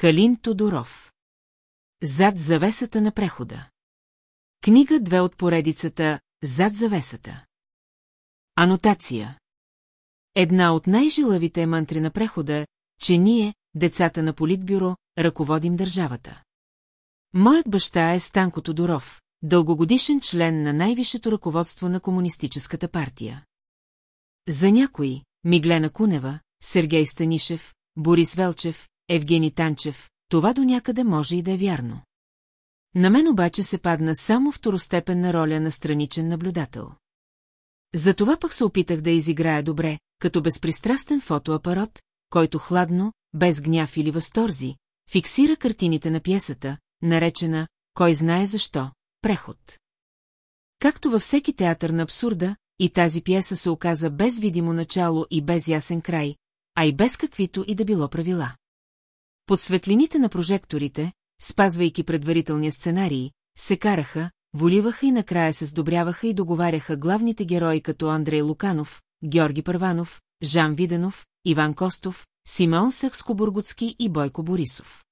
Калин Тодоров. Зад завесата на прехода. Книга две от поредицата Зад завесата. Анотация. Една от най-жилавите мантри на прехода че ние, децата на Политбюро, ръководим държавата. Моят баща е Станко Тодоров, дългогодишен член на най-висшето ръководство на Комунистическата партия. За някои, Миглена Кунева, Сергей Станишев, Борис Велчев, Евгений Танчев, това до някъде може и да е вярно. На мен обаче се падна само второстепенна роля на страничен наблюдател. Затова пък се опитах да изиграя добре, като безпристрастен фотоапарат, който хладно, без гняв или възторзи, фиксира картините на пиесата, наречена «Кой знае защо» – преход. Както във всеки театър на абсурда, и тази пиеса се оказа без видимо начало и без ясен край, а и без каквито и да било правила. Под светлините на прожекторите, спазвайки предварителния сценарий, се караха, воливаха и накрая се сдобряваха и договаряха главните герои като Андрей Луканов, Георги Първанов, Жан Виденов, Иван Костов, Симеон Сакскобургутски и Бойко Борисов.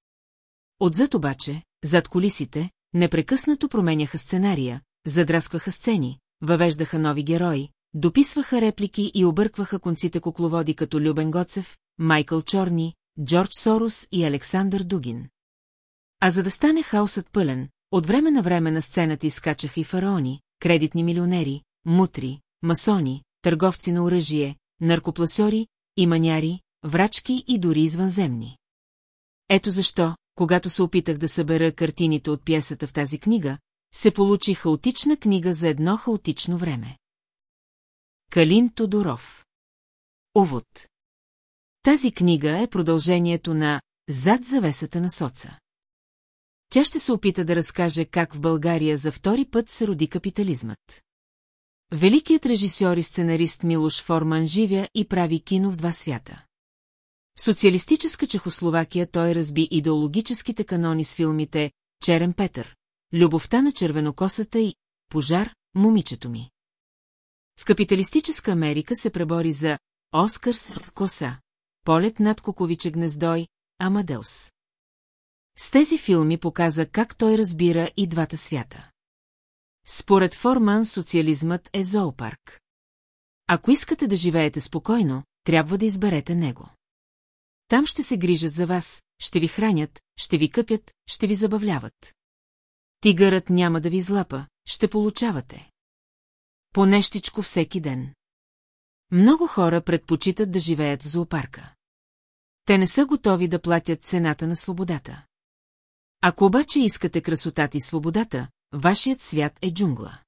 Отзад обаче, зад колисите, непрекъснато променяха сценария, задраскваха сцени, въвеждаха нови герои, дописваха реплики и объркваха конците кукловоди като Любен Гоцев, Майкъл Чорни, Джордж Сорос и Александър Дугин. А за да стане хаосът пълен, от време на време на сцената изкачаха и фараони, кредитни милионери, мутри, масони, търговци на оръжие, наркопласьори, иманяри, врачки и дори извънземни. Ето защо, когато се опитах да събера картините от пиесата в тази книга, се получи хаотична книга за едно хаотично време. Калин Тодоров Увод Тази книга е продължението на «Зад завесата на соца». Тя ще се опита да разкаже как в България за втори път се роди капитализмът. Великият режисьор и сценарист Милош Форман живя и прави кино в два свята. В социалистическа Чехословакия той разби идеологическите канони с филмите «Черен Петър», «Любовта на червенокосата» и «Пожар, момичето ми». В капиталистическа Америка се пребори за «Оскар в коса», «Полет над Куковиче гнездой», «Амадеус». С тези филми показа как той разбира и двата свята. Според Форман социализмът е зоопарк. Ако искате да живеете спокойно, трябва да изберете него. Там ще се грижат за вас, ще ви хранят, ще ви къпят, ще ви забавляват. Тигърът няма да ви излапа, ще получавате. По нещичко всеки ден. Много хора предпочитат да живеят в зоопарка. Те не са готови да платят цената на свободата. Ако обаче искате красотата и свободата, вашият свят е джунгла.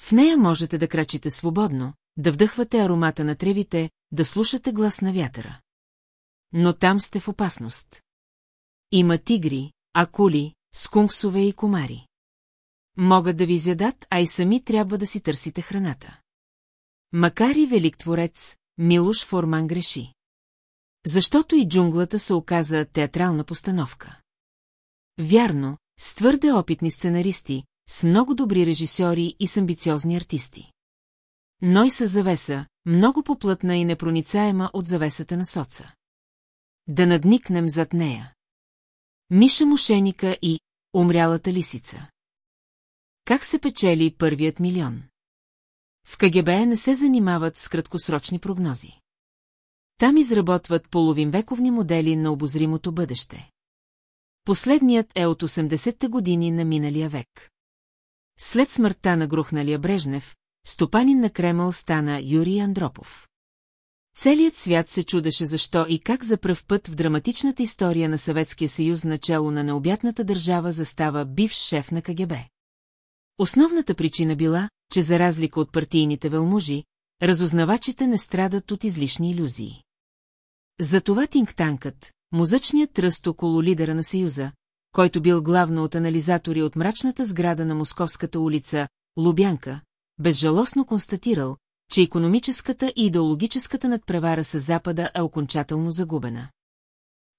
В нея можете да крачите свободно, да вдъхвате аромата на тревите, да слушате глас на вятъра. Но там сте в опасност. Има тигри, акули, скунксове и комари. Могат да ви изядат, а и сами трябва да си търсите храната. Макар и велик творец, Милош Форман греши. Защото и джунглата се оказа театрална постановка. Вярно, с твърде опитни сценаристи, с много добри режисьори и с амбициозни артисти. Но и с завеса, много поплътна и непроницаема от завесата на соца. Да надникнем зад нея. Миша Мошеника и умрялата лисица. Как се печели първият милион? В КГБ не се занимават с краткосрочни прогнози. Там изработват половинвековни модели на обозримото бъдеще. Последният е от 80-те години на миналия век. След смъртта на Грухналия Брежнев, стопанин на Кремъл стана Юрий Андропов. Целият свят се чудеше защо и как за пръв път в драматичната история на Съветския съюз начало на необятната държава застава бивш шеф на КГБ. Основната причина била, че за разлика от партийните велмужи, разузнавачите не страдат от излишни иллюзии. Затова тинктанкът, музъчният тръст около лидера на Съюза, който бил главно от анализатори от мрачната сграда на Московската улица, Лубянка, безжалостно констатирал, че економическата и идеологическата надпревара с Запада е окончателно загубена.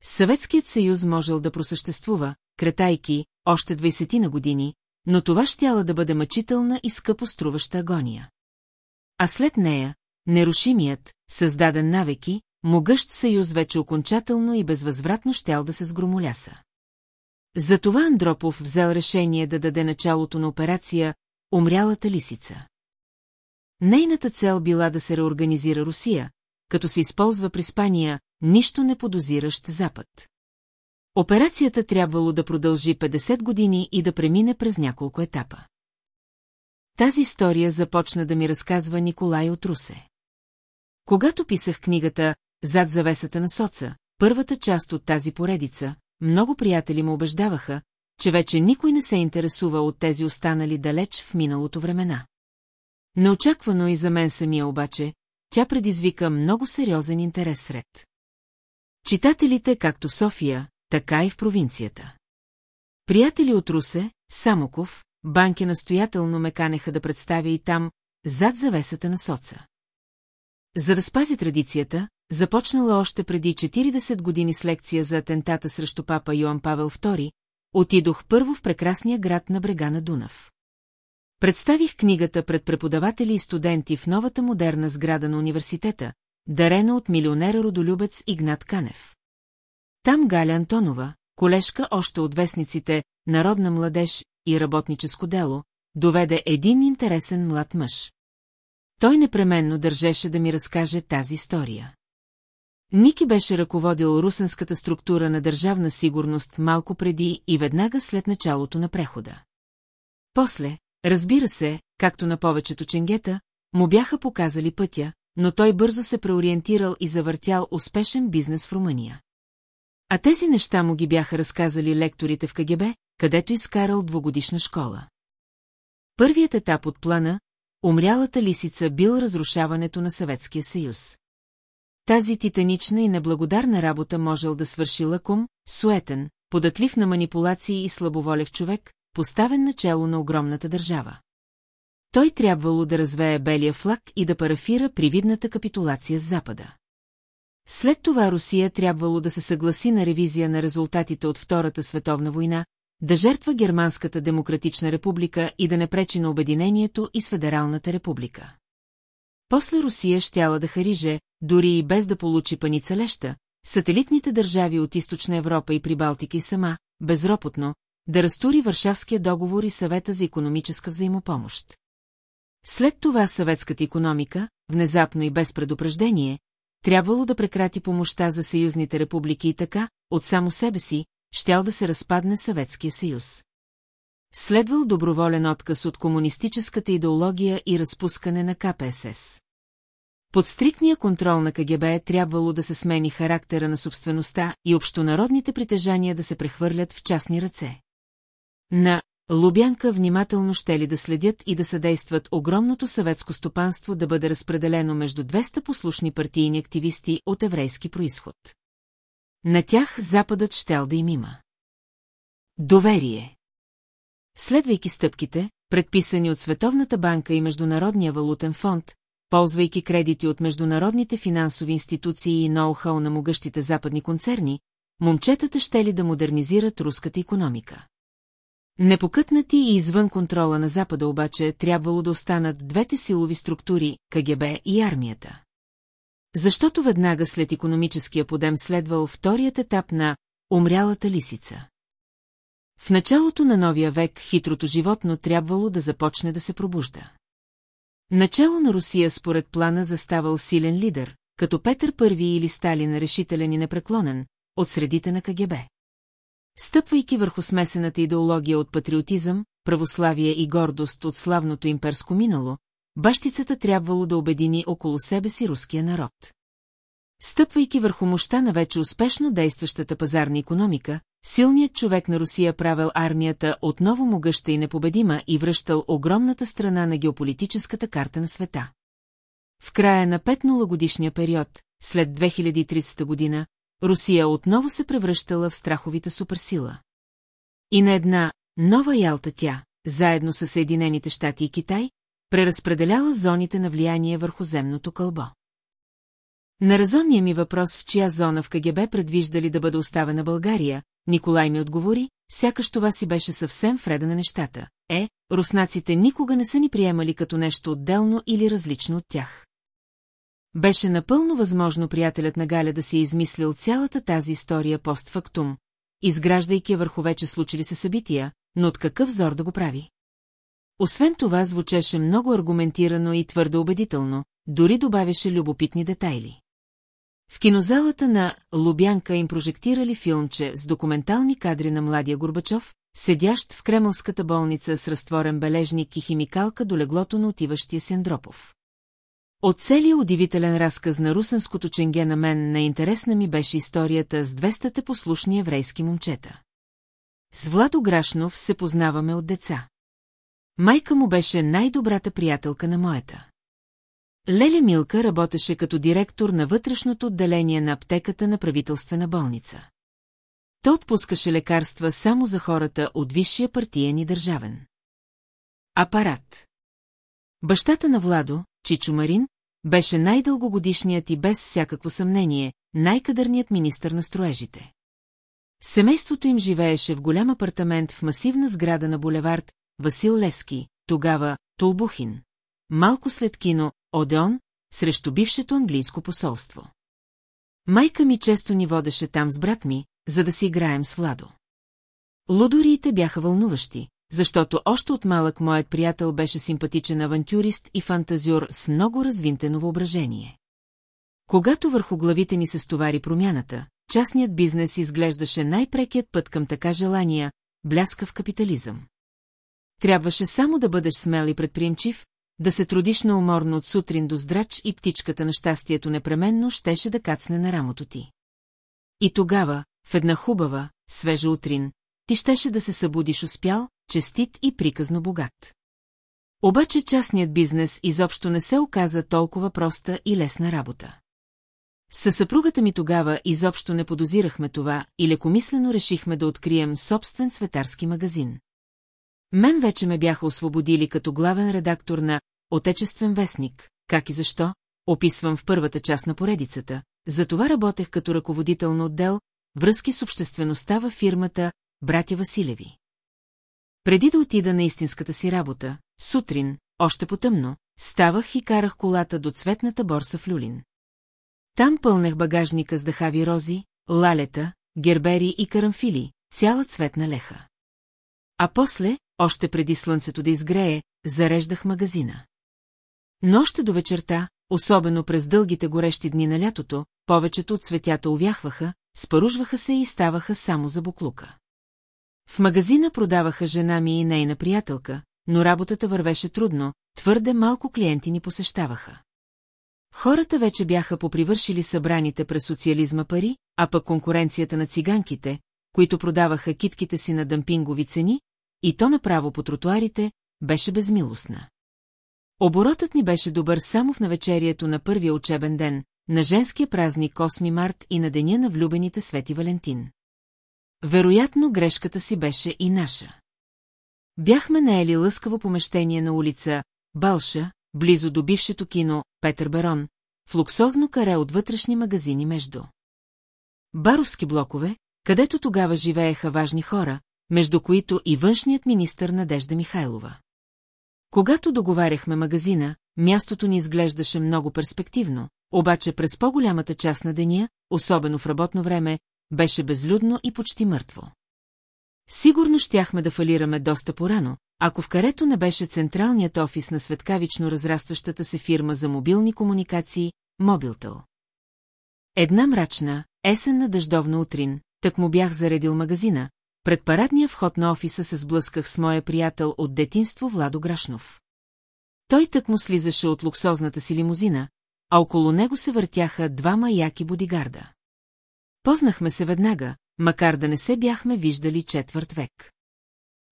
Съветският съюз можел да просъществува, кретайки, още 20 на години, но това щяла да бъде мъчителна и скъпо струваща агония. А след нея, нерушимият, създаден навеки, могъщ съюз вече окончателно и безвъзвратно щял да се сгромоляса. Затова Андропов взел решение да даде началото на операция «Умрялата лисица». Нейната цел била да се реорганизира Русия, като се използва при Спания нищо не подозиращ Запад. Операцията трябвало да продължи 50 години и да премине през няколко етапа. Тази история започна да ми разказва Николай от Русе. Когато писах книгата «Зад завесата на соца», първата част от тази поредица, много приятели му убеждаваха, че вече никой не се интересува от тези останали далеч в миналото времена. Неочаквано и за мен самия обаче, тя предизвика много сериозен интерес сред. Читателите както в София, така и в провинцията. Приятели от Русе, Самоков, банки настоятелно ме канеха да представя и там, зад завесата на соца. За да спази традицията, започнала още преди 40 години с лекция за атентата срещу папа Йоан Павел II, отидох първо в прекрасния град на брега на Дунав. Представих книгата пред преподаватели и студенти в новата модерна сграда на университета, дарена от милионера родолюбец Игнат Канев. Там Галя Антонова, колежка още от вестниците «Народна младеж» и «Работническо дело», доведе един интересен млад мъж. Той непременно държеше да ми разкаже тази история. Ники беше ръководил русенската структура на държавна сигурност малко преди и веднага след началото на прехода. После, разбира се, както на повечето ченгета, му бяха показали пътя, но той бързо се преориентирал и завъртял успешен бизнес в Румъния. А тези неща му ги бяха разказали лекторите в КГБ, където изкарал двогодишна школа. Първият етап от плана, умрялата лисица бил разрушаването на Съветския съюз. Тази титанична и неблагодарна работа можел да свърши лъком, суетен, податлив на манипулации и слабоволев човек, поставен начало на огромната държава. Той трябвало да развее белия флаг и да парафира привидната капитулация с Запада. След това Русия трябвало да се съгласи на ревизия на резултатите от Втората световна война, да жертва Германската демократична република и да не пречи на обединението и с Федералната република. После Русия щяла да хариже, дори и без да получи паница леща, сателитните държави от Източна Европа и Прибалтика и сама, безропотно, да разтури Варшавския договор и съвета за економическа взаимопомощ. След това съветската економика, внезапно и без предупреждение, трябвало да прекрати помощта за съюзните републики и така, от само себе си, щял да се разпадне Съветския съюз. Следвал доброволен отказ от комунистическата идеология и разпускане на КПСС. Под стриктния контрол на КГБ е трябвало да се смени характера на собствеността и общонародните притежания да се прехвърлят в частни ръце. На Лубянка внимателно ще ли да следят и да съдействат огромното съветско стопанство да бъде разпределено между 200 послушни партийни активисти от еврейски происход. На тях Западът щел да им има. Доверие Следвайки стъпките, предписани от Световната банка и Международния валутен фонд, ползвайки кредити от международните финансови институции и ноу-хау на могъщите западни концерни, момчетата ще ли да модернизират руската економика. Непокътнати и извън контрола на Запада обаче трябвало да останат двете силови структури – КГБ и армията. Защото веднага след економическия подем следвал вторият етап на «Умрялата лисица». В началото на новия век хитрото животно трябвало да започне да се пробужда. Начало на Русия според плана заставал силен лидер, като Петър Първи или Сталин решителен и непреклонен, от средите на КГБ. Стъпвайки върху смесената идеология от патриотизъм, православие и гордост от славното имперско минало, бащицата трябвало да обедини около себе си руския народ. Стъпвайки върху мощта на вече успешно действащата пазарна економика, силният човек на Русия правил армията отново могъща и непобедима и връщал огромната страна на геополитическата карта на света. В края на 5 годишния период, след 2030 година, Русия отново се превръщала в страховита суперсила. И на една нова Ялта тя, заедно с Съединените щати и Китай, преразпределяла зоните на влияние върху земното кълбо. На разумния ми въпрос в чия зона в КГБ предвиждали да бъде оставена България, Николай ми отговори, сякаш това си беше съвсем вреда на нещата. Е, руснаците никога не са ни приемали като нещо отделно или различно от тях. Беше напълно възможно приятелят на Галя да си е измислил цялата тази история постфактум, изграждайки върху вече случили се събития, но от какъв зор да го прави? Освен това звучеше много аргументирано и твърде убедително, дори добавяше любопитни детайли. В кинозалата на Лубянка им прожектирали филмче с документални кадри на младия Горбачов, седящ в Кремълската болница с разтворен бележник и химикалка до леглото на отиващия си Андропов. От целия удивителен разказ на русенското ченге на мен на интересна ми беше историята с 200 послушни еврейски момчета. С Владо Грашнов се познаваме от деца. Майка му беше най-добрата приятелка на моята. Леля Милка работеше като директор на вътрешното отделение на аптеката на правителствена болница. Той отпускаше лекарства само за хората от висшия партиен и държавен. Апарат Бащата на Владо, Чичо Марин, беше най-дългогодишният и без всякакво съмнение, най-кадърният министър на строежите. Семейството им живееше в голям апартамент в масивна сграда на булевард Васил Левски, тогава Толбухин. Малко след кино Одеон, срещу бившето английско посолство. Майка ми често ни водеше там с брат ми, за да си играем с Владо. Лудориите бяха вълнуващи, защото още от малък моят приятел беше симпатичен авантюрист и фантазиор с много развинтено въображение. Когато върху главите ни се стовари промяната, частният бизнес изглеждаше най-прекият път към така желания, бляскав капитализъм. Трябваше само да бъдеш смел и предприемчив, да се трудиш науморно от сутрин до здрач и птичката на щастието непременно щеше да кацне на рамото ти. И тогава, в една хубава, свежа утрин, ти щеше да се събудиш успял, честит и приказно богат. Обаче частният бизнес изобщо не се оказа толкова проста и лесна работа. Със съпругата ми тогава изобщо не подозирахме това и лекомислено решихме да открием собствен цветарски магазин. Мен вече ме бяха освободили като главен редактор на Отечествен вестник, как и защо, описвам в първата част на поредицата, затова работех като ръководител на отдел, връзки с обществеността във фирмата Братя Василеви. Преди да отида на истинската си работа, сутрин, още потъмно, ставах и карах колата до цветната борса в Люлин. Там пълнех багажника с дахави рози, лалета, гербери и карамфили, цяла цветна леха. А после, още преди слънцето да изгрее, зареждах магазина. Но още до вечерта, особено през дългите горещи дни на лятото, повечето от цветята увяхваха, спаружваха се и ставаха само за буклука. В магазина продаваха жена ми и нейна приятелка, но работата вървеше трудно, твърде малко клиенти ни посещаваха. Хората вече бяха попривършили събраните през социализма пари, а пък конкуренцията на циганките, които продаваха китките си на дъмпингови цени, и то направо по тротуарите, беше безмилостна. Оборотът ни беше добър само в навечерието на първия учебен ден, на женския празник 8 март и на деня на влюбените Свети Валентин. Вероятно грешката си беше и наша. Бяхме наели лъскаво помещение на улица Балша, близо до бившето кино Петър Берон, в луксозно каре от вътрешни магазини между. Баровски блокове, където тогава живееха важни хора, между които и външният министър Надежда Михайлова. Когато договаряхме магазина, мястото ни изглеждаше много перспективно, обаче през по-голямата част на деня, особено в работно време, беше безлюдно и почти мъртво. Сигурно щяхме да фалираме доста порано, ако в карето не беше централният офис на светкавично разрастващата се фирма за мобилни комуникации Мобилтъл. Една мрачна, есенна дъждовна утрин, так му бях заредил магазина, пред парадния вход на офиса се сблъсках с моя приятел от детинство Владо Грашнов. Той тък му слизаше от луксозната си лимузина, а около него се въртяха двама яки бодигарда. Познахме се веднага, макар да не се бяхме виждали четвърт век.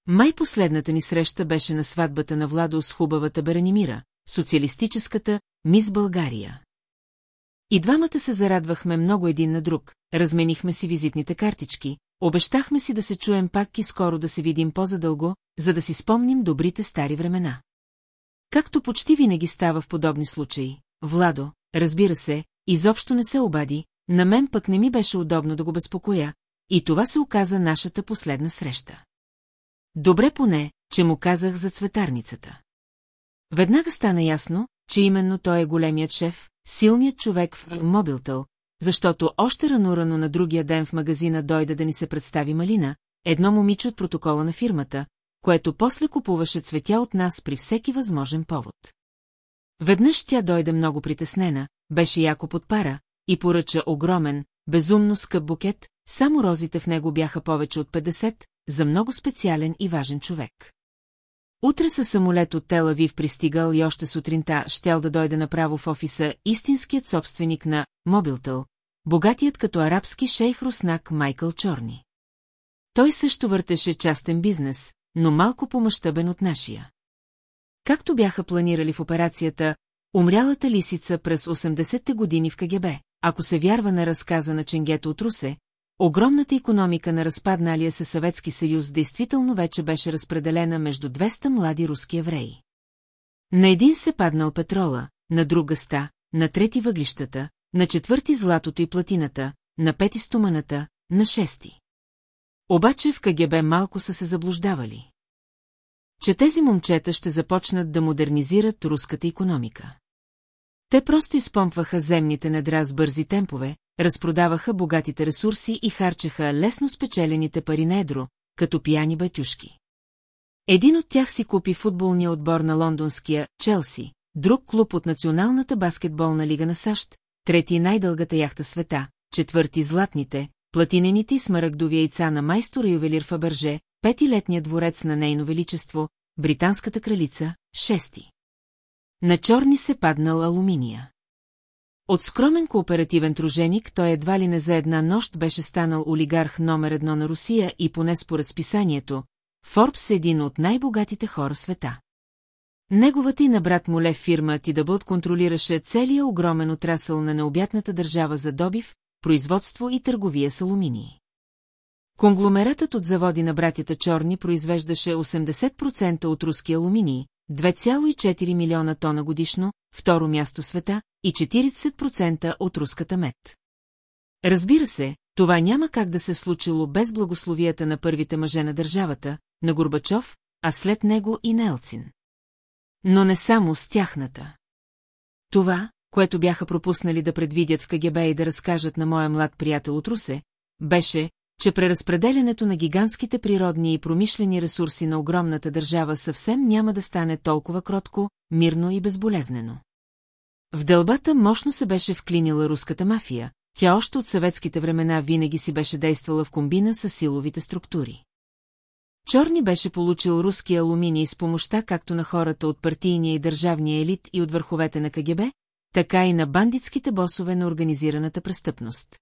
Май последната ни среща беше на сватбата на Владо с хубавата Беранимира, социалистическата мис България. И двамата се зарадвахме много един на друг, разменихме си визитните картички, обещахме си да се чуем пак и скоро да се видим по-задълго, за да си спомним добрите стари времена. Както почти винаги става в подобни случаи, Владо, разбира се, изобщо не се обади, на мен пък не ми беше удобно да го безпокоя, и това се оказа нашата последна среща. Добре поне, че му казах за цветарницата. Веднага стана ясно, че именно той е големият шеф, силният човек в Мобилтъл, защото още рано-рано на другия ден в магазина дойде да ни се представи Малина, едно момиче от протокола на фирмата, което после купуваше цветя от нас при всеки възможен повод. Веднъж тя дойде много притеснена, беше яко под пара и поръча огромен, безумно скъп букет, само розите в него бяха повече от 50, за много специален и важен човек. Утре със самолет от Телавив пристигал и още сутринта щял да дойде направо в офиса истинският собственик на Мобилтъл, богатият като арабски шейх Руснак Майкъл Чорни. Той също въртеше частен бизнес, но малко по-мащабен от нашия. Както бяха планирали в операцията, умрялата лисица през 80-те години в КГБ, ако се вярва на разказа на Ченгето от Русе, огромната економика на разпадналия се Съветски съюз действително вече беше разпределена между 200 млади руски евреи. На един се паднал петрола, на друг гъста, на трети въглищата, на четвърти златото и платината, на пети стоманата, на шести. Обаче в КГБ малко са се заблуждавали. Че тези момчета ще започнат да модернизират руската економика. Те просто изпомпваха земните недра с бързи темпове, разпродаваха богатите ресурси и харчеха лесно спечелените пари на едро, като пияни батюшки. Един от тях си купи футболния отбор на лондонския Челси, друг клуб от Националната баскетболна лига на САЩ, трети най-дългата яхта света, четвърти златните, платинените и смарагдови яйца на майстора ювелир Фабърже, петилетният дворец на нейно величество, британската кралица, шести. На чорни се паднал алуминия. От скромен кооперативен труженик той едва ли не за една нощ беше станал олигарх номер едно на Русия и поне според списанието, Форбс е един от най-богатите хора в света. Неговата и на брат му Лев фирма Тидабълт контролираше целия огромен отрасъл на необятната държава за добив, производство и търговия с алуминии. Конгломератът от заводи на братята Чорни произвеждаше 80% от руски алуминий, 2,4 милиона тона годишно, второ място света и 40% от руската мед. Разбира се, това няма как да се случило без благословията на първите мъже на държавата, на Горбачов, а след него и на Елцин. Но не само с тяхната. Това, което бяха пропуснали да предвидят в КГБ и да разкажат на моя млад приятел от Русе, беше, че преразпределянето на гигантските природни и промишлени ресурси на огромната държава съвсем няма да стане толкова кротко, мирно и безболезнено. В дълбата мощно се беше вклинила руската мафия, тя още от съветските времена винаги си беше действала в комбина с силовите структури. Чорни беше получил руски алуминий с помощта както на хората от партийния и държавния елит и от върховете на КГБ, така и на бандитските босове на организираната престъпност.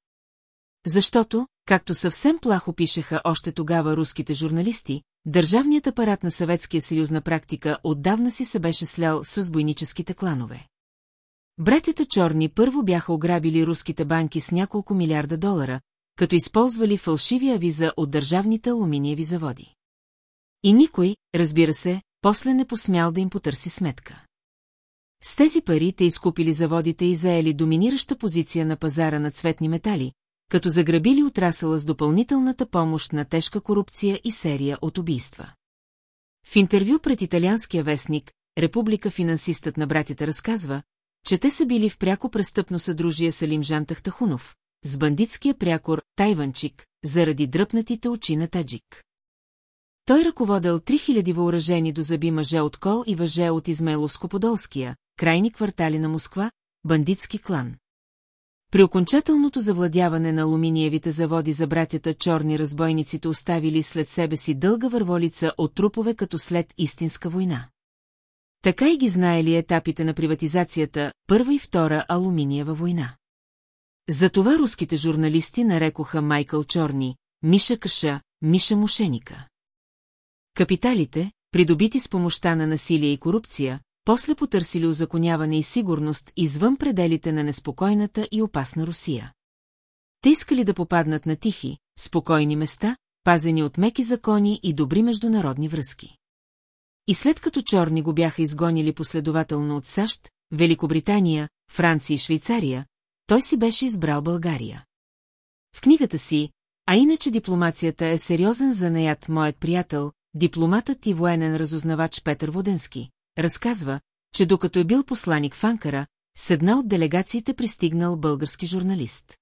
Защото, както съвсем плахо пишеха още тогава руските журналисти, държавният апарат на Съветския съюз на практика отдавна си се беше слял с разбойническите кланове. Братята Чорни първо бяха ограбили руските банки с няколко милиарда долара, като използвали фалшиви авиза от държавните алуминиеви заводи. И никой, разбира се, после не посмял да им потърси сметка. С тези пари те изкупили заводите и заели доминираща позиция на пазара на цветни метали, като заграбили отрасъла с допълнителната помощ на тежка корупция и серия от убийства. В интервю пред италианския вестник, Република финансистът на братята разказва, че те са били в пряко престъпно съдружие с Алимжан Тахтахунов, с бандитския прякор Тайванчик, заради дръпнатите очи на Таджик. Той ръководел 3000 въоръжени до зъби мъже от Кол и въже от Измейловско-Подолския, крайни квартали на Москва, бандитски клан. При окончателното завладяване на алуминиевите заводи за братята черни разбойниците оставили след себе си дълга върволица от трупове като след истинска война. Така и ги знаели етапите на приватизацията, първа и втора алуминиева война. Затова руските журналисти нарекоха Майкъл Чорни, Миша Каша, Миша Мошеника. Капиталите, придобити с помощта на насилие и корупция, после потърсили озаконяване и сигурност извън пределите на неспокойната и опасна Русия. Те искали да попаднат на тихи, спокойни места, пазени от меки закони и добри международни връзки. И след като черни го бяха изгонили последователно от САЩ, Великобритания, Франция и Швейцария, той си беше избрал България. В книгата си, а иначе дипломацията е сериозен занаят моят приятел, дипломатът и военен разузнавач Петър Воденски, разказва, че докато е бил посланик в Анкара, с една от делегациите пристигнал български журналист.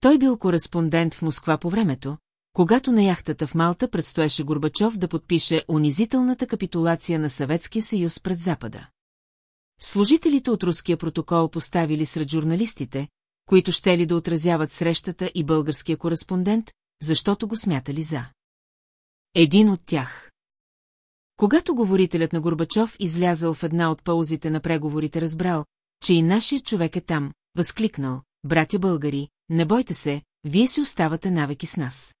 Той бил кореспондент в Москва по времето, когато на яхтата в Малта предстоеше Горбачов да подпише унизителната капитулация на Съветския съюз пред Запада. Служителите от руския протокол поставили сред журналистите, които щели да отразяват срещата и българския кореспондент, защото го смятали за. Един от тях. Когато говорителят на Горбачов излязъл в една от паузите на преговорите разбрал, че и нашият човек е там, възкликнал, братя българи, не бойте се, вие си оставате навеки с нас.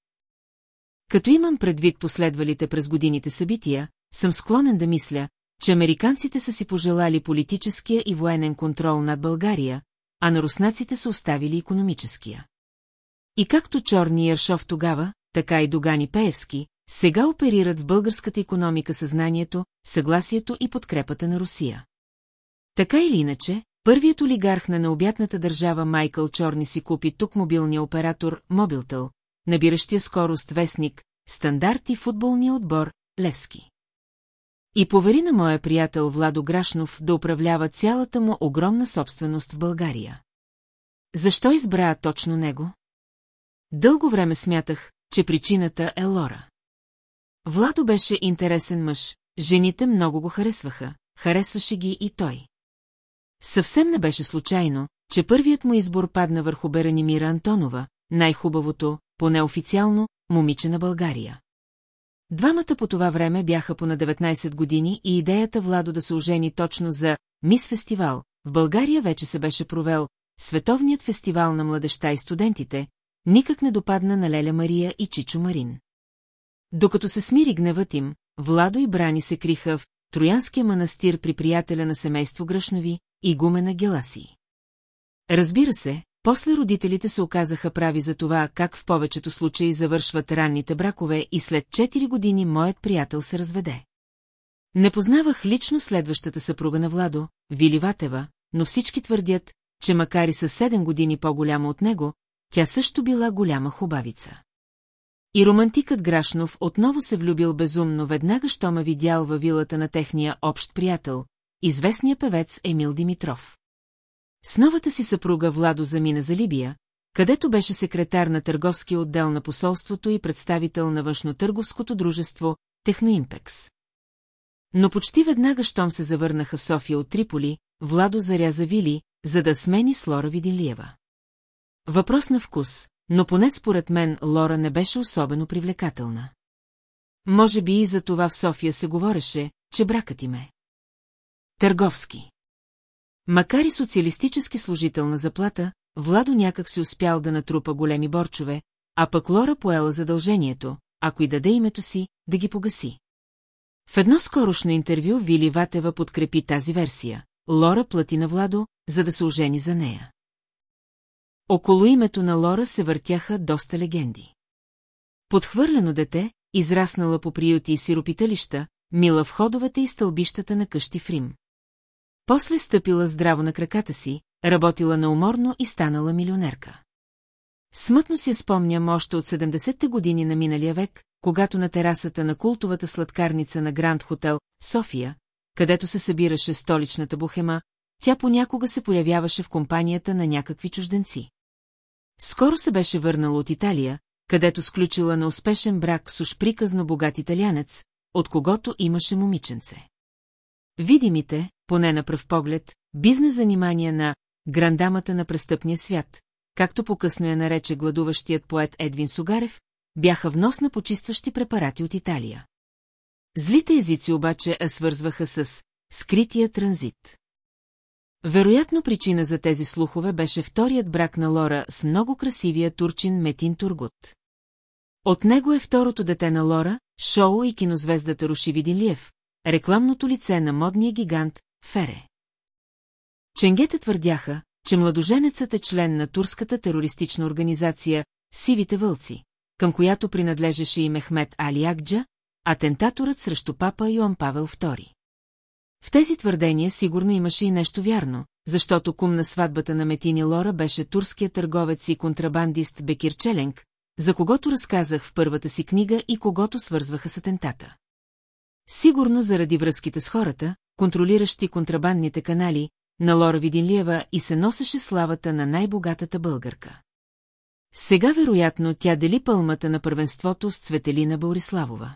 Като имам предвид последвалите през годините събития, съм склонен да мисля, че американците са си пожелали политическия и военен контрол над България, а на руснаците са оставили економическия. И както Чорни Яршов тогава, така и Догани Пеевски, сега оперират в българската економика съзнанието, съгласието и подкрепата на Русия. Така или иначе, първият олигарх на необятната държава Майкъл Чорни си купи тук мобилния оператор Мобилтъл, набиращия скорост вестник, стандарт и футболния отбор Левски. И повери на моя приятел Владо Грашнов да управлява цялата му огромна собственост в България. Защо избра точно него? Дълго време смятах, че причината е Лора. Владо беше интересен мъж, жените много го харесваха, харесваше ги и той. Съвсем не беше случайно, че първият му избор падна върху Беранимира Антонова, най-хубавото, поне официално, момиче на България. Двамата по това време бяха по на 19 години и идеята Владо да се ожени точно за Мис Фестивал, в България вече се беше провел Световният фестивал на младеща и студентите, никак не допадна на Леля Мария и Чичо Марин. Докато се смири гневът им, Владо и Брани се криха в Троянския манастир при приятеля на семейство Гръшнови и гумена Геласи. Разбира се, после родителите се оказаха прави за това, как в повечето случаи завършват ранните бракове и след 4 години моят приятел се разведе. Не познавах лично следващата съпруга на Владо, Вили Ватева, но всички твърдят, че макар и със 7 години по-голяма от него, тя също била голяма хубавица. И романтикът Грашнов отново се влюбил безумно веднага, що ме видял във вилата на техния общ приятел, известния певец Емил Димитров. С новата си съпруга Владо замина за Либия, където беше секретар на търговския отдел на посолството и представител на външно-търговското дружество Техноимпекс. Но почти веднага, щом се завърнаха в София от Триполи, Владо заряза Вили, за да смени с Лора Видилиева. Въпрос на вкус, но поне според мен Лора не беше особено привлекателна. Може би и за това в София се говореше, че бракът им е. Търговски. Макар и социалистически служител на заплата, Владо някак си успял да натрупа големи борчове, а пък Лора поела задължението, ако и даде името си, да ги погаси. В едно скорошно интервю Вили Ватева подкрепи тази версия. Лора плати на Владо, за да се ожени за нея. Около името на Лора се въртяха доста легенди. Подхвърлено дете, израснала по приюти и сиропиталища, мила в ходовете и стълбищата на къщи в Рим. После стъпила здраво на краката си, работила науморно и станала милионерка. Смътно си спомням още от 70-те години на миналия век, когато на терасата на култовата сладкарница на Гранд Хотел, София, където се събираше столичната бухема, тя понякога се появяваше в компанията на някакви чужденци. Скоро се беше върнала от Италия, където сключила на успешен брак с уж приказно богат италянец, от когото имаше момиченце. Видимите, поне на пръв поглед, бизнес занимания на грандамата на престъпния свят, както по-късно я нарече гладуващият поет Едвин Сугарев, бяха внос на почистващи препарати от Италия. Злите езици обаче я свързваха с скрития транзит. Вероятно причина за тези слухове беше вторият брак на Лора с много красивия турчин Метин Тургут. От него е второто дете на Лора, шоу и кинозвездата Руши Видинлиев, рекламното лице на модния гигант Фере. Ченгете твърдяха, че младоженецът е член на турската терористична организация Сивите вълци, към която принадлежеше и Мехмет Али Акджа, атентаторът срещу папа Йоан Павел II. В тези твърдения сигурно имаше и нещо вярно, защото кум на сватбата на Метини Лора беше турският търговец и контрабандист Бекир Челенг, за когото разказах в първата си книга и когото свързваха с атентата. Сигурно заради връзките с хората, контролиращи контрабандните канали, на Лора Видинлиева и се носеше славата на най-богатата българка. Сега вероятно тя дели пълмата на първенството с Цветелина Бориславова.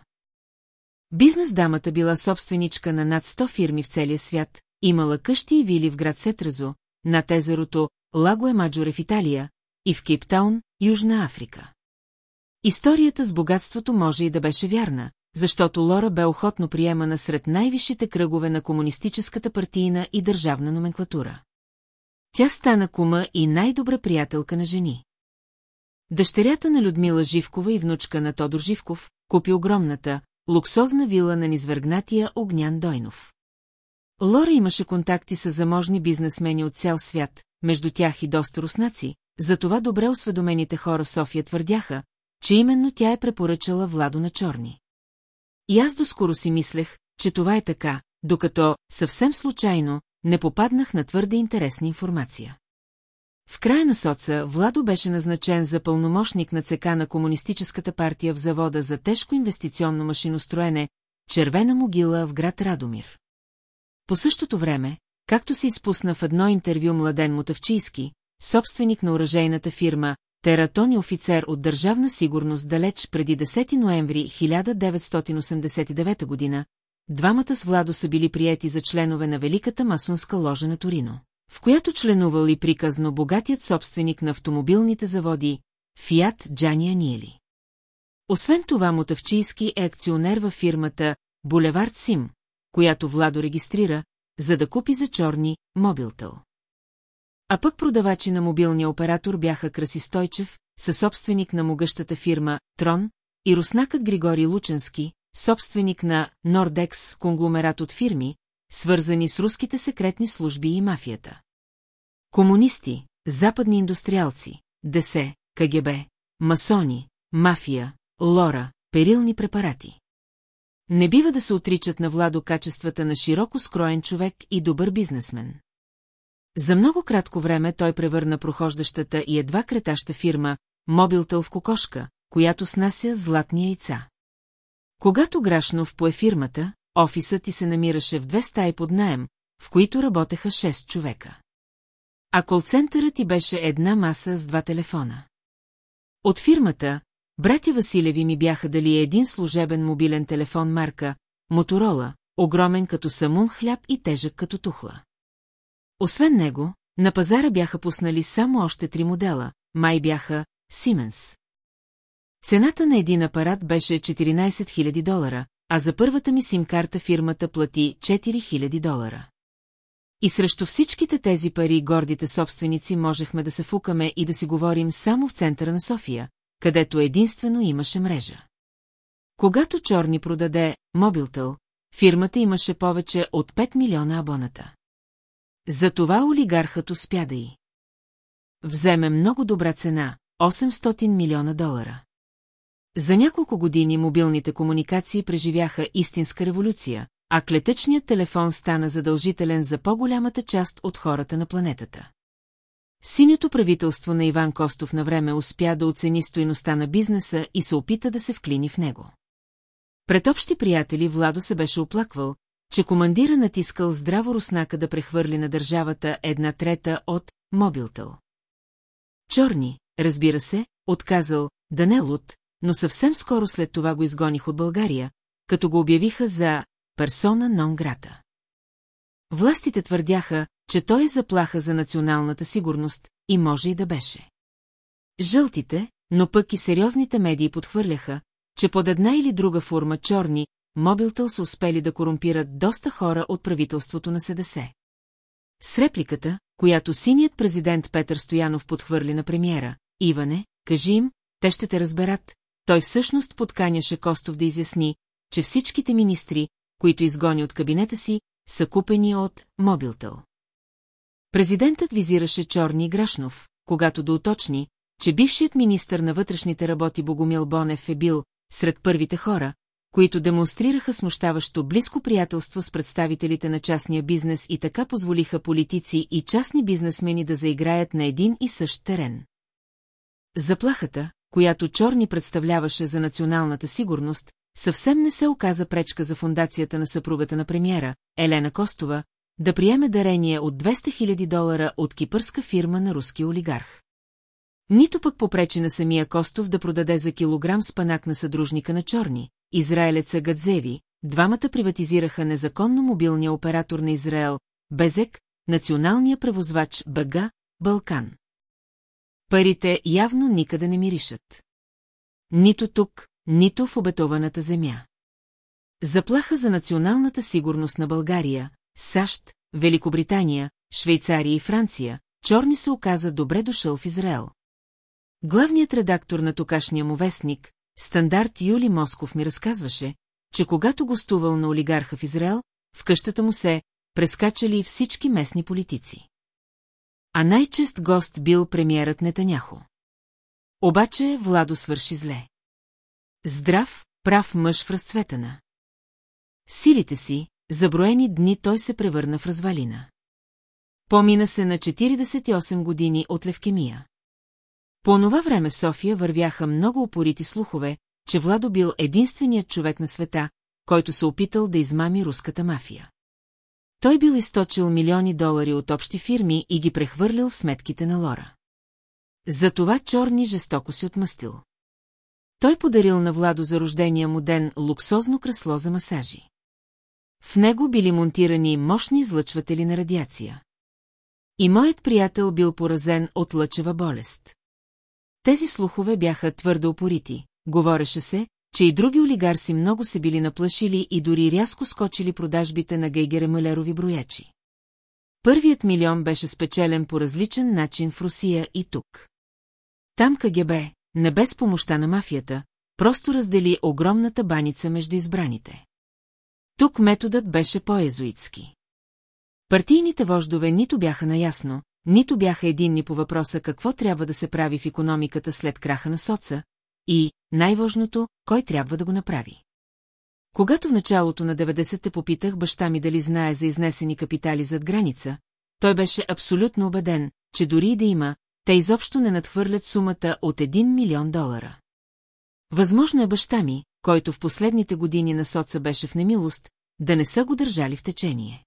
Бизнес дамата била собственичка на над 100 фирми в целия свят, имала къщи и вили в град Сетразо, над езерото Лаго Емаджоре в Италия и в Кейптаун, Южна Африка. Историята с богатството може и да беше вярна, защото Лора бе охотно приемана сред най-висшите кръгове на комунистическата партийна и държавна номенклатура. Тя стана кума и най-добра приятелка на жени. Дъщерята на Людмила Живкова и внучка на Тодор Живков купи огромната, луксозна вила на низвъргнатия Огнян Дойнов. Лора имаше контакти с заможни бизнесмени от цял свят, между тях и доста руснаци, затова добре осведомените хора София твърдяха, че именно тя е препоръчала Владо на Чорни. И аз доскоро си мислех, че това е така, докато, съвсем случайно, не попаднах на твърде интересна информация. В края на соца Владо беше назначен за пълномощник на ЦК на Комунистическата партия в завода за тежко инвестиционно машиностроене, червена могила в град Радомир. По същото време, както се изпусна в едно интервю Младен Мотавчийски, собственик на оръжейната фирма, Тератон и офицер от Държавна сигурност далеч преди 10 ноември 1989 година, двамата с Владо са били приети за членове на Великата масонска ложа на Торино, в която членувал и приказно богатият собственик на автомобилните заводи Фиат Джани Аниели. Освен това Мотавчийски е акционер във фирмата Булевард Сим, която Владо регистрира, за да купи за черни Мобилтъл. А пък продавачи на мобилния оператор бяха Краси Стойчев, съсобственик на могъщата фирма Трон, и руснакът Григорий Лученски, собственик на Нордекс, конгломерат от фирми, свързани с руските секретни служби и мафията. Комунисти, западни индустриалци, ДС, КГБ, масони, мафия, лора, перилни препарати. Не бива да се отричат на Владо качествата на широко скроен човек и добър бизнесмен. За много кратко време той превърна прохождащата и едва кретаща фирма Мобилтъл в кокошка, която снася златни яйца. Когато Грашнов пое фирмата, офисът ти се намираше в две стаи под наем, в които работеха 6 човека. А колцентърът ти беше една маса с два телефона. От фирмата, братя Василеви ми бяха дали един служебен мобилен телефон марка Моторола, огромен като самун хляб и тежък като тухла. Освен него, на пазара бяха пуснали само още три модела, май бяха Сименс. Цената на един апарат беше 14 000 долара, а за първата ми сим-карта фирмата плати 4 000 долара. И срещу всичките тези пари гордите собственици можехме да се фукаме и да си говорим само в центъра на София, където единствено имаше мрежа. Когато Чорни продаде Мобилтъл, фирмата имаше повече от 5 милиона абоната. Затова олигархът успя да й. Вземе много добра цена – 800 милиона долара. За няколко години мобилните комуникации преживяха истинска революция, а клетъчният телефон стана задължителен за по-голямата част от хората на планетата. Синьото правителство на Иван Костов на време успя да оцени стоеността на бизнеса и се опита да се вклини в него. Пред общи приятели Владо се беше оплаквал, че командира натискал здраво руснака да прехвърли на държавата една трета от Мобилтъл. Чорни, разбира се, отказал да не но съвсем скоро след това го изгоних от България, като го обявиха за персона нон грата. Властите твърдяха, че той е заплаха за националната сигурност и може и да беше. Жълтите, но пък и сериозните медии подхвърляха, че под една или друга форма чорни, Мобилтъл са успели да корумпират доста хора от правителството на СДС. С репликата, която синият президент Петър Стоянов подхвърли на премиера, Иване, кажи им, те ще те разберат, той всъщност подканяше Костов да изясни, че всичките министри, които изгони от кабинета си, са купени от Мобилтъл. Президентът визираше Чорни Грашнов, когато да уточни, че бившият министър на вътрешните работи Богомил Бонев е бил сред първите хора, които демонстрираха смущаващо близко приятелство с представителите на частния бизнес и така позволиха политици и частни бизнесмени да заиграят на един и същ терен. Заплахата, която Чорни представляваше за националната сигурност, съвсем не се оказа пречка за фундацията на съпругата на премиера, Елена Костова, да приеме дарение от 200 000 долара от кипърска фирма на руски олигарх. Нито пък попречи на самия Костов да продаде за килограм спанак на съдружника на Чорни, израелеца Гадзеви, двамата приватизираха незаконно мобилния оператор на Израел, Безек, националния превозвач Бага, Балкан. Парите явно никъде не миришат. Нито тук, нито в обетованата земя. Заплаха за националната сигурност на България, САЩ, Великобритания, Швейцария и Франция, Чорни се оказа добре дошъл в Израел. Главният редактор на токашния му вестник, Стандарт Юли Москов ми разказваше, че когато гостувал на олигарха в Израел, в къщата му се прескачали всички местни политици. А най-чест гост бил премиерът Нетаняхо. Обаче Владо свърши зле. Здрав, прав мъж в разцветана. Силите си, за броени дни той се превърна в развалина. Помина се на 48 години от левкемия. По онова време София вървяха много опорити слухове, че Владо бил единственият човек на света, който се опитал да измами руската мафия. Той бил източил милиони долари от общи фирми и ги прехвърлил в сметките на Лора. Затова Чорни жестоко си отмъстил. Той подарил на Владо за рождения му ден луксозно кресло за масажи. В него били монтирани мощни излъчватели на радиация. И моят приятел бил поразен от лъчева болест. Тези слухове бяха твърдо опорити. Говореше се, че и други олигарси много се били наплашили и дори рязко скочили продажбите на Гейгере Мълерови броячи. Първият милион беше спечелен по различен начин в Русия и тук. Там КГБ, не без помощта на мафията, просто раздели огромната баница между избраните. Тук методът беше по-езуитски. Партийните вождове нито бяха наясно, нито бяха единни по въпроса какво трябва да се прави в економиката след краха на соца и, най-важното, кой трябва да го направи. Когато в началото на 90-те попитах баща ми дали знае за изнесени капитали зад граница, той беше абсолютно убеден, че дори и да има, те изобщо не надхвърлят сумата от 1 милион долара. Възможно е баща ми, който в последните години на соца беше в немилост, да не са го държали в течение.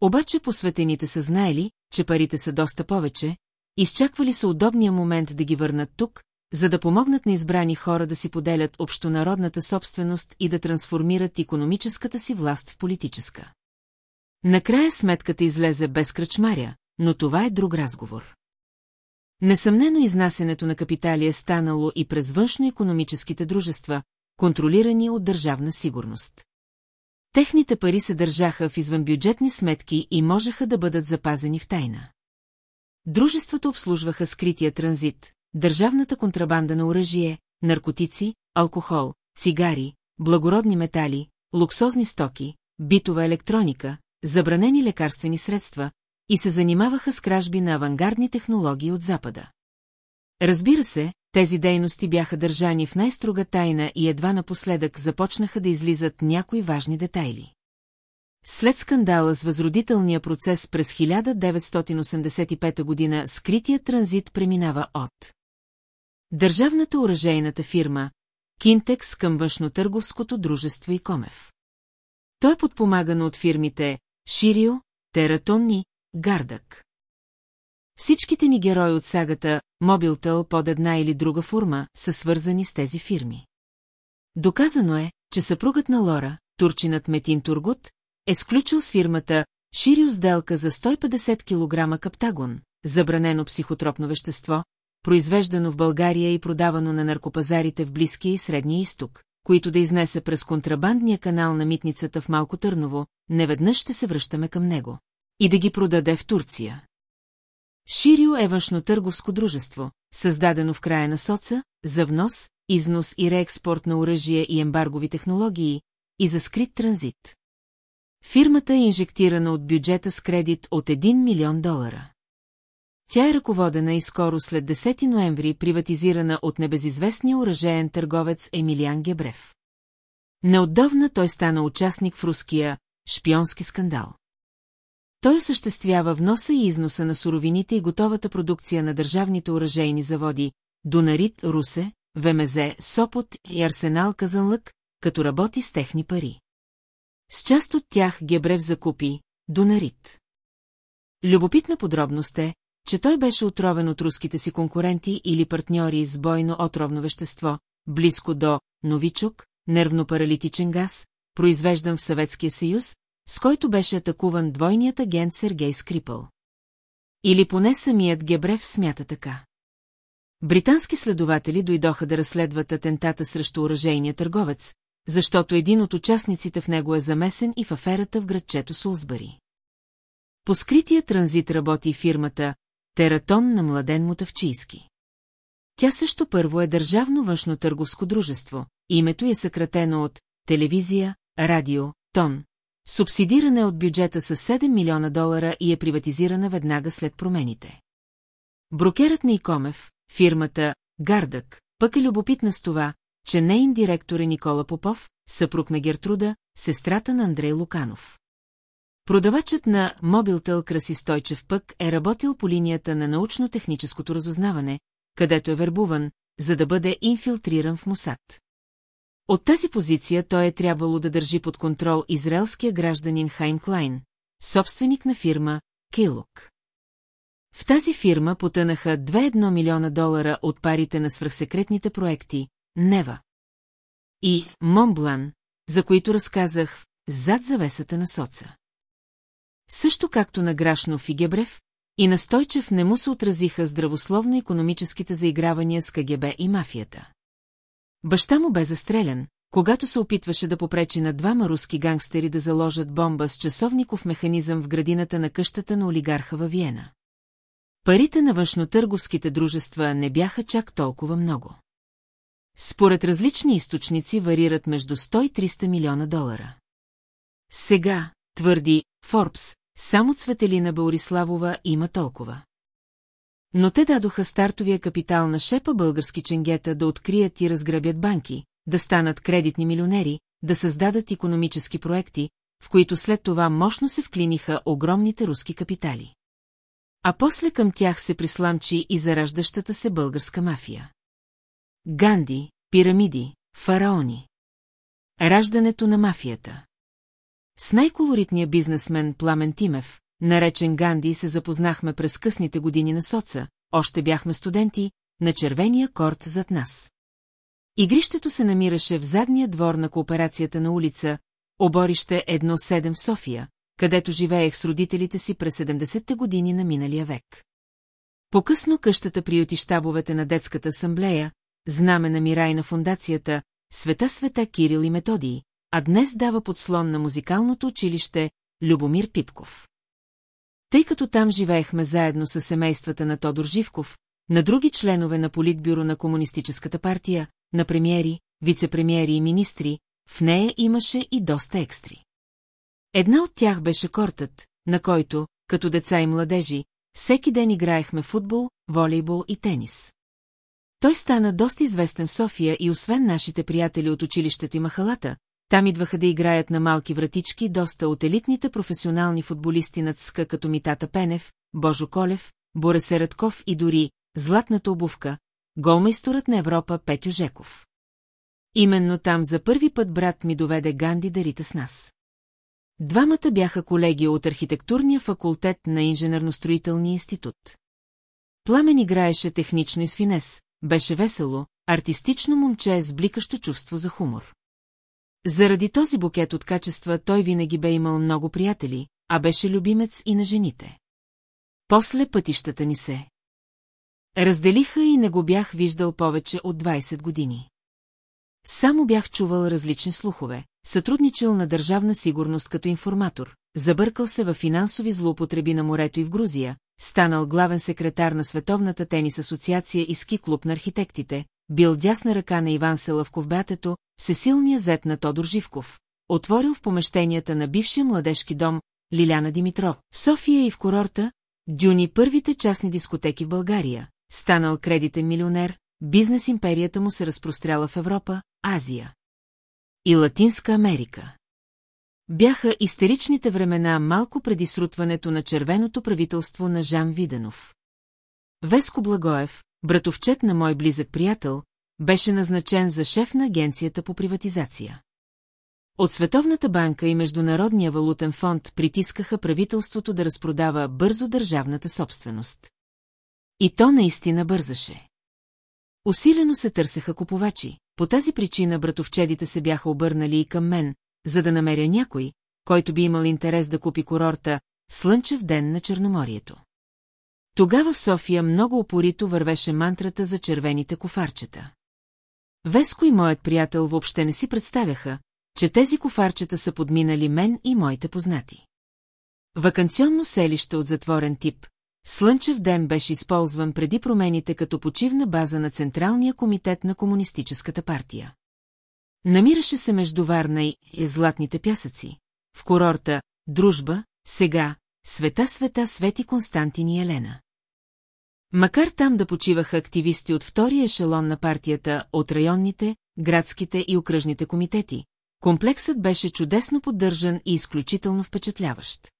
Обаче посветените са знаели, че парите са доста повече, изчаквали са удобния момент да ги върнат тук, за да помогнат на избрани хора да си поделят общонародната собственост и да трансформират економическата си власт в политическа. Накрая сметката излезе без кръчмаря, но това е друг разговор. Несъмнено изнасенето на капитали е станало и през външно-економическите дружества, контролирани от държавна сигурност. Техните пари се държаха в извънбюджетни сметки и можеха да бъдат запазени в тайна. Дружествата обслужваха скрития транзит, държавната контрабанда на оръжие, наркотици, алкохол, цигари, благородни метали, луксозни стоки, битова електроника, забранени лекарствени средства и се занимаваха с кражби на авангардни технологии от Запада. Разбира се, тези дейности бяха държани в най-строга тайна и едва напоследък започнаха да излизат някои важни детайли. След скандала с възродителния процес през 1985 година скрития транзит преминава от Държавната оръжейната фирма Кинтекс към външнотърговското дружество и Комев. Той е подпомагано от фирмите Ширио, Тератон и Гардък. Всичките ни герои от сагата Мобилтъл под една или друга форма са свързани с тези фирми. Доказано е, че съпругът на Лора, турчинът Метин Тургут, е сключил с фирмата Ширио сделка за 150 кг каптагон, забранено психотропно вещество, произвеждано в България и продавано на наркопазарите в Близкия и Средния изток, които да изнесе през контрабандния канал на митницата в Малко Търново, неведнъж ще се връщаме към него. И да ги продаде в Турция. Ширио е външно-търговско дружество, създадено в края на соца, за внос, износ и реекспорт на оръжие и ембаргови технологии, и за скрит транзит. Фирмата е инжектирана от бюджета с кредит от 1 милион долара. Тя е ръководена и скоро след 10 ноември приватизирана от небезизвестния оръжеен търговец Емилиан Гебрев. Неотдавна той стана участник в руския шпионски скандал. Той осъществява вноса и износа на суровините и готовата продукция на държавните оръжейни заводи Донарит, Русе, ВМЗ, Сопот и Арсенал Казанлък, като работи с техни пари. С част от тях Гебрев закупи Донарит. Любопитна подробност е, че той беше отровен от руските си конкуренти или партньори с бойно отровно вещество, близко до новичук, нервно-паралитичен газ, произвеждан в Съветския съюз, с който беше атакуван двойният агент Сергей Скрипъл. Или поне самият Гебрев смята така. Британски следователи дойдоха да разследват атентата срещу оръжейния търговец, защото един от участниците в него е замесен и в аферата в градчето Сулсбъри. По скрития транзит работи фирмата Тератон на Младен Мотавчийски. Тя също първо е държавно външно-търговско дружество, името е съкратено от телевизия, радио, тон, субсидиране от бюджета с 7 милиона долара и е приватизирана веднага след промените. Брокерът на Икомев, фирмата Гардък, пък е любопитна с това, че нейн директор е Никола Попов, съпруг на Гертруда, сестрата на Андрей Луканов. Продавачът на Мобилтел Краси Стойчев пък е работил по линията на научно-техническото разузнаване, където е вербуван, за да бъде инфилтриран в Мусад. От тази позиция той е трябвало да държи под контрол израелския гражданин Хайм Клайн, собственик на фирма Кейлук. В тази фирма потънаха 2,1 милиона долара от парите на свръхсекретните проекти Нева и Монблан, за които разказах зад завесата на соца. Също както на Грашнов и Гебрев, и на Стойчев не му се отразиха здравословно-економическите заигравания с КГБ и мафията. Баща му бе застрелян, когато се опитваше да попречи на двама руски гангстери да заложат бомба с часовников механизъм в градината на къщата на олигарха във Виена. Парите на външнотърговските дружества не бяха чак толкова много. Според различни източници варират между 100 и 300 милиона долара. Сега, твърди Форбс, само Цветелина Бауриславова има толкова. Но те дадоха стартовия капитал на шепа български ченгета да открият и разграбят банки, да станат кредитни милионери, да създадат економически проекти, в които след това мощно се вклиниха огромните руски капитали. А после към тях се присламчи и зараждащата се българска мафия. Ганди, пирамиди, фараони. Раждането на мафията. С най-колоритния бизнесмен Пламен Тимев, наречен Ганди, се запознахме през късните години на соца, още бяхме студенти, на червения корт зад нас. Игрището се намираше в задния двор на кооперацията на улица, оборище 1-7 в София, където живеех с родителите си през 70-те години на миналия век. По-късно къщата приюти щабовете на детската асамблея, знаме на мира на фундацията, света света Кирил и Методий, а днес дава подслон на музикалното училище Любомир Пипков. Тъй като там живеехме заедно с семействата на Тодор Живков, на други членове на политбюро на Комунистическата партия, на премиери, вице-премиери и министри, в нея имаше и доста екстри. Една от тях беше кортът, на който, като деца и младежи, всеки ден играехме футбол, волейбол и тенис. Той стана доста известен в София и освен нашите приятели от училището и махалата, там идваха да играят на малки вратички доста от елитните професионални футболисти над ска като Митата Пенев, Божо Колев, Боресе Радков и дори Златната обувка, голмайсторът на Европа Петю Жеков. Именно там за първи път брат ми доведе Ганди да рита с нас. Двамата бяха колеги от архитектурния факултет на Инженерно-строителния институт. Пламен играеше технично и с финес, беше весело, артистично момче с бликащо чувство за хумор. Заради този букет от качества той винаги бе имал много приятели, а беше любимец и на жените. После пътищата ни се. Разделиха и не го бях виждал повече от 20 години. Само бях чувал различни слухове, сътрудничал на държавна сигурност като информатор, забъркал се в финансови злоупотреби на морето и в Грузия, станал главен секретар на Световната тенис асоциация и ски клуб на архитектите, бил дясна ръка на Иван Селавков бятето, всесилния зет на Тодор Живков, отворил в помещенията на бившия младежки дом Лиляна Димитро, София и в курорта, дюни първите частни дискотеки в България, станал кредитен милионер, бизнес империята му се разпростряла в Европа, Азия и Латинска Америка. Бяха истеричните времена малко преди срутването на червеното правителство на Жан Виденов. Веско Благоев, братовчет на мой близък приятел, беше назначен за шеф на агенцията по приватизация. От Световната банка и Международния валутен фонд притискаха правителството да разпродава бързо държавната собственост. И то наистина бързаше. Усилено се търсеха купувачи, по тази причина братовчедите се бяха обърнали и към мен, за да намеря някой, който би имал интерес да купи курорта Слънчев ден на Черноморието. Тогава в София много опорито вървеше мантрата за червените кофарчета. Веско и моят приятел въобще не си представяха, че тези кофарчета са подминали мен и моите познати. Ваканционно селище от затворен тип, Слънчев ден беше използван преди промените като почивна база на Централния комитет на Комунистическата партия. Намираше се между Варна и Златните пясъци, в курорта Дружба, сега Света Света Свети Константин и Елена. Макар там да почиваха активисти от втория ешелон на партията, от районните, градските и окръжните комитети, комплексът беше чудесно поддържан и изключително впечатляващ.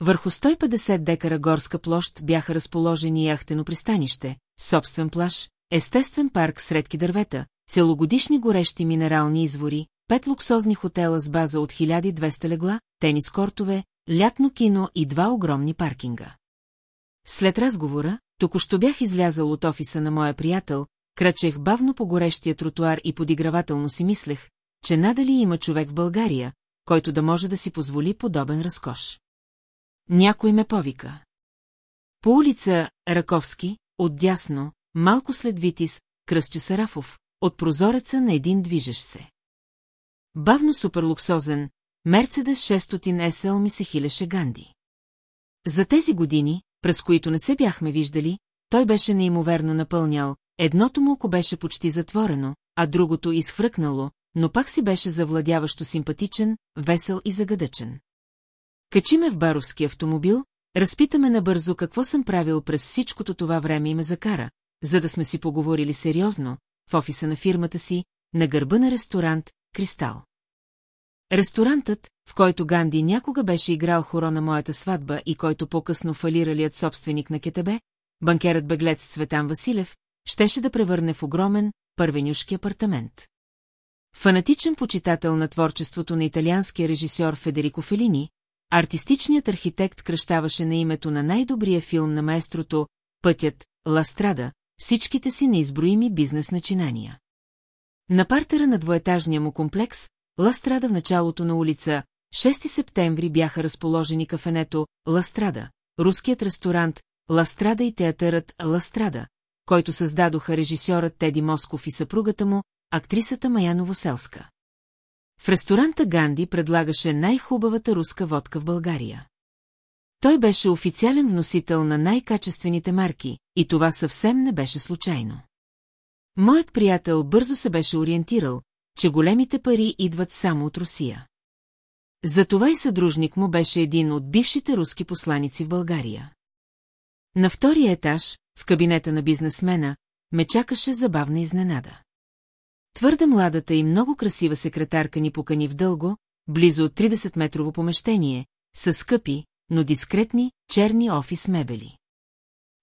Върху 150 декара горска площ бяха разположени яхтено пристанище, собствен плаж, естествен парк с редки дървета, целогодишни горещи минерални извори, пет луксозни хотела с база от 1200 легла, тенис кортове, лятно кино и два огромни паркинга. След разговора, току-що бях излязал от офиса на моя приятел, кръчех бавно по горещия тротуар и подигравателно си мислех, че надали има човек в България, който да може да си позволи подобен разкош. Някой ме повика. По улица Раковски, отдясно, малко след Витис, Кръстю Сарафов, от прозореца на един движещ се. Бавно суперлуксозен, Мерцедес 600 SL ми се хилеше Ганди. За тези години, през които не се бяхме виждали, той беше неимоверно напълнял, едното му око беше почти затворено, а другото изхвръкнало, но пак си беше завладяващо симпатичен, весел и загадъчен. Качиме в баровски автомобил, разпитаме набързо какво съм правил през всичкото това време и ме закара, за да сме си поговорили сериозно, в офиса на фирмата си, на гърба на ресторант «Кристал». Ресторантът, в който Ганди някога беше играл хоро на моята сватба и който по-късно фалиралият собственик на Кетебе, банкерът беглец Цветан Василев, щеше да превърне в огромен, първенюшки апартамент. Фанатичен почитател на творчеството на италианския режисьор Федерико Фелини, артистичният архитект кръщаваше на името на най-добрия филм на маестрото «Пътят, Ластрада», всичките си неизброими бизнес начинания. На партера на двоетажния му комплекс, Ластрада в началото на улица 6 септември бяха разположени кафенето Ластрада, руският ресторант Ластрада и театърът Ластрада, който създадоха режисьорът Теди Москов и съпругата му, актрисата Мая Новоселска. В ресторанта Ганди предлагаше най-хубавата руска водка в България. Той беше официален вносител на най-качествените марки, и това съвсем не беше случайно. Моят приятел бързо се беше ориентирал, че големите пари идват само от Русия. Затова и съдружник му беше един от бившите руски посланици в България. На втория етаж, в кабинета на бизнесмена, ме чакаше забавна изненада. Твърде младата и много красива секретарка ни покани в дълго, близо от 30-метрово помещение, с скъпи, но дискретни, черни офис мебели.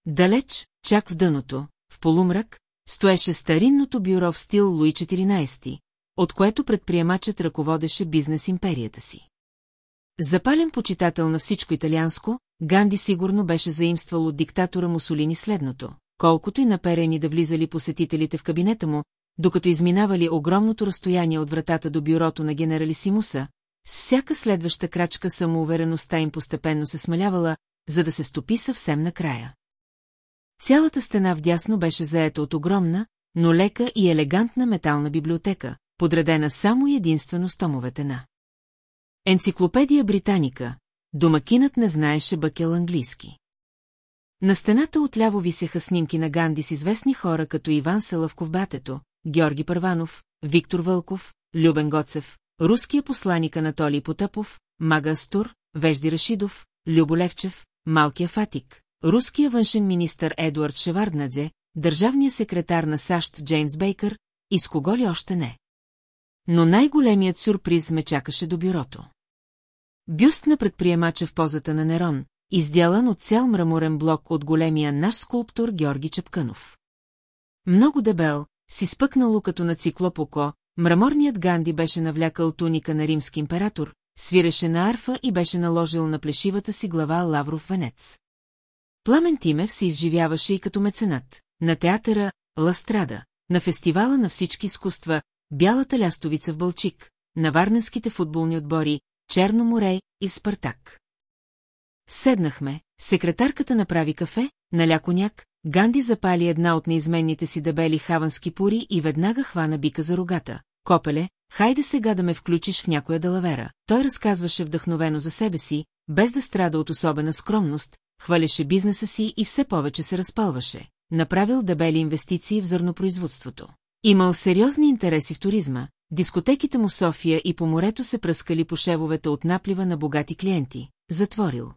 Далеч, чак в дъното, в полумрак, стоеше старинното бюро в стил Луи 14, от което предприемачът ръководеше бизнес империята си. Запален почитател на всичко италианско, Ганди сигурно беше заимствал от диктатора Мусолини следното. Колкото и наперени да влизали посетителите в кабинета му, докато изминавали огромното разстояние от вратата до бюрото на генералисимуса, с всяка следваща крачка самоувереността им постепенно се смалявала, за да се стопи съвсем накрая. Цялата стена вдясно беше заета от огромна, но лека и елегантна метална библиотека, подредена само единствено с томовете на. Енциклопедия Британика, домакинът не знаеше бъкел английски. На стената отляво висеха снимки на Ганди с известни хора като Иван Селъвков Батето, Георги Първанов, Виктор Вълков, Любен Гоцев, руския посланик Анатолий Потъпов, Мага Астур, Вежди Рашидов, Любо Левчев, Малкия Фатик, руския външен министър Едуард Шеварднадзе, държавния секретар на САЩ Джеймс Бейкър и с кого ли още не. Но най-големият сюрприз ме чакаше до бюрото. Бюст на предприемача в позата на Нерон, издялан от цял мраморен блок от големия наш скулптор Георги Чапканов. Много дебел, си спъкнало като на циклоп око, мраморният Ганди беше навлякал туника на римски император, свиреше на арфа и беше наложил на плешивата си глава лавров венец. Пламен Тимев се изживяваше и като меценат, на театъра Ластрада, на фестивала на всички изкуства Бялата лястовица в Бълчик, на варненските футболни отбори Черно море и Спартак. Седнахме, секретарката направи кафе, наля коняк, Ганди запали една от неизменните си дебели хавански пури и веднага хвана бика за рогата. Копеле, хайде сега да ме включиш в някоя далавера. Той разказваше вдъхновено за себе си, без да страда от особена скромност, хваляше бизнеса си и все повече се разпалваше. Направил дебели инвестиции в зърнопроизводството. Имал сериозни интереси в туризма, дискотеките му в София и по морето се пръскали по шевовете от наплива на богати клиенти. Затворил.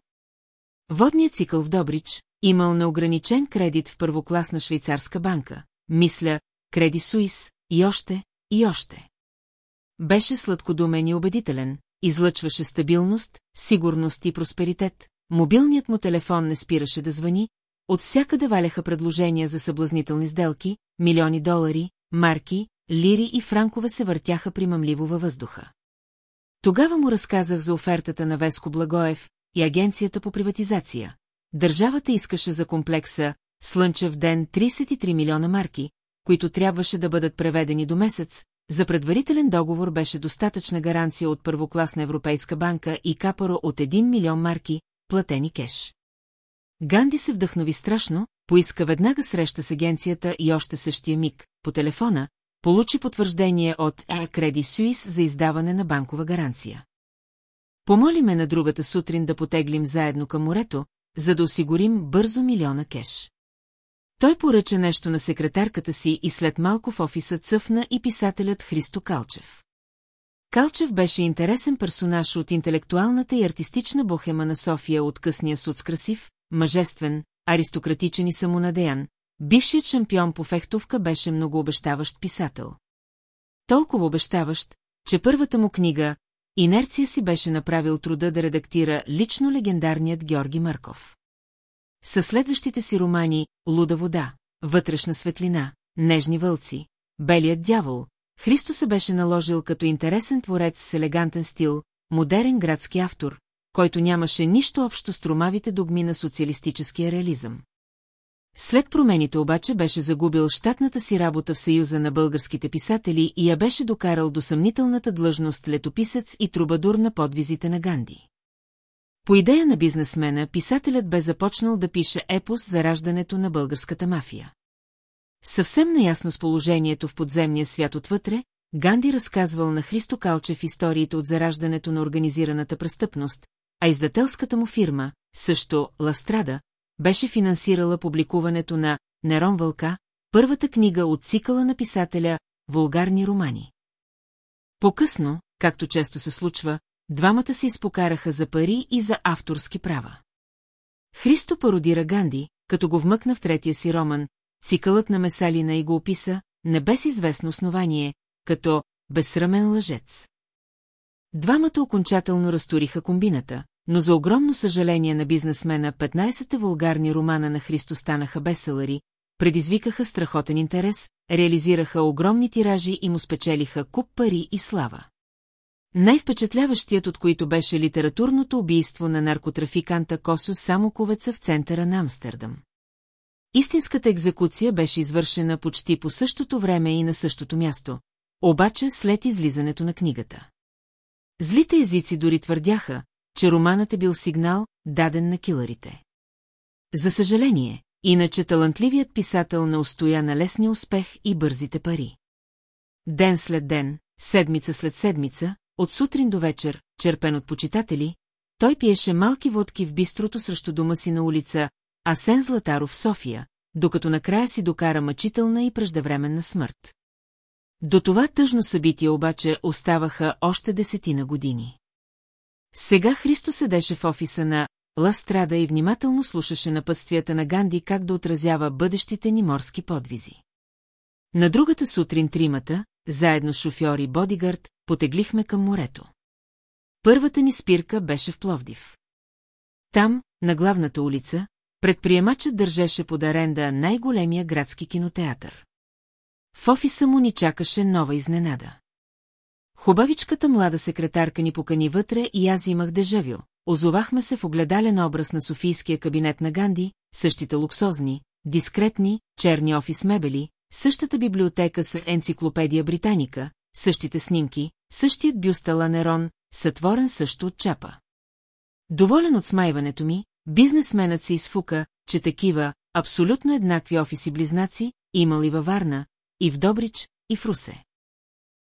Водният цикъл в Добрич имал неограничен кредит в първокласна швейцарска банка. Мисля, Креди Суис, и още, и още. Беше сладкодумен и убедителен, излъчваше стабилност, сигурност и просперитет, мобилният му телефон не спираше да звъни, от всякъде валяха предложения за съблазнителни сделки, милиони долари, марки, лири и франкове се въртяха примамливо във въздуха. Тогава му разказах за офертата на Веско Благоев и агенцията по приватизация. Държавата искаше за комплекса Слънчев ден 33 милиона марки, които трябваше да бъдат преведени до месец, за предварителен договор беше достатъчна гаранция от първокласна Европейска банка и капаро от 1 милион марки, платени кеш. Ганди се вдъхнови страшно, поиска веднага среща с агенцията и още същия миг, по телефона, получи потвърждение от Креди Суис за издаване на банкова гаранция. Помоли ме на другата сутрин да потеглим заедно към морето, за да осигурим бързо милиона кеш. Той поръча нещо на секретарката си и след малко в офиса цъфна и писателят Христо Калчев. Калчев беше интересен персонаж от интелектуалната и артистична бохема на София от късния суд с красив, мъжествен, аристократичен и самонадеян, бившият шампион по фехтовка беше многообещаващ писател. Толкова обещаващ, че първата му книга Инерция си беше направил труда да редактира лично легендарният Георги Марков. Със следващите си романи «Луда вода», «Вътрешна светлина», «Нежни вълци», «Белият дявол», Христо се беше наложил като интересен творец с елегантен стил, модерен градски автор, който нямаше нищо общо с тромавите догми на социалистическия реализъм. След промените обаче беше загубил щатната си работа в Съюза на българските писатели и я беше докарал до съмнителната длъжност летописец и трубадур на подвизите на Ганди. По идея на бизнесмена, писателят бе започнал да пише епос за раждането на българската мафия. Съвсем наясно с положението в подземния свят отвътре, Ганди разказвал на Христо Калчев историите от зараждането на организираната престъпност, а издателската му фирма, също Ластрада, беше финансирала публикуването на Нерон Вълка, първата книга от цикъла на писателя «Вулгарни романи». По-късно, както често се случва, двамата се изпокараха за пари и за авторски права. Христо пародира Ганди, като го вмъкна в третия си роман, цикълът на Месалина и го описа, не без известно основание, като безсрамен лъжец. Двамата окончателно разториха комбината, но за огромно съжаление на бизнесмена 15-те вулгарни романа на Христо станаха беселари, предизвикаха страхотен интерес, реализираха огромни тиражи и му спечелиха куп пари и слава. Най-впечатляващият от които беше литературното убийство на наркотрафиканта Косо Самоковеца в центъра на Амстердам. Истинската екзекуция беше извършена почти по същото време и на същото място, обаче след излизането на книгата. Злите езици дори твърдяха, че романът е бил сигнал, даден на киларите. За съжаление, иначе талантливият писател не устоя на лесния успех и бързите пари. Ден след ден, седмица след седмица, от сутрин до вечер, черпен от почитатели, той пиеше малки водки в бистрото срещу дома си на улица Асен Златаров в София, докато накрая си докара мъчителна и преждевременна смърт. До това тъжно събитие обаче оставаха още десетина години. Сега Христо седеше в офиса на Ластрада и внимателно слушаше напътствията на Ганди как да отразява бъдещите ни морски подвизи. На другата сутрин тримата, заедно с шофьор и бодигард, потеглихме към морето. Първата ни спирка беше в Пловдив. Там, на главната улица, предприемачът държеше под аренда най-големия градски кинотеатър. В офиса му ни чакаше нова изненада. Хубавичката млада секретарка ни покани вътре и аз имах дежавю. Озовахме се в огледален образ на Софийския кабинет на Ганди, същите луксозни, дискретни, черни офис мебели, същата библиотека с енциклопедия Британика, същите снимки, същият бюстала Нерон, сътворен също от чапа. Доволен от смайването ми, бизнесменът се изфука, че такива, абсолютно еднакви офиси-близнаци, имали във Варна, и в Добрич, и в Русе.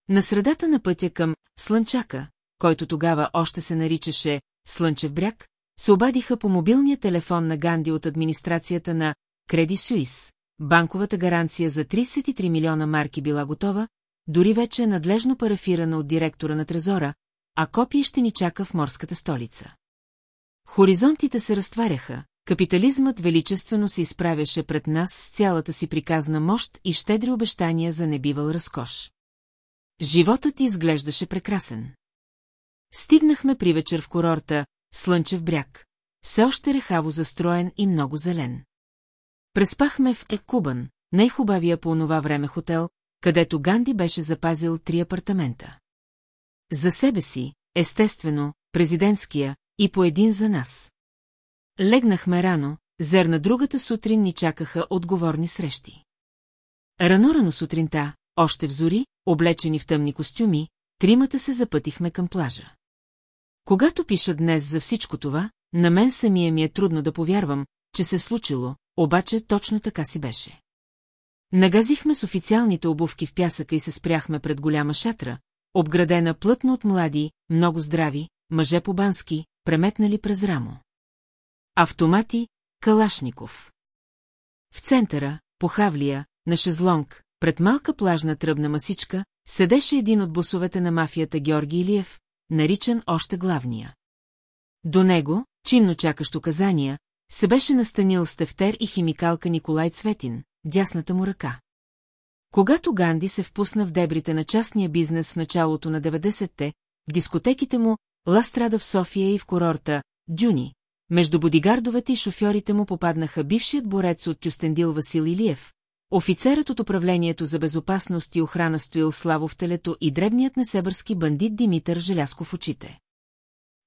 На средата на пътя към Слънчака, който тогава още се наричаше Слънчев бряг, се обадиха по мобилния телефон на Ганди от администрацията на Креди Суис. Банковата гаранция за 33 милиона марки била готова, дори вече надлежно парафирана от директора на Трезора, а копия ще ни чака в морската столица. Хоризонтите се разтваряха, капитализмът величествено се изправяше пред нас с цялата си приказна мощ и щедри обещания за небивал разкош. Животът изглеждаше прекрасен. Стигнахме при вечер в курорта, Слънчев бряг, все още рехаво застроен и много зелен. Преспахме в Екубан, най-хубавия по онова време хотел, където Ганди беше запазил три апартамента. За себе си, естествено, президентския, и по един за нас. Легнахме рано, зерна другата сутрин ни чакаха отговорни срещи. Рано-рано сутринта, още в зори, облечени в тъмни костюми, тримата се запътихме към плажа. Когато пиша днес за всичко това, на мен самия ми е трудно да повярвам, че се случило, обаче точно така си беше. Нагазихме с официалните обувки в пясъка и се спряхме пред голяма шатра, обградена плътно от млади, много здрави, мъже по-бански, преметнали през рамо. Автомати, Калашников. В центъра, по Хавлия, на шезлонг, пред малка плажна тръбна масичка, седеше един от босовете на мафията Георги Илиев, наричан още главния. До него, чинно чакащ указания, се беше настанил Стефтер и химикалка Николай Цветин, дясната му ръка. Когато Ганди се впусна в дебрите на частния бизнес в началото на 90-те, в дискотеките му, Ластрада в София и в курорта, Джуни, между бодигардовете и шофьорите му попаднаха бившият борец от Тюстендил Васил Илиев, офицерът от управлението за безопасност и охрана Стоил Славо в телето и дребният несебърски бандит Димитър Желясков в очите.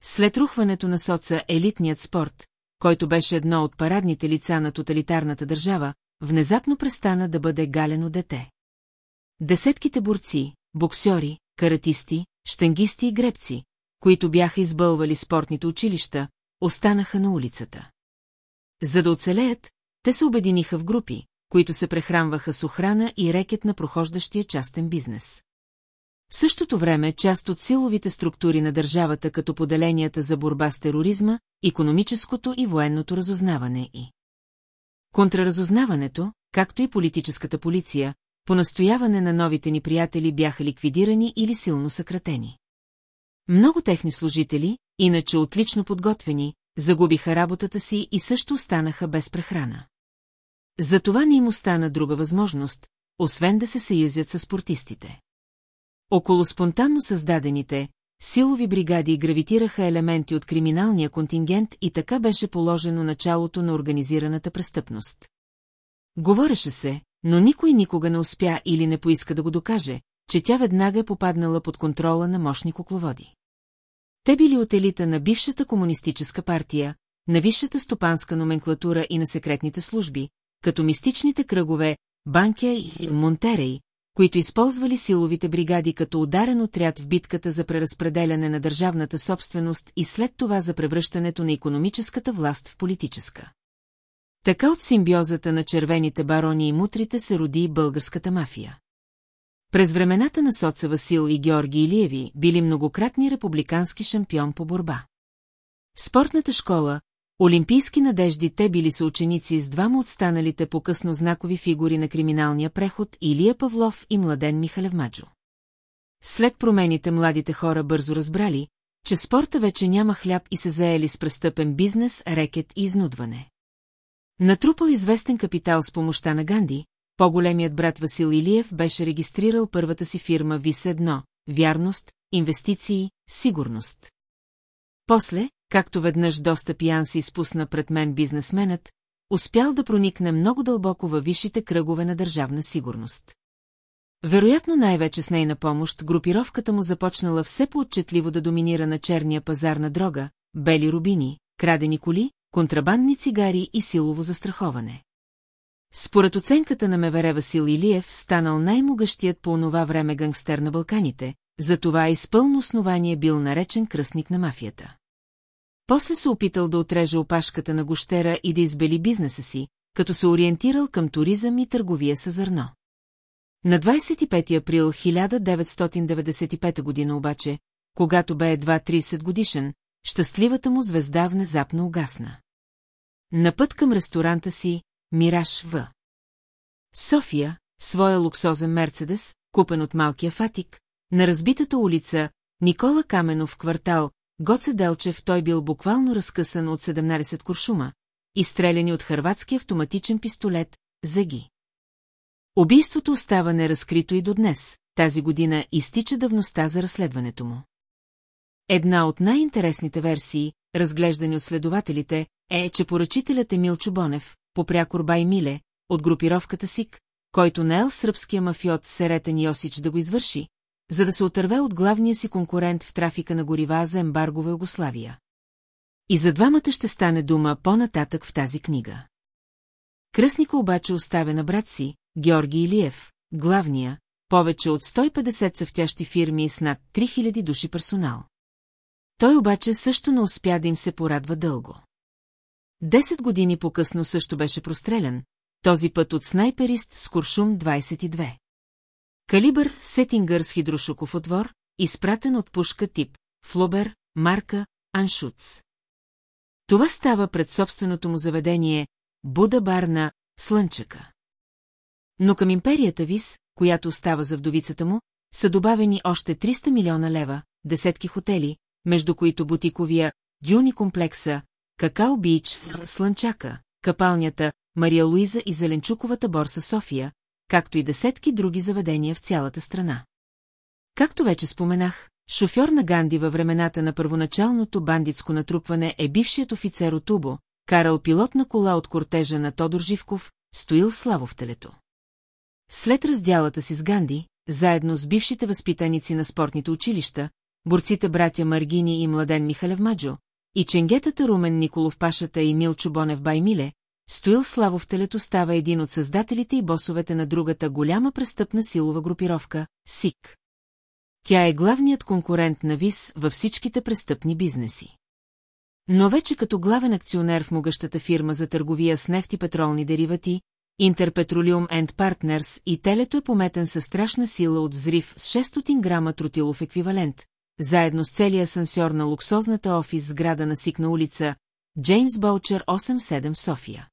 След рухването на соца елитният спорт, който беше едно от парадните лица на тоталитарната държава, внезапно престана да бъде галено дете. Десетките борци, боксьори, каратисти, штангисти и гребци, които бяха избълвали спортните училища, останаха на улицата. За да оцелеят, те се обединиха в групи, които се прехранваха с охрана и рекет на прохождащия частен бизнес. В същото време част от силовите структури на държавата като поделенията за борба с тероризма, економическото и военното разузнаване и контраразузнаването, както и политическата полиция, по настояване на новите ни приятели бяха ликвидирани или силно съкратени. Много техни служители, иначе отлично подготвени, загубиха работата си и също останаха без прехрана. Затова не им остана друга възможност, освен да се съюзят с спортистите. Около спонтанно създадените, силови бригади гравитираха елементи от криминалния контингент и така беше положено началото на организираната престъпност. Говореше се, но никой никога не успя или не поиска да го докаже, че тя веднага е попаднала под контрола на мощни кукловоди. Те били от елита на бившата комунистическа партия, на висшата стопанска номенклатура и на секретните служби, като мистичните кръгове Банкя и Монтерей, които използвали силовите бригади като ударен отряд в битката за преразпределяне на държавната собственост и след това за превръщането на економическата власт в политическа. Така от симбиозата на червените барони и мутрите се роди българската мафия. През времената на Соца Васил и Георги Илиеви били многократни републикански шампион по борба. В спортната школа, олимпийски надежди те били съученици с двама от станалите по-късно знакови фигури на криминалния преход Илия Павлов и Младен Михалев Маджо. След промените младите хора бързо разбрали, че спорта вече няма хляб и се заели с престъпен бизнес, рекет и изнудване. Натрупал известен капитал с помощта на Ганди, по-големият брат Васил Илиев беше регистрирал първата си фирма ВИС-1 – вярност, инвестиции, сигурност. После, както веднъж доста пиян се изпусна пред мен бизнесменът, успял да проникне много дълбоко във висшите кръгове на държавна сигурност. Вероятно най-вече с нейна помощ групировката му започнала все по-отчетливо да доминира на черния пазар на дрога, бели рубини, крадени коли, контрабандни цигари и силово застраховане. Според оценката на Мевере Васил Илиев станал най-могъщият по онова време гангстер на Балканите, затова и с пълно основание бил наречен кръстник на мафията. После се опитал да отреже опашката на гощера и да избели бизнеса си, като се ориентирал към туризъм и търговия с зърно. На 25 април 1995 година обаче, когато бе едва 30 годишен, щастливата му звезда внезапно угасна. На път към ресторанта си, Мираж В. София, своя луксозен Мерцедес, купен от малкия Фатик, на разбитата улица Никола Каменов квартал, Гоце Делчев той бил буквално разкъсан от 17 куршума, изстреляни от хърватски автоматичен пистолет, Заги. Убийството остава неразкрито и до днес, тази година изтича давността за разследването му. Една от най-интересните версии, разглеждани от следователите, е, че поръчителят Емил Чубонев, попрякор Бай Миле, от групировката СИК, който наел сръбския мафиот Серетен Йосич да го извърши, за да се отърве от главния си конкурент в трафика на горива за ембарго в Югославия. И за двамата ще стане дума по-нататък в тази книга. Кръсника обаче оставя на брат си, Георги Илиев, главния, повече от 150 съвтящи фирми с над 3000 души персонал. Той обаче също не успя да им се порадва дълго. Десет години по-късно също беше прострелян, този път от снайперист с куршум 22. Калибър Сетингър с хидрошуков отвор, изпратен от пушка тип Флобер, марка Аншуц. Това става пред собственото му заведение Буда бар на Слънчака. Но към империята Вис, която остава за вдовицата му, са добавени още 300 милиона лева, десетки хотели, между които бутиковия Дюни комплекса, Какао Бич, Слънчака, капалнята, Мария Луиза и Зеленчуковата борса София, както и десетки други заведения в цялата страна. Както вече споменах, шофьор на Ганди във времената на първоначалното бандитско натрупване е бившият офицер от Убо, карал пилотна кола от кортежа на Тодор Живков, стоил славо в телето. След разделата си с Ганди, заедно с бившите възпитаници на спортните училища, борците братя Маргини и Младен Михалев Маджо, и ченгетата Румен Николов Пашата и Милчо Бонев Баймиле, Стоил Славов телето става един от създателите и босовете на другата голяма престъпна силова групировка – СИК. Тя е главният конкурент на ВИС във всичките престъпни бизнеси. Но вече като главен акционер в могъщата фирма за търговия с нефти петролни деривати, Интерпетролиум Енд Партнерс и телето е пометен със страшна сила от взрив с 600 грама тротилов еквивалент, заедно с целия асансьор на луксозната офис сграда на Сикна улица, Джеймс Болчер 87 София.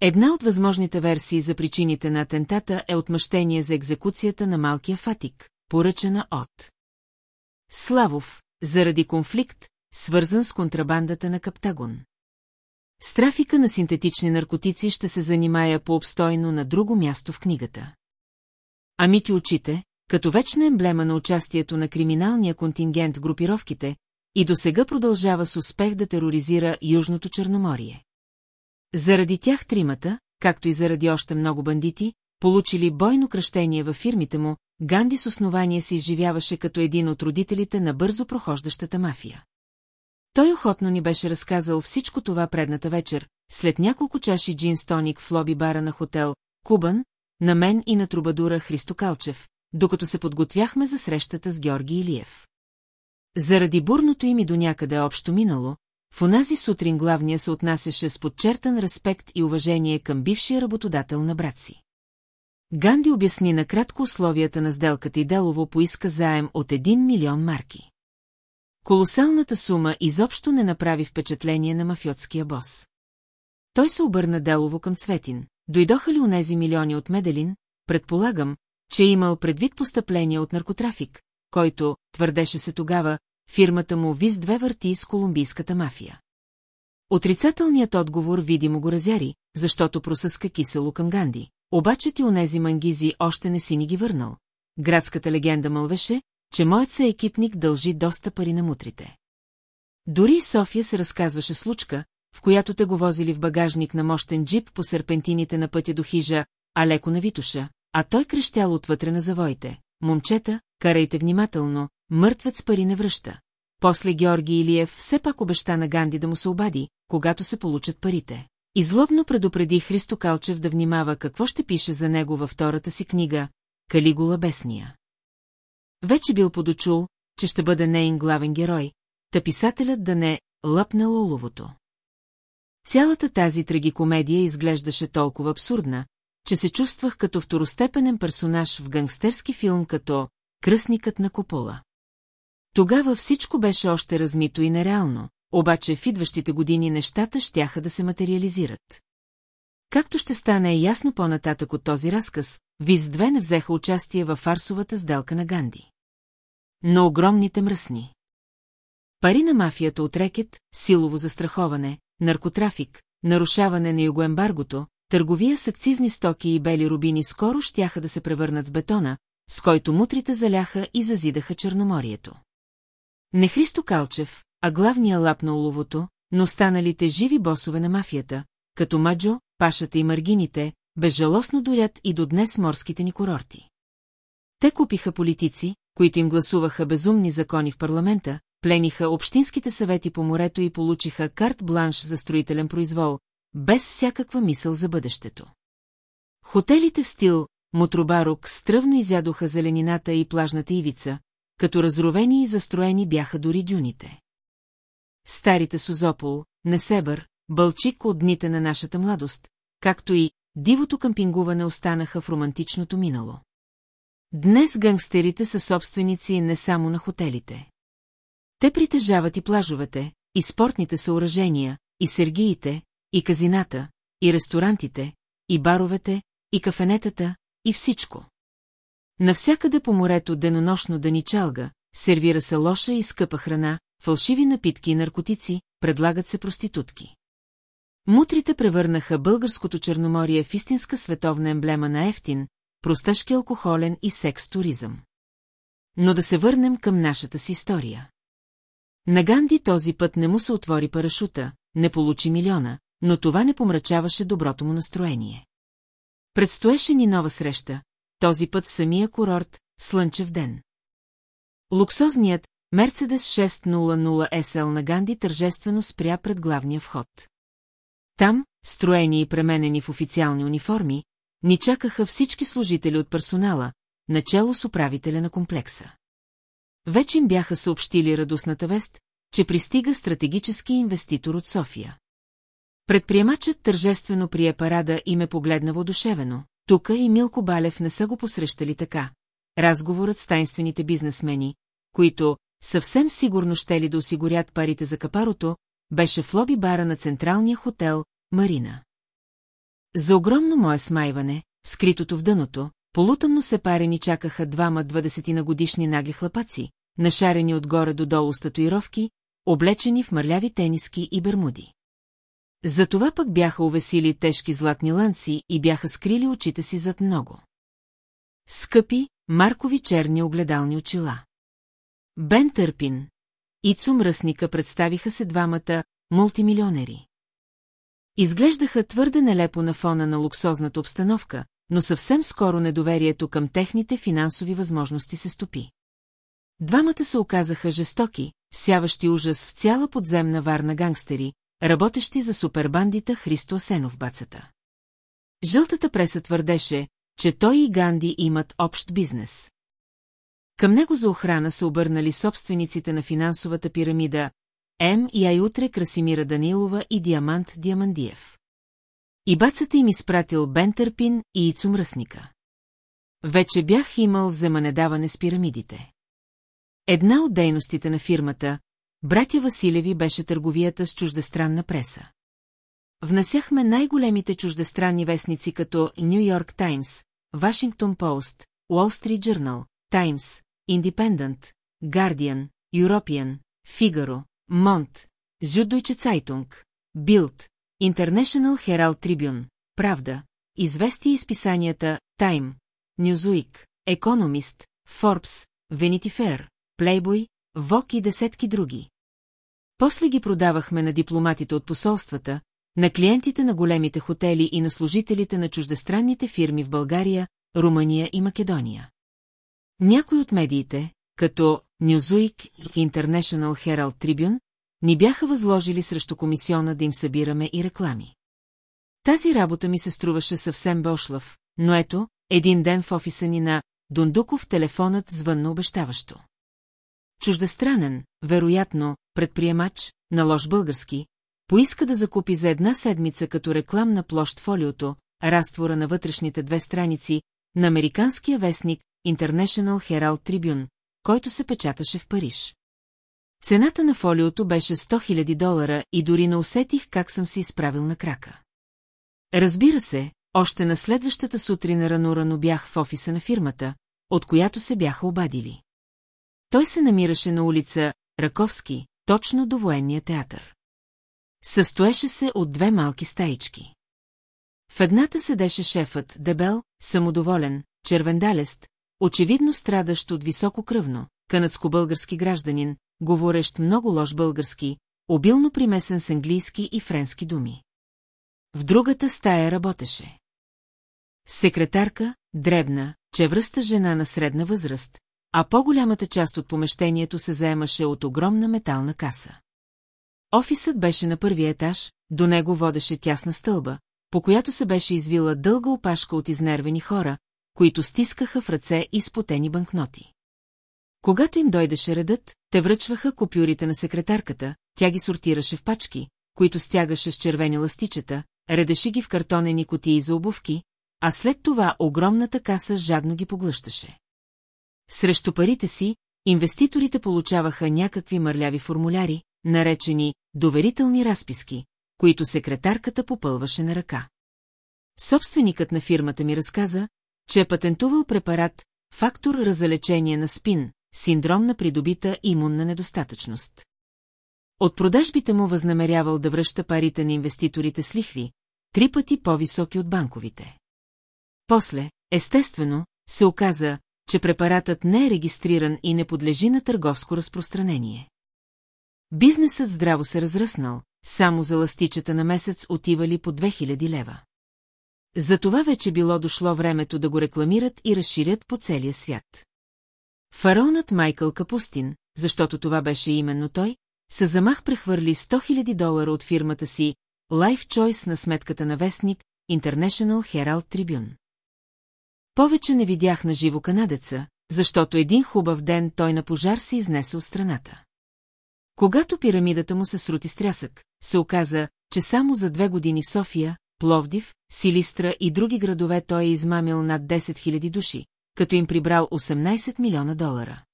Една от възможните версии за причините на атентата е отмъщение за екзекуцията на малкия Фатик, поръчана от Славов, заради конфликт, свързан с контрабандата на Каптагон. С трафика на синтетични наркотици ще се занимая по-обстойно на друго място в книгата. Ами ти очите, като вечна емблема на участието на криминалния контингент групировките, и до сега продължава с успех да тероризира Южното Черноморие. Заради тях тримата, както и заради още много бандити, получили бойно кръщение във фирмите му, Ганди с основание се изживяваше като един от родителите на бързо прохождащата мафия. Той охотно ни беше разказал всичко това предната вечер, след няколко чаши джин стоник в лоби бара на хотел Кубан, на мен и на трубадура Христо Калчев, докато се подготвяхме за срещата с Георги Илиев. Заради бурното им до някъде общо минало, в онази сутрин главния се отнасяше с подчертан респект и уважение към бившия работодател на брат си. Ганди обясни накратко условията на сделката и Делово поиска заем от 1 милион марки. Колосалната сума изобщо не направи впечатление на мафиотския бос. Той се обърна Делово към Цветин. Дойдоха ли онези милиони от Меделин, предполагам, че е имал предвид постъпления от наркотрафик, който, твърдеше се тогава, фирмата му виз две върти с колумбийската мафия. Отрицателният отговор видимо го разяри, защото просъска кисело към Ганди. Обаче ти онези мангизи още не си ни ги върнал. Градската легенда мълвеше, че моят се екипник дължи доста пари на мутрите. Дори София се разказваше случка, в която те го возили в багажник на мощен джип по серпентините на пътя до хижа, а леко на Витуша, а той крещял отвътре на завоите. Момчета, карайте внимателно, мъртвец пари не връща. После Георги Илиев все пак обеща на Ганди да му се обади, когато се получат парите. Излобно предупреди Христо Калчев да внимава какво ще пише за него във втората си книга «Калигула Бесния». Вече бил подочул, че ще бъде нейн главен герой, та писателят да не лъпне лоловото. Цялата тази трагикомедия изглеждаше толкова абсурдна, че се чувствах като второстепенен персонаж в гангстерски филм като «Кръстникът на купола». Тогава всичко беше още размито и нереално, обаче в идващите години нещата щяха да се материализират. Както ще стане ясно по-нататък от този разказ, Виз-2 не взеха участие във фарсовата сделка на Ганди. Но огромните мръсни. Пари на мафията от рекет, силово застраховане, наркотрафик, нарушаване на югоембаргото, търговия с акцизни стоки и бели рубини скоро щяха да се превърнат в бетона, с който мутрите заляха и зазидаха Черноморието. Не Христо Калчев, а главния лап на уловото, но останалите живи босове на мафията, като Маджо, Пашата и Маргините, безжалостно доят и до днес морските ни курорти. Те купиха политици, които им гласуваха безумни закони в парламента, плениха общинските съвети по морето и получиха карт-бланш за строителен произвол, без всякаква мисъл за бъдещето. Хотелите в стил Мутробарук стръвно изядоха зеленината и плажната ивица, като разровени и застроени бяха дори дюните. Старите Сузопол, Несебър, Бълчик от дните на нашата младост, както и дивото къмпингуване останаха в романтичното минало. Днес гангстерите са собственици не само на хотелите. Те притежават и плажовете, и спортните съоръжения, и сергиите, и казината, и ресторантите, и баровете, и кафенетата, и всичко. Навсякъде по морето денонощно да ни чалга, сервира се лоша и скъпа храна, фалшиви напитки и наркотици, предлагат се проститутки. Мутрите превърнаха българското черноморие в истинска световна емблема на ефтин, простъшки алкохолен и секс-туризъм. Но да се върнем към нашата си история. На Ганди този път не му се отвори парашута, не получи милиона, но това не помрачаваше доброто му настроение. Предстоеше ни нова среща, този път самия курорт, слънчев ден. Луксозният Мерцедес 600 SL на Ганди тържествено спря пред главния вход. Там, строени и пременени в официални униформи, ни чакаха всички служители от персонала, начало с управителя на комплекса. Вече им бяха съобщили радостната вест, че пристига стратегически инвеститор от София. Предприемачът тържествено прие парада и ме погледна воодушевено. Тука и Милко Балев не са го посрещали така. Разговорът с тайнствените бизнесмени, които съвсем сигурно щели да осигурят парите за капарото, беше в лоби бара на централния хотел Марина. За огромно мое смайване, скритото в дъното, полутъмно се парени чакаха двама двадесетина годишни нагли хлапаци, нашарени отгоре до долу статуировки, облечени в мърляви тениски и бермуди. Затова пък бяха увесили тежки златни ланци и бяха скрили очите си зад много. Скъпи, маркови черни огледални очила. Бен Търпин, Ицо Мръсника представиха се двамата мултимилионери. Изглеждаха твърде нелепо на фона на луксозната обстановка, но съвсем скоро недоверието към техните финансови възможности се стопи. Двамата се оказаха жестоки, сяващи ужас в цяла подземна варна гангстери, работещи за супербандита Христо Асенов бацата. Жълтата преса твърдеше, че той и Ганди имат общ бизнес. Към него за охрана са обърнали собствениците на финансовата пирамида М и Аютре Красимира Данилова и Диамант Диамандиев. И бацата им изпратил Бентърпин и Ицу Мръсника. Вече бях имал вземанедаване с пирамидите. Една от дейностите на фирмата, братя Василеви беше търговията с чуждестранна преса. Внасяхме най-големите чуждестранни вестници като Нью Йорк Таймс, Вашингтон Пост, Уолл Стрит Джърнал, Таймс, Индепендент, Гардиан, European, Фигаро, Монт, Зюдойче Цайтунг, Билд, International Herald Tribune, Правда, извести изписанията Тайм, Нюзуик, Економист, Форбс, Венити Фер, Плейбой, Вок и десетки други. После ги продавахме на дипломатите от посолствата, на клиентите на големите хотели и на служителите на чуждестранните фирми в България, Румъния и Македония. Някои от медиите, като Newsweek и International Herald Tribune, ни бяха възложили срещу комисиона да им събираме и реклами. Тази работа ми се струваше съвсем бошлав, но ето, един ден в офиса ни на Дундуков телефонът звънна обещаващо. Чуждестранен, вероятно, предприемач, на лош български, поиска да закупи за една седмица като рекламна площ фолиото, разтвора на вътрешните две страници, на американския вестник International Herald Tribune, който се печаташе в Париж. Цената на фолиото беше 100 000 долара и дори не усетих как съм се изправил на крака. Разбира се, още на следващата сутрин рано-рано бях в офиса на фирмата, от която се бяха обадили. Той се намираше на улица Раковски, точно до военния театър. Състоеше се от две малки стаички. В едната седеше шефът, дебел, самодоволен, червендалест, очевидно страдащ от висококръвно, канадско-български гражданин, говорещ много лош български, обилно примесен с английски и френски думи. В другата стая работеше. Секретарка, дребна, чевръста жена на средна възраст, а по-голямата част от помещението се заемаше от огромна метална каса. Офисът беше на първия етаж, до него водеше тясна стълба, по която се беше извила дълга опашка от изнервени хора, които стискаха в ръце изпотени банкноти. Когато им дойдеше редът, те връчваха купюрите на секретарката, тя ги сортираше в пачки, които стягаше с червени ластичета, редеше ги в картонени котии за обувки, а след това огромната каса жадно ги поглъщаше. Срещу парите си, инвеститорите получаваха някакви мърляви формуляри, наречени доверителни разписки, които секретарката попълваше на ръка. Собственикът на фирмата ми разказа, че е патентувал препарат фактор за лечение на спин, синдром на придобита имунна недостатъчност. От продажбите му възнамерявал да връща парите на инвеститорите с лихви, три пъти по-високи от банковите. После, естествено, се оказа, че препаратът не е регистриран и не подлежи на търговско разпространение. Бизнесът здраво се разръснал, само за ластичета на месец отивали по 2000 лева. За това вече било дошло времето да го рекламират и разширят по целия свят. Фараонът Майкъл Капустин, защото това беше именно той, със замах прехвърли 100 000 долара от фирмата си Life Choice на сметката на вестник International Herald Tribune. Повече не видях на живо канадеца, защото един хубав ден той на пожар се изнесе от страната. Когато пирамидата му се срути с трясък, се оказа, че само за две години в София, Пловдив, Силистра и други градове той е измамил над 10 000 души, като им прибрал 18 милиона долара.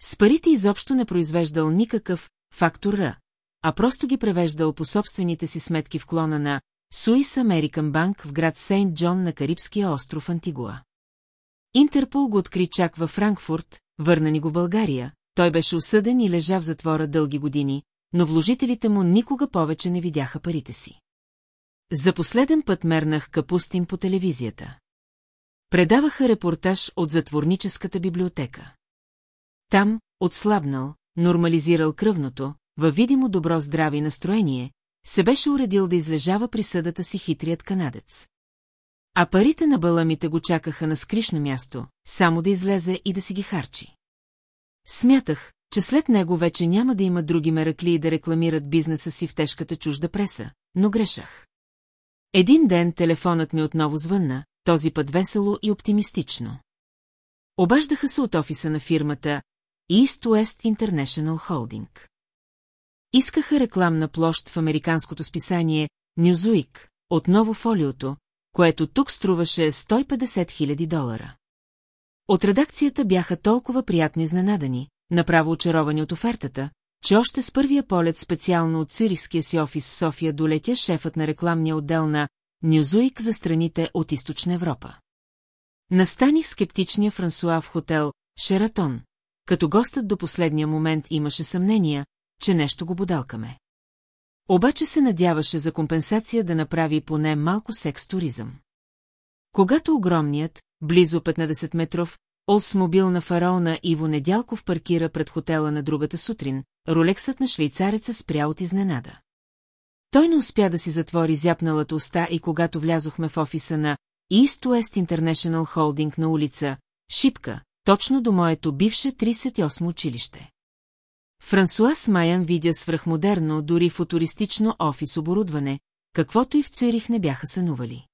С парите изобщо не произвеждал никакъв фактор Р, а просто ги превеждал по собствените си сметки в клона на Суис Американ Банк в град Сейнт Джон на Карибския остров Антигуа. Интерпол го откри чак във Франкфурт, върна ни го България, той беше осъден и лежа в затвора дълги години, но вложителите му никога повече не видяха парите си. За последен път мернах капустин по телевизията. Предаваха репортаж от затворническата библиотека. Там, отслабнал, нормализирал кръвното, във видимо добро здраве и настроение, се беше уредил да излежава присъдата си хитрият канадец. А парите на баламите го чакаха на скришно място, само да излезе и да си ги харчи. Смятах, че след него вече няма да има други меракли да рекламират бизнеса си в тежката чужда преса, но грешах. Един ден телефонът ми отново звънна, този път весело и оптимистично. Обаждаха се от офиса на фирмата East West International Holding. Искаха рекламна площ в американското списание Newsweek, отново фолиото, което тук струваше 150 000 долара. От редакцията бяха толкова приятно изненадани, направо очаровани от офертата, че още с първия полет специално от Цюрихския си офис в София долетя шефът на рекламния отдел на Нюзуик за страните от Източна Европа. Настаних скептичния Франсуа в хотел Шератон, като гостът до последния момент имаше съмнения, че нещо го бодалкаме. Обаче се надяваше за компенсация да направи поне малко секс-туризъм. Когато огромният, близо 15 метров, Олдсмобил на фараона Иво Недялков паркира пред хотела на другата сутрин, ролексът на швейцареца спря от изненада. Той не успя да си затвори зяпналата уста и когато влязохме в офиса на East West International Holding на улица Шипка, точно до моето бивше 38 училище. Франсуас Майан видя свръхмодерно, дори футуристично офис оборудване, каквото и в Цюрих не бяха сънували.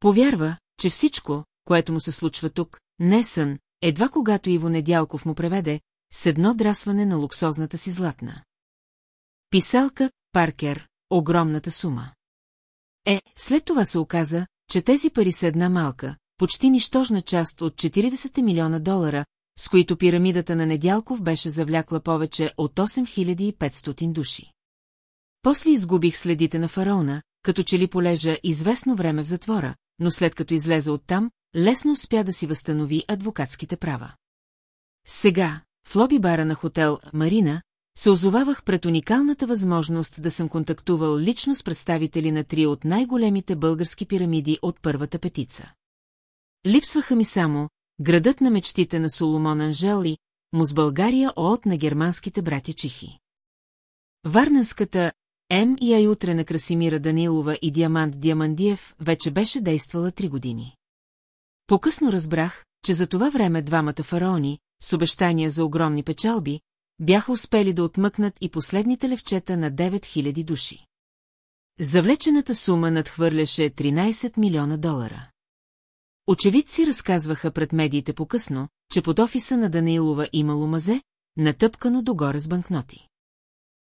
Повярва, че всичко, което му се случва тук, не е сън, едва когато Иво Недялков му преведе, с едно драсване на луксозната си златна. Писалка, Паркер, огромната сума. Е, след това се оказа, че тези пари са една малка, почти нищожна част от 40 милиона долара, с които пирамидата на Недялков беше завлякла повече от 8500 души. После изгубих следите на фараона, като че ли полежа известно време в затвора, но след като излезе оттам, лесно успя да си възстанови адвокатските права. Сега, в лоби бара на хотел «Марина», се озовавах пред уникалната възможност да съм контактувал лично с представители на три от най-големите български пирамиди от първата петица. Липсваха ми само градът на мечтите на Соломон Анжели, му с България от на германските брати Чихи. Варненската М и Ай на Красимира Данилова и Диамант Диамандиев вече беше действала три години. По-късно разбрах, че за това време двамата фараони, с обещания за огромни печалби, бяха успели да отмъкнат и последните левчета на 9000 души. Завлечената сума надхвърляше 13 милиона долара. Очевидци разказваха пред медиите по-късно, че под офиса на Данилова имало мазе, натъпкано догоре с банкноти.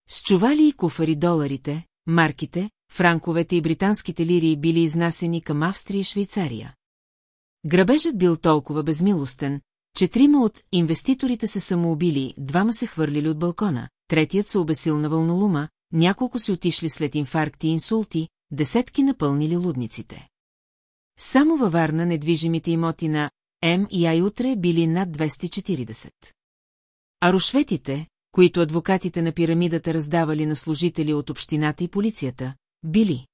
С чували и куфари доларите, марките, франковете и британските лири били изнасени към Австрия и Швейцария. Грабежът бил толкова безмилостен, че трима от инвеститорите се самоубили, двама се хвърлили от балкона, третият се обесил на вълнолума, няколко си отишли след инфаркти и инсулти, десетки напълнили лудниците. Само във Варна недвижимите имоти на М и Ай утре били над 240. А рушветите, които адвокатите на пирамидата раздавали на служители от общината и полицията, били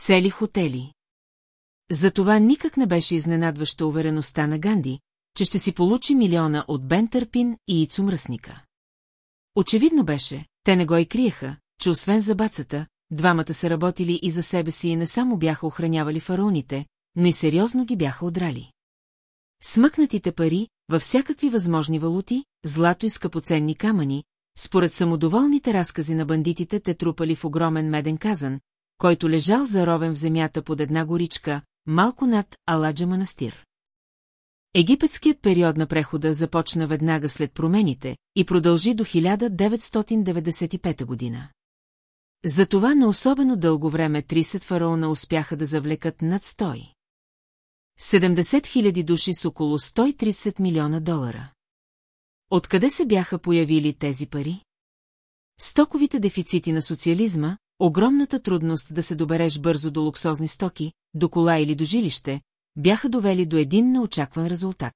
цели хотели. Затова никак не беше изненадваща увереността на Ганди, че ще си получи милиона от Бен Търпин и Ицу Мръсника. Очевидно беше, те не го и криеха, че освен за бацата, двамата са работили и за себе си и не само бяха охранявали фараоните, но и сериозно ги бяха одрали. Смъкнатите пари, във всякакви възможни валути, злато и скъпоценни камъни, според самодоволните разкази на бандитите те трупали в огромен меден казан, който лежал заровен в земята под една горичка, малко над Аладжа манастир. Египетският период на прехода започна веднага след промените и продължи до 1995 година. За това на особено дълго време 30 фараона успяха да завлекат над 100. 70 000 души с около 130 милиона долара. Откъде се бяха появили тези пари? Стоковите дефицити на социализма, огромната трудност да се добереш бързо до луксозни стоки, до кола или до жилище, бяха довели до един неочакван резултат.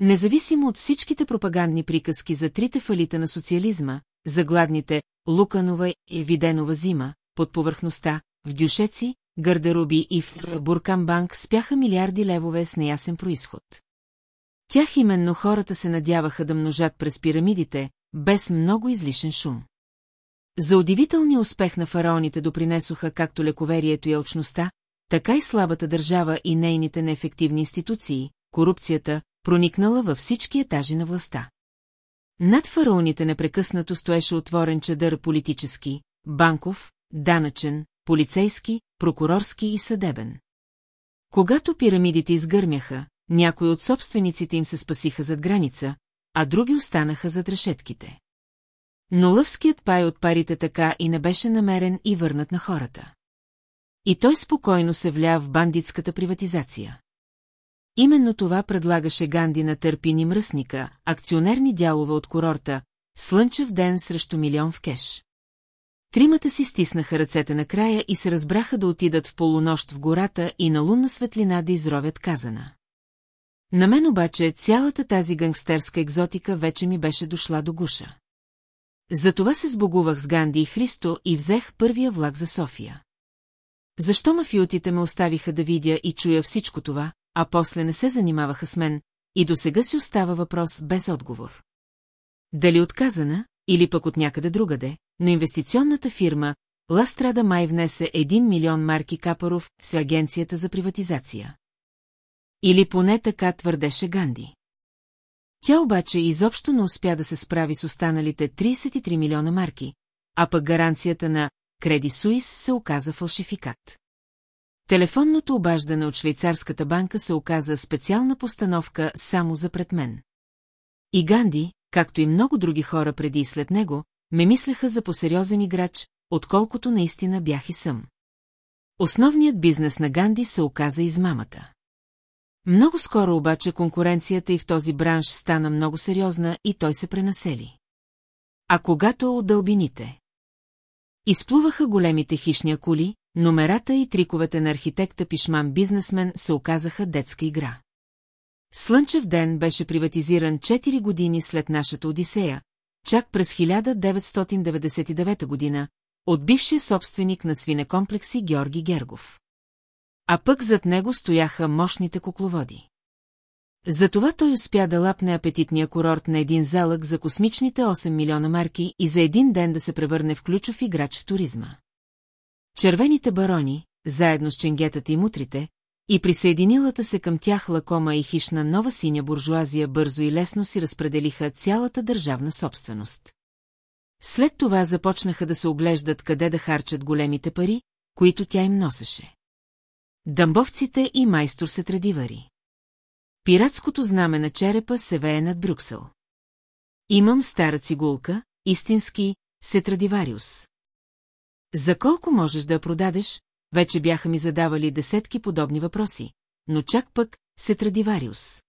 Независимо от всичките пропагандни приказки за трите фалита на социализма, за гладните Луканова и Виденова зима, под повърхността, в дюшеци, гардероби и в Буркамбанк спяха милиарди левове с неясен происход. Тях именно хората се надяваха да множат през пирамидите, без много излишен шум. За удивителния успех на фараоните допринесоха както лековерието и алчността, така и слабата държава и нейните неефективни институции, корупцията, проникнала във всички етажи на властта. Над фараоните непрекъснато стоеше отворен чадър политически, банков, данъчен, полицейски, прокурорски и съдебен. Когато пирамидите изгърмяха, някои от собствениците им се спасиха зад граница, а други останаха зад решетките. Но лъвският пай от парите така и не беше намерен и върнат на хората. И той спокойно се вля в бандитската приватизация. Именно това предлагаше Ганди на Търпини Мръсника, акционерни дялове от курорта, слънчев ден срещу милион в кеш. Тримата си стиснаха ръцете на края и се разбраха да отидат в полунощ в гората и на лунна светлина да изровят казана. На мен обаче цялата тази гангстерска екзотика вече ми беше дошла до гуша. Затова се сбогувах с Ганди и Христо и взех първия влак за София. Защо мафиотите ме оставиха да видя и чуя всичко това, а после не се занимаваха с мен, и до сега си остава въпрос без отговор. Дали отказана, или пък от някъде другаде, но инвестиционната фирма Ластрада май внесе 1 милион марки Капаров в агенцията за приватизация. Или поне така твърдеше Ганди. Тя обаче изобщо не успя да се справи с останалите 33 милиона марки, а пък гаранцията на Креди Суис се оказа фалшификат. Телефонното обаждане от швейцарската банка се оказа специална постановка само за пред мен. И Ганди, както и много други хора преди и след него, ме мислеха за посериозен играч, отколкото наистина бях и съм. Основният бизнес на Ганди се оказа измамата. Много скоро обаче конкуренцията и в този бранш стана много сериозна и той се пренасели. А когато от дълбините? Изплуваха големите хищни коли, номерата и триковете на архитекта Пишман бизнесмен се оказаха детска игра. Слънчев ден беше приватизиран 4 години след нашата Одисея, чак през 1999 година, от бившия собственик на свинекомплекси Георги Гергов. А пък зад него стояха мощните кукловоди. Затова той успя да лапне апетитния курорт на един залък за космичните 8 милиона марки и за един ден да се превърне в ключов играч в туризма. Червените барони, заедно с ченгетата и мутрите, и присъединилата се към тях лакома и хищна нова синя буржуазия бързо и лесно си разпределиха цялата държавна собственост. След това започнаха да се оглеждат къде да харчат големите пари, които тя им носеше. Дъмбовците и майстор се традивари. Пиратското знаме на черепа се вее над Брюксел. Имам стара цигулка, истински Сетрадивариус. За колко можеш да я продадеш, вече бяха ми задавали десетки подобни въпроси, но чак пък Сетрадивариус.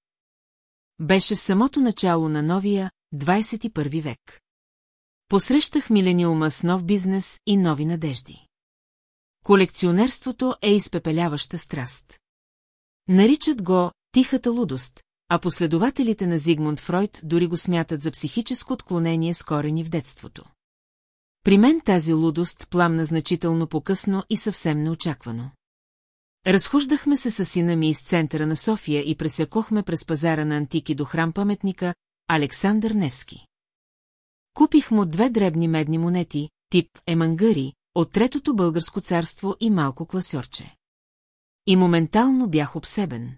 Беше в самото начало на новия, 21 век. Посрещах милениума с нов бизнес и нови надежди. Колекционерството е изпепеляваща страст. Наричат го тихата лудост, а последователите на Зигмунд Фройд дори го смятат за психическо отклонение с корени в детството. При мен тази лудост пламна значително по-късно и съвсем неочаквано. Разхождахме се с сина ми из центъра на София и пресякохме през пазара на антики до храм паметника Александър Невски. Купих му две дребни медни монети, тип емангари, от Третото българско царство и малко класьорче. И моментално бях обсебен.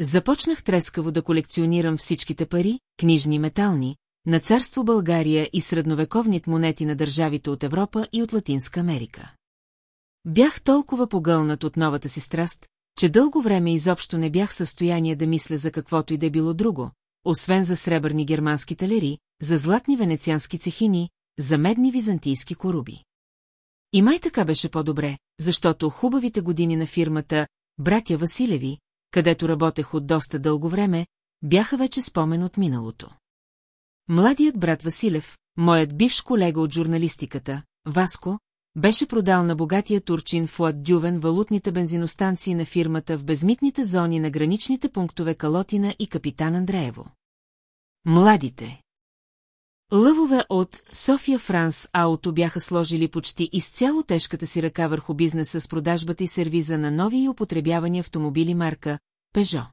Започнах трескаво да колекционирам всичките пари, книжни и метални, на царство България и средновековният монети на държавите от Европа и от Латинска Америка. Бях толкова погълнат от новата си страст, че дълго време изобщо не бях в състояние да мисля за каквото и да било друго, освен за сребърни германски талери, за златни венециански цехини, за медни византийски коруби. И май така беше по-добре, защото хубавите години на фирмата «Братя Василеви», където работех от доста дълго време, бяха вече спомен от миналото. Младият брат Василев, моят бивш колега от журналистиката, Васко, беше продал на богатия турчин Фуат Дювен валутните бензиностанции на фирмата в безмитните зони на граничните пунктове Калотина и Капитан Андреево. Младите Лъвове от София Франс Ауто бяха сложили почти изцяло тежката си ръка върху бизнеса с продажбата и сервиза на нови и употребявани автомобили марка Пежо.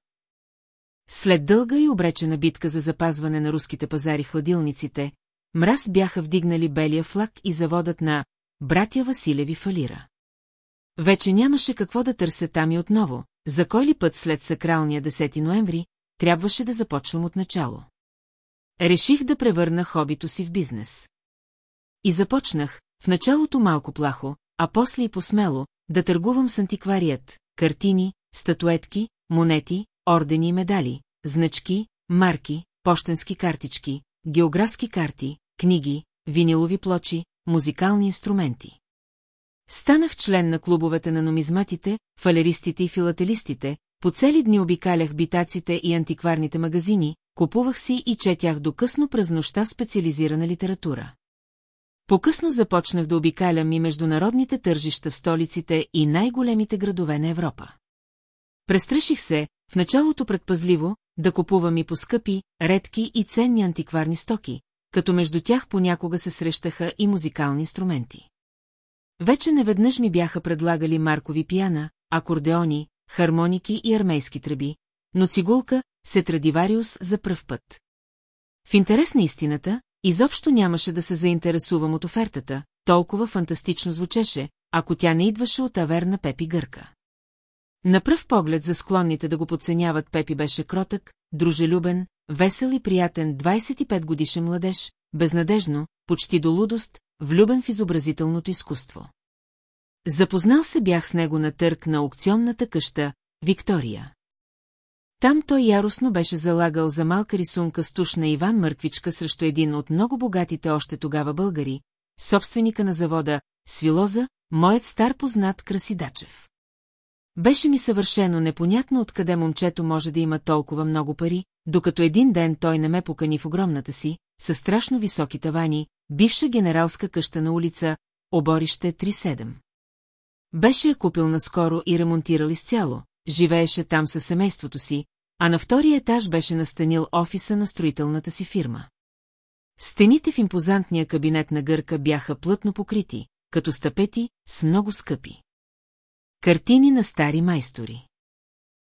След дълга и обречена битка за запазване на руските пазари хладилниците, мраз бяха вдигнали белия флаг и заводът на братя Василеви фалира. Вече нямаше какво да търся там и отново, за кой ли път след сакралния 10 ноември, трябваше да започвам от начало. Реших да превърна хобито си в бизнес. И започнах, в началото малко плахо, а после и посмело, да търгувам с антикварият, картини, статуетки, монети, ордени и медали, значки, марки, почтенски картички, географски карти, книги, винилови плочи, музикални инструменти. Станах член на клубовете на номизматите, фалеристите и филателистите, по цели дни обикалях битаците и антикварните магазини, купувах си и четях до късно през нощта специализирана литература. По-късно започнах да обикалям и международните тържища в столиците и най-големите градове на Европа. Престраших се, в началото предпазливо, да купувам и по скъпи, редки и ценни антикварни стоки, като между тях понякога се срещаха и музикални инструменти. Вече неведнъж ми бяха предлагали маркови пияна, акордеони, хармоники и армейски тръби, но цигулка се Традивариус за пръв път. В интерес на истината, изобщо нямаше да се заинтересувам от офертата, толкова фантастично звучеше, ако тя не идваше от аверна Пепи Гърка. На пръв поглед за склонните да го подценяват Пепи беше кротък, дружелюбен, весел и приятен 25 годишен младеж, безнадежно, почти до лудост, влюбен в изобразителното изкуство. Запознал се бях с него на търк на аукционната къща Виктория. Там той яростно беше залагал за малка рисунка с туш на Иван Мърквичка срещу един от много богатите още тогава българи, собственика на завода Свилоза, моят стар познат Красидачев. Беше ми съвършено непонятно откъде момчето може да има толкова много пари, докато един ден той не ме покани в огромната си, със страшно високи тавани, бивша генералска къща на улица, оборище 37. Беше я купил наскоро и ремонтирал изцяло, живееше там със семейството си, а на втория етаж беше настанил офиса на строителната си фирма. Стените в импозантния кабинет на Гърка бяха плътно покрити, като стъпети с много скъпи. Картини на стари майстори.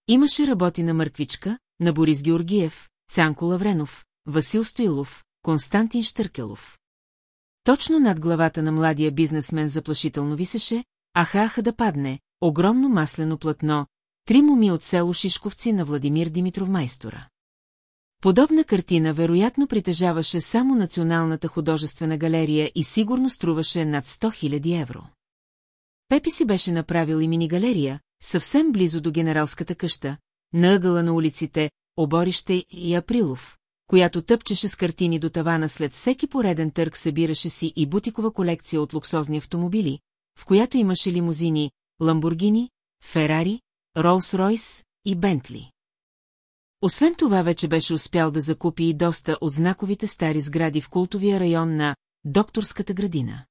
Имаше работи на Мърквичка, на Борис Георгиев, Цанко Лавренов, Васил Стоилов, Константин Штъркелов. Точно над главата на младия бизнесмен заплашително висеше, аха-аха да падне, огромно маслено платно, три моми от село Шишковци на Владимир Димитров майстора. Подобна картина вероятно притежаваше само Националната художествена галерия и сигурно струваше над 100 000 евро. Пепи си беше направил и мини-галерия, съвсем близо до генералската къща, на ъгъла на улиците Оборище и Априлов, която тъпчеше с картини до тавана след всеки пореден търг събираше си и бутикова колекция от луксозни автомобили, в която имаше лимузини, Ламбургини, Ферари, Ролс-Ройс и Бентли. Освен това вече беше успял да закупи и доста от знаковите стари сгради в култовия район на Докторската градина.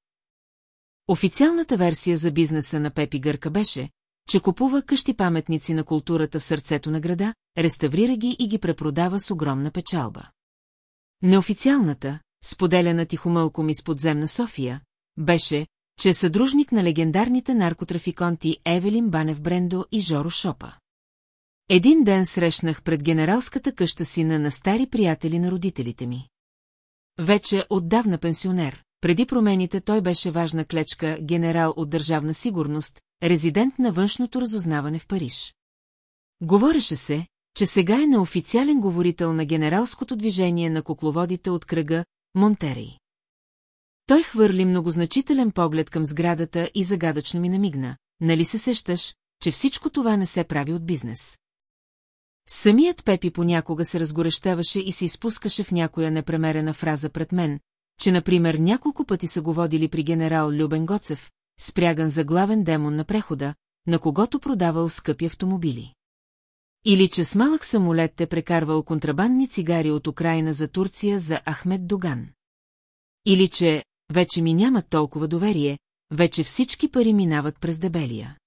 Официалната версия за бизнеса на Пепи Гърка беше, че купува къщи-паметници на културата в сърцето на града, реставрира ги и ги препродава с огромна печалба. Неофициалната, споделена тихомълком из подземна София, беше, че е съдружник на легендарните наркотрафиконти Евелин Банев Брендо и Жоро Шопа. Един ден срещнах пред генералската къща сина на стари приятели на родителите ми. Вече отдавна пенсионер, преди промените той беше важна клечка, генерал от държавна сигурност, резидент на външното разузнаване в Париж. Говореше се, че сега е неофициален говорител на генералското движение на кукловодите от кръга Монтерей. Той хвърли многозначителен поглед към сградата и загадъчно ми намигна. Нали се сещаш, че всичко това не се прави от бизнес? Самият Пепи понякога се разгорещаваше и се изпускаше в някоя непремерена фраза пред мен, че, например, няколко пъти са го водили при генерал Любен Гоцев, спряган за главен демон на прехода, на когото продавал скъпи автомобили. Или че с малък самолет е прекарвал контрабандни цигари от Украина за Турция за Ахмед Доган. Или че вече ми нямат толкова доверие, вече всички пари минават през дебелия.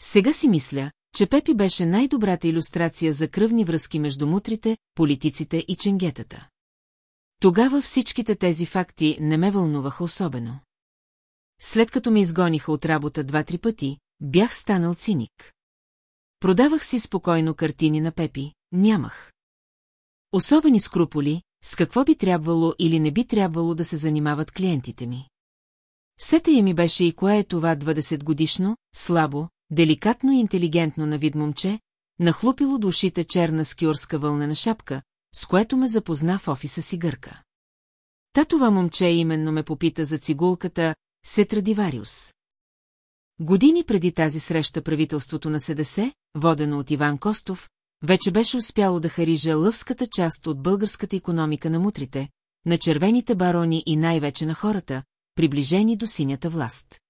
Сега си мисля, че Пепи беше най-добрата иллюстрация за кръвни връзки между мутрите, политиците и ченгетата. Тогава всичките тези факти не ме вълнуваха особено. След като ме изгониха от работа два-три пъти, бях станал циник. Продавах си спокойно картини на Пепи, нямах. Особени скруполи, с какво би трябвало или не би трябвало да се занимават клиентите ми. Сета ми беше и кое е това 20-годишно, слабо, деликатно и интелигентно на вид момче, нахлупило душите черна скюрска вълнена шапка, с което ме запозна в офиса си гърка. Та това момче именно ме попита за цигулката Сетрадивариус. Години преди тази среща правителството на СДС, водено от Иван Костов, вече беше успяло да харижа лъвската част от българската економика на мутрите, на червените барони и най-вече на хората, приближени до синята власт.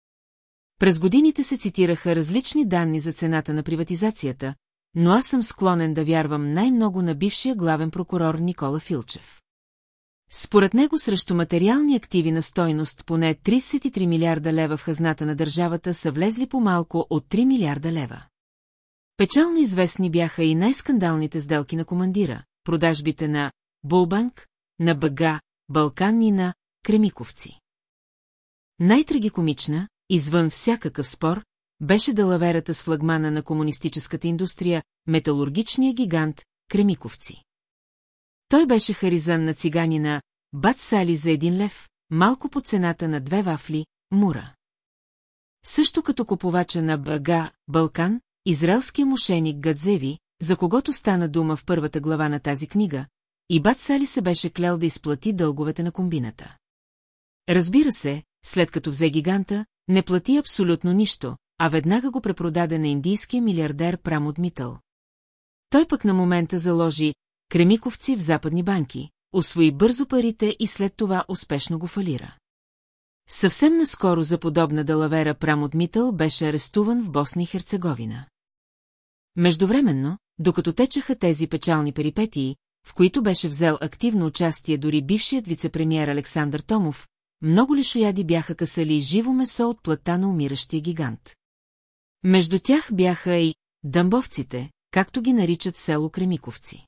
През годините се цитираха различни данни за цената на приватизацията, но аз съм склонен да вярвам най-много на бившия главен прокурор Никола Филчев. Според него срещу материални активи на стойност поне 33 милиарда лева в хазната на държавата са влезли по-малко от 3 милиарда лева. Печално известни бяха и най-скандалните сделки на командира, продажбите на Булбанк, на Бага, Балкан и на Кремиковци. Най-трагикомична, извън всякакъв спор, беше далаверата с флагмана на комунистическата индустрия, металургичния гигант Кремиковци. Той беше харизан на циганина Бат Сали за един лев, малко по цената на две вафли, мура. Също като купувача на БГ Балкан, израелския мошеник Гадзеви, за когото стана дума в първата глава на тази книга, и бат Сали се беше клял да изплати дълговете на комбината. Разбира се, след като взе гиганта, не плати абсолютно нищо, а веднага го препродаде на индийския милиардер Прамод Митъл. Той пък на момента заложи кремиковци в западни банки, освои бързо парите и след това успешно го фалира. Съвсем наскоро за подобна далавера Прамод Митъл беше арестуван в Босна и Херцеговина. Междувременно, докато течаха тези печални перипетии, в които беше взел активно участие дори бившият вицепремьер Александър Томов, много лишояди бяха касали живо месо от плътта на умиращия гигант. Между тях бяха и дъмбовците, както ги наричат село Кремиковци.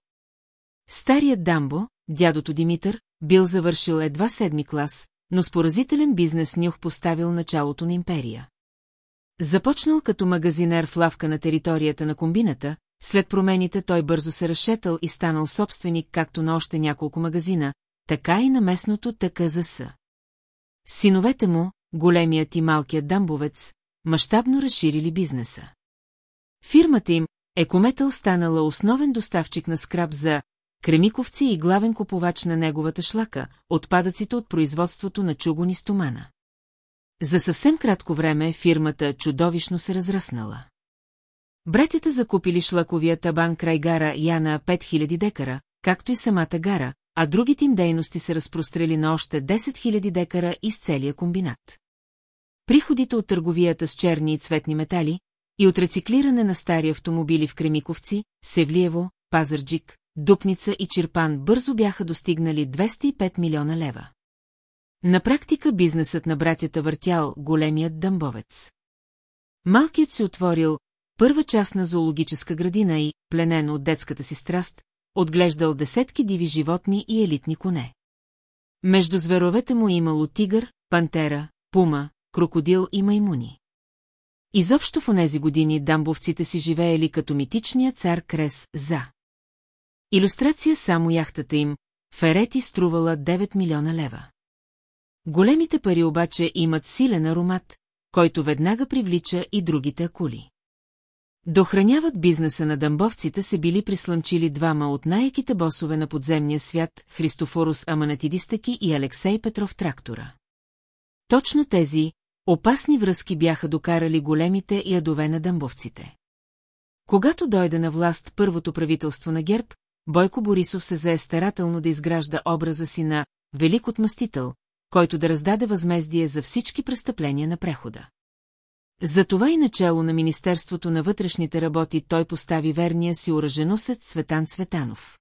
Старият Дамбо, дядото Димитър, бил завършил едва седми клас, но с поразителен бизнес нюх поставил началото на империя. Започнал като магазинер в лавка на територията на комбината, след промените той бързо се разшетал и станал собственик както на още няколко магазина, така и на местното ТКЗС. Синовете му, големият и малкият дамбовец, мащабно разширили бизнеса. Фирмата им, Екометъл станала основен доставчик на скраб за кремиковци и главен купувач на неговата шлака, отпадъците от производството на чугуни стомана. За съвсем кратко време фирмата чудовищно се разраснала. Братята закупили шлаковия табан край гара Яна 5000 декара, както и самата гара, а другите им дейности се разпрострели на още 10 000 декара из целия комбинат. Приходите от търговията с черни и цветни метали и от рециклиране на стари автомобили в Кремиковци, Севлиево, Пазарджик, Дупница и Чирпан бързо бяха достигнали 205 милиона лева. На практика бизнесът на братята въртял големият дъмбовец. Малкият се отворил първа част на зоологическа градина и, пленен от детската си страст, отглеждал десетки диви животни и елитни коне. Между зверовете му имало тигър, пантера, пума, крокодил и маймуни. Изобщо в онези години дамбовците си живеели като митичния цар Крес за. Илюстрация само яхтата им, Ферети струвала 9 милиона лева. Големите пари обаче имат силен аромат, който веднага привлича и другите акули. Дохраняват бизнеса на дъмбовците се били прислънчили двама от най-еките босове на подземния свят, Христофорус Аманатидистъки и Алексей Петров Трактора. Точно тези опасни връзки бяха докарали големите ядове на дъмбовците. Когато дойде на власт първото правителство на ГЕРБ, Бойко Борисов се зае старателно да изгражда образа си на Велик отмъстител, който да раздаде възмездие за всички престъпления на прехода. Затова и начало на Министерството на вътрешните работи той постави верния си ураженосец Цветан Цветанов.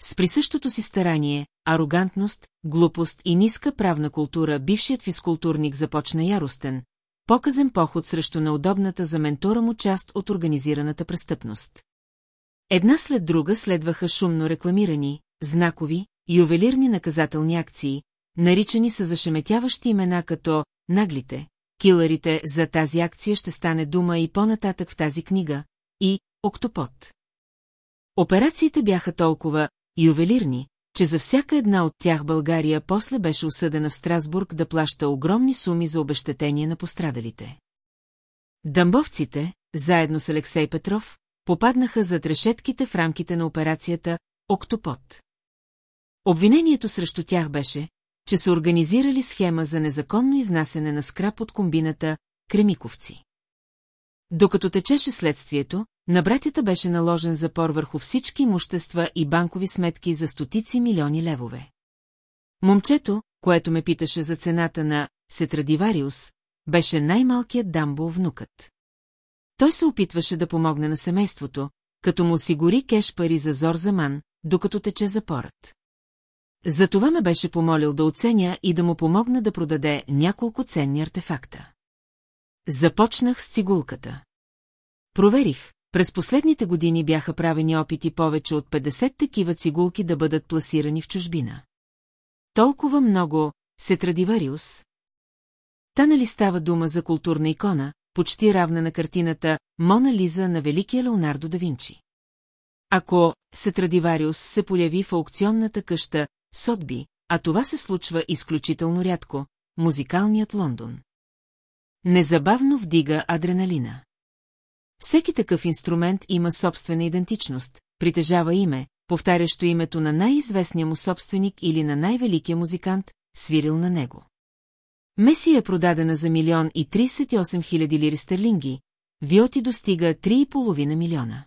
С присъщото си старание, арогантност, глупост и ниска правна култура бившият физкултурник започна яростен, показен поход срещу неудобната за ментора му част от организираната престъпност. Една след друга следваха шумно рекламирани, знакови, ювелирни наказателни акции, наричани са зашеметяващи имена като «наглите», килърите за тази акция ще стане дума и по-нататък в тази книга, и «Октопот». Операциите бяха толкова ювелирни, че за всяка една от тях България после беше осъдена в Страсбург да плаща огромни суми за обещетение на пострадалите. Дъмбовците, заедно с Алексей Петров, попаднаха зад решетките в рамките на операцията «Октопот». Обвинението срещу тях беше, че са организирали схема за незаконно изнасене на скрап от комбината Кремиковци. Докато течеше следствието, на братята беше наложен запор върху всички имущества и банкови сметки за стотици милиони левове. Момчето, което ме питаше за цената на Сетрадивариус, беше най-малкият дамбо внукът. Той се опитваше да помогне на семейството, като му осигури кеш пари за Зор докато тече запорът. Затова ме беше помолил да оценя и да му помогна да продаде няколко ценни артефакта. Започнах с цигулката. Проверих, през последните години бяха правени опити повече от 50 такива цигулки да бъдат пласирани в чужбина. Толкова много Сетрадивариус. Та нали става дума за културна икона, почти равна на картината Мона Лиза на великия Леонардо да Винчи. Ако Сетрадивариус се появи в аукционната къща Сотби, а това се случва изключително рядко, музикалният Лондон. Незабавно вдига адреналина. Всеки такъв инструмент има собствена идентичност, притежава име, повтарящо името на най-известния му собственик или на най-великия музикант, свирил на него. Месия е продадена за милион и 38 хиляди лири стерлинги, Виоти достига 3,5 милиона.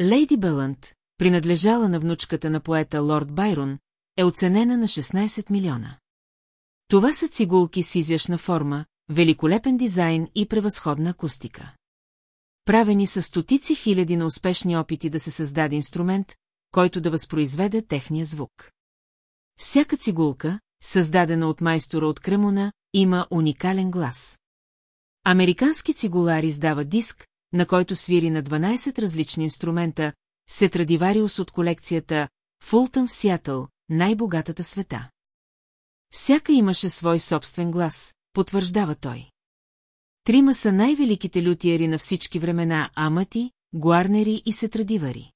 Лейди Белант, принадлежала на внучката на поета Лорд Байрон, е оценена на 16 милиона. Това са цигулки с изящна форма, великолепен дизайн и превъзходна акустика. Правени са стотици хиляди на успешни опити да се създаде инструмент, който да възпроизведе техния звук. Всяка цигулка, създадена от майстора от Кремуна, има уникален глас. Американски цигулар издава диск, на който свири на 12 различни инструмента, Сетрадивариус от колекцията Фултън в Сиатъл, най-богатата света. Всяка имаше свой собствен глас, потвърждава той. Трима са най-великите лютиери на всички времена Амати, Гуарнери и Сетрадивари.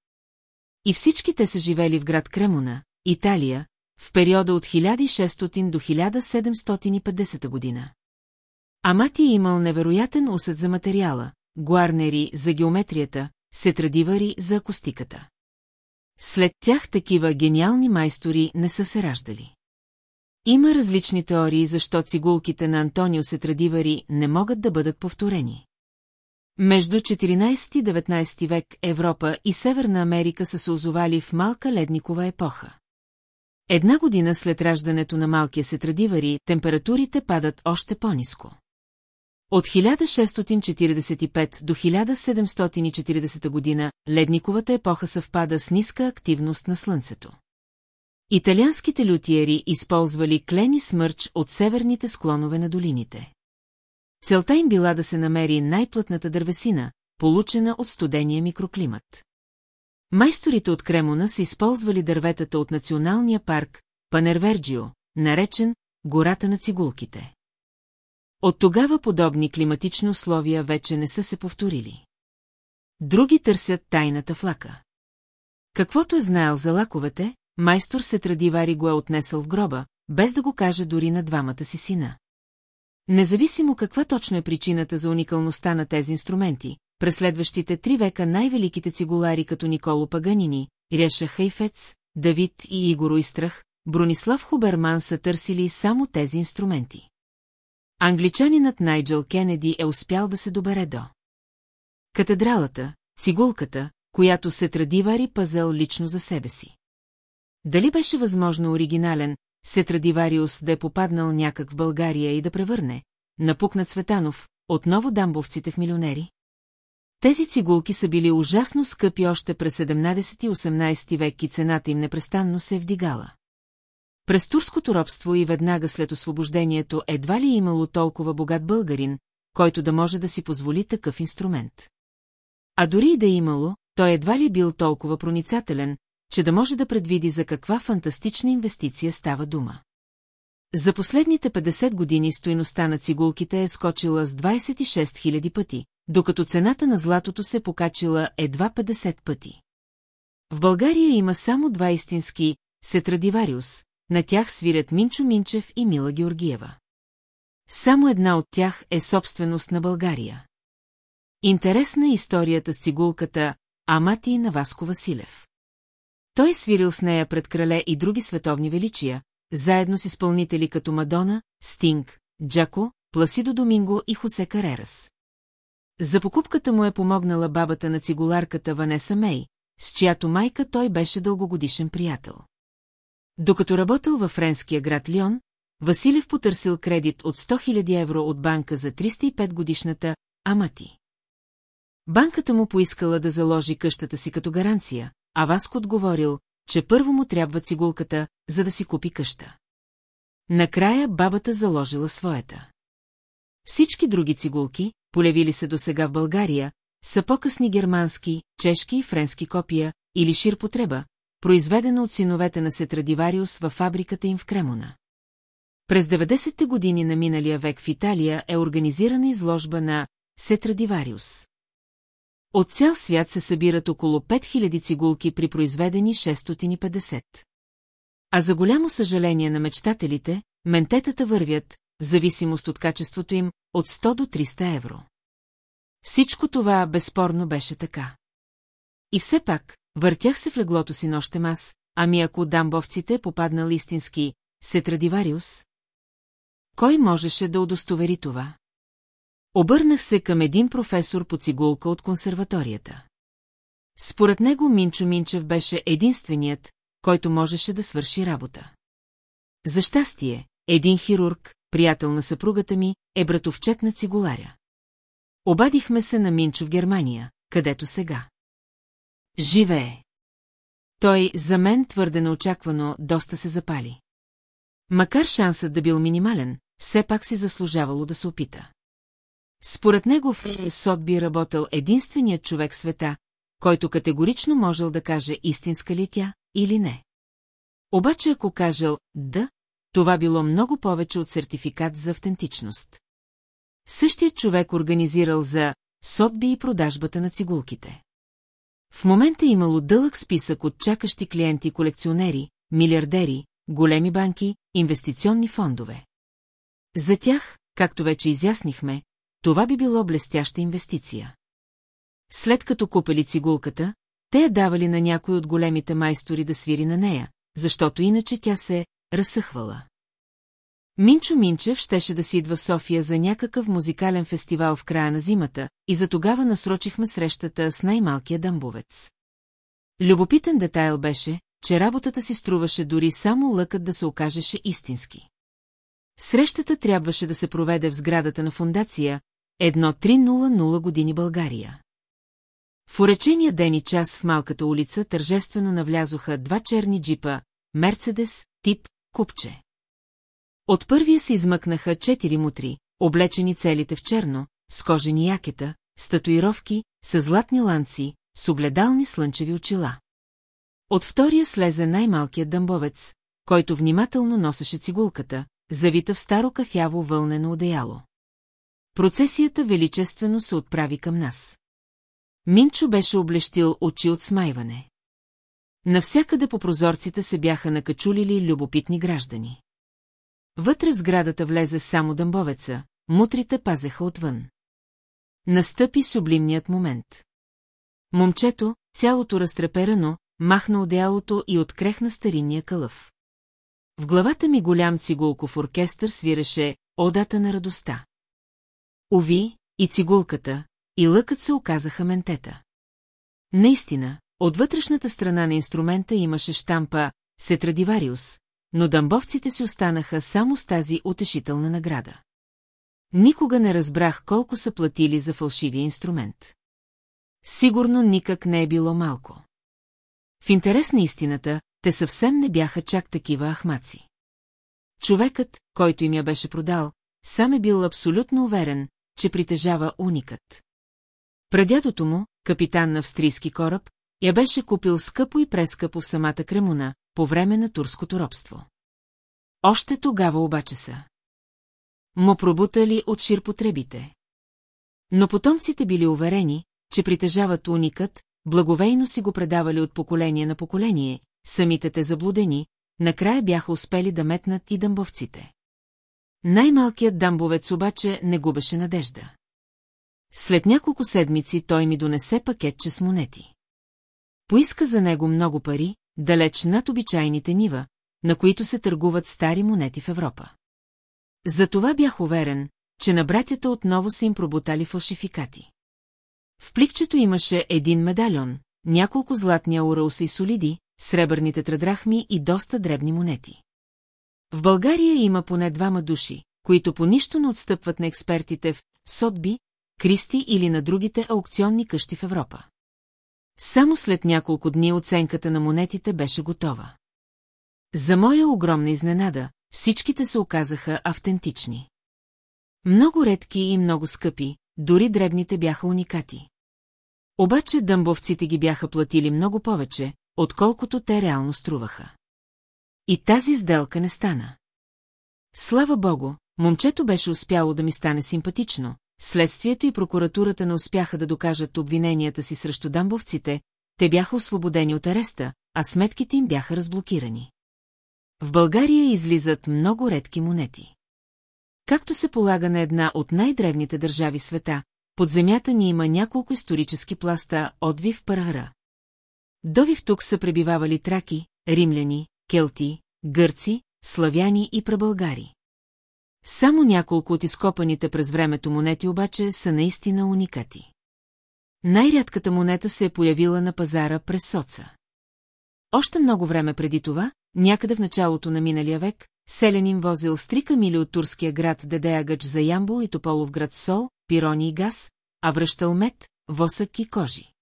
И всички те са живели в град Кремона, Италия, в периода от 1600 до 1750 година. Амати е имал невероятен усет за материала, Гуарнери за геометрията, Сетрадивари за акустиката. След тях такива гениални майстори не са се раждали. Има различни теории, защо цигулките на Антонио Сетрадивари не могат да бъдат повторени. Между 14 и 19 век Европа и Северна Америка са се озовали в малка ледникова епоха. Една година след раждането на малкия Сетрадивари, температурите падат още по-низко. От 1645 до 1740 година ледниковата епоха съвпада с ниска активност на Слънцето. Италианските лютиери използвали клени смърч от северните склонове на долините. Целта им била да се намери най-плътната дървесина, получена от студения микроклимат. Майсторите от Кремона са използвали дърветата от националния парк Панерверджио, наречен гората на цигулките. От тогава подобни климатични условия вече не са се повторили. Други търсят тайната флака. Каквото е знаел за лаковете, майстор се традивари го е отнесъл в гроба, без да го каже дори на двамата си сина. Независимо каква точно е причината за уникалността на тези инструменти, през следващите три века най-великите цигулари като Николо Паганини, Реша Хайфец, Давид и Игоро Истрах, Бронислав Хуберман са търсили само тези инструменти. Англичанинът Найджел Кенеди е успял да се добере до. Катедралата, цигулката, която се традивари пазел лично за себе си. Дали беше възможно оригинален, Сетрадивариус да е попаднал някак в България и да превърне, напукнат Светанов, отново дамбовците в милионери? Тези цигулки са били ужасно скъпи още през 17-18 век и цената им непрестанно се е вдигала. През турското робство и веднага след освобождението едва ли е имало толкова богат българин, който да може да си позволи такъв инструмент. А дори и да е имало, той едва ли е бил толкова проницателен, че да може да предвиди за каква фантастична инвестиция става дума. За последните 50 години стоиността на цигулките е скочила с 26 000 пъти, докато цената на златото се покачила едва 50 пъти. В България има само два истински Сетрадивариус, на тях свирят Минчо Минчев и Мила Георгиева. Само една от тях е собственост на България. Интересна е историята с цигулката Амати на Васко Василев. Той е свирил с нея пред крале и други световни величия, заедно с изпълнители като Мадона, Стинг, Джако, Пласидо Доминго и Хосе Карерас. За покупката му е помогнала бабата на цигуларката Ванеса Мей, с чиято майка той беше дългогодишен приятел. Докато работил във френския град Лион, Василев потърсил кредит от 100 000 евро от банка за 305 годишната Амати. Банката му поискала да заложи къщата си като гаранция, а Васко отговорил, че първо му трябва цигулката, за да си купи къща. Накрая бабата заложила своята. Всички други цигулки, полевили се до сега в България, са по-късни германски, чешки и френски копия или ширпотреба, произведена от синовете на Сетрадивариус във фабриката им в Кремона. През 90-те години на миналия век в Италия е организирана изложба на Сетрадивариус. От цял свят се събират около 5000 цигулки при произведени 650. А за голямо съжаление на мечтателите, ментетата вървят, в зависимост от качеството им, от 100 до 300 евро. Всичко това безспорно беше така. И все пак, въртях се в леглото си нощем аз, ами ако дамбовците попаднал истински Сетрадивариус? Кой можеше да удостовери това? Обърнах се към един професор по цигулка от консерваторията. Според него Минчо Минчев беше единственият, който можеше да свърши работа. За щастие, един хирург, приятел на съпругата ми, е братовчет на цигуларя. Обадихме се на Минчо в Германия, където сега. Живее. Той, за мен твърде неочаквано, доста се запали. Макар шансът да бил минимален, все пак си заслужавало да се опита. Според него в Сот би работил единственият човек в света, който категорично можел да каже истинска ли тя или не. Обаче ако кажел «да», това било много повече от сертификат за автентичност. Същият човек организирал за Сотби и продажбата на цигулките. В момента имало дълъг списък от чакащи клиенти-колекционери, милиардери, големи банки, инвестиционни фондове. За тях, както вече изяснихме, това би било блестяща инвестиция. След като купили цигулката, те я давали на някой от големите майстори да свири на нея, защото иначе тя се разсъхвала. Минчо Минчев щеше да си идва в София за някакъв музикален фестивал в края на зимата и за тогава насрочихме срещата с най-малкия дъмбовец. Любопитен детайл беше, че работата си струваше дори само лъкът да се окажеше истински. Срещата трябваше да се проведе в сградата на фундация 1300 години България. В уречения ден и час в малката улица тържествено навлязоха два черни джипа, Мерцедес, тип, купче. От първия се измъкнаха четири мутри, облечени целите в черно, с кожени якета, с татуировки, с златни ланци, с огледални слънчеви очила. От втория слезе най-малкият дъмбовец, който внимателно носеше цигулката, завита в старо кафяво вълнено одеяло. Процесията величествено се отправи към нас. Минчо беше облещил очи от смайване. Навсякъде по прозорците се бяха накачулили любопитни граждани. Вътре в сградата влезе само дъмбовеца, мутрите пазеха отвън. Настъпи сублимният момент. Момчето, цялото разтреперано, махна одеялото и открехна старинния кълъв. В главата ми голям цигулков оркестър свиреше «Одата на радостта». Ови, и цигулката, и лъкът се оказаха ментета. Наистина, от вътрешната страна на инструмента имаше штампа «Сетрадивариус», но дъмбовците си останаха само с тази утешителна награда. Никога не разбрах колко са платили за фалшивия инструмент. Сигурно никак не е било малко. В интерес на истината, те съвсем не бяха чак такива ахмаци. Човекът, който им я беше продал, сам е бил абсолютно уверен, че притежава уникът. Прадядото му, капитан на австрийски кораб, я беше купил скъпо и прескъпо в самата Кремуна, по време на турското робство. Още тогава обаче са. Му пробутали от ширпотребите. Но потомците били уверени, че притежават уникът, благовейно си го предавали от поколение на поколение, самите те заблудени, накрая бяха успели да метнат и дъмбовците. Най-малкият дамбовец обаче не губеше надежда. След няколко седмици той ми донесе пакетче с монети. Поиска за него много пари, далеч над обичайните нива, на които се търгуват стари монети в Европа. Затова бях уверен, че на братята отново са им пробутали фалшификати. В пликчето имаше един медальон, няколко златни аурауса и солиди, сребърните традрахми и доста дребни монети. В България има поне двама души, които по нищо не отстъпват на експертите в Сотби, Кристи или на другите аукционни къщи в Европа. Само след няколко дни оценката на монетите беше готова. За моя огромна изненада, всичките се оказаха автентични. Много редки и много скъпи, дори дребните бяха уникати. Обаче дъмбовците ги бяха платили много повече, отколкото те реално струваха. И тази сделка не стана. Слава богу, момчето беше успяло да ми стане симпатично, следствието и прокуратурата не успяха да докажат обвиненията си срещу дамбовците, те бяха освободени от ареста, а сметките им бяха разблокирани. в България излизат много редки монети. Както се полага на една от най-древните държави света, под земята ни има няколко исторически пласта от Вив Парара. Довив тук са пребивавали траки, римляни, келти, гърци, славяни и прабългари. Само няколко от изкопаните през времето монети обаче са наистина уникати. Най-рядката монета се е появила на пазара през соца. Още много време преди това, някъде в началото на миналия век, селянин возил с три камили от турския град Дедеягач за Ямбул и Тополов град сол, пирони и газ, а връщал мед, восък и кожи.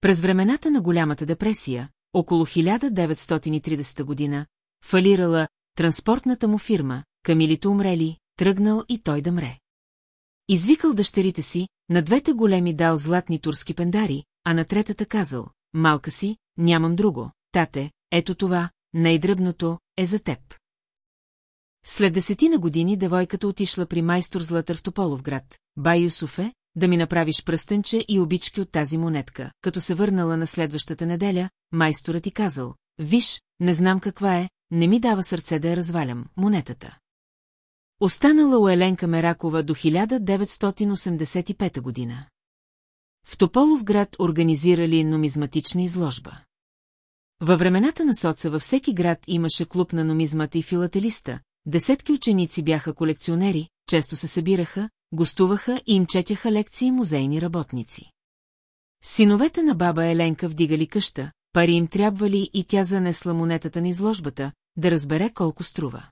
През времената на голямата депресия, около 1930 година, фалирала транспортната му фирма, камилите умрели, тръгнал и той да мре. Извикал дъщерите си, на двете големи дал златни турски пендари, а на третата казал, малка си, нямам друго, тате, ето това, най-дръбното, е за теб. След десетина години девойката отишла при майстор Златър в Тополовград, бай Юсуфе, да ми направиш пръстенче и обички от тази монетка. Като се върнала на следващата неделя, майсторът ти казал, виж, не знам каква е, не ми дава сърце да я развалям, монетата. Останала у Еленка Меракова до 1985 година. В Тополов град организирали нумизматична изложба. Във времената на соца във всеки град имаше клуб на нумизмата и филателиста, десетки ученици бяха колекционери, често се събираха, гостуваха и им четяха лекции музейни работници. Синовете на баба Еленка вдигали къща, пари им трябвали и тя занесла монетата на изложбата, да разбере колко струва.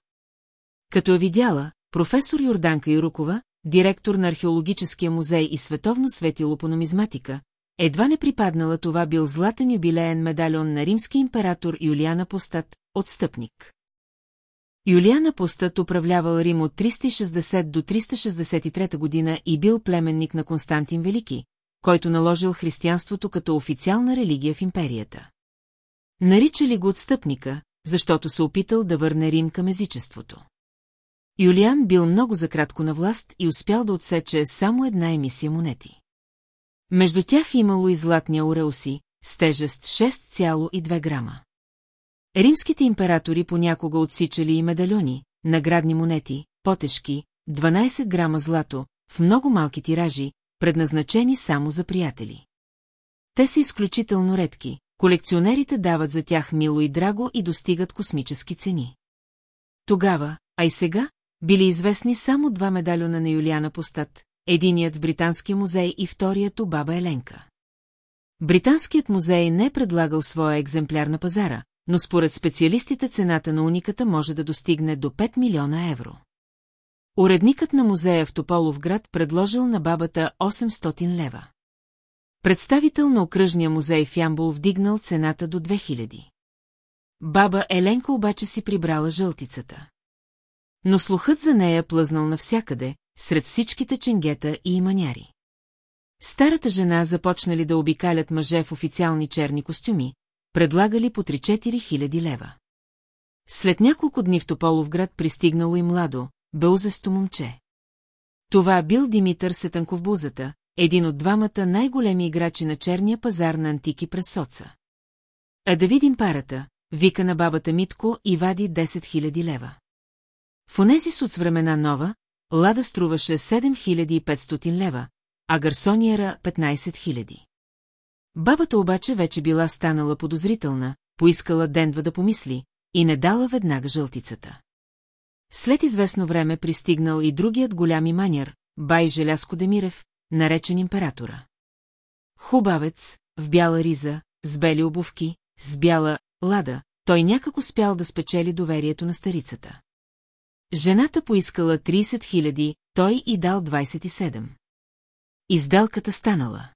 Като я видяла, професор Йорданка Ирукова, директор на археологическия музей и световно светило по нумизматика, едва не припаднала това бил златен юбилеен медальон на римски император Юлиана Постат, отстъпник. Юлиана Постът управлявал Рим от 360 до 363 година и бил племенник на Константин Велики, който наложил християнството като официална религия в империята. Наричали го отстъпника, защото се опитал да върне Рим към езичеството. Юлиан бил много закратко на власт и успял да отсече само една емисия монети. Между тях имало и златни ауреуси, с тежест 6,2 грама. Римските императори понякога отсичали и медальони, наградни монети, потешки, 12 грама злато, в много малки тиражи, предназначени само за приятели. Те са изключително редки, колекционерите дават за тях мило и драго и достигат космически цени. Тогава, а и сега, били известни само два медальона на Юлиана Постат, единият в Британския музей и вторият у баба Еленка. Британският музей не е предлагал своя екземпляр на пазара, но според специалистите цената на униката може да достигне до 5 милиона евро. Уредникът на музея в Тополов град предложил на бабата 800 лева. Представител на окръжния музей в Ямбул вдигнал цената до 2000. Баба Еленка обаче си прибрала жълтицата. Но слухът за нея плъзнал навсякъде, сред всичките ченгета и иманяри. Старата жена започнали да обикалят мъже в официални черни костюми, предлагали по 3-4 хиляди лева. След няколко дни в Тополов град пристигнало и младо, бълзесто момче. Това бил Димитър Сетанков Бузата, един от двамата най-големи играчи на черния пазар на антики през соца. А да видим парата, вика на бабата Митко и вади 10 000 лева. В онези с времена нова, лада струваше 7500 лева, а гарсониера 15 000. Бабата обаче вече била станала подозрителна, поискала Дендва да помисли и не дала веднага жълтицата. След известно време пристигнал и другият голям иманяр, бай Желяско Демирев, наречен императора. Хубавец, в бяла риза, с бели обувки, с бяла лада, той някак успял да спечели доверието на старицата. Жената поискала 30 000, той и дал 27. Изделката станала.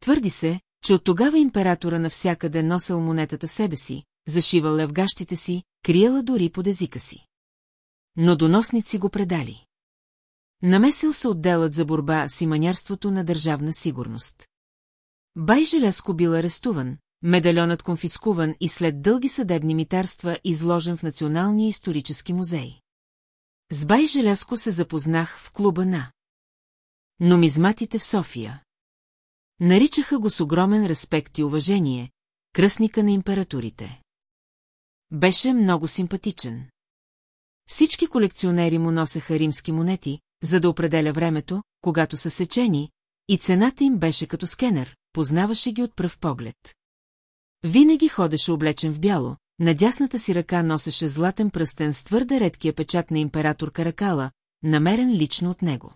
Твърди се, че от тогава императора навсякъде носил монетата в себе си, зашивал в си, криела дори под езика си. Но доносници го предали. Намесил се отделът за борба с иманярството на държавна сигурност. Бай Желеско бил арестуван, медальонът конфискуван и след дълги съдебни митарства изложен в Националния исторически музей. С Бай Желеско се запознах в клуба на Номизматите в София. Наричаха го с огромен респект и уважение, кръстника на импературите. беше много симпатичен. Всички колекционери му носеха римски монети, за да определя времето, когато са сечени, и цената им беше като скенер, познаваше ги от пръв поглед. Винаги ходеше облечен в бяло, на дясната си ръка носеше златен пръстен с твърде редкия печат на император Каракала, намерен лично от него.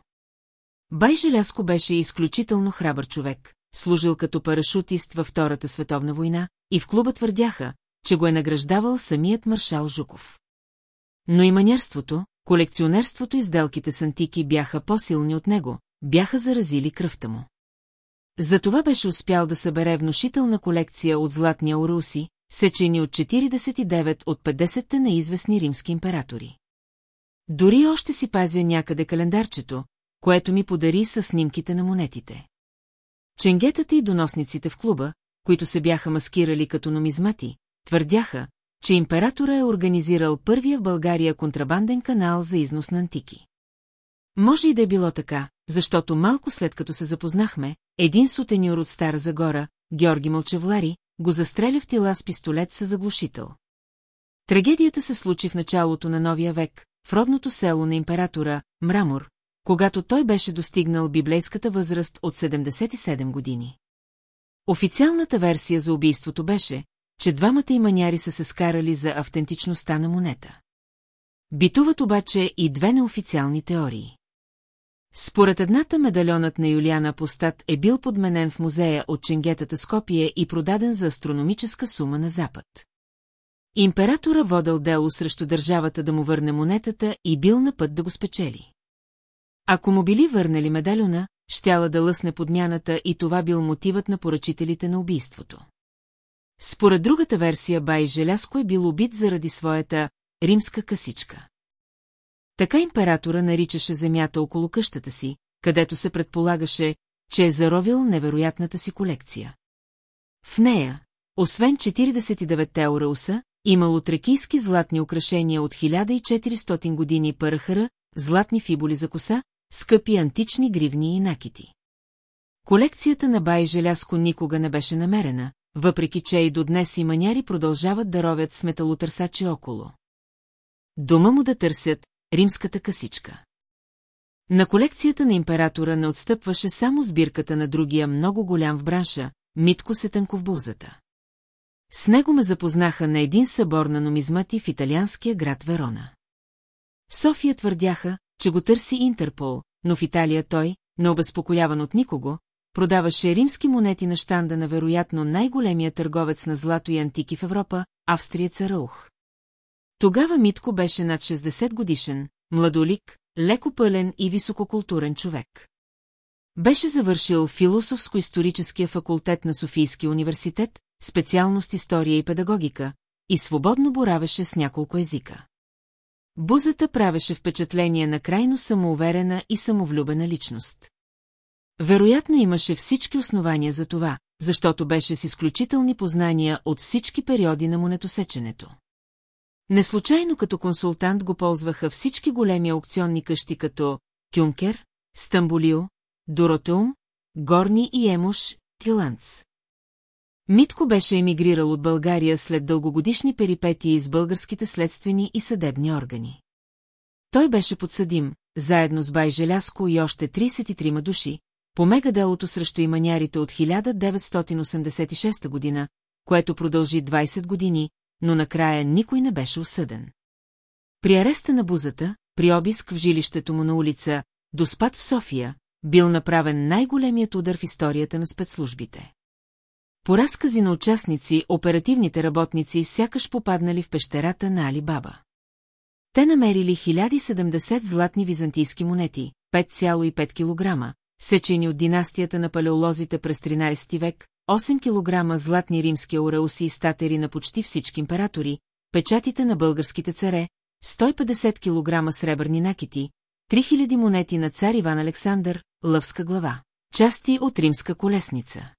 Бай Желяско беше изключително храбър човек, служил като парашутист във Втората световна война, и в клуба твърдяха, че го е награждавал самият маршал Жуков. Но и манярството, колекционерството и сделките с антики бяха по-силни от него, бяха заразили кръвта му. Затова беше успял да събере внушителна колекция от златни ауруси, сечени от 49 от 50-те на известни римски императори. Дори още си пазя някъде календарчето, което ми подари с снимките на монетите. Ченгетата и доносниците в клуба, които се бяха маскирали като номизмати, твърдяха, че императора е организирал първия в България контрабанден канал за износ на антики. Може и да е било така, защото малко след като се запознахме, един сутеньор от Стара Загора, Георги Мълчевлари, го застреля в тила с пистолет със заглушител. Трагедията се случи в началото на новия век, в родното село на императора, Мрамор, когато той беше достигнал библейската възраст от 77 години. Официалната версия за убийството беше, че двамата иманяри са се скарали за автентичността на монета. Битуват обаче и две неофициални теории. Според едната медальонът на Юлиана Постат е бил подменен в музея от Ченгетата Скопие и продаден за астрономическа сума на Запад. Императора водел дело срещу държавата да му върне монетата и бил на път да го спечели. Ако му били върнали медальона, щяла да лъсне подмяната и това бил мотивът на поръчителите на убийството. Според другата версия Бай Желяско е бил убит заради своята римска късичка. Така императора наричаше земята около къщата си, където се предполагаше, че е заровил невероятната си колекция. В нея, освен 49 еурауса, имало трекийски златни украшения от 1400 години парахара, златни фиболи за коса, скъпи антични гривни и накити. Колекцията на Бай Желяско никога не беше намерена, въпреки че и до днес и маняри продължават да ровят с металотърсачи около. Дома му да търсят римската касичка. На колекцията на императора не отстъпваше само сбирката на другия много голям в бранша, Митко Сетънков Бузата. С него ме запознаха на един събор на номизмати в италианския град Верона. София твърдяха, че го търси Интерпол, но в Италия той, необезпокояван от никого, продаваше римски монети на щанда на вероятно най-големия търговец на злато и антики в Европа, австриеца Раух. Тогава Митко беше над 60 годишен, младолик, леко пълен и висококултурен човек. Беше завършил философско-историческия факултет на Софийския университет, специалност история и педагогика, и свободно боравеше с няколко езика. Бузата правеше впечатление на крайно самоуверена и самовлюбена личност. Вероятно имаше всички основания за това, защото беше с изключителни познания от всички периоди на монетосеченето. Неслучайно като консултант го ползваха всички големи аукционни къщи като Кюнкер, Стамбулио, Доротеум, Горни и Емуш, Тиланц. Митко беше емигрирал от България след дългогодишни перипетии с българските следствени и съдебни органи. Той беше подсъдим, заедно с Бай Желяско и още 33 души, по мегаделото срещу иманярите от 1986 година, което продължи 20 години, но накрая никой не беше осъден. При ареста на бузата, при обиск в жилището му на улица, до спад в София, бил направен най-големият удар в историята на спецслужбите. По разкази на участници, оперативните работници сякаш попаднали в пещерата на Али. Те намерили 1070 златни византийски монети, 5,5 кг, сечени от династията на палеолозите през 13 век, 8 кг златни римски ауреуси и статери на почти всички императори, печатите на българските царе, 150 кг сребърни накити, 3000 монети на цар Иван Александър, лъвска глава, части от римска колесница.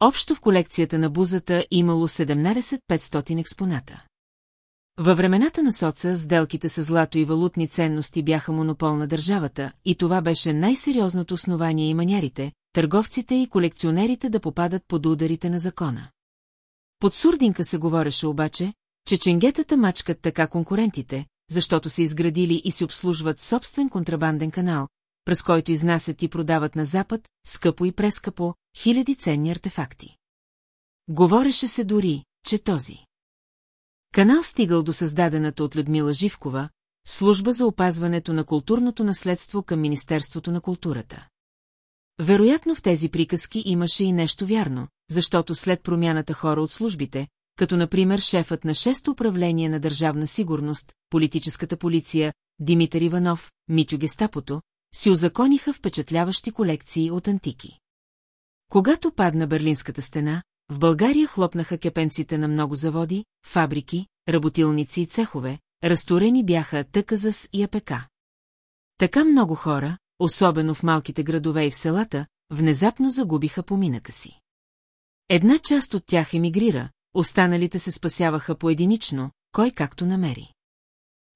Общо в колекцията на бузата имало 17-500 експоната. Във времената на соца сделките с злато и валутни ценности бяха монопол на държавата и това беше най-сериозното основание и манярите, търговците и колекционерите да попадат под ударите на закона. Под сурдинка се говореше обаче, че ченгетата мачкат така конкурентите, защото са изградили и си обслужват собствен контрабанден канал, през който изнасят и продават на Запад, скъпо и прескъпо, хиляди ценни артефакти. Говореше се дори, че този канал стигал до създадената от Людмила Живкова, служба за опазването на културното наследство към Министерството на културата. Вероятно в тези приказки имаше и нещо вярно, защото след промяната хора от службите, като например шефът на шесто управление на държавна сигурност, политическата полиция, Димитър Иванов, Митю Гестапото, си озакониха впечатляващи колекции от антики. Когато падна Берлинската стена, в България хлопнаха кепенците на много заводи, фабрики, работилници и цехове, разторени бяха Тъказас и АПК. Така много хора, особено в малките градове и в селата, внезапно загубиха поминъка си. Една част от тях емигрира, останалите се спасяваха поединично, кой както намери.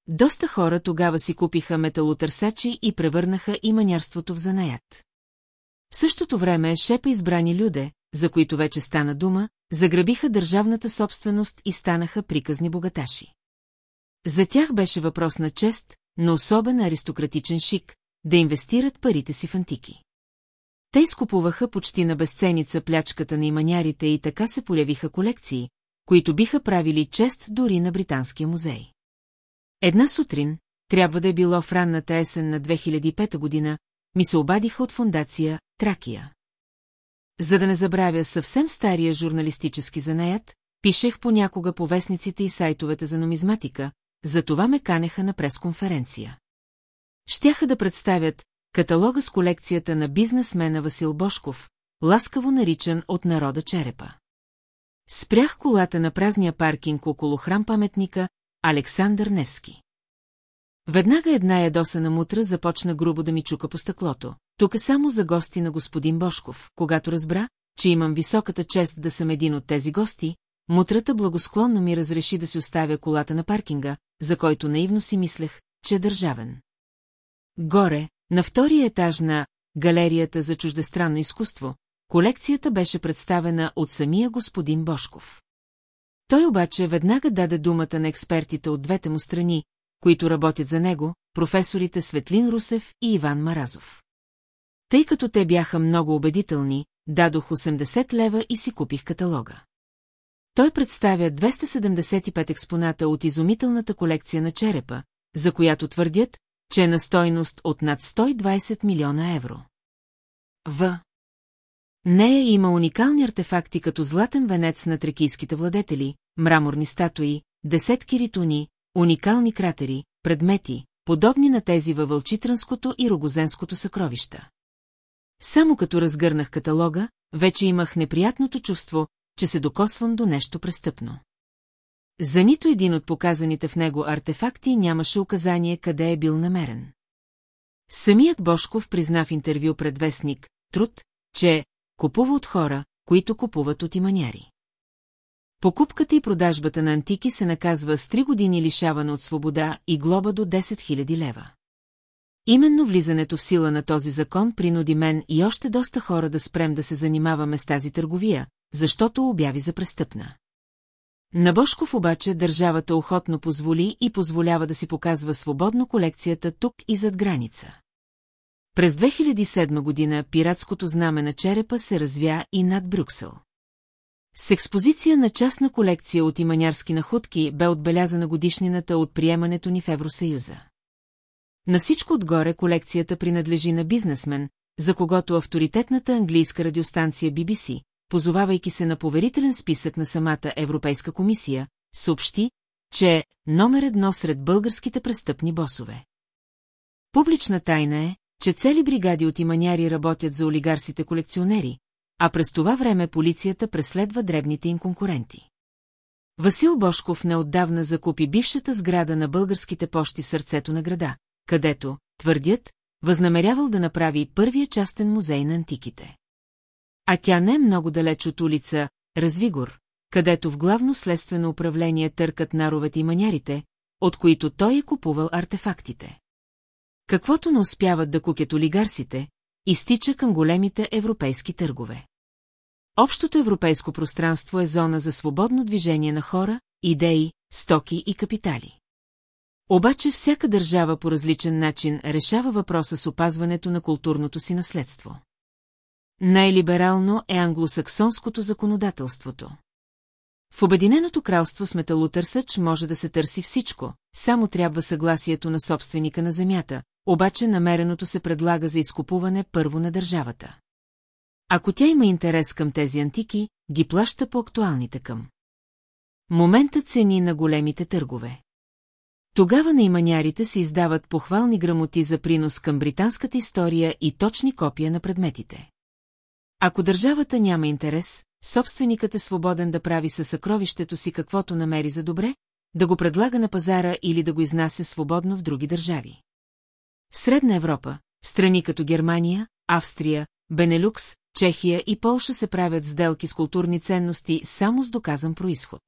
Доста хора тогава си купиха металотърсачи и превърнаха и манярството в занаят. В същото време шепа избрани люде, за които вече стана дума, заграбиха държавната собственост и станаха приказни богаташи. За тях беше въпрос на чест, на особен аристократичен шик, да инвестират парите си в антики. Те изкупуваха почти на безценица плячката на иманярите и така се полявиха колекции, които биха правили чест дори на Британския музей. Една сутрин, трябва да е било в ранната есен на 2005 година, ми се обадиха от фундация Тракия. За да не забравя съвсем стария журналистически занаят, пишех понякога по вестниците и сайтовете за нумизматика, затова ме канеха на пресконференция. Щяха да представят каталога с колекцията на бизнесмена Васил Бошков, ласкаво наричан от народа черепа. Спрях колата на празния паркинг около храм паметника Александър Невски. Веднага една ядосана мутра започна грубо да ми чука по стъклото. Тук е само за гости на господин Бошков. Когато разбра, че имам високата чест да съм един от тези гости, мутрата благосклонно ми разреши да си оставя колата на паркинга, за който наивно си мислех, че е държавен. Горе, на втория етаж на Галерията за чуждестранно изкуство, колекцията беше представена от самия господин Бошков. Той обаче веднага даде думата на експертите от двете му страни, които работят за него, професорите Светлин Русев и Иван Маразов. Тъй като те бяха много убедителни, дадох 80 лева и си купих каталога. Той представя 275 експоната от изумителната колекция на черепа, за която твърдят, че е на стойност от над 120 милиона евро. В. Нея има уникални артефакти като златен венец на трекийските владетели, мраморни статуи, десетки ритуни, уникални кратери, предмети, подобни на тези във Вълчитранското и Рогозенското съкровища. Само като разгърнах каталога, вече имах неприятното чувство, че се докосвам до нещо престъпно. За нито един от показаните в него артефакти нямаше указание къде е бил намерен. Самият Бошков призна в интервю пред вестник Труд, че купува от хора, които купуват от иманяри. Покупката и продажбата на антики се наказва с три години лишаване от свобода и глоба до 10 000 лева. Именно влизането в сила на този закон принуди мен и още доста хора да спрем да се занимаваме с тази търговия, защото обяви за престъпна. На Бошков обаче държавата охотно позволи и позволява да си показва свободно колекцията тук и зад граница. През 2007 година пиратското знаме на черепа се развя и над Брюксел. С експозиция на частна колекция от иманярски находки бе отбелязана годишнината от приемането ни в Евросъюза. На всичко отгоре колекцията принадлежи на бизнесмен, за когото авторитетната английска радиостанция BBC, позовавайки се на поверителен списък на самата Европейска комисия, съобщи, че е номер едно сред българските престъпни босове. Публична тайна е, че цели бригади от иманяри работят за олигарсите колекционери, а през това време полицията преследва дребните им конкуренти. Васил Бошков неотдавна закупи бившата сграда на българските пощи в сърцето на града, където, твърдят, възнамерявал да направи първия частен музей на антиките. А тя не е много далеч от улица Развигор, където в главно следствено управление търкат наровете и манярите, от които той е купувал артефактите. Каквото не успяват да кукят олигарсите, изтича към големите европейски търгове. Общото европейско пространство е зона за свободно движение на хора, идеи, стоки и капитали. Обаче всяка държава по различен начин решава въпроса с опазването на културното си наследство. Най-либерално е англосаксонското законодателството. В Обединеното кралство с металотърсъч може да се търси всичко, само трябва съгласието на собственика на земята, обаче намереното се предлага за изкупуване първо на държавата. Ако тя има интерес към тези антики, ги плаща по актуалните към. Момента цени на големите търгове. Тогава на иманярите се издават похвални грамоти за принос към британската история и точни копия на предметите. Ако държавата няма интерес, собственикът е свободен да прави със съкровището си каквото намери за добре, да го предлага на пазара или да го изнася свободно в други държави. В Средна Европа, страни като Германия, Австрия, Бенелюкс, Чехия и Полша се правят сделки с културни ценности само с доказан происход.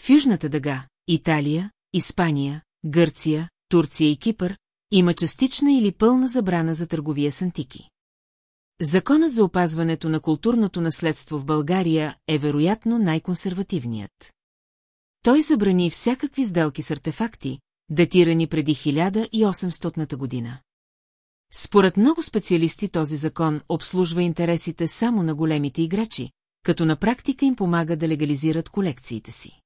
В Южната дъга, Италия, Испания, Гърция, Турция и Кипър има частична или пълна забрана за търговия с антики. Законът за опазването на културното наследство в България е вероятно най-консервативният. Той забрани всякакви сделки с артефакти, датирани преди 1800 година. Според много специалисти този закон обслужва интересите само на големите играчи, като на практика им помага да легализират колекциите си.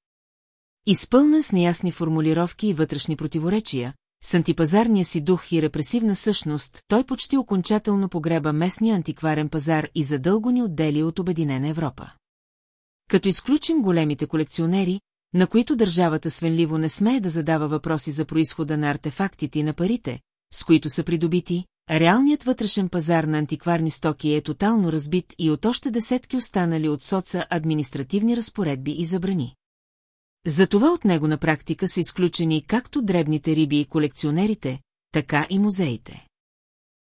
Изпълнен с неясни формулировки и вътрешни противоречия, с антипазарния си дух и репресивна същност, той почти окончателно погреба местния антикварен пазар и задълго ни отдели от Обединена Европа. Като изключим големите колекционери, на които държавата свенливо не смее да задава въпроси за происхода на артефактите и на парите, с които са придобити, реалният вътрешен пазар на антикварни стоки е тотално разбит и от още десетки останали от соца административни разпоредби и забрани. Затова от него на практика са изключени както дребните риби и колекционерите, така и музеите.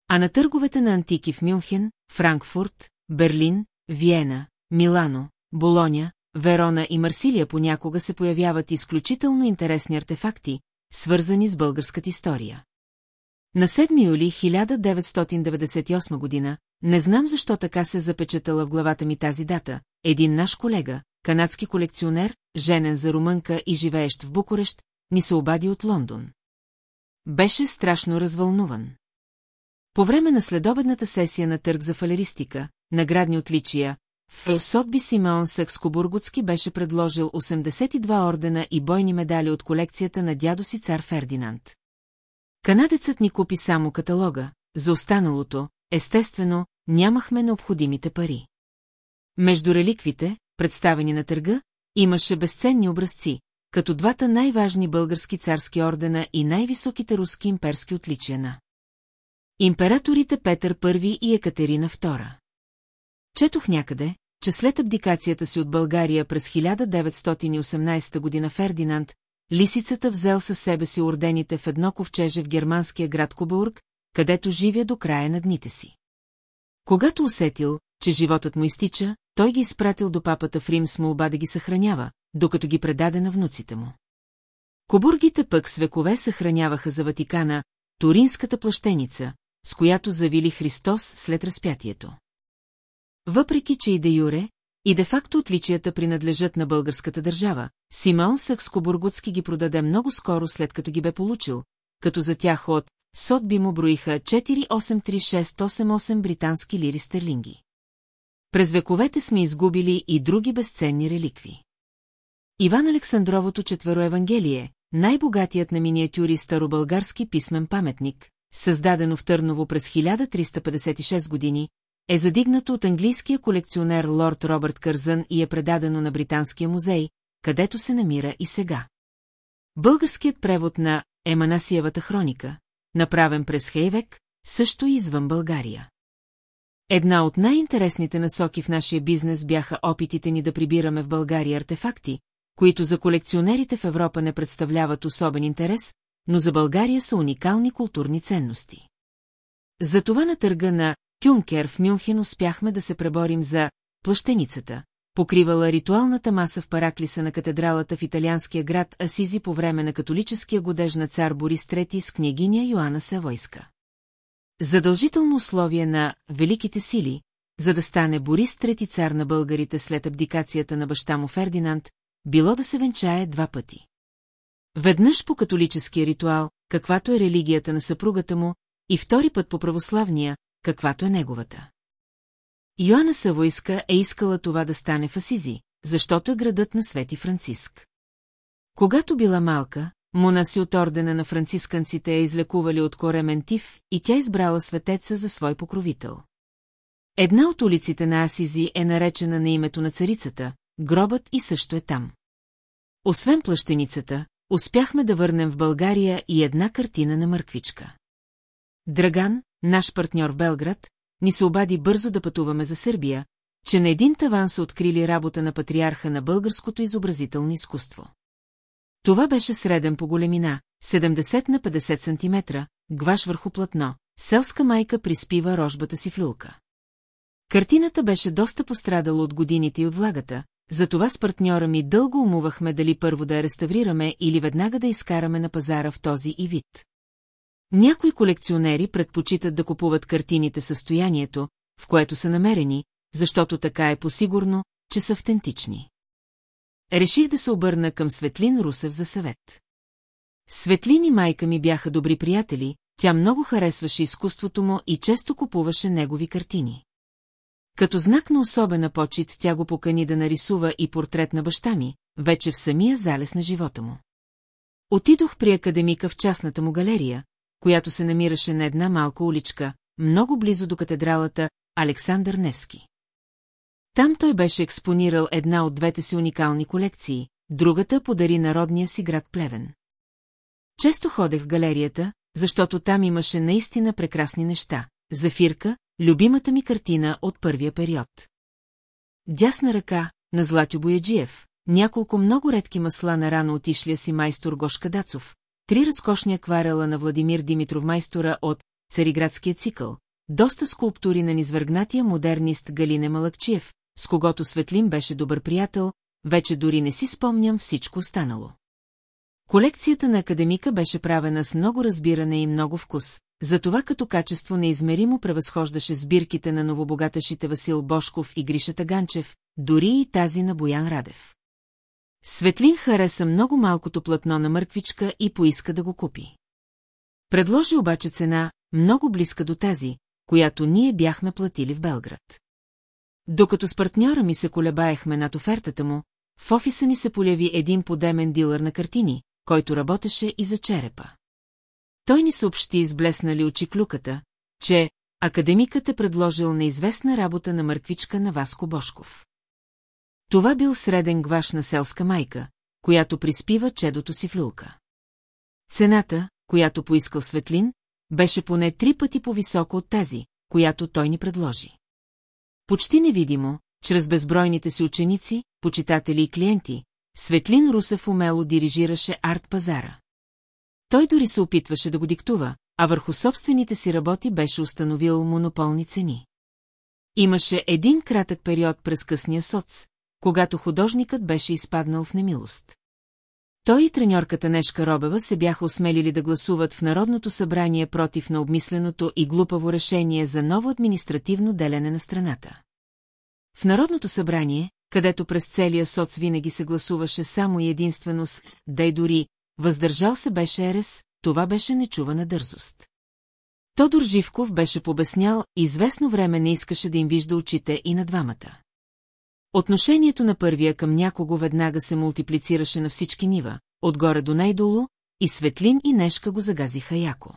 А на търговете на антики в Мюнхен, Франкфурт, Берлин, Виена, Милано, Болоня, Верона и Марсилия понякога се появяват изключително интересни артефакти, свързани с българската история. На 7 юли 1998 година, не знам защо така се запечатала в главата ми тази дата, един наш колега, канадски колекционер, женен за румънка и живеещ в Букурещ, ни се обади от Лондон. Беше страшно развълнуван. По време на следобедната сесия на търг за фалеристика, наградни отличия, в Сотби Симеон Съкскобургутски беше предложил 82 ордена и бойни медали от колекцията на дядо си цар Фердинанд. Канадецът ни купи само каталога, за останалото, естествено, нямахме необходимите пари. Между реликвите, представени на търга, имаше безценни образци, като двата най-важни български царски ордена и най-високите руски имперски отличия на императорите Петър I и Екатерина II. Четох някъде, че след абдикацията си от България през 1918 година Фердинанд, лисицата взел със себе си ордените в едно ковчеже в германския град Кобург, където живя до края на дните си. Когато усетил, че животът му изтича, той ги изпратил до папата в Рим с молба да ги съхранява, докато ги предаде на внуците му. Кобургите пък с векове съхраняваха за Ватикана Туринската плащеница, с която завили Христос след разпятието. Въпреки, че и де юре, и де-факто отличията принадлежат на българската държава, Симеон Съкскобургутски ги продаде много скоро след като ги бе получил, като за тях от Сотби му броиха 483688 британски лири стерлинги. През вековете сме изгубили и други безценни реликви. Иван Александровото четверо Евангелие, най-богатият на миниатюри старобългарски писмен паметник, създадено в Търново през 1356 години, е задигнато от английския колекционер лорд Робърт Кързън и е предадено на Британския музей, където се намира и сега. Българският превод на Еманасиевата хроника, направен през Хейвек, също и извън България. Една от най-интересните насоки в нашия бизнес бяха опитите ни да прибираме в България артефакти, които за колекционерите в Европа не представляват особен интерес, но за България са уникални културни ценности. Затова на търга на Кюнкер в Мюнхен успяхме да се преборим за плащеницата, покривала ритуалната маса в параклиса на катедралата в италианския град Асизи по време на католическия годеж на цар Борис III с княгиня Йоанна Савойска. Задължително условие на «Великите сили», за да стане Борис трети цар на българите след абдикацията на баща му Фердинанд, било да се венчае два пъти. Веднъж по католическия ритуал, каквато е религията на съпругата му, и втори път по православния, каквато е неговата. Йоанна Савойска е искала това да стане в Асизи, защото е градът на Свети Франциск. Когато била малка, монаси от ордена на францисканците я излекували от коремен тиф и тя избрала светеца за свой покровител. Една от улиците на Асизи е наречена на името на царицата, гробът и също е там. Освен плащеницата, успяхме да върнем в България и една картина на мърквичка. Драган, наш партньор в Белград, ни се обади бързо да пътуваме за Сърбия, че на един таван са открили работа на патриарха на българското изобразително изкуство. Това беше среден по големина, 70 на 50 см, гваш върху платно, селска майка приспива рожбата си в люлка. Картината беше доста пострадала от годините и от влагата, затова с партньора ми дълго умувахме дали първо да я реставрираме или веднага да изкараме на пазара в този и вид. Някои колекционери предпочитат да купуват картините в състоянието, в което са намерени, защото така е посигурно, че са автентични. Реших да се обърна към Светлин Русев за съвет. Светлин и майка ми бяха добри приятели, тя много харесваше изкуството му и често купуваше негови картини. Като знак на особена почет тя го покани да нарисува и портрет на баща ми, вече в самия залез на живота му. Отидох при академика в частната му галерия, която се намираше на една малка уличка, много близо до катедралата Александър Невски. Там той беше експонирал една от двете си уникални колекции, другата подари народния си град Плевен. Често ходех в галерията, защото там имаше наистина прекрасни неща. Зафирка, любимата ми картина от първия период. Дясна ръка на Златю Бояджиев, няколко много редки масла на рано отишлия си майстор Гошка Дацов, три разкошни акварела на Владимир Димитров майстора от Цариградския цикъл, доста скулптури на низвъргнатия модернист Галине Малакчиев, с когото Светлин беше добър приятел, вече дори не си спомням всичко останало. Колекцията на академика беше правена с много разбиране и много вкус, затова като качество неизмеримо превъзхождаше сбирките на новобогаташите Васил Бошков и Гришата Ганчев, дори и тази на Боян Радев. Светлин хареса много малкото платно на мърквичка и поиска да го купи. Предложи обаче цена, много близка до тази, която ние бяхме платили в Белград. Докато с партньора ми се колебаехме над офертата му, в офиса ни се поляви един подемен дилър на картини, който работеше и за черепа. Той ни съобщи с блеснали очи клюката, че академикът е предложил неизвестна работа на мърквичка на Васко Бошков. Това бил среден гваш на селска майка, която приспива чедото си в люлка. Цената, която поискал Светлин, беше поне три пъти по-високо от тази, която той ни предложи. Почти невидимо, чрез безбройните си ученици, почитатели и клиенти, Светлин Русев умело дирижираше арт-пазара. Той дори се опитваше да го диктува, а върху собствените си работи беше установил монополни цени. Имаше един кратък период през късния соц, когато художникът беше изпаднал в немилост. Той и треньорката Нешка Робева се бяха осмелили да гласуват в Народното събрание против на обмисленото и глупаво решение за ново административно делене на страната. В Народното събрание, където през целия соц винаги се гласуваше само и единствено с «дай дори», въздържал се беше Ерес, това беше нечувана дързост. Тодор Живков беше побеснял и известно време не искаше да им вижда очите и на двамата. Отношението на първия към някого веднага се мултиплицираше на всички нива, отгоре до най-долу, и Светлин и Нешка го загазиха яко.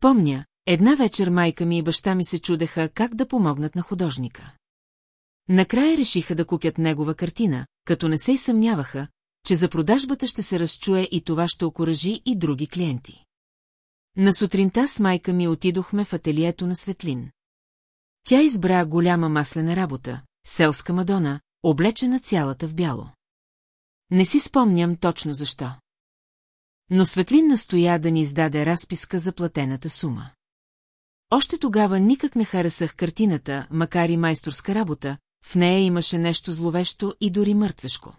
Помня, една вечер майка ми и баща ми се чудеха как да помогнат на художника. Накрая решиха да купят негова картина, като не се и съмняваха, че за продажбата ще се разчуе и това ще окоръжи и други клиенти. На сутринта с майка ми отидохме в ателието на Светлин. Тя избра голяма маслена работа, селска Мадона, облечена цялата в бяло. Не си спомням точно защо. Но Светлин настоя да ни издаде разписка за платената сума. Още тогава никак не харесах картината, макар и майсторска работа, в нея имаше нещо зловещо и дори мъртвешко.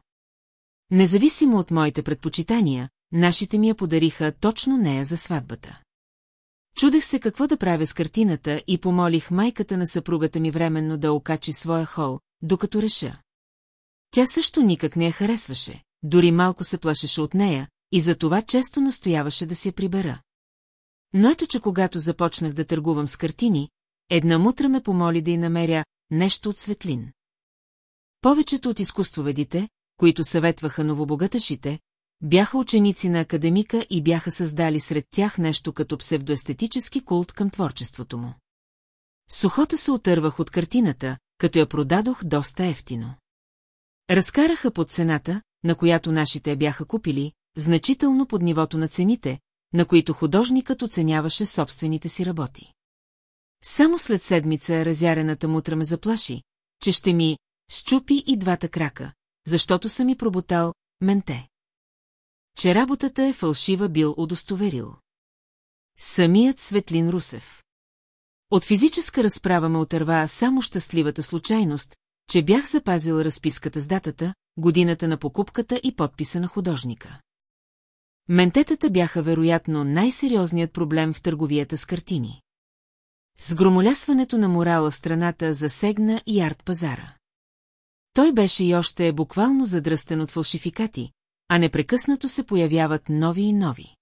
Независимо от моите предпочитания, нашите ми я подариха точно нея за сватбата. Чудех се какво да правя с картината и помолих майката на съпругата ми временно да окачи своя хол, докато реша. Тя също никак не я харесваше, дори малко се плашеше от нея и за това често настояваше да я прибера. Но ето, че когато започнах да търгувам с картини, една мутра ме помоли да й намеря нещо от светлин. Повечето от изкуствоведите, които съветваха новобогаташите, бяха ученици на академика и бяха създали сред тях нещо като псевдоестетически култ към творчеството му. Сухота се отървах от картината, като я продадох доста ефтино. Разкараха под цената, на която нашите бяха купили, значително под нивото на цените, на които художникът оценяваше собствените си работи. Само след седмица разярената мутра ме заплаши, че ще ми щупи и двата крака, защото съм ми проботал менте. Че работата е фалшива бил удостоверил. Самият Светлин Русев. От физическа разправа ме отърва само щастливата случайност, че бях запазил разписката с датата, годината на покупката и подписа на художника. Ментетата бяха вероятно най-сериозният проблем в търговията с картини. С громолясването на морала в страната засегна и арт-пазара. Той беше и още буквално задръстен от фалшификати, а непрекъснато се появяват нови и нови.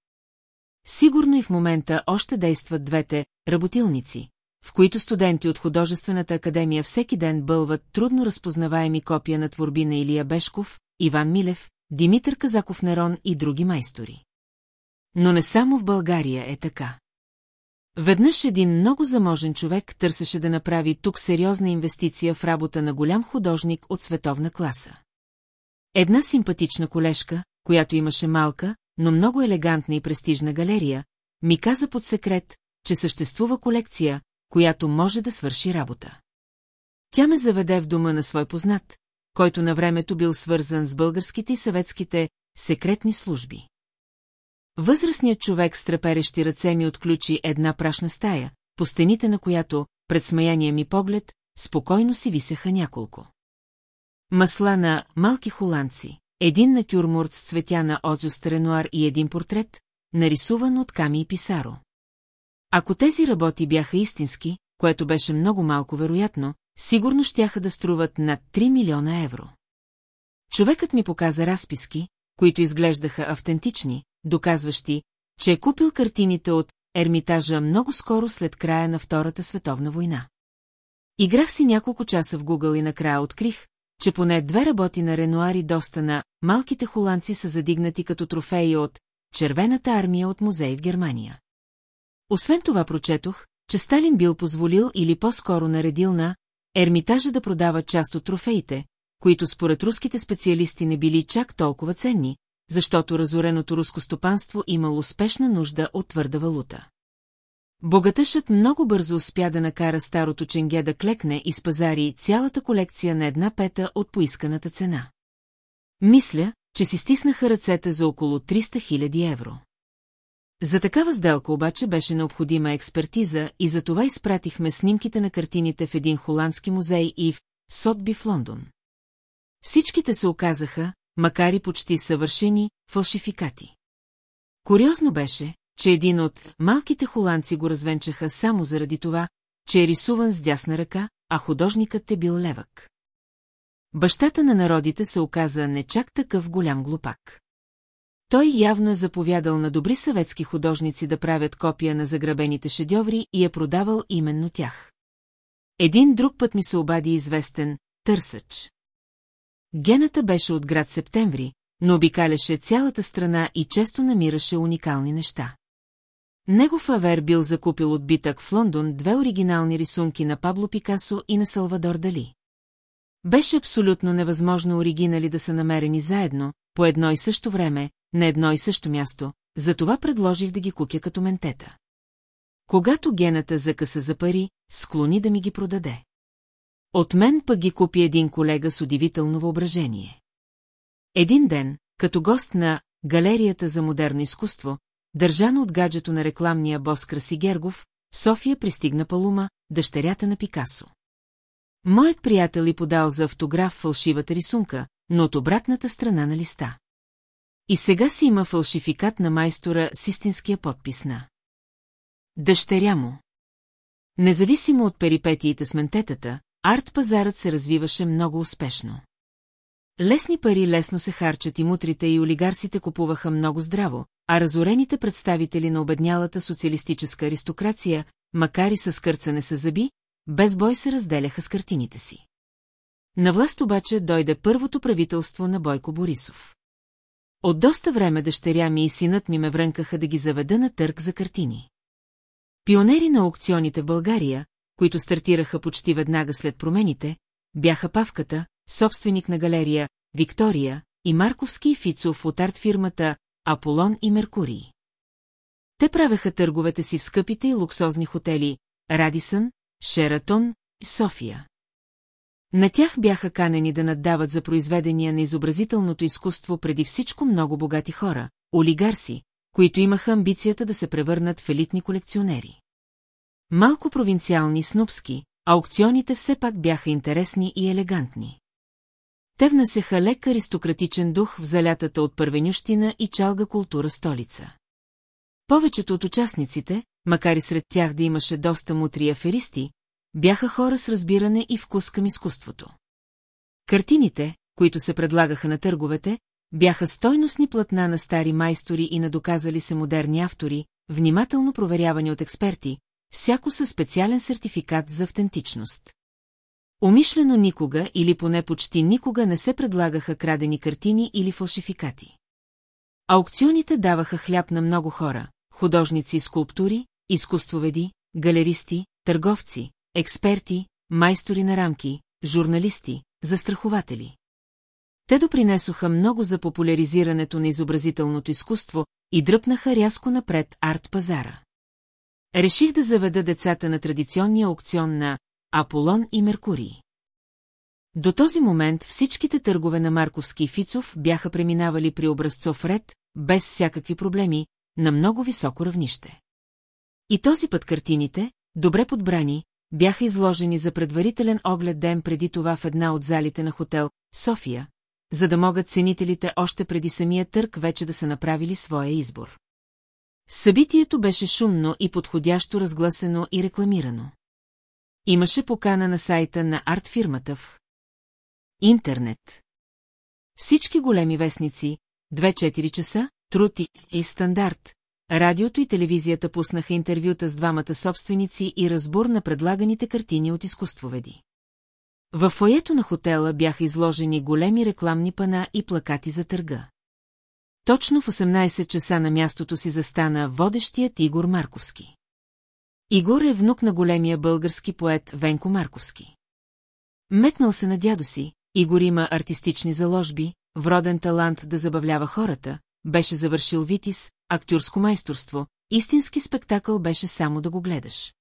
Сигурно и в момента още действат двете работилници, в които студенти от художествената академия всеки ден бълват трудно разпознаваеми копия на творби на Илия Бешков, Иван Милев, Димитър Казаков Нерон и други майстори. Но не само в България е така. Веднъж един много заможен човек търсеше да направи тук сериозна инвестиция в работа на голям художник от световна класа. Една симпатична колежка, която имаше малка, но много елегантна и престижна галерия, ми каза под секрет, че съществува колекция, която може да свърши работа. Тя ме заведе в дома на свой познат, който на времето бил свързан с българските и съветските секретни служби. Възрастният човек с треперещи ръце ми отключи една прашна стая, по стените на която, пред смаяния ми поглед, спокойно си висеха няколко. Масла на малки холандци, един натюрморт с цветя на Озюст Ренуар и един портрет, нарисуван от Ками и Писаро. Ако тези работи бяха истински, което беше много малко вероятно, сигурно щяха да струват над 3 милиона евро. Човекът ми показа разписки, които изглеждаха автентични, доказващи, че е купил картините от Ермитажа много скоро след края на Втората световна война. Играх си няколко часа в Google и накрая открих, че поне две работи на Ренуари доста на малките холандци са задигнати като трофеи от Червената армия от музей в Германия. Освен това прочетох, че Сталин бил позволил или по-скоро наредил на Ермитажа да продава част от трофеите, които според руските специалисти не били чак толкова ценни, защото разореното руско стопанство имало успешна нужда от твърда валута. Богатъшът много бързо успя да накара старото ченге да клекне и спазари цялата колекция на една пета от поисканата цена. Мисля, че си стиснаха ръцете за около 300 000 евро. За такава сделка обаче беше необходима експертиза и за това изпратихме снимките на картините в един холандски музей и в Сотби в Лондон. Всичките се оказаха, макар и почти съвършени, фалшификати. Куриозно беше, че един от малките холандци го развенчаха само заради това, че е рисуван с дясна ръка, а художникът е бил левък. Бащата на народите се оказа не чак такъв голям глупак. Той явно е заповядал на добри съветски художници да правят копия на заграбените шедьоври и е продавал именно тях. Един друг път ми се обади известен търсъч. Гената беше от град Септември, но обикаляше цялата страна и често намираше уникални неща. Негов авер бил закупил от битък в Лондон две оригинални рисунки на Пабло Пикасо и на Салвадор Дали. Беше абсолютно невъзможно оригинали да са намерени заедно, по едно и също време, на едно и също място, затова предложих да ги купя като ментета. Когато гената закъса за пари, склони да ми ги продаде. От мен пък ги купи един колега с удивително въображение. Един ден, като гост на Галерията за модерно изкуство, държано от гаджето на рекламния бос Краси Гергов, София пристигна Палума, дъщерята на Пикасо. Моят приятел и подал за автограф фалшивата рисунка, но от обратната страна на листа. И сега си има фалшификат на майстора с истинския подпис на. Дъщеря му. Независимо от перипетиите с ментетата, арт-пазарът се развиваше много успешно. Лесни пари лесно се харчат и мутрите и олигарсите купуваха много здраво, а разорените представители на обеднялата социалистическа аристокрация, макар и с кърцане с зъби, без бой се разделяха с картините си. На власт обаче дойде първото правителство на Бойко Борисов. От доста време дъщеря ми и синът ми ме врънкаха да ги заведа на търг за картини. Пионери на аукционите в България, които стартираха почти веднага след промените, бяха Павката, собственик на галерия Виктория и Марковски и Фицов от арт-фирмата Аполон и Меркурий. Те правеха търговете си в скъпите и луксозни хотели Радисън, Шератон и София. На тях бяха канени да наддават за произведения на изобразителното изкуство преди всичко много богати хора, олигарси, които имаха амбицията да се превърнат в елитни колекционери. Малко провинциални снупски, аукционите все пак бяха интересни и елегантни. Те внасяха лек аристократичен дух в залятата от първенющина и чалга култура столица. Повечето от участниците, макар и сред тях да имаше доста мутри аферисти, бяха хора с разбиране и вкус към изкуството. Картините, които се предлагаха на търговете, бяха стойностни платна на стари майстори и на доказали се модерни автори, внимателно проверявани от експерти, всяко със специален сертификат за автентичност. Умишлено никога или поне почти никога не се предлагаха крадени картини или фалшификати. Аукционите даваха хляб на много хора, художници и скулптури, изкуствоведи, галеристи, търговци, експерти, майстори на рамки, журналисти, застрахователи. Те допринесоха много за популяризирането на изобразителното изкуство и дръпнаха рязко напред арт-пазара. Реших да заведа децата на традиционния аукцион на Аполон и Меркурий. До този момент всичките търгове на Марковски и Фицов бяха преминавали при образцов ред, без всякакви проблеми, на много високо равнище. И този път картините, добре подбрани, бяха изложени за предварителен оглед ден преди това в една от залите на хотел София, за да могат ценителите още преди самия търг вече да са направили своя избор. Събитието беше шумно и подходящо разгласено и рекламирано. Имаше покана на сайта на арт-фирмата в интернет. Всички големи вестници, 2-4 часа, Труд и Стандарт, радиото и телевизията пуснаха интервюта с двамата собственици и разбор на предлаганите картини от изкуствоведи. Във фоето на хотела бяха изложени големи рекламни пана и плакати за търга. Точно в 18 часа на мястото си застана водещият Игор Марковски. Игор е внук на големия български поет Венко Марковски. Метнал се на дядо си, Игор има артистични заложби, вроден талант да забавлява хората, беше завършил Витис, актьорско майсторство, истински спектакъл беше само да го гледаш.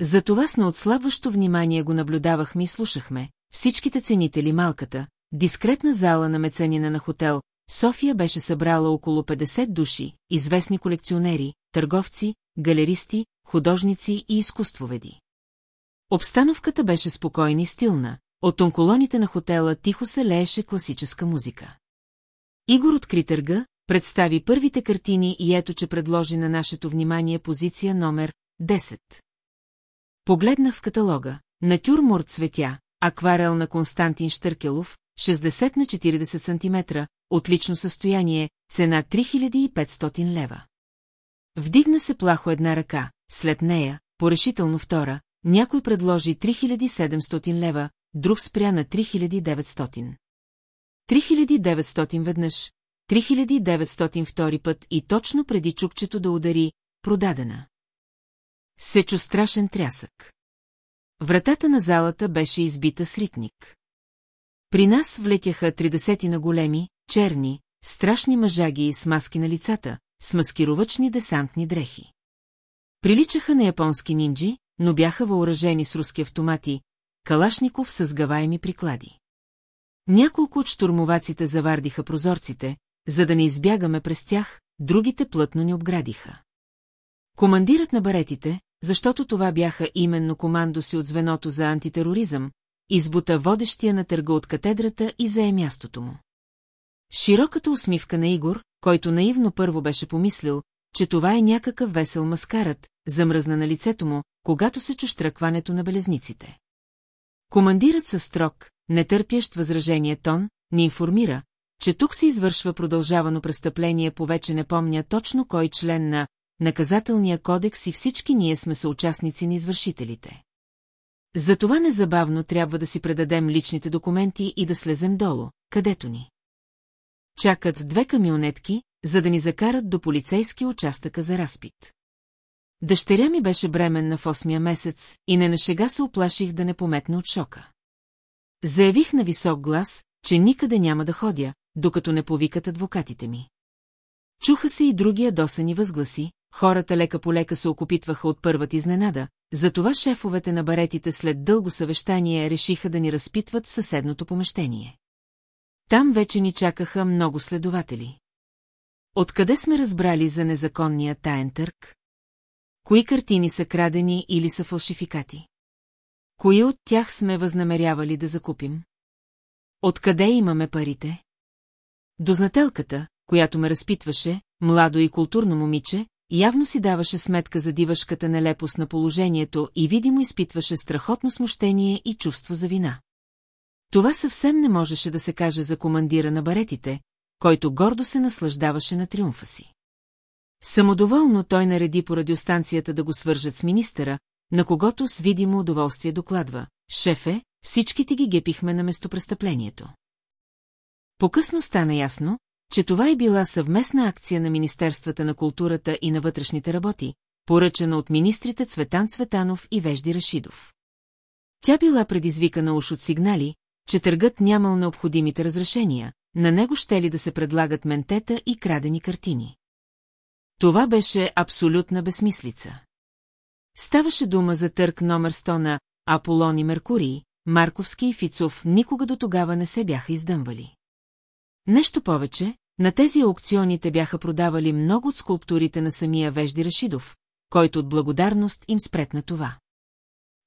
Затова с неотслабващо внимание го наблюдавахме и слушахме, всичките ценители малката, дискретна зала на меценина на хотел, София беше събрала около 50 души, известни колекционери, търговци, галеристи, художници и изкуствоведи. Обстановката беше спокойна и стилна, от онколоните на хотела тихо се лееше класическа музика. Игор откри търга, представи първите картини и ето, че предложи на нашето внимание позиция номер 10. Погледнах в каталога, натюрморт цветя, акварел на Константин Штъркелов, 60 на 40 см, отлично състояние, цена 3500 лева. Вдигна се плахо една ръка, след нея, порешително втора, някой предложи 3700 лева, друг спря на 3900. 3900 веднъж, 3900 втори път и точно преди чукчето да удари, продадена. Се чу страшен трясък. Вратата на залата беше избита с ритник. При нас влетяха тридесети на големи, черни, страшни мъжаги с маски на лицата, с маскировъчни десантни дрехи. Приличаха на японски нинджи, но бяха въоръжени с руски автомати, калашников с гаваеми приклади. Няколко от штурмоваците завардиха прозорците, за да не избягаме през тях, другите плътно ни обградиха. Командирът на баретите, защото това бяха именно командоси от звеното за антитероризъм, избута водещия на търга от катедрата и зае мястото му. Широката усмивка на Игор, който наивно първо беше помислил, че това е някакъв весел маскарат, замръзна на лицето му, когато се чу штръкването на белезниците. Командирът със строг, нетърпящ възражение тон, ни информира, че тук се извършва продължавано престъпление по вече не помня точно кой член на наказателния кодекс и всички ние сме съучастници на извършителите. Затова незабавно трябва да си предадем личните документи и да слезем долу, където ни. Чакат две камионетки, за да ни закарат до полицейски участъка за разпит. Дъщеря ми беше бременна в осмия месец и не на шега се оплаших да не пометна от шока. Заявих на висок глас, че никъде няма да ходя, докато не повикат адвокатите ми. Чуха се и други ядосани възгласи, хората лека по лека се окупитваха от първата изненада, затова шефовете на баретите след дълго съвещание решиха да ни разпитват в съседното помещение. Там вече ни чакаха много следователи. Откъде сме разбрали за незаконния таен търг? Кои картини са крадени или са фалшификати? Кои от тях сме възнамерявали да закупим? Откъде имаме парите? Дознателката, която ме разпитваше, младо и културно момиче, явно си даваше сметка за дивашката нелепост на положението и видимо изпитваше страхотно смущение и чувство за вина. Това съвсем не можеше да се каже за командира на баретите, който гордо се наслаждаваше на триумфа си. Самодоволно той нареди по радиостанцията да го свържат с министъра, на когото с видимо удоволствие докладва. Шефе, всичките ги гепихме на местопрестъплението. По-късно стана ясно, че това е била съвместна акция на Министерствата на културата и на вътрешните работи, поръчана от министрите Цветан Цветанов и Вежди Рашидов. Тя била предизвикана уж от сигнали, че търгът нямал необходимите разрешения, на него ще ли да се предлагат ментета и крадени картини. Това беше абсолютна безсмислица. Ставаше дума за търг номер 100 на Аполон и Меркурий, Марковски и Фицов никога до тогава не се бяха издъмвали. Нещо повече, на тези аукционите бяха продавали много от скулптурите на самия Вежди Рашидов, който от благодарност им спретна това.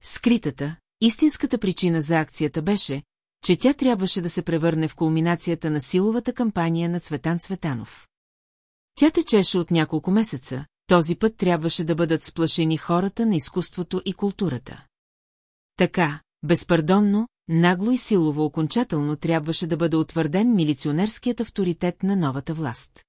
Скритата, истинската причина за акцията беше, че тя трябваше да се превърне в кулминацията на силовата кампания на Цветан Цветанов. Тя течеше от няколко месеца, този път трябваше да бъдат сплашени хората на изкуството и културата. Така, безпардонно, нагло и силово окончателно трябваше да бъде утвърден милиционерският авторитет на новата власт.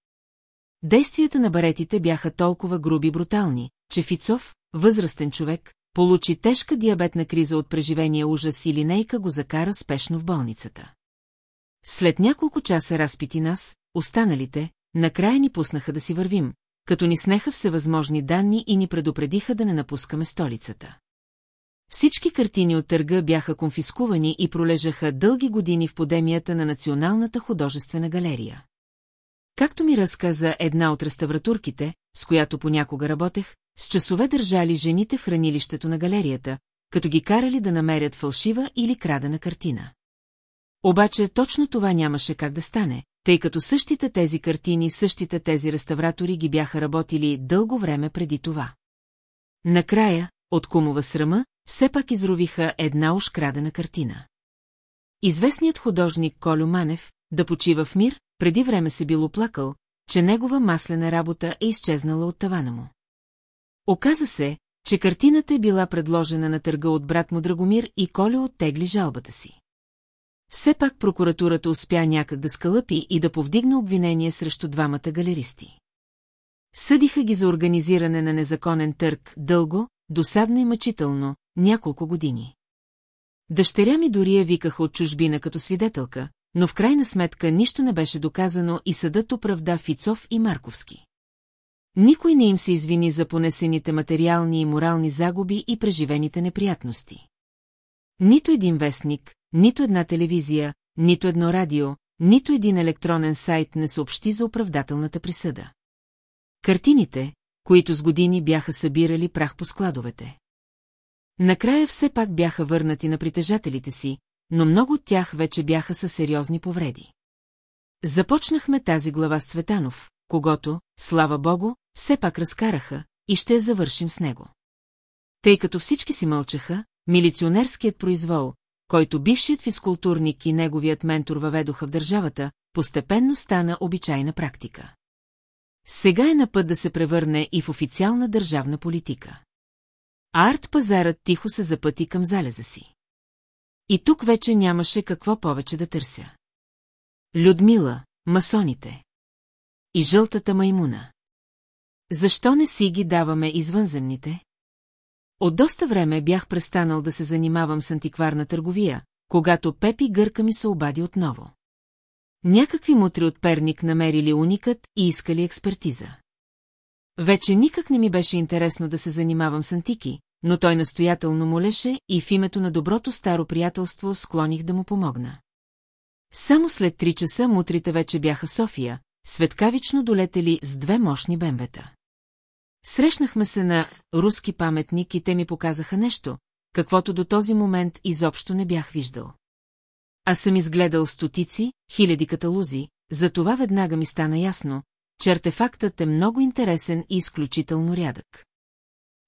Действията на баретите бяха толкова груби брутални, че Фицов, възрастен човек, получи тежка диабетна криза от преживения ужас и линейка го закара спешно в болницата. След няколко часа разпити нас, останалите, накрая ни пуснаха да си вървим, като ни снеха всевъзможни данни и ни предупредиха да не напускаме столицата. Всички картини от търга бяха конфискувани и пролежаха дълги години в подемията на Националната художествена галерия. Както ми разказа една от реставратурките, с която понякога работех, с часове държали жените в хранилището на галерията, като ги карали да намерят фалшива или крадена картина. Обаче точно това нямаше как да стане, тъй като същите тези картини, същите тези реставратори ги бяха работили дълго време преди това. Накрая, от кумова срама, все пак изровиха една уж крадена картина. Известният художник Колю Манев, да почива в мир, преди време се бил оплакал, че негова маслена работа е изчезнала от тавана му. Оказа се, че картината е била предложена на търга от брат му Драгомир и Колю оттегли жалбата си. Все пак прокуратурата успя някак да скалъпи и да повдигне обвинение срещу двамата галеристи. Съдиха ги за организиране на незаконен търг дълго, досадно и мъчително, няколко години. Дъщеря ми дори я викаха от чужбина като свидетелка, но в крайна сметка нищо не беше доказано и съдът оправда Фицов и Марковски. Никой не им се извини за понесените материални и морални загуби и преживените неприятности. Нито един вестник, нито една телевизия, нито едно радио, нито един електронен сайт не съобщи за оправдателната присъда. Картините, които с години бяха събирали прах по складовете. Накрая все пак бяха върнати на притежателите си, но много от тях вече бяха със сериозни повреди. Започнахме тази глава с Цветанов, когато, слава богу, все пак разкараха и ще я завършим с него. Тъй като всички си мълчаха, милиционерският произвол, който бившият физкултурник и неговият ментор въведоха в държавата, постепенно стана обичайна практика. Сега е на път да се превърне и в официална държавна политика. арт-пазарът тихо се запъти към залеза си. И тук вече нямаше какво повече да търся. Людмила, масоните. И жълтата маймуна. Защо не си ги даваме извънземните? От доста време бях престанал да се занимавам с антикварна търговия, когато Пепи гърка ми се обади отново. Някакви мутри от Перник намерили уникът и искали експертиза. Вече никак не ми беше интересно да се занимавам с антики, но той настоятелно молеше и в името на доброто старо приятелство склоних да му помогна. Само след три часа мутрите вече бяха София, светкавично долетели с две мощни бембета. Срещнахме се на руски паметник и те ми показаха нещо, каквото до този момент изобщо не бях виждал. А съм изгледал стотици, хиляди каталузи, затова веднага ми стана ясно, че артефактът е много интересен и изключително рядък.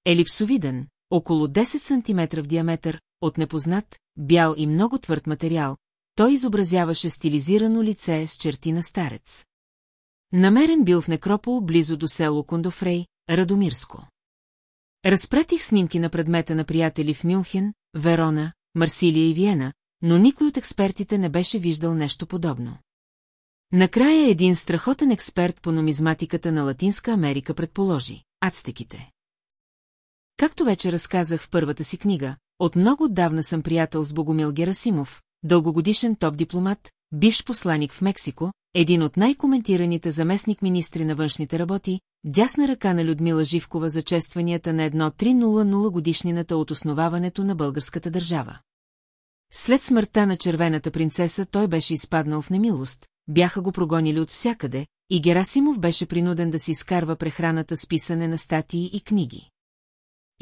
Елипсовиден, около 10 см в диаметър, от непознат, бял и много твърд материал, той изобразяваше стилизирано лице с черти на старец. Намерен бил в некропол близо до село Кондофрей, Радомирско. Разпратих снимки на предмета на приятели в Мюнхен, Верона, Марсилия и Виена, но никой от експертите не беше виждал нещо подобно. Накрая един страхотен експерт по нумизматиката на Латинска Америка предположи – ацтеките. Както вече разказах в първата си книга, от много отдавна съм приятел с Богомил Герасимов, дългогодишен топ-дипломат, бивш посланик в Мексико, един от най-коментираните заместник-министри на външните работи, дясна ръка на Людмила Живкова за честванията на едно 300 годишнината от основаването на българската държава. След смъртта на червената принцеса той беше изпаднал в немилост, бяха го прогонили от всякъде, и Герасимов беше принуден да си изкарва прехраната с писане на статии и книги.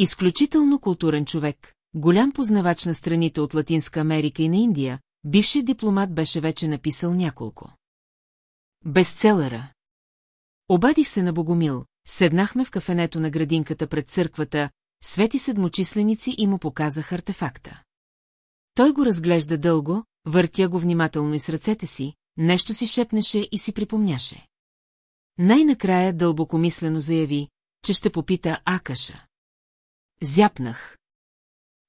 Изключително културен човек, голям познавач на страните от Латинска Америка и на Индия, бившият дипломат беше вече написал няколко. Безцелъра. Обадих се на Богомил, седнахме в кафенето на градинката пред църквата, свети седмочисленици и му показах артефакта. Той го разглежда дълго, въртя го внимателно и с ръцете си, нещо си шепнеше и си припомняше. Най-накрая дълбокомислено заяви, че ще попита Акаша. Зяпнах.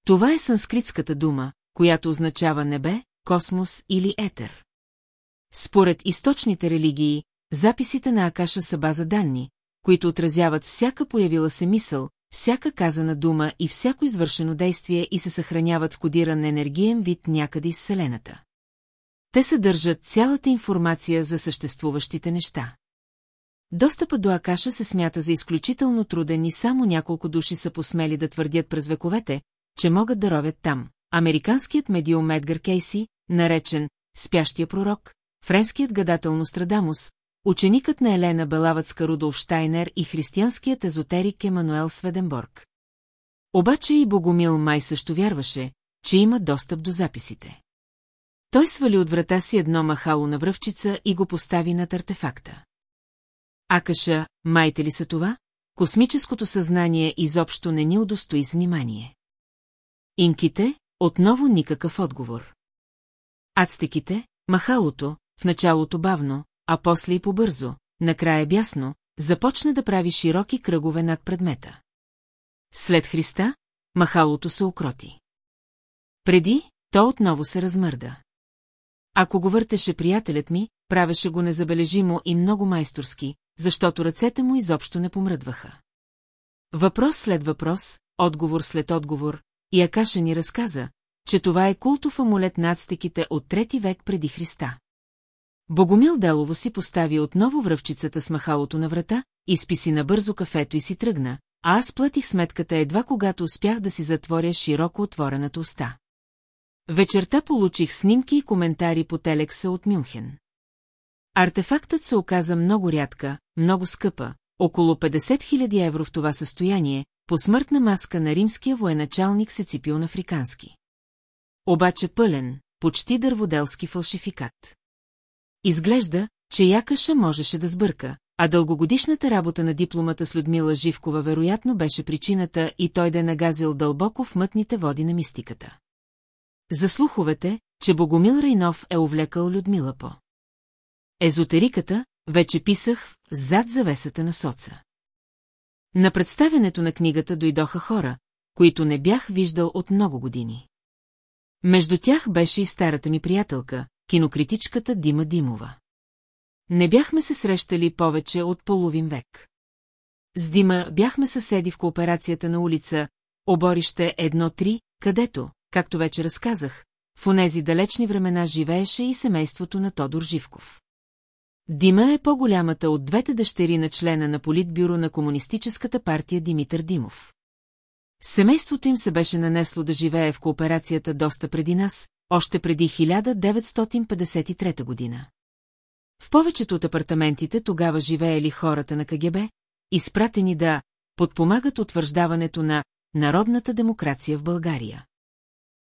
Това е санскритската дума, която означава небе, космос или етер. Според източните религии, записите на Акаша са база данни, които отразяват всяка появила се мисъл, всяка казана дума и всяко извършено действие и се съхраняват в кодиран енергиен вид някъде из Вселената. Те съдържат цялата информация за съществуващите неща. Достъпа до Акаша се смята за изключително труден и само няколко души са посмели да твърдят през вековете, че могат да ровят там. Американският медиум Едгар Кейси, наречен «Спящия пророк», френският гадател Нострадамус, ученикът на Елена Белавацка Рудолф Штайнер и християнският езотерик Емануел Сведенборг. Обаче и Богомил май също вярваше, че има достъп до записите. Той свали от врата си едно махало на връвчица и го постави над артефакта. Акаша, майте ли са това? Космическото съзнание изобщо не ни удостои с внимание. Инките, отново никакъв отговор. Ацтеките, махалото, в началото бавно, а после и побързо, накрая бясно, започна да прави широки кръгове над предмета. След Христа, махалото се окроти. Преди, то отново се размърда. Ако го въртеше приятелят ми, правеше го незабележимо и много майсторски, защото ръцете му изобщо не помръдваха. Въпрос след въпрос, отговор след отговор, и Акаша ни разказа, че това е култов амулет на ацтеките от трети век преди Христа. Богомил Делово си постави отново връвчицата с махалото на врата, изписи набързо кафето и си тръгна, а аз платих сметката едва когато успях да си затворя широко отворената уста. Вечерта получих снимки и коментари по телекса от Мюнхен. Артефактът се оказа много рядка, много скъпа, около 50 000 евро в това състояние, по смъртна маска на римския военачалник Сеципион Африкански. Обаче пълен, почти дърводелски фалшификат. Изглежда, че Якаша можеше да сбърка, а дългогодишната работа на дипломата с Людмила Живкова вероятно беше причината и той да е нагазил дълбоко в мътните води на мистиката. За слуховете, че Богомил Рейнов е увлекал Людмила по. Езотериката, вече писах зад завесата на соца. На представянето на книгата дойдоха хора, които не бях виждал от много години. Между тях беше и старата ми приятелка, кинокритичката Дима Димова. Не бяхме се срещали повече от половин век. С Дима бяхме съседи в кооперацията на улица Оборище 1-3, където, както вече разказах, в онези далечни времена живееше и семейството на Тодор Живков. Дима е по-голямата от двете дъщери на члена на политбюро на Комунистическата партия Димитър Димов. Семейството им се беше нанесло да живее в кооперацията доста преди нас, още преди 1953 година. В повечето от апартаментите тогава живеели хората на КГБ, изпратени да подпомагат утвърждаването на народната демокрация в България.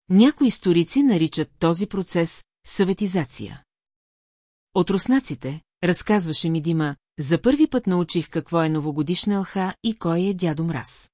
Някои историци наричат този процес съветизация. От руснаците, разказваше ми Дима, за първи път научих какво е новогодишна лха и кой е дядо Мраз.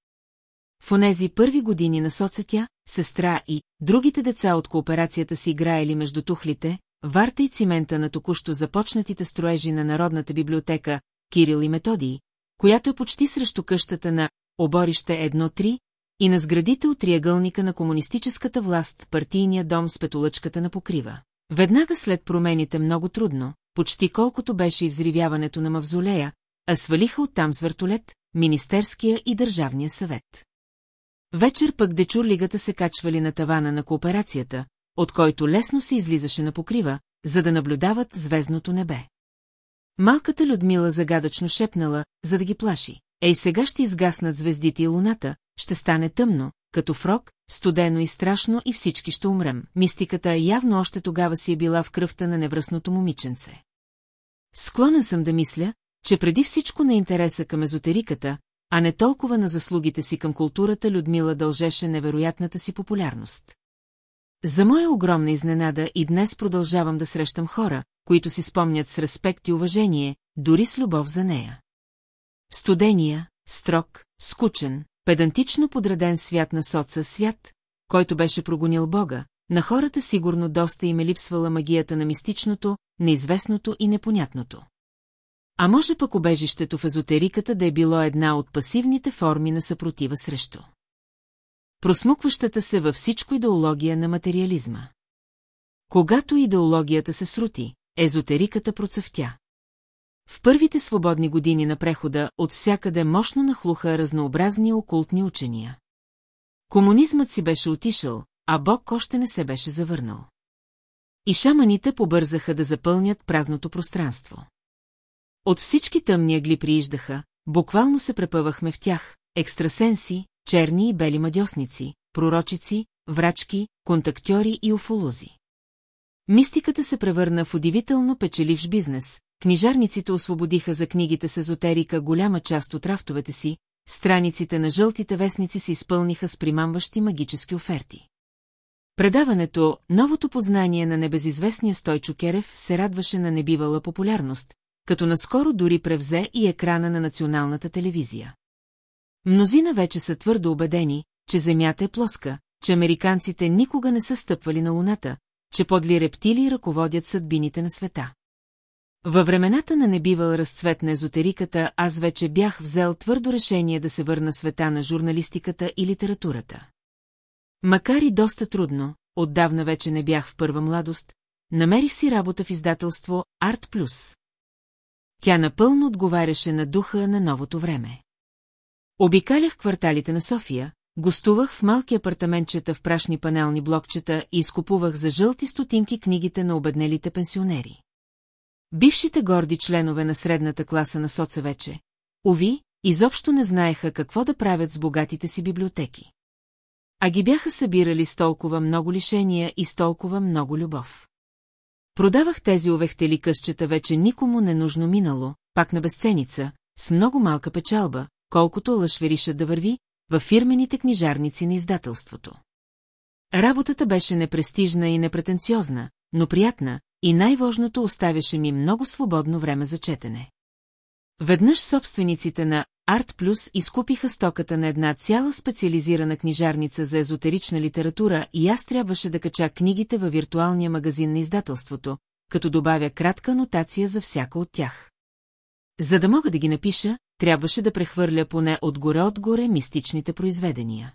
В онези първи години на соцетя, сестра и другите деца от кооперацията си играели между тухлите, варта и цимента на току-що започнатите строежи на Народната библиотека Кирил и Методий, която е почти срещу къщата на Оборище 1-3 и на сградите от триъгълника на комунистическата власт партийния дом с петолъчката на покрива. Веднага след промените много трудно, почти колкото беше и взривяването на мавзолея, а свалиха оттам с въртолет, Министерския и Държавния съвет. Вечер пък дечурлигата се качвали на тавана на кооперацията, от който лесно се излизаше на покрива, за да наблюдават звездното небе. Малката Людмила загадъчно шепнала, за да ги плаши. Ей, сега ще изгаснат звездите и луната, ще стане тъмно, като фрок, студено и страшно и всички ще умрем. Мистиката явно още тогава си е била в кръвта на невръстното момиченце. Склонен съм да мисля, че преди всичко на интереса към езотериката, а не толкова на заслугите си към културата Людмила дължеше невероятната си популярност. За моя огромна изненада и днес продължавам да срещам хора, които си спомнят с респект и уважение, дори с любов за нея. Студения, строг, скучен, педантично подреден свят на соца свят, който беше прогонил Бога, на хората сигурно доста им е липсвала магията на мистичното, неизвестното и непонятното. А може пък обежището в езотериката да е било една от пасивните форми на съпротива срещу. Просмукващата се във всичко идеология на материализма. Когато идеологията се срути, езотериката процъфтя. В първите свободни години на прехода от всякъде мощно нахлуха разнообразни окултни учения. Комунизмът си беше отишъл, а Бог още не се беше завърнал. И шаманите побързаха да запълнят празното пространство. От всички тъмни агли прииждаха, буквално се препъвахме в тях, екстрасенси, черни и бели мадьосници, пророчици, врачки, контактьори и уфолози. Мистиката се превърна в удивително печеливш бизнес, книжарниците освободиха за книгите с езотерика голяма част от рафтовете си, страниците на жълтите вестници се изпълниха с примамващи магически оферти. Предаването «Новото познание на небезизвестния Стойчо Керев» се радваше на небивала популярност, като наскоро дори превзе и екрана на националната телевизия. Мнозина вече са твърдо убедени, че Земята е плоска, че американците никога не са стъпвали на Луната, че подли рептили ръководят съдбините на света. Във времената на небивал разцвет на езотериката аз вече бях взел твърдо решение да се върна света на журналистиката и литературата. Макар и доста трудно, отдавна вече не бях в първа младост, намерих си работа в издателство Арт Плюс. Тя напълно отговаряше на духа на новото време. Обикалях кварталите на София, гостувах в малки апартаментчета в прашни панелни блокчета и изкупувах за жълти стотинки книгите на обеднелите пенсионери. Бившите горди членове на средната класа на соца вече, уви, изобщо не знаеха какво да правят с богатите си библиотеки. А ги бяха събирали с толкова много лишения и с толкова много любов. Продавах тези овехтели късчета вече никому ненужно минало, пак на безценица, с много малка печалба, колкото лъшвериша да върви, във фирмените книжарници на издателството. Работата беше непрестижна и непретенциозна, но приятна, и най-важното оставяше ми много свободно време за четене. Веднъж собствениците на Арт Плюс изкупиха стоката на една цяла специализирана книжарница за езотерична литература и аз трябваше да кача книгите във виртуалния магазин на издателството, като добавя кратка анотация за всяка от тях. За да мога да ги напиша, трябваше да прехвърля поне отгоре-отгоре мистичните произведения.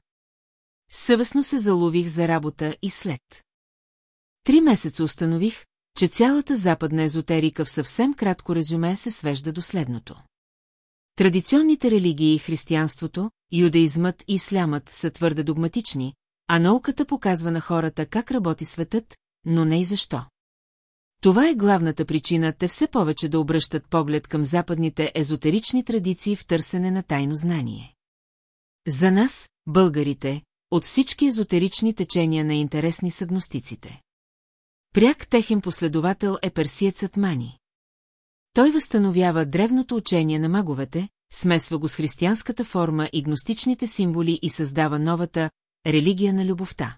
Съвестно се залових за работа и след. Три месеца установих, че цялата западна езотерика в съвсем кратко резюме се свежда до следното. Традиционните религии, християнството, юдаизмът и ислямът са твърде догматични, а науката показва на хората как работи светът, но не и защо. Това е главната причина те все повече да обръщат поглед към западните езотерични традиции в търсене на тайно знание. За нас, българите, от всички езотерични течения на интересни съгностиците. Пряк техен последовател е персиецът Мани. Той възстановява древното учение на маговете, смесва го с християнската форма и гностичните символи и създава новата религия на любовта.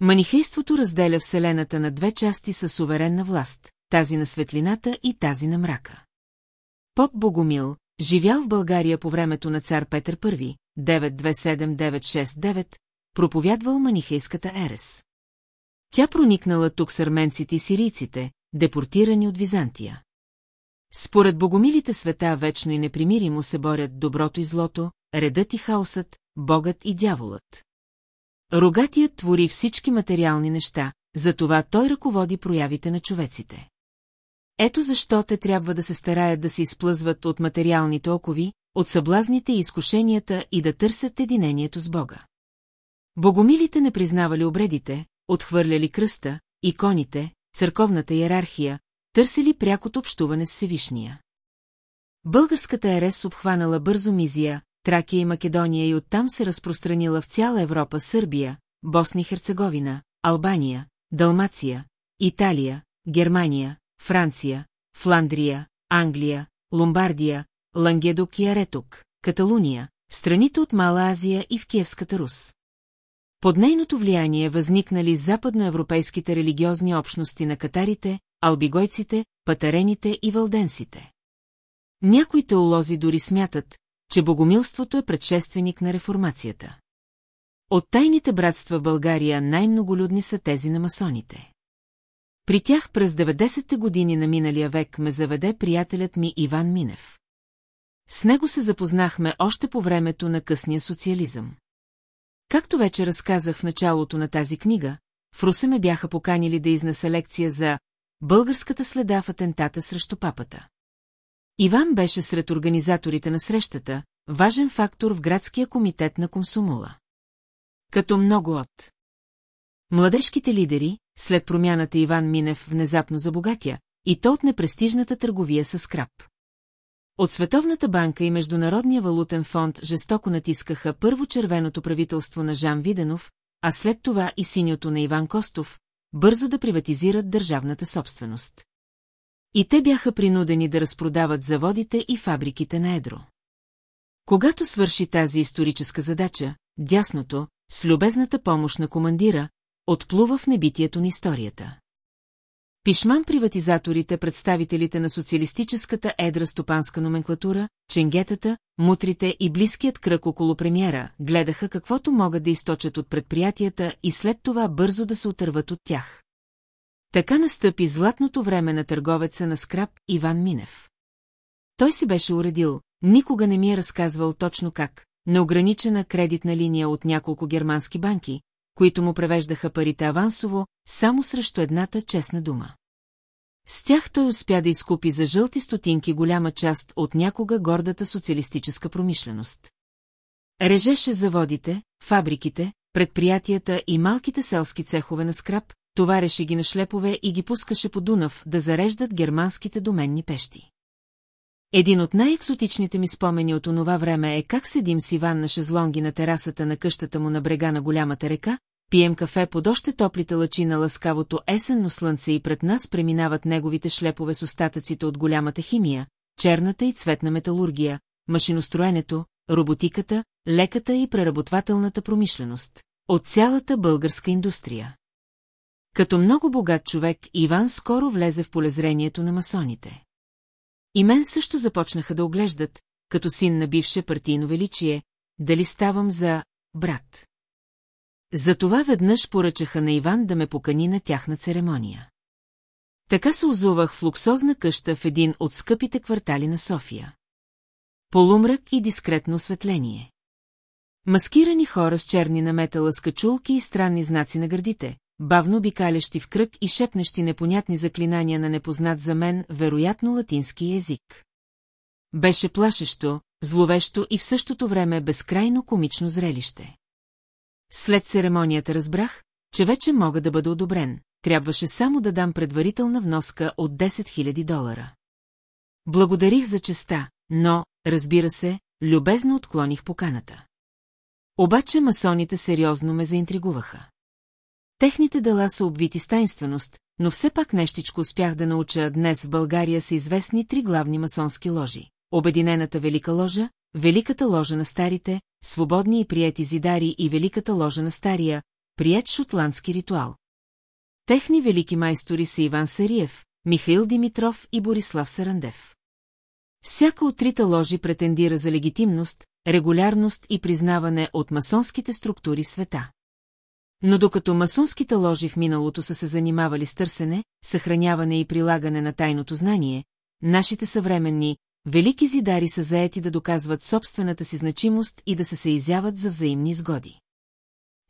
Манихейството разделя Вселената на две части със суверенна власт, тази на светлината и тази на мрака. Поп Богомил, живял в България по времето на цар Петър I, 927-969, проповядвал манихейската ерес. Тя проникнала тук с арменците и сирийците, депортирани от Византия. Според богомилите света вечно и непримиримо се борят доброто и злото, редът и хаосът, богът и дяволът. Рогатият твори всички материални неща, затова той ръководи проявите на човеците. Ето защо те трябва да се стараят да се изплъзват от материалните окови, от съблазните и изкушенията и да търсят единението с Бога. Богомилите не признавали обредите, отхвърляли кръста, иконите, църковната иерархия, търсили прякото общуване с Всевишния. Българската ерес обхванала бързо Мизия, Тракия и Македония и оттам се разпространила в цяла Европа Сърбия, Босна и Херцеговина, Албания, Далмация, Италия, Германия, Франция, Фландрия, Англия, Ломбардия, Лангедок и Ареток, Каталуния, страните от Мала Азия и в Киевската Рус. Под нейното влияние възникнали западноевропейските религиозни общности на катарите, албигойците, патарените и валденсите. Някои теолози дори смятат, че богомилството е предшественик на реформацията. От тайните братства в България най-многолюдни са тези на масоните. При тях през 90-те години на миналия век ме заведе приятелят ми Иван Минев. С него се запознахме още по времето на късния социализъм. Както вече разказах в началото на тази книга, в Русе ме бяха поканили да изнеса лекция за българската следа в атентата срещу папата. Иван беше сред организаторите на срещата, важен фактор в градския комитет на Комсомола. Като много от младежките лидери, след промяната Иван Минев внезапно забогатя, и то от непрестижната търговия с скраб. От Световната банка и Международния валутен фонд жестоко натискаха първо червеното правителство на Жан Виденов, а след това и синьото на Иван Костов, бързо да приватизират държавната собственост. И те бяха принудени да разпродават заводите и фабриките на Едро. Когато свърши тази историческа задача, дясното, с любезната помощ на командира, отплува в небитието на историята. Пишман приватизаторите, представителите на социалистическата едра стопанска номенклатура, ченгетата, мутрите и близкият кръг около премиера гледаха каквото могат да източат от предприятията и след това бързо да се отърват от тях. Така настъпи златното време на търговеца на скраб Иван Минев. Той си беше уредил, никога не ми е разказвал точно как, неограничена кредитна линия от няколко германски банки, които му превеждаха парите авансово, само срещу едната честна дума. С тях той успя да изкупи за жълти стотинки голяма част от някога гордата социалистическа промишленост. Режеше заводите, фабриките, предприятията и малките селски цехове на скраб, товареше ги на шлепове и ги пускаше по Дунав да зареждат германските доменни пещи. Един от най-екзотичните ми спомени от онова време е как седим с Иван на шезлонги на терасата на къщата му на брега на голямата река, пием кафе под още топлите лъчи на ласкавото есенно слънце и пред нас преминават неговите шлепове с остатъците от голямата химия, черната и цветна металургия, машиностроенето, роботиката, леката и преработвателната промишленост. От цялата българска индустрия. Като много богат човек, Иван скоро влезе в полезрението на масоните. И мен също започнаха да оглеждат, като син на бивше партийно величие, дали ставам за брат. Затова веднъж поръчаха на Иван да ме покани на тяхна церемония. Така се озувах в луксозна къща в един от скъпите квартали на София. Полумрак и дискретно осветление. Маскирани хора с черни наметала с качулки и странни знаци на гърдите, бавно обикалящи в кръг и шепнещи непонятни заклинания на непознат за мен, вероятно латински език. Беше плашещо, зловещо и в същото време безкрайно комично зрелище. След церемонията разбрах, че вече мога да бъда одобрен. Трябваше само да дам предварителна вноска от 10 000 долара. Благодарих за честа, но, разбира се, любезно отклоних поканата. Обаче масоните сериозно ме заинтригуваха. Техните дела са обвити с тайнственост, но все пак нещичко успях да науча днес в България са известни три главни масонски ложи. Обединената Велика ложа, Великата ложа на старите, свободни и прияти зидари и Великата ложа на стария, прият шотландски ритуал. Техни велики майстори са Иван Сариев, Михаил Димитров и Борислав Сарандев. Всяка от трите ложи претендира за легитимност, регулярност и признаване от масонските структури в света. Но докато масонските ложи в миналото са се занимавали с търсене, съхраняване и прилагане на тайното знание, нашите съвременни, велики зидари са заети да доказват собствената си значимост и да се се изяват за взаимни изгоди.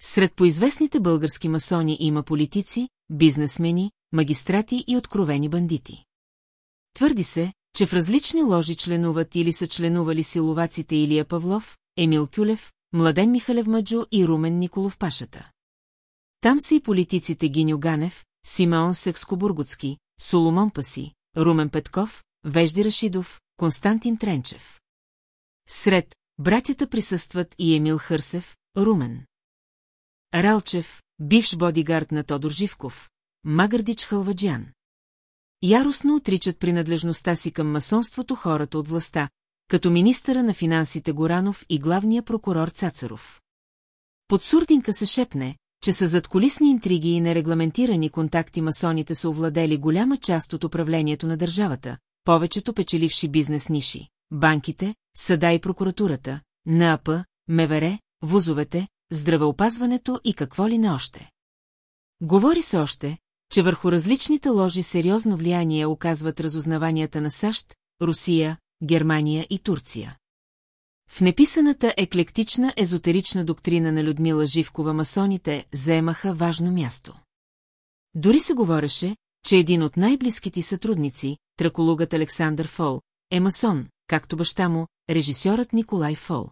Сред поизвестните български масони има политици, бизнесмени, магистрати и откровени бандити. Твърди се, че в различни ложи членуват или са членували силоваците Илия Павлов, Емил Кюлев, Младен Михалев Маджо и Румен Николов Пашата. Там са и политиците Гиню Ганев, Симеон Секскобургутски, Соломон Паси, Румен Петков, Вежди Рашидов, Константин Тренчев. Сред братята присъстват и Емил Хърсев, Румен. Ралчев, бивш бодигард на Тодор Живков, Магърдич Халваджян. Яростно отричат принадлежността си към масонството хората от властта, като министъра на финансите Горанов и главния прокурор Цацаров. Под сурдинка се шепне, че са задколисни интриги и нерегламентирани контакти масоните са овладели голяма част от управлението на държавата, повечето печеливши бизнес ниши, банките, съда и прокуратурата, НАП, МВР, вузовете, здравеопазването и какво ли не още. Говори се още, че върху различните ложи сериозно влияние оказват разузнаванията на САЩ, Русия, Германия и Турция. В неписаната еклектична езотерична доктрина на Людмила Живкова масоните заемаха важно място. Дори се говореше, че един от най-близките сътрудници, тракологът Александър Фол, е масон, както баща му, режисьорът Николай Фол.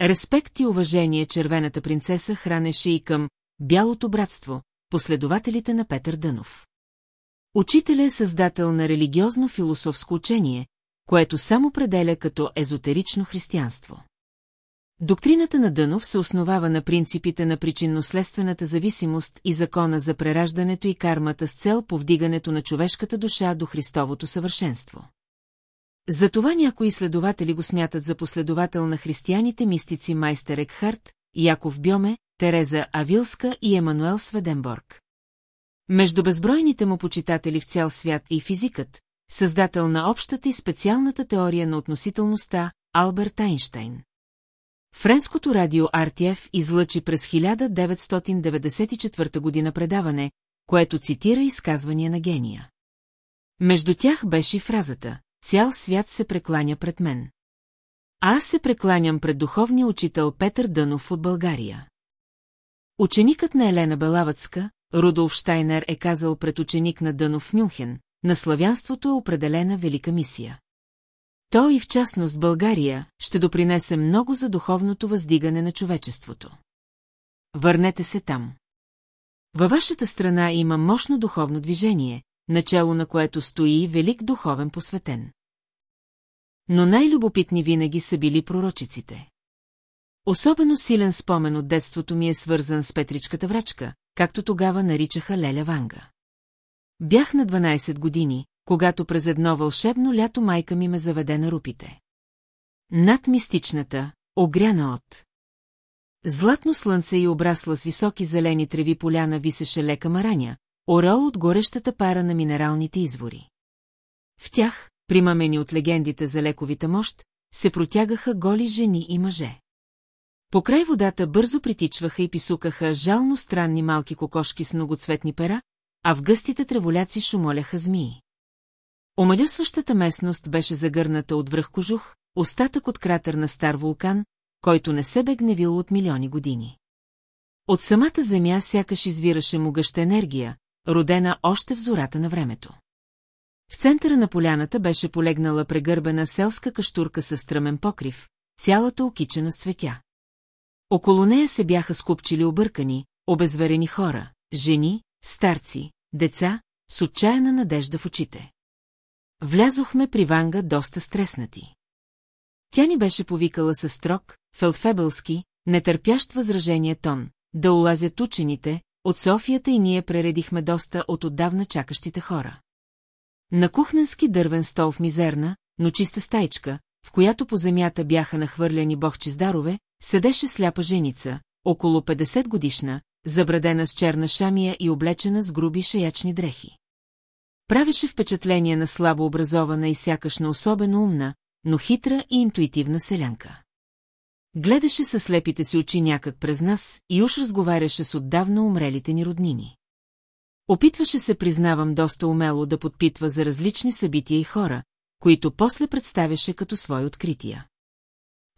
Респект и уважение червената принцеса хранеше и към Бялото братство, последователите на Петър Дънов. Учителя е създател на религиозно-философско учение, което само пределя като езотерично християнство. Доктрината на Дънов се основава на принципите на причинно-следствената зависимост и закона за прераждането и кармата с цел повдигането на човешката душа до Христовото съвършенство. Затова някои изследователи го смятат за последовател на християните мистици Майстер Екхарт, Яков Бьоме, Тереза Авилска и Емануел Сведенборг. Между безбройните му почитатели в цял свят и физикът, създател на общата и специалната теория на относителността, Алберт Айнштейн. Френското радио RTF излъчи през 1994 година предаване, което цитира изказвания на гения. Между тях беше фразата «Цял свят се прекланя пред мен». А аз се прекланям пред духовния учител Петър Дънов от България. Ученикът на Елена Белавацка, Рудолф Штайнер е казал пред ученик на Дънов в Мюнхен, на славянството е определена велика мисия. Той и в частност България ще допринесе много за духовното въздигане на човечеството. Върнете се там. Във вашата страна има мощно духовно движение, начало на което стои велик духовен посветен. Но най-любопитни винаги са били пророчиците. Особено силен спомен от детството ми е свързан с Петричката врачка, както тогава наричаха Леля Ванга. Бях на 12 години, когато през едно вълшебно лято майка ми ме заведе на рупите. Над мистичната, огряна от. Златно слънце и обрасла с високи зелени треви поляна висеше лека мараня, орел от горещата пара на минералните извори. В тях, примамени от легендите за лековите мощ, се протягаха голи жени и мъже. Покрай водата бързо притичваха и писукаха жално странни малки кокошки с многоцветни пера, а в гъстите треволяци шумоляха змии. Омалюсващата местност беше загърната от връх кожух, остатък от кратер на стар вулкан, който не се бе гневил от милиони години. От самата земя сякаш извираше могъща енергия, родена още в зората на времето. В центъра на поляната беше полегнала прегърбена селска каштурка с стръмен покрив, цялата окичена с цветя. Около нея се бяха скупчили объркани, обезверени хора, жени, старци, деца, с отчаяна надежда в очите. Влязохме при Ванга доста стреснати. Тя ни беше повикала със строк, фелфебълски, нетърпящ възражение тон, да улазят учените, от Софията и ние прередихме доста от отдавна чакащите хора. На кухненски дървен стол в мизерна, но чиста стайчка, в която по земята бяха нахвърляни бохчи с седеше сляпа женица, около 50 годишна, забрадена с черна шамия и облечена с груби шаячни дрехи. Правеше впечатление на слабо образована и сякаш на особено умна, но хитра и интуитивна селянка. Гледаше със слепите си очи някак през нас и уж разговаряше с отдавна умрелите ни роднини. Опитваше се, признавам, доста умело да подпитва за различни събития и хора, които после представяше като свои открития.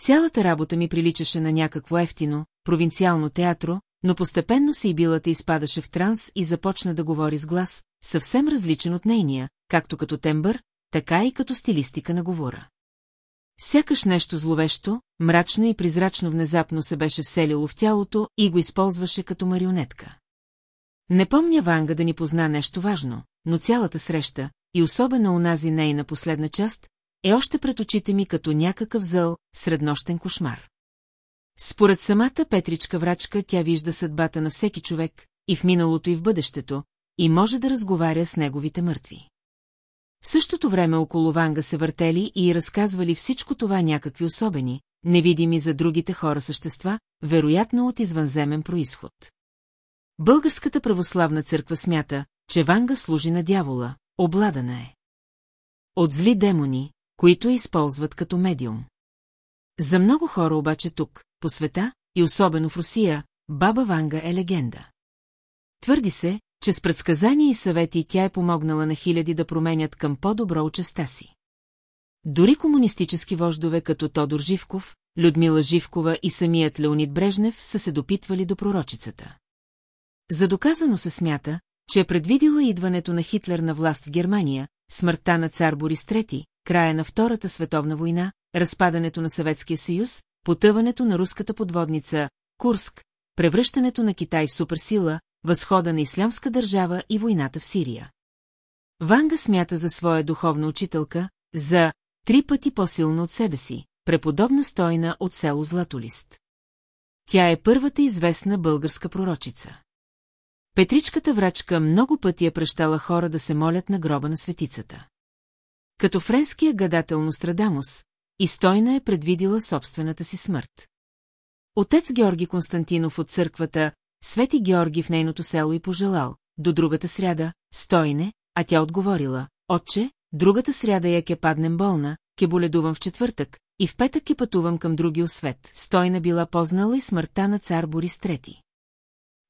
Цялата работа ми приличаше на някакво ефтино, провинциално театро, но постепенно си и билата изпадаше в транс и започна да говори с глас, съвсем различен от нейния, както като тембър, така и като стилистика на говора. Сякаш нещо зловещо, мрачно и призрачно внезапно се беше вселило в тялото и го използваше като марионетка. Не помня Ванга да ни позна нещо важно, но цялата среща, и особено унази нейна последна част, е още пред очите ми като някакъв зъл, среднощен кошмар. Според самата Петричка врачка тя вижда съдбата на всеки човек, и в миналото и в бъдещето, и може да разговаря с неговите мъртви. В същото време около Ванга се въртели и разказвали всичко това някакви особени, невидими за другите хора същества, вероятно от извънземен происход. Българската православна църква смята, че Ванга служи на дявола, обладана е. От зли демони, които използват като медиум. За много хора обаче тук, по света, и особено в Русия, баба Ванга е легенда. Твърди се, че с предсказания и съвети тя е помогнала на хиляди да променят към по-добро участа си. Дори комунистически вождове като Тодор Живков, Людмила Живкова и самият Леонид Брежнев са се допитвали до пророчицата. За доказано се смята, че е предвидила идването на Хитлер на власт в Германия, смъртта на цар Борис III, края на Втората световна война, разпадането на Съветския съюз, потъването на руската подводница Курск, превръщането на Китай в суперсила, възхода на ислямска държава и войната в Сирия. Ванга смята за своя духовна учителка, за три пъти по-силна от себе си, преподобна стойна от село Златолист. Тя е първата известна българска пророчица. Петричката врачка много пъти е прещала хора да се молят на гроба на светицата. Като френския гадател Нострадамус, и стойна е предвидила собствената си смърт. Отец Георги Константинов от църквата Свети Георги в нейното село и пожелал, до другата сряда, стойне, а тя отговорила, отче, другата сряда я ке паднем болна, ке боледувам в четвъртък, и в петък ке пътувам към другия свет, стойна била познала и смъртта на цар Борис III.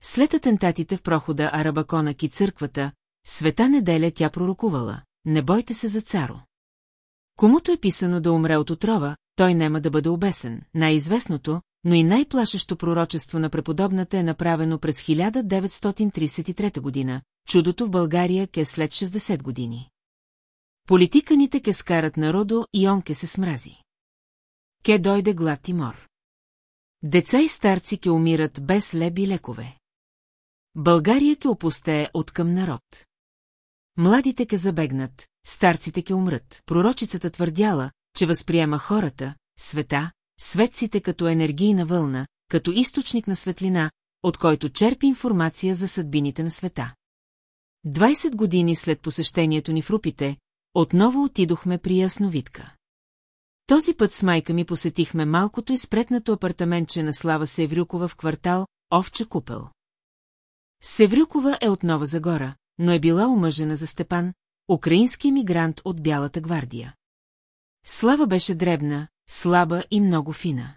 След атентатите в прохода Арабаконак и църквата, света неделя тя пророкувала, не бойте се за царо. Комуто е писано да умре от отрова, той нема да бъде обесен. Най-известното, но и най-плашещо пророчество на преподобната е направено през 1933 година. Чудото в България ке след 60 години. Политиканите ке скарат народо и он ке се смрази. Ке дойде глад и мор. Деца и старци ке умират без леби лекове. България ке опустее от към народ. Младите ке забегнат, старците ке умрат. Пророчицата твърдяла, че възприема хората, света, светците като енергийна вълна, като източник на светлина, от който черпи информация за съдбините на света. 20 години след посещението ни в Рупите, отново отидохме при ясновидка. Този път с майка ми посетихме малкото изпретнато апартаментче на Слава Севрюкова в квартал Овча купел. Севрюкова е от Нова Загора, но е била омъжена за Степан, украински мигрант от Бялата гвардия. Слава беше дребна, слаба и много фина.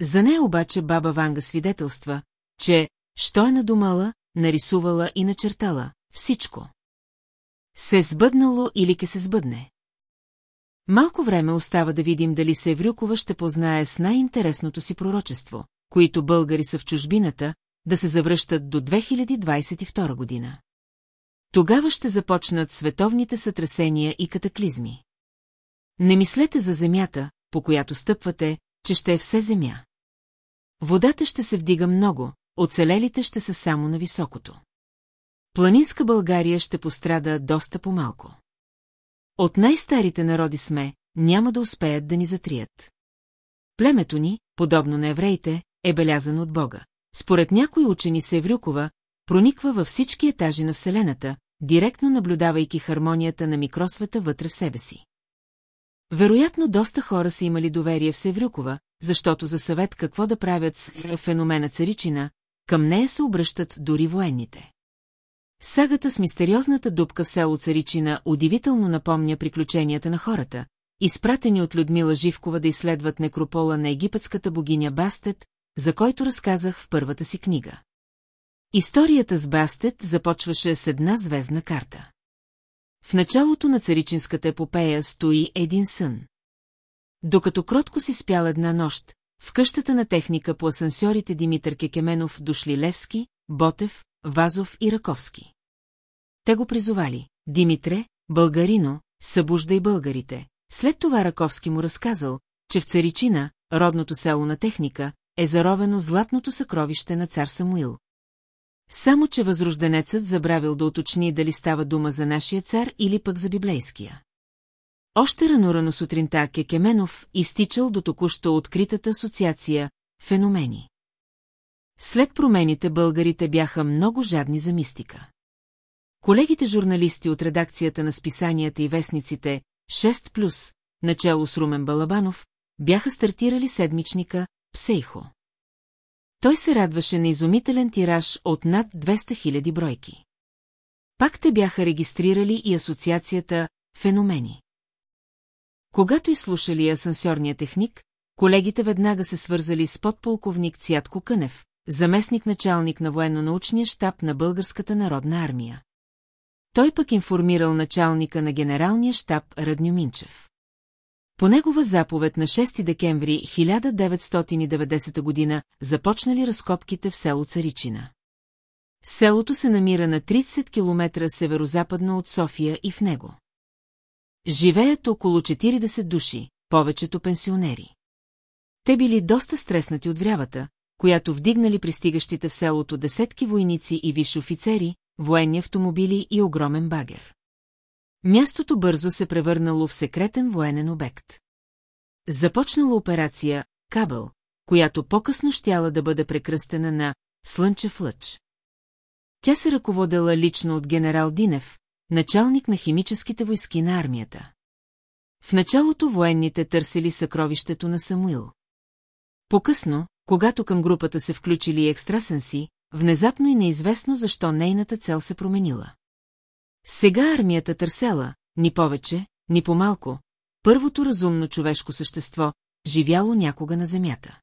За нея обаче баба Ванга свидетелства, че, що е надумала, нарисувала и начертала, всичко. Се е сбъднало или ке се сбъдне. Малко време остава да видим дали Севрюкова ще познае с най-интересното си пророчество, които българи са в чужбината, да се завръщат до 2022 година. Тогава ще започнат световните сътресения и катаклизми. Не мислете за земята, по която стъпвате, че ще е все земя. Водата ще се вдига много, оцелелите ще са само на високото. Планинска България ще пострада доста по-малко. От най-старите народи сме, няма да успеят да ни затрият. Племето ни, подобно на евреите, е белязано от Бога. Според някои учени Севрюкова, прониква във всички етажи на Вселената, директно наблюдавайки хармонията на микросвета вътре в себе си. Вероятно, доста хора са имали доверие в Севрюкова, защото за съвет какво да правят с феномена царичина, към нея се обръщат дори военните. Сагата с мистериозната дупка в село Царичина удивително напомня приключенията на хората, изпратени от Людмила Живкова да изследват некропола на египетската богиня Бастет, за който разказах в първата си книга. Историята с Бастет започваше с една звездна карта. В началото на царичинската епопея стои един сън. Докато кротко си спял една нощ, в къщата на техника по асансьорите Димитър Кекеменов дошли Левски, Ботев, Вазов и Раковски. Те го призовали. Димитре, българино, събуждай българите. След това Раковски му разказал, че в Царичина, родното село на техника, е заровено златното съкровище на цар Самуил. Само, че възрожденецът забравил да уточни дали става дума за нашия цар или пък за библейския. Още рано-рано сутринта Кекеменов изтичал до току-що откритата асоциация «Феномени». След промените българите бяха много жадни за мистика. Колегите журналисти от редакцията на списанията и вестниците 6+, начало с Румен Балабанов, бяха стартирали седмичника «Псейхо». Той се радваше на изумителен тираж от над 200 000 бройки. Пак те бяха регистрирали и асоциацията «Феномени». Когато изслушали асансьорния техник, колегите веднага се свързали с подполковник Цятко Кънев, заместник-началник на военно-научния щаб на Българската народна армия. Той пък информирал началника на генералния щаб Радню Минчев. По негова заповед на 6 декември 1990 година започнали разкопките в село Царичина. Селото се намира на 30 км северо-западно от София и в него. Живеят около 40 души, повечето пенсионери. Те били доста стреснати от врявата, която вдигнали пристигащите в селото десетки войници и висши офицери, военни автомобили и огромен багер. Мястото бързо се превърнало в секретен военен обект. Започнала операция «Кабел», която по-късно щяла да бъде прекръстена на «Слънчев лъч». Тя се ръководела лично от генерал Динев, началник на химическите войски на армията. В началото военните търсили съкровището на Самуил. По-късно, когато към групата се включили екстрасенси, внезапно и неизвестно защо нейната цел се променила. Сега армията търсела, ни повече, ни по-малко, първото разумно човешко същество, живяло някога на Земята.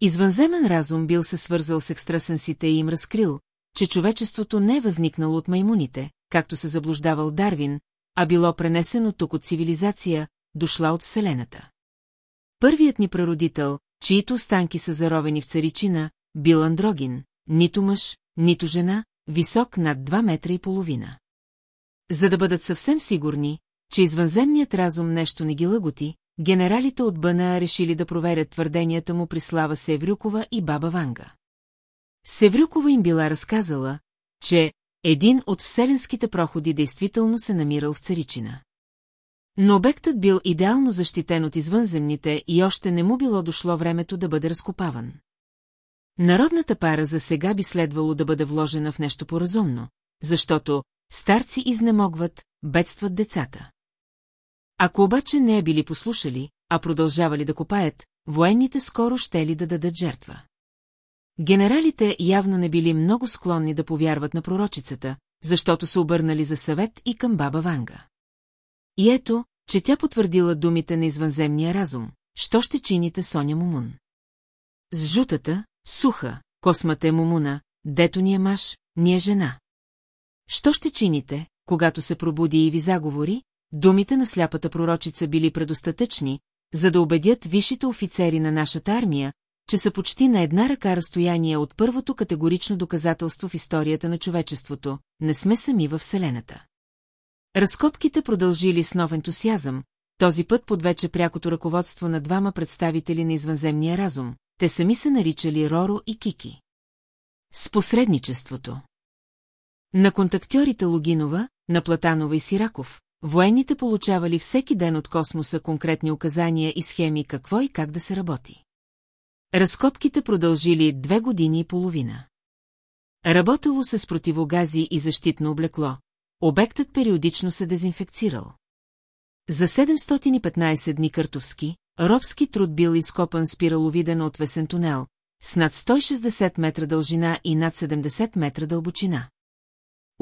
Извънземен разум бил се свързал с екстрасенсите и им разкрил, че човечеството не е възникнало от маймуните, както се заблуждавал Дарвин, а било пренесено тук от цивилизация, дошла от Вселената. Първият ни прародител, чието останки са заровени в царичина, бил андрогин, нито мъж, нито жена, висок над 2 метра и половина. За да бъдат съвсем сигурни, че извънземният разум нещо не ги лъготи, генералите от БНА решили да проверят твърденията му при Слава Севрюкова и Баба Ванга. Севрюкова им била разказала, че един от вселенските проходи действително се намирал в Царичина. Но обектът бил идеално защитен от извънземните и още не му било дошло времето да бъде разкопаван. Народната пара за сега би следвало да бъде вложена в нещо поразумно, защото старци изнемогват, бедстват децата. Ако обаче не е били послушали, а продължавали да копаят, военните скоро ще ли да дадат жертва. Генералите явно не били много склонни да повярват на пророчицата, защото са обърнали за съвет и към баба Ванга. И ето, че тя потвърдила думите на извънземния разум, що ще чините Соня Мумун. С жутата, суха, космата е Мумуна, дето ни е мъж, ни е жена. Що ще чините, когато се пробуди и ви заговори, думите на сляпата пророчица били предостатъчни, за да убедят висшите офицери на нашата армия, че са почти на една ръка разстояние от първото категорично доказателство в историята на човечеството – не сме сами във Вселената. Разкопките продължили с нов ентусиазъм, този път под вече прякото ръководство на двама представители на извънземния разум, те сами се наричали Роро и Кики. С посредничеството. На контактьорите Логинова, на Платанова и Сираков, военните получавали всеки ден от космоса конкретни указания и схеми какво и как да се работи. Разкопките продължили две години и половина. Работело се с противогази и защитно облекло, обектът периодично се дезинфекцирал. За 715 дни картовски, робски труд бил изкопан спираловиден отвесен тунел, с над 160 метра дължина и над 70 метра дълбочина.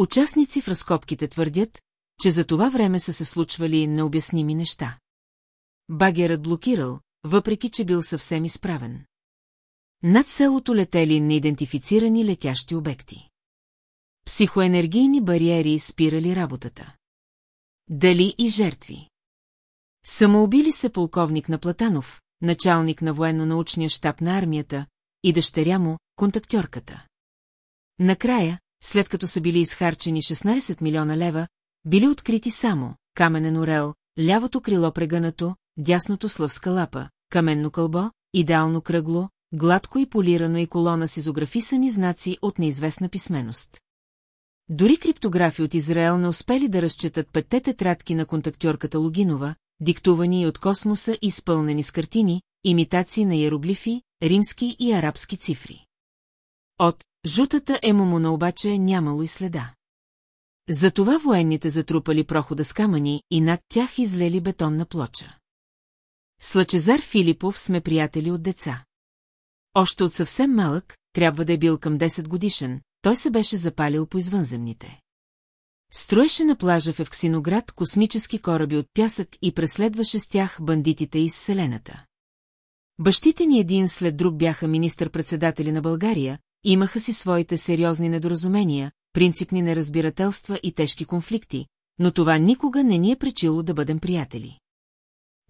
Участници в разкопките твърдят, че за това време са се случвали необясними неща. Багерът блокирал, въпреки че бил съвсем изправен. Над селото летели неидентифицирани летящи обекти. Психоенергийни бариери спирали работата. Дали и жертви. Самоубили се полковник на Платанов, началник на военно-научния щаб на армията, и дъщеря му, контактьорката. Накрая, след като са били изхарчени 16 милиона лева, били открити само каменен орел, лявото крило прегънато, дясното слъвска лапа, каменно кълбо, идеално кръгло, гладко и полирано и колона с изографисани знаци от неизвестна писменост. Дори криптографи от Израел не успели да разчетат петте тетрадки на контактьорката Логинова, диктувани от космоса и изпълнени с картини, имитации на иероглифи, римски и арабски цифри. От жутата емомона обаче нямало и следа. Затова военните затрупали прохода с камъни и над тях излели бетонна плоча. С Лачезар Филипов сме приятели от деца. Още от съвсем малък, трябва да е бил към 10 годишен, той се беше запалил по извънземните. Строеше на плажа в Евксиноград космически кораби от пясък и преследваше с тях бандитите из Вселената. Бащите ни един след друг бяха министър-председатели на България, имаха си своите сериозни недоразумения, принципни неразбирателства и тежки конфликти, но това никога не ни е пречило да бъдем приятели.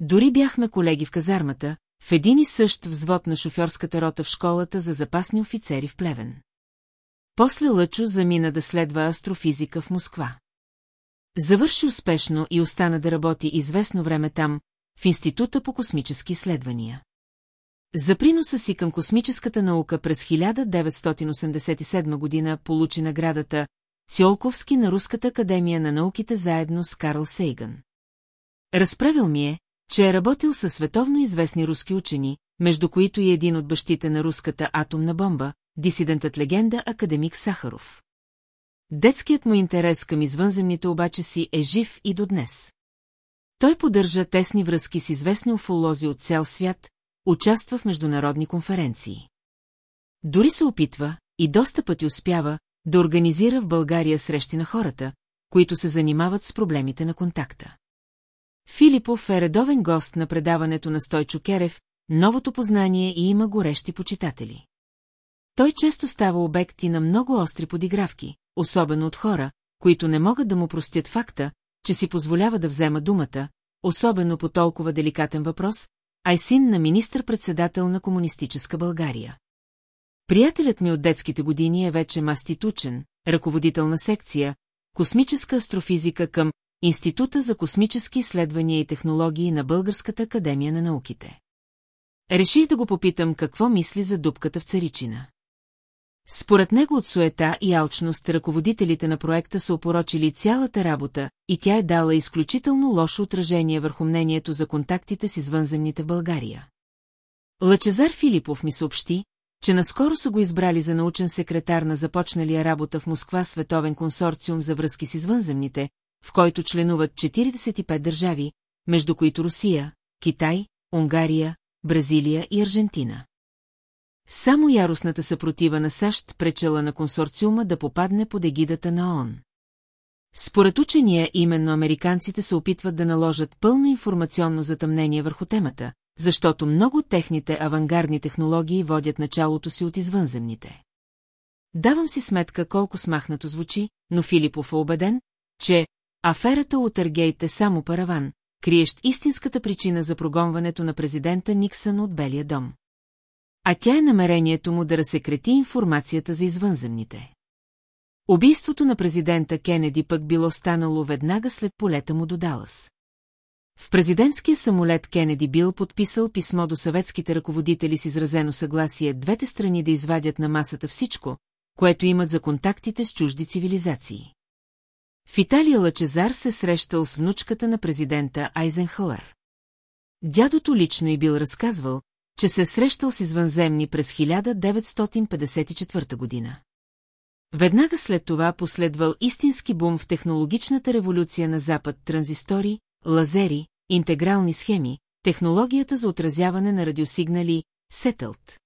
Дори бяхме колеги в казармата, в един и същ взвод на шофьорската рота в школата за запасни офицери в Плевен. После Лъчо замина да следва астрофизика в Москва. Завърши успешно и остана да работи известно време там, в Института по космически изследвания. За приноса си към космическата наука през 1987 година получи наградата Цьолковски на Руската академия на науките заедно с Карл Сейган. Разправил ми е, че е работил със световно известни руски учени, между които и един от бащите на руската атомна бомба, дисидентът легенда академик Сахаров. Детският му интерес към извънземните обаче си е жив и до днес. Той поддържа тесни връзки с известни уфолози от цял свят, участва в международни конференции. Дори се опитва, и доста пъти успява, да организира в България срещи на хората, които се занимават с проблемите на контакта. Филипов е редовен гост на предаването на Стойчо Керев, новото познание и има горещи почитатели. Той често става обект и на много остри подигравки, особено от хора, които не могат да му простят факта, че си позволява да взема думата, особено по толкова деликатен въпрос, а е син на министър-председател на комунистическа България. Приятелят ми от детските години е вече маститучен, ръководител на секция, космическа астрофизика към Института за космически изследвания и технологии на Българската академия на науките. Реших да го попитам какво мисли за дупката в Царичина. Според него от суета и алчност ръководителите на проекта са опорочили цялата работа и тя е дала изключително лошо отражение върху мнението за контактите с извънземните в България. Лъчезар Филипов ми съобщи, че наскоро са го избрали за научен секретар на започналия работа в Москва Световен консорциум за връзки с извънземните, в който членуват 45 държави, между които Русия, Китай, Унгария, Бразилия и Аржентина. Само яростната съпротива на САЩ пречела на консорциума да попадне под егидата на ООН. Според учения, именно американците се опитват да наложат пълно информационно затъмнение върху темата, защото много от техните авангардни технологии водят началото си от извънземните. Давам си сметка колко смахнато звучи, но Филипов е убеден, че аферата Утъргейт е само параван, криещ истинската причина за прогонването на президента Никсън от Белия дом. А тя е намерението му да разсекрети информацията за извънземните. Убийството на президента Кенеди пък било станало веднага след полета му до Далас. В президентския самолет Кенеди бил подписал писмо до съветските ръководители с изразено съгласие двете страни да извадят на масата всичко, което имат за контактите с чужди цивилизации. В Италия Лачезар се срещал с внучката на президента Айзенхауер. Дядото лично й бил разказвал, че се срещал с извънземни през 1954 година. Веднага след това последвал истински бум в технологичната революция на Запад транзистори, лазери, интегрални схеми, технологията за отразяване на радиосигнали, Сетълт.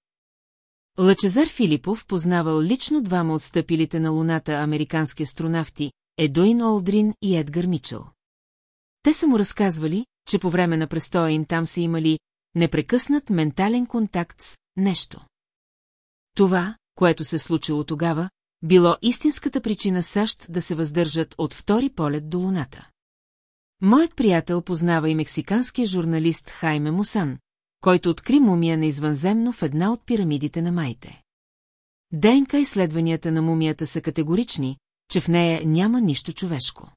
Лъчезар Филипов познавал лично двама от стъпилите на Луната американски астронавти, Едуин Олдрин и Едгар Мичел. Те са му разказвали, че по време на престоя им там са имали непрекъснат ментален контакт с нещо. Това, което се случило тогава, било истинската причина САЩ да се въздържат от втори полет до Луната. Моят приятел познава и мексиканския журналист Хайме Мусан, който откри мумия на извънземно в една от пирамидите на майте. ДНК изследванията на мумията са категорични, че в нея няма нищо човешко.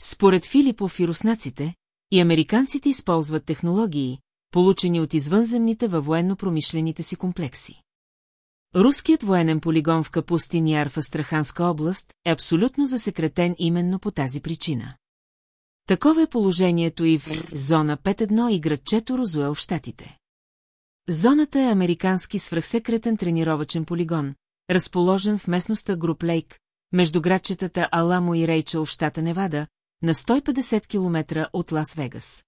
Според Филипов и руснаците, и американците използват технологии, получени от извънземните във военно-промишлените си комплекси. Руският военен полигон в Капустин Яр в Астраханска област е абсолютно засекретен именно по тази причина. Такова е положението и в Зона 5.1 и градчето Розуел в Штатите. Зоната е американски свръхсекретен тренировачен полигон, разположен в местността Груп Лейк, между градчетата Аламо и Рейчел в щата Невада, на 150 км от Лас-Вегас.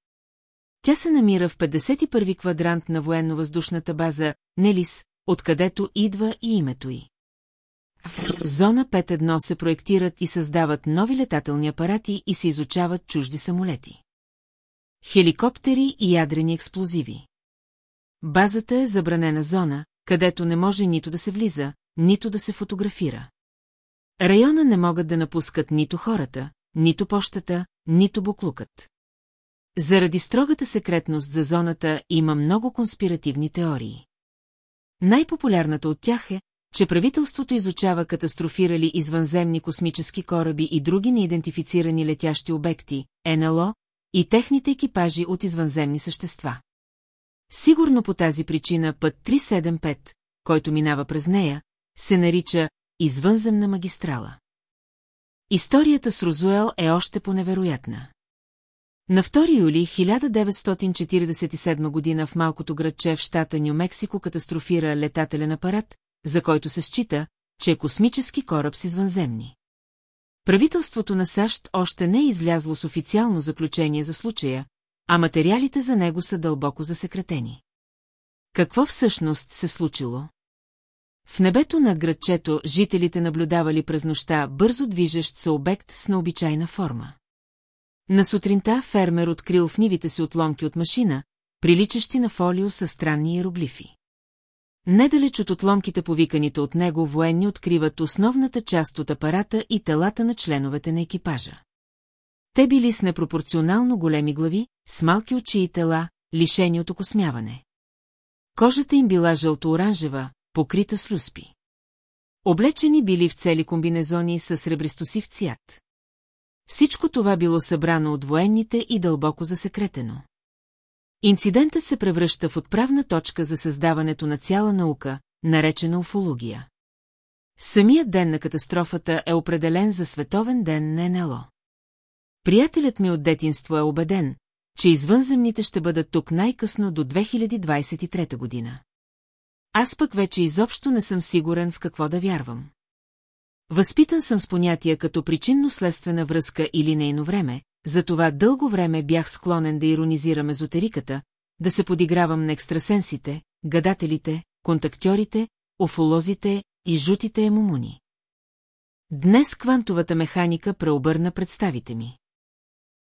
Тя се намира в 51-ви квадрант на военно-въздушната база Нелис, откъдето идва и името й. В зона 5.1 се проектират и създават нови летателни апарати и се изучават чужди самолети. Хеликоптери и ядрени експлозиви. Базата е забранена зона, където не може нито да се влиза, нито да се фотографира. Района не могат да напускат нито хората, нито пощата, нито буклукът. Заради строгата секретност за зоната има много конспиративни теории. Най-популярната от тях е, че правителството изучава катастрофирали извънземни космически кораби и други неидентифицирани летящи обекти, НЛО, и техните екипажи от извънземни същества. Сигурно по тази причина път 375, който минава през нея, се нарича извънземна магистрала. Историята с Розуел е още по-невероятна. На 2 юли 1947 година в малкото градче в щата Нью-Мексико катастрофира летателен апарат, за който се счита, че е космически кораб с извънземни. Правителството на САЩ още не е излязло с официално заключение за случая, а материалите за него са дълбоко засекретени. Какво всъщност се случило? В небето над градчето жителите наблюдавали през нощта бързо движещ се обект с необичайна форма. На сутринта фермер открил в нивите си отломки от машина, приличащи на фолио с странни иероглифи. Недалеч от отломките повиканите от него военни откриват основната част от апарата и телата на членовете на екипажа. Те били с непропорционално големи глави, с малки очи и тела, лишени от окосмяване. Кожата им била жълто-оранжева, покрита с люспи. Облечени били в цели комбинезони с сребристосив цвят. Всичко това било събрано от военните и дълбоко засекретено. Инцидентът се превръща в отправна точка за създаването на цяла наука, наречена уфология. Самият ден на катастрофата е определен за Световен ден на НЛО. Приятелят ми от детинство е убеден, че извънземните ще бъдат тук най-късно до 2023 година. Аз пък вече изобщо не съм сигурен в какво да вярвам. Възпитан съм с понятия като причинно-следствена връзка или нейно време, затова дълго време бях склонен да иронизирам езотериката, да се подигравам на екстрасенсите, гадателите, контактьорите, офолозите и жутите емумуни. Днес квантовата механика преобърна представите ми.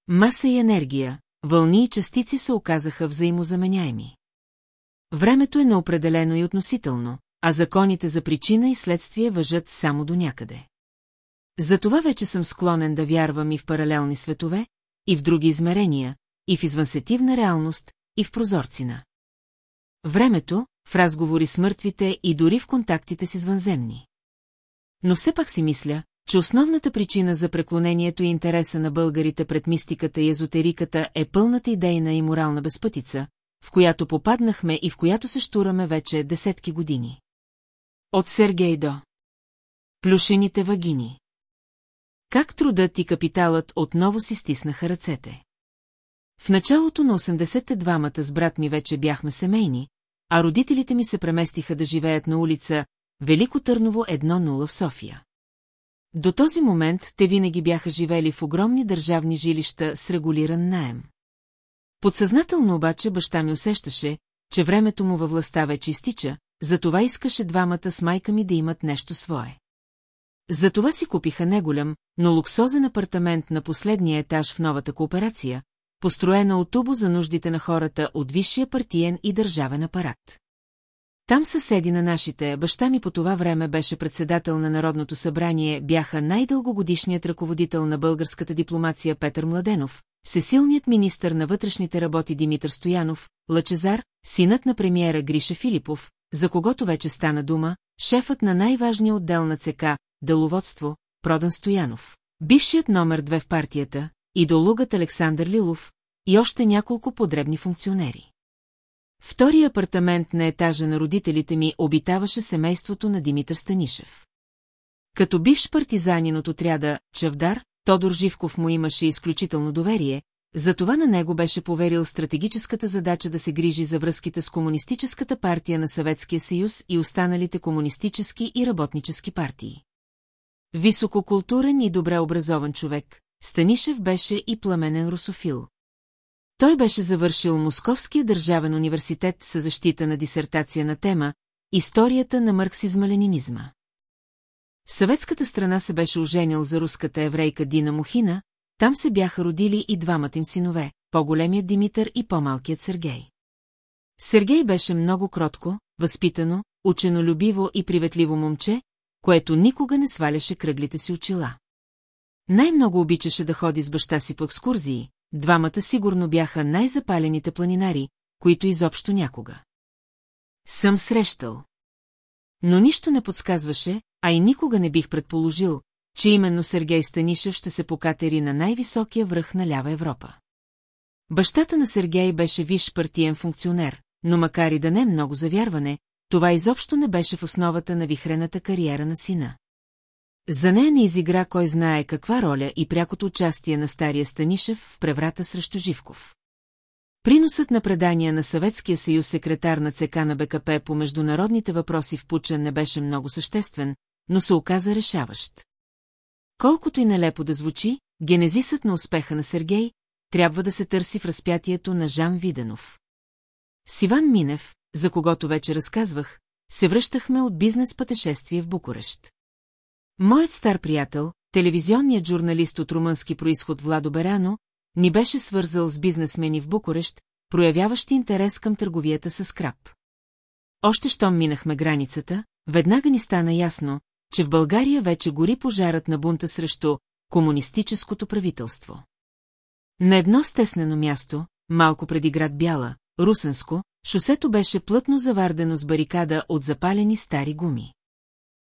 Маса и енергия, вълни и частици се оказаха взаимозаменяеми. Времето е неопределено и относително, а законите за причина и следствие въжат само до някъде. Затова вече съм склонен да вярвам и в паралелни светове, и в други измерения, и в извънсетивна реалност, и в прозорцина. Времето, в разговори с мъртвите и дори в контактите с вънземни. Но все пак си мисля, че основната причина за преклонението и интереса на българите пред мистиката и езотериката е пълната идейна и морална безпътица, в която попаднахме и в която се штураме вече десетки години. От Сергей до Плюшените вагини Как трудът и капиталът отново си стиснаха ръцете. В началото на 82-мата с брат ми вече бяхме семейни, а родителите ми се преместиха да живеят на улица Велико Търново 1-0 в София. До този момент те винаги бяха живели в огромни държавни жилища с регулиран наем. Подсъзнателно обаче баща ми усещаше, че времето му във властта вече изтича, затова искаше двамата с майка ми да имат нещо свое. Затова си купиха неголям, но луксозен апартамент на последния етаж в новата кооперация, построена от тубо за нуждите на хората от висшия партиен и държавен апарат. Там съседи на нашите, баща ми по това време беше председател на Народното събрание, бяха най-дългогодишният ръководител на българската дипломация Петър Младенов, всесилният министър на вътрешните работи Димитър Стоянов, Лъчезар, синът на премиера Гриша Филипов, за когото вече стана дума, шефът на най-важния отдел на ЦК, деловодство, Продан Стоянов, бившият номер две в партията, идолугът Александър Лилов и още няколко подребни функционери. Втори апартамент на етажа на родителите ми обитаваше семейството на Димитър Станишев. Като бивш партизанин от отряда Чавдар, Тодор Живков му имаше изключително доверие, затова на него беше поверил стратегическата задача да се грижи за връзките с Комунистическата партия на Съветския съюз и останалите комунистически и работнически партии. Висококултурен и добре образован човек, Станишев беше и пламенен русофил. Той беше завършил Московския държавен университет със защита на дисертация на тема «Историята на марксизма-ленинизма». Съветската страна се беше оженил за руската еврейка Дина Мухина, там се бяха родили и двамата им синове, по-големият Димитър и по-малкият Сергей. Сергей беше много кротко, възпитано, ученолюбиво и приветливо момче, което никога не сваляше кръглите си очила. Най-много обичаше да ходи с баща си по екскурзии, двамата сигурно бяха най-запалените планинари, които изобщо някога. Съм срещал. Но нищо не подсказваше, а и никога не бих предположил, че именно Сергей Станишев ще се покатери на най-високия връх на лява Европа. Бащата на Сергей беше виш партиен функционер, но макар и да не много завярване, това изобщо не беше в основата на вихрената кариера на сина. За нея не изигра кой знае каква роля и прякото участие на стария Станишев в преврата срещу Живков. Приносът на предания на Съветския съюз секретар на ЦК на БКП по международните въпроси в Пуча не беше много съществен, но се оказа решаващ. Колкото и нелепо да звучи, генезисът на успеха на Сергей трябва да се търси в разпятието на Жан Виденов. С Иван Минев, за когото вече разказвах, се връщахме от бизнес пътешествие в Букурещ. Моят стар приятел, телевизионният журналист от румънски происход Владо Берано, ни беше свързал с бизнесмени в Букурещ, проявяващи интерес към търговията с скраб. Още щом минахме границата, веднага ни стана ясно, че в България вече гори пожарът на бунта срещу комунистическото правителство. На едно стеснено място, малко преди град Бяла, Русенско, шосето беше плътно завардено с барикада от запалени стари гуми.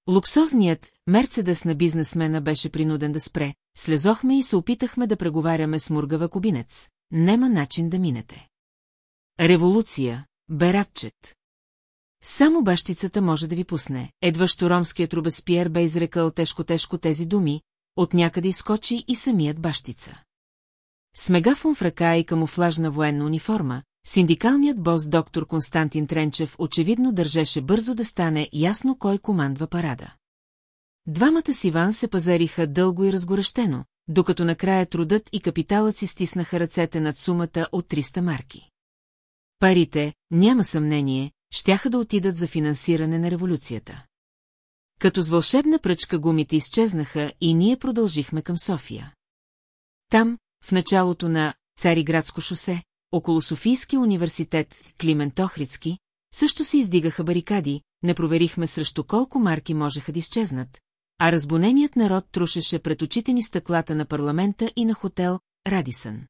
Луксозният Мерцедес на бизнесмена беше принуден да спре, слезохме и се опитахме да преговаряме с Мургава Кубинец. Нема начин да минете. Революция, бератчет. Само бащицата може да ви пусне. Едва ромският Рубеспиер бе изрекал тежко-тежко тези думи, от някъде изкочи и самият бащица. С мегафон в ръка и камуфлажна военна униформа, синдикалният бос доктор Константин Тренчев очевидно държеше бързо да стане ясно кой командва парада. Двамата с Иван се пазариха дълго и разгорещено, докато накрая трудът и капиталът си стиснаха ръцете над сумата от 300 марки. Парите, няма съмнение, щяха да отидат за финансиране на революцията. Като с вълшебна пръчка гумите изчезнаха и ние продължихме към София. Там, в началото на Цариградско шосе, около Софийския университет Климент Охридски, също се издигаха барикади, не проверихме срещу колко марки можеха да изчезнат, а разбуненият народ трушеше пред очите ни стъклата на парламента и на хотел Радисън.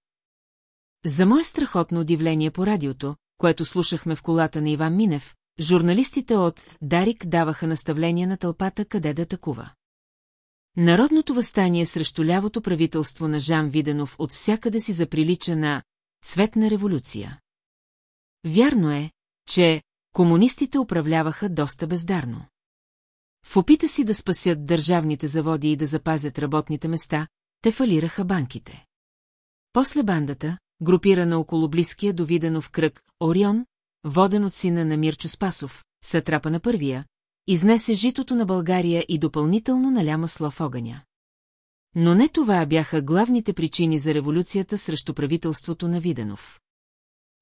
За мое страхотно удивление по радиото, което слушахме в колата на Иван Минев, журналистите от Дарик даваха наставления на тълпата къде да атакува. Народното възстание срещу лявото правителство на Жан Виденов от всякъде си заприлича на цветна революция. Вярно е, че комунистите управляваха доста бездарно. В опита си да спасят държавните заводи и да запазят работните места, те фалираха банките. После бандата, групирана около близкия до Виденов кръг Орион, воден от сина на Мирчо Спасов, сатрапа на първия, изнесе житото на България и допълнително наля масло в огъня. Но не това бяха главните причини за революцията срещу правителството на Виденов.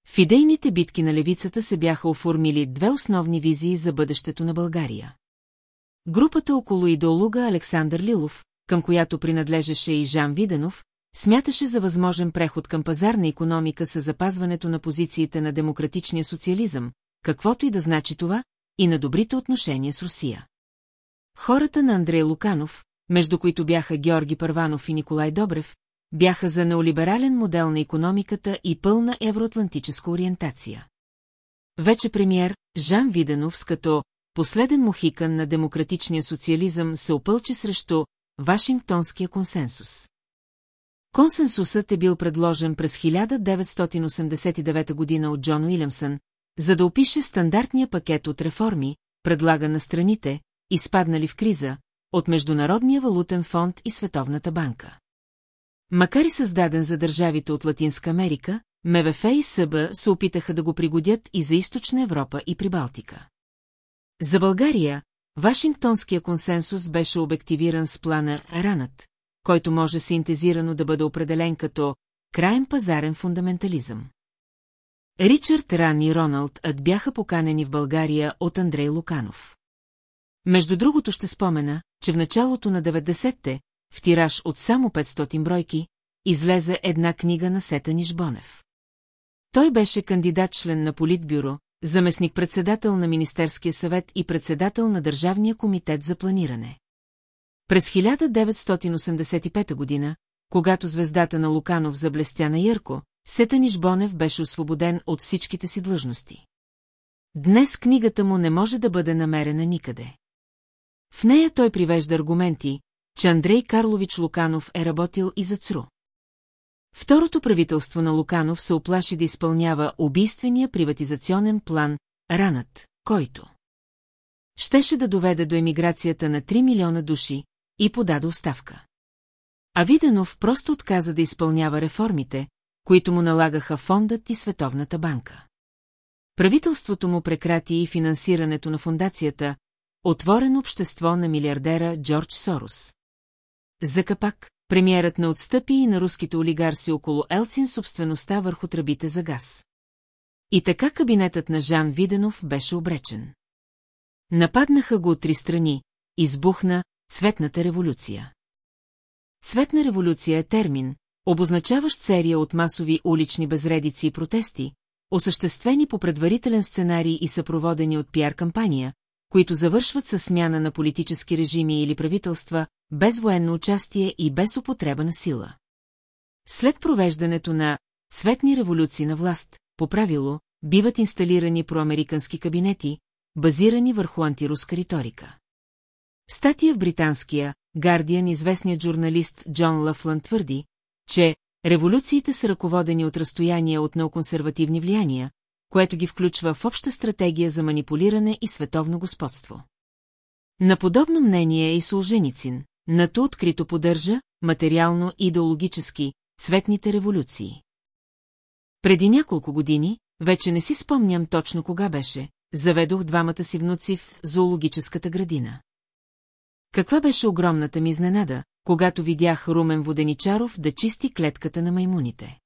В идейните битки на левицата се бяха оформили две основни визии за бъдещето на България. Групата около идеолога Александър Лилов, към която принадлежеше и Жан Виденов, смяташе за възможен преход към пазарна економика с запазването на позициите на демократичния социализъм, каквото и да значи това, и на добрите отношения с Русия. Хората на Андрей Луканов, между които бяха Георги Първанов и Николай Добрев, бяха за неолиберален модел на економиката и пълна евроатлантическа ориентация. Вече премьер Жан Виденов с като последен мухикан на демократичния социализъм се опълчи срещу Вашингтонския консенсус. Консенсусът е бил предложен през 1989 година от Джон Уилямсън, за да опише стандартния пакет от реформи, предлага на страните, изпаднали в криза, от Международния валутен фонд и Световната банка. Макар и създаден за държавите от Латинска Америка, МВФ и СБ се опитаха да го пригодят и за Източна Европа и Прибалтика. За България, Вашингтонския консенсус беше обективиран с плана Ранът, който може синтезирано да бъде определен като краен пазарен фундаментализъм. Ричард Ран и Роналд Ад бяха поканени в България от Андрей Луканов. Между другото ще спомена, че в началото на 90-те, в тираж от само 500 бройки, излезе една книга на Сетани Жбонев. Той беше кандидат-член на Политбюро, заместник-председател на Министерския съвет и председател на Държавния комитет за планиране. През 1985 година, когато звездата на Луканов заблестя на Ярко, Сетаниш Бонев беше освободен от всичките си длъжности. Днес книгата му не може да бъде намерена никъде. В нея той привежда аргументи, че Андрей Карлович Луканов е работил и за ЦРУ. Второто правителство на Луканов се оплаши да изпълнява убийствения приватизационен план Ранът, който щеше да доведе до емиграцията на 3 милиона души и подаде оставка. А Виденов просто отказа да изпълнява реформите, които му налагаха фондът и Световната банка. Правителството му прекрати и финансирането на фундацията Отворено общество на милиардера Джордж Сорос. За капак, премиерът на отстъпи и на руските олигарси около Елцин собствеността върху тръбите за газ. И така кабинетът на Жан Виденов беше обречен. Нападнаха го от три страни, избухна цветната революция. Цветна революция е термин, обозначаващ серия от масови улични безредици и протести, осъществени по предварителен сценарий и съпроводени от пиар-кампания, които завършват със смяна на политически режими или правителства, без военно участие и без употреба на сила. След провеждането на цветни революции на власт, по правило, биват инсталирани проамерикански кабинети, базирани върху антируска риторика. Статия в британския Гардиан известният журналист Джон Лафлан твърди, че революциите са ръководени от разстояние от неоконсервативни влияния, което ги включва в обща стратегия за манипулиране и световно господство. На подобно мнение е и Солженицин, нато открито поддържа, материално и идеологически, цветните революции. Преди няколко години, вече не си спомням точно кога беше, заведох двамата си внуци в зоологическата градина. Каква беше огромната ми изненада, когато видях Румен Воденичаров да чисти клетката на маймуните.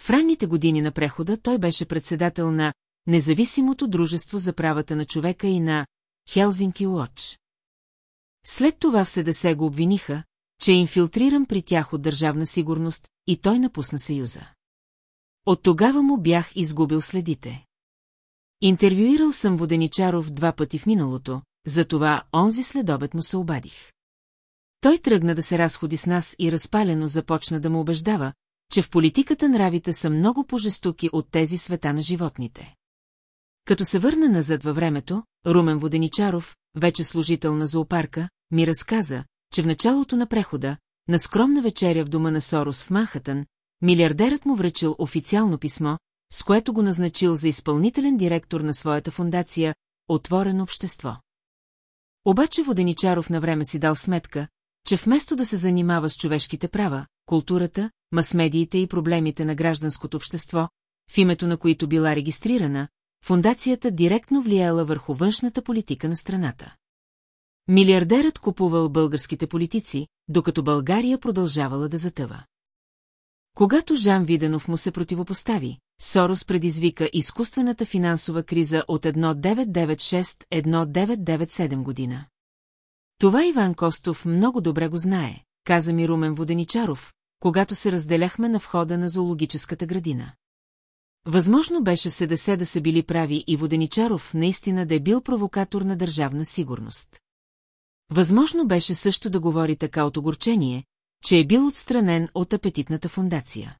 В ранните години на прехода той беше председател на Независимото дружество за правата на човека и на Хелзинки Уотч. След това в СДС го обвиниха, че е инфилтриран при тях от държавна сигурност и той напусна Съюза. От тогава му бях изгубил следите. Интервюирал съм Воденичаров два пъти в миналото, затова онзи следобед му се обадих. Той тръгна да се разходи с нас и разпалено започна да му убеждава, че в политиката нравите са много по-жестоки от тези света на животните. Като се върна назад във времето, Румен Воденичаров, вече служител на зоопарка, ми разказа, че в началото на прехода, на скромна вечеря в дома на Сорос в Махатън, милиардерът му връчил официално писмо, с което го назначил за изпълнителен директор на своята фундация «Отворено общество». Обаче Воденичаров на време си дал сметка, че вместо да се занимава с човешките права, културата, масмедиите и проблемите на гражданското общество, в името на които била регистрирана, фундацията директно влияла върху външната политика на страната. Милиардерът купувал българските политици, докато България продължавала да затъва. Когато Жан Виденов му се противопостави, Сорос предизвика изкуствената финансова криза от 1996-1997 година. Това Иван Костов много добре го знае, каза ми Румен Воденичаров, когато се разделяхме на входа на зоологическата градина. Възможно беше в СДС да са били прави и Воденичаров наистина да е бил провокатор на държавна сигурност. Възможно беше също да говори така от огорчение, че е бил отстранен от апетитната фундация.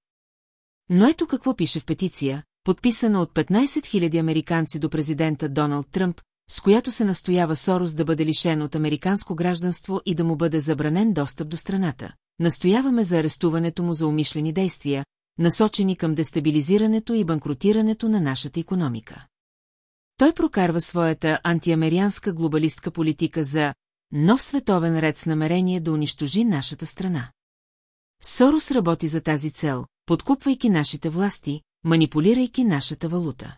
Но ето какво пише в петиция, подписана от 15 000 американци до президента Доналд Тръмп, с която се настоява Сорос да бъде лишен от американско гражданство и да му бъде забранен достъп до страната. Настояваме за арестуването му за умишлени действия, насочени към дестабилизирането и банкротирането на нашата економика. Той прокарва своята антиамерианска глобалистка политика за нов световен ред с намерение да унищожи нашата страна. Сорос работи за тази цел, подкупвайки нашите власти, манипулирайки нашата валута.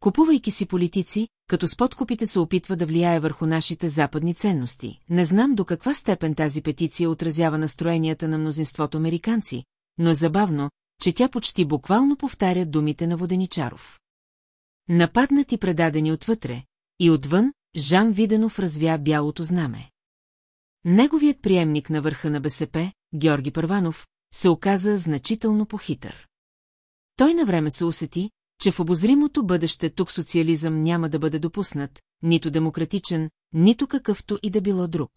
Купувайки си политици, като с подкупите се опитва да влияе върху нашите западни ценности. Не знам до каква степен тази петиция отразява настроенията на мнозинството американци, но е забавно, че тя почти буквално повтаря думите на Воденичаров. Нападнати предадени отвътре, и отвън Жан Виденов развя бялото знаме. Неговият приемник на върха на БСП, Георги Първанов, се оказа значително похитър. Той навреме се усети, че в обозримото бъдеще тук социализъм няма да бъде допуснат, нито демократичен, нито какъвто и да било друг.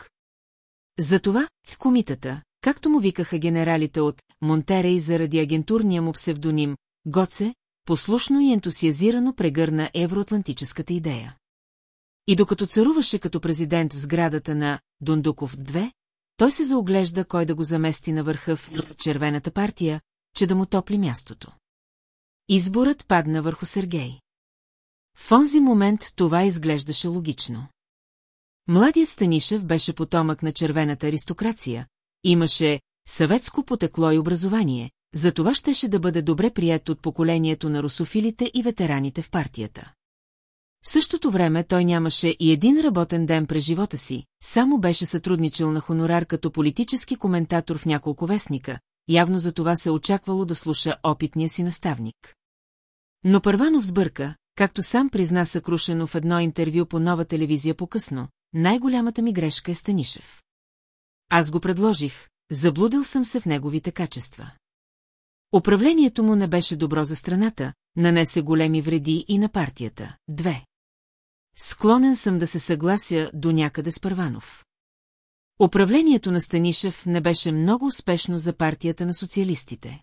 Затова в комитата, както му викаха генералите от Монтерей заради агентурния му псевдоним Гоце, послушно и ентусиазирано прегърна евроатлантическата идея. И докато царуваше като президент в сградата на Дундуков 2, той се заоглежда кой да го замести на върха в червената партия, че да му топли мястото. Изборът падна върху Сергей. В онзи момент това изглеждаше логично. Младият Станишев беше потомък на червената аристокрация, имаше съветско потекло и образование, за това щеше да бъде добре прият от поколението на русофилите и ветераните в партията. В същото време той нямаше и един работен ден през живота си, само беше сътрудничал на хонорар като политически коментатор в няколко вестника, явно за това се очаквало да слуша опитния си наставник. Но Първанов сбърка, както сам призна съкрушено в едно интервю по нова телевизия по-късно, най-голямата ми грешка е Станишев. Аз го предложих, заблудил съм се в неговите качества. Управлението му не беше добро за страната, нанесе големи вреди и на партията. Две. Склонен съм да се съглася до някъде с Първанов. Управлението на Станишев не беше много успешно за партията на социалистите.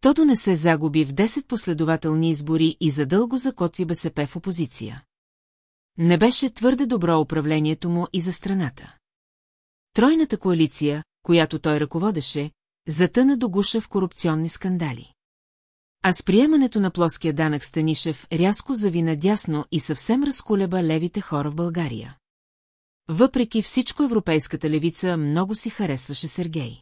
Тото не се загуби в 10 последователни избори и задълго закотви БСП в опозиция. Не беше твърде добро управлението му и за страната. Тройната коалиция, която той ръководеше, затъна до гуша в корупционни скандали. А с приемането на плоския данък Станишев рязко зави надясно и съвсем разколеба левите хора в България. Въпреки всичко европейската левица много си харесваше Сергей.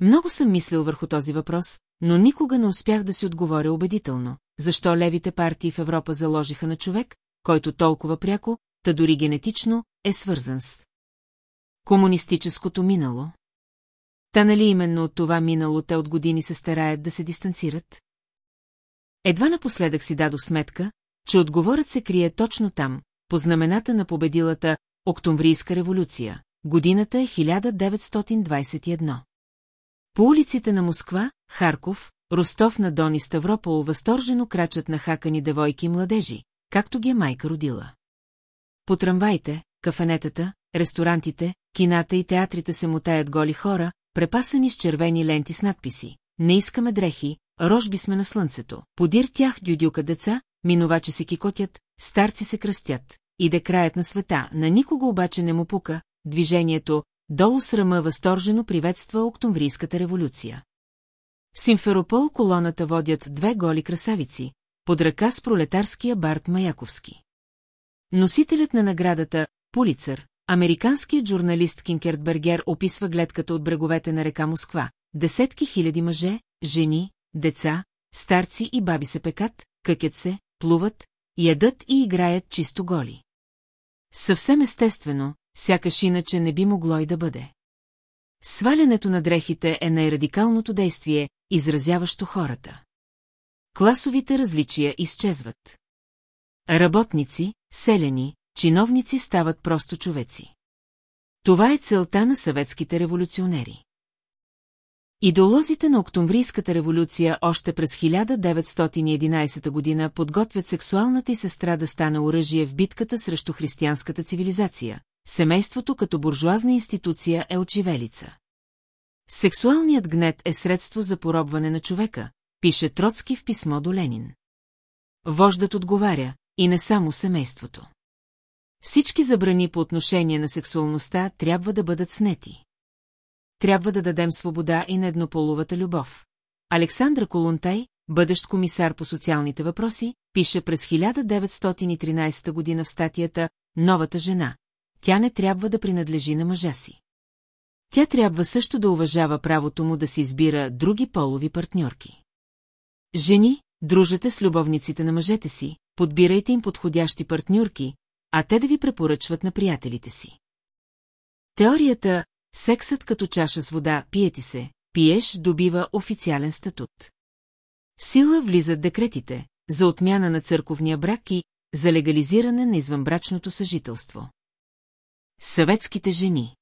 Много съм мислил върху този въпрос, но никога не успях да си отговоря убедително, защо левите партии в Европа заложиха на човек, който толкова пряко, та дори генетично, е свързан с комунистическото минало. Та нали именно от това минало те от години се стараят да се дистанцират? Едва напоследък си дадох сметка, че отговорът се крие точно там, по знамената на победилата Октомврийска революция. Годината е 1921. По улиците на Москва, Харков, Ростов на Дон и Ставропол възторжено крачат на хакани девойки и младежи, както ги е майка родила. По трамвайте, кафенетата, ресторантите, кината и театрите се мотаят голи хора, препасани с червени ленти с надписи. Не искаме дрехи, рожби сме на слънцето. Подир тях дюдюка деца, минувачи се кикотят, старци се кръстят. Иде краят на света, на никого обаче не му пука, движението долу срама възторжено приветства Октомврийската революция. В Симферопол колоната водят две голи красавици, под ръка с пролетарския Барт Маяковски. Носителят на наградата, Пулицър, американският журналист Кинкертбергер описва гледката от бреговете на река Москва. Десетки хиляди мъже, жени, деца, старци и баби се пекат, къкят се, плуват, ядат и играят чисто голи. Съвсем естествено, сякаш иначе не би могло и да бъде. Свалянето на дрехите е най-радикалното действие, изразяващо хората. Класовите различия изчезват. Работници, селени, чиновници стават просто човеци. Това е целта на съветските революционери. Идеолозите на Октомврийската революция още през 1911 година подготвят сексуалната и сестра да стане оръжие в битката срещу християнската цивилизация. Семейството като буржуазна институция е очивелица. Сексуалният гнет е средство за поробване на човека, пише Троцки в писмо до Ленин. Вождат отговаря, и не само семейството. Всички забрани по отношение на сексуалността трябва да бъдат снети. Трябва да дадем свобода и на еднополовата любов. Александра Колунтай, бъдещ комисар по социалните въпроси, пише през 1913 година в статията «Новата жена». Тя не трябва да принадлежи на мъжа си. Тя трябва също да уважава правото му да си избира други полови партньорки. Жени, дружете с любовниците на мъжете си, подбирайте им подходящи партньорки, а те да ви препоръчват на приятелите си. Теорията «Сексът като чаша с вода, пиети се, пиеш» добива официален статут. В сила влизат декретите за отмяна на църковния брак и за легализиране на извънбрачното съжителство. Съветските жени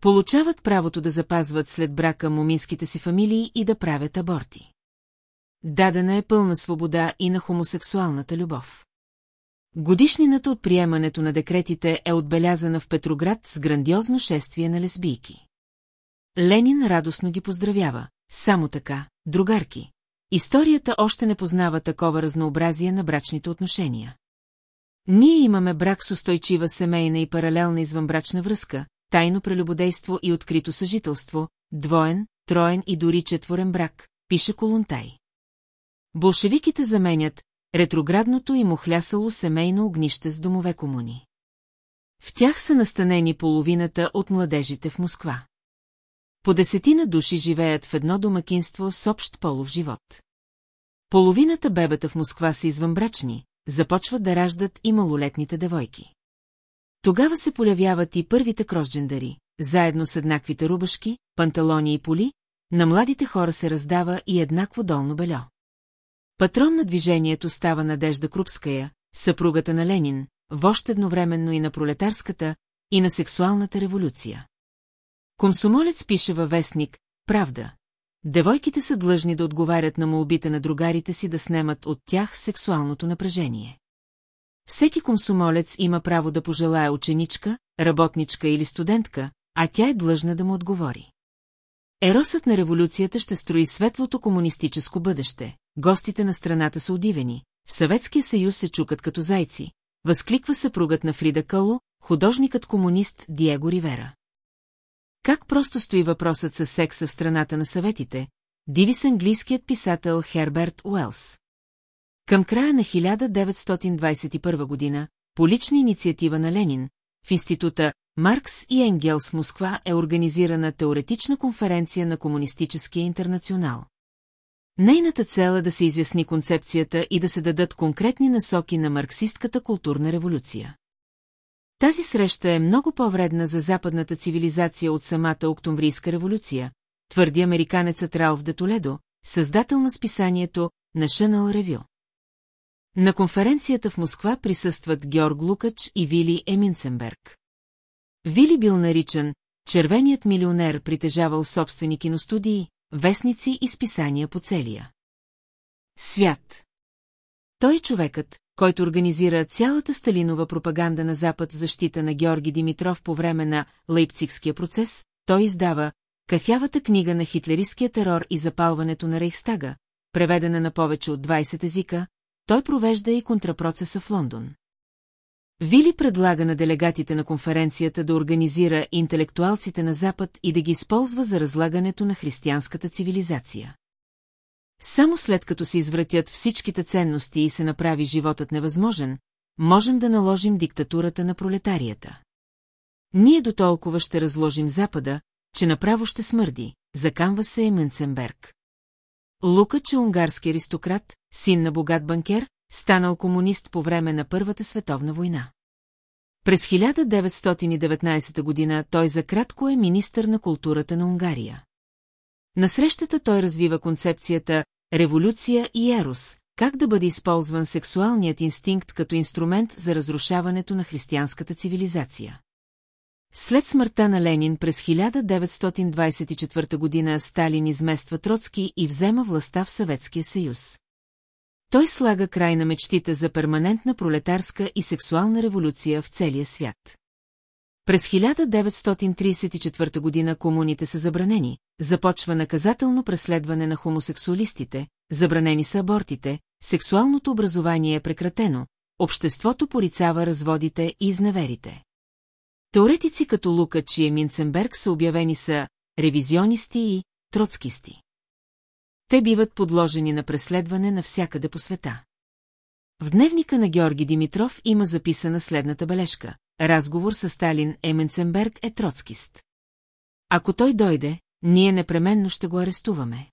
Получават правото да запазват след брака моминските си фамилии и да правят аборти. Дадена е пълна свобода и на хомосексуалната любов. Годишнината от приемането на декретите е отбелязана в Петроград с грандиозно шествие на лесбийки. Ленин радостно ги поздравява. Само така, другарки. Историята още не познава такова разнообразие на брачните отношения. Ние имаме брак с устойчива семейна и паралелна извънбрачна връзка, тайно прелюбодейство и открито съжителство, двоен, троен и дори четворен брак, пише Колунтай. Болшевиките заменят ретроградното и мухлясало семейно огнище с домове комуни. В тях са настанени половината от младежите в Москва. По десетина души живеят в едно домакинство с общ полов живот. Половината бебета в Москва са извънбрачни, започват да раждат и малолетните девойки. Тогава се полявяват и първите кросджендари, заедно с еднаквите рубашки, панталони и поли, на младите хора се раздава и еднакво долно бельо. Патрон на движението става Надежда Крупская, съпругата на Ленин, вощ едновременно и на пролетарската, и на сексуалната революция. Комсомолец пише във вестник «Правда». Девойките са длъжни да отговарят на молбите на другарите си да снемат от тях сексуалното напрежение. Всеки комсомолец има право да пожелая ученичка, работничка или студентка, а тя е длъжна да му отговори. Еросът на революцията ще строи светлото комунистическо бъдеще. Гостите на страната са удивени. В Съветския съюз се чукат като зайци. Възкликва съпругът на Фрида Кало, художникът-комунист Диего Ривера. Как просто стои въпросът с секса в страната на съветите, диви с английският писател Херберт Уелс. Към края на 1921 година, по лична инициатива на Ленин, в института Маркс и Енгелс Москва е организирана теоретична конференция на Комунистическия интернационал. Нейната цел е да се изясни концепцията и да се дадат конкретни насоки на марксистката културна революция. Тази среща е много по-вредна за западната цивилизация от самата Октомврийска революция, твърди американецът Ралф де Толедо, създател на списанието National Review. На конференцията в Москва присъстват Георг Лукач и Вили Еминценберг. Вили бил наричан «червеният милионер» притежавал собствени киностудии, вестници и списания по целия. Свят. Той е човекът, който организира цялата Сталинова пропаганда на Запад в защита на Георги Димитров по време на Лейпцигския процес, той издава кафявата книга на хитлеристския терор и запалването на Рейхстага, преведена на повече от 20 езика, той провежда и контрапроцеса в Лондон. Вили предлага на делегатите на конференцията да организира интелектуалците на Запад и да ги използва за разлагането на християнската цивилизация. Само след като се извратят всичките ценности и се направи животът невъзможен, можем да наложим диктатурата на пролетарията. Ние до толкова ще разложим Запада, че направо ще смърди, закамва се Еменценберг. Лукач е унгарски аристократ, син на богат банкер, станал комунист по време на Първата световна война. През 1919 година той за кратко е министър на културата на Унгария. На срещата той развива концепцията «Революция и ерос», как да бъде използван сексуалният инстинкт като инструмент за разрушаването на християнската цивилизация. След смъртта на Ленин през 1924 година Сталин измества Троцки и взема властта в Съветския съюз. Той слага край на мечтите за перманентна пролетарска и сексуална революция в целия свят. През 1934 година комуните са забранени, започва наказателно преследване на хомосексуалистите, забранени са абортите, сексуалното образование е прекратено, обществото порицава разводите и изневерите. Теоретици като Лукач и Еминценберг са обявени са ревизионисти и троцкисти. Те биват подложени на преследване навсякъде по света. В дневника на Георги Димитров има записана следната бележка. Разговор с Сталин Еменценберг е троцкист. Ако той дойде, ние непременно ще го арестуваме.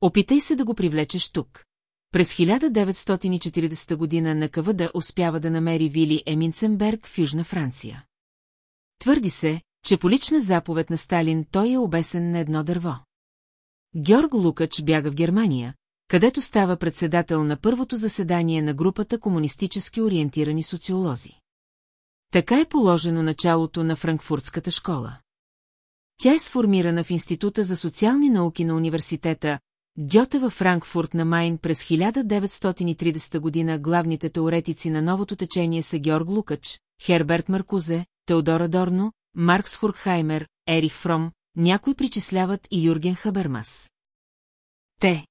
Опитай се да го привлечеш тук. През 1940 година на КВД успява да намери Вили Еминценберг в Южна Франция. Твърди се, че по лична заповед на Сталин той е обесен на едно дърво. Георг Лукач бяга в Германия, където става председател на първото заседание на групата комунистически ориентирани социолози. Така е положено началото на Франкфуртската школа. Тя е сформирана в Института за социални науки на университета Гьоте във Франкфурт на Майн през 1930 година главните теоретици на новото течение са Георг Лукач, Херберт Маркузе, Теодора Дорно, Маркс Хуркхаймер, Ерих Фром, някои причисляват и Юрген Хабермас. Те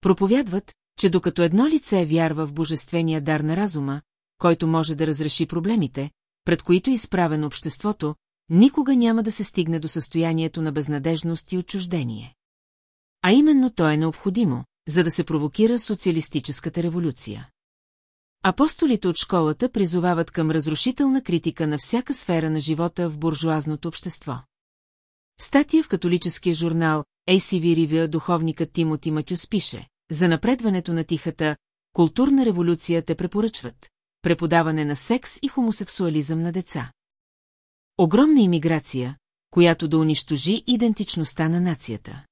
проповядват, че докато едно лице вярва в божествения дар на разума, който може да разреши проблемите, пред които е изправено обществото, никога няма да се стигне до състоянието на безнадежност и отчуждение. А именно то е необходимо, за да се провокира социалистическата революция. Апостолите от школата призовават към разрушителна критика на всяка сфера на живота в буржуазното общество. Статия в католическия журнал ACV Review духовникът Тимоти Матюс пише, за напредването на тихата културна революция те препоръчват преподаване на секс и хомосексуализъм на деца. Огромна имиграция, която да унищожи идентичността на нацията.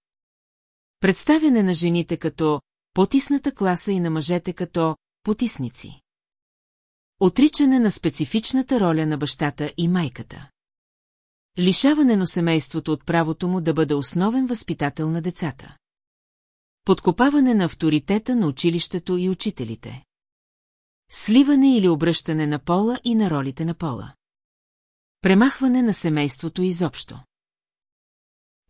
Представяне на жените като потисната класа и на мъжете като потисници. Отричане на специфичната роля на бащата и майката. Лишаване на семейството от правото му да бъде основен възпитател на децата. Подкопаване на авторитета на училището и учителите. Сливане или обръщане на пола и на ролите на пола. Премахване на семейството изобщо.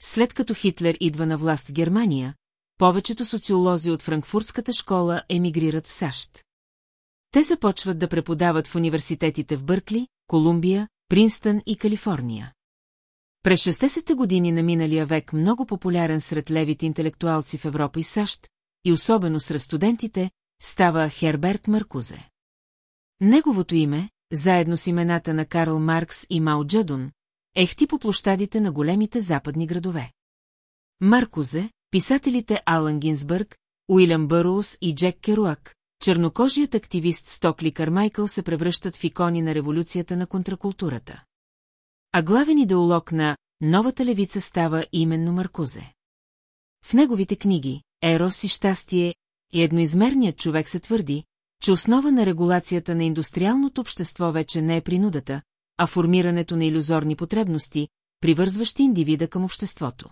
След като Хитлер идва на власт в Германия, повечето социолози от франкфуртската школа емигрират в САЩ. Те започват да преподават в университетите в Бъркли, Колумбия, Принстън и Калифорния. През 60-те години на миналия век много популярен сред левите интелектуалци в Европа и САЩ, и особено сред студентите, става Херберт Маркузе. Неговото име, заедно с имената на Карл Маркс и Мао Джадун, ехти по площадите на големите западни градове. Маркузе, писателите Алан Гинсбърг, Уилям Бъроус и Джек Керуак, чернокожият активист Стокли Кармайкъл се превръщат в икони на революцията на контракултурата. А главен идеолог на новата левица става именно Маркузе. В неговите книги «Ерос и щастие» и едноизмерният човек се твърди, че основа на регулацията на индустриалното общество вече не е принудата, а формирането на иллюзорни потребности, привързващи индивида към обществото.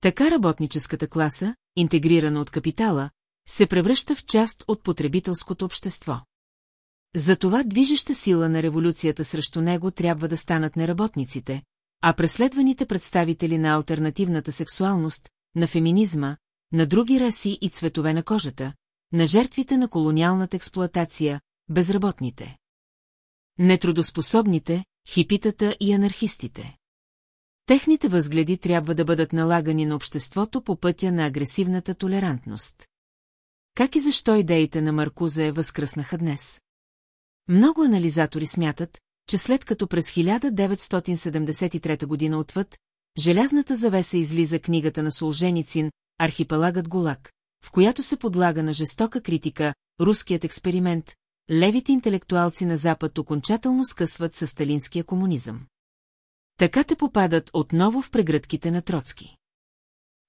Така работническата класа, интегрирана от капитала, се превръща в част от потребителското общество. Затова движеща сила на революцията срещу него трябва да станат неработниците, а преследваните представители на альтернативната сексуалност, на феминизма, на други раси и цветове на кожата, на жертвите на колониалната експлоатация, безработните. Нетрудоспособните, хипитата и анархистите. Техните възгледи трябва да бъдат налагани на обществото по пътя на агресивната толерантност. Как и защо идеите на Маркузе възкръснаха днес? Много анализатори смятат, че след като през 1973 година отвъд, желязната завеса излиза книгата на Солженицин «Архипелагът Голак», в която се подлага на жестока критика руският експеримент, левите интелектуалци на Запад окончателно скъсват с сталинския комунизъм. Така те попадат отново в прегръдките на Троцки.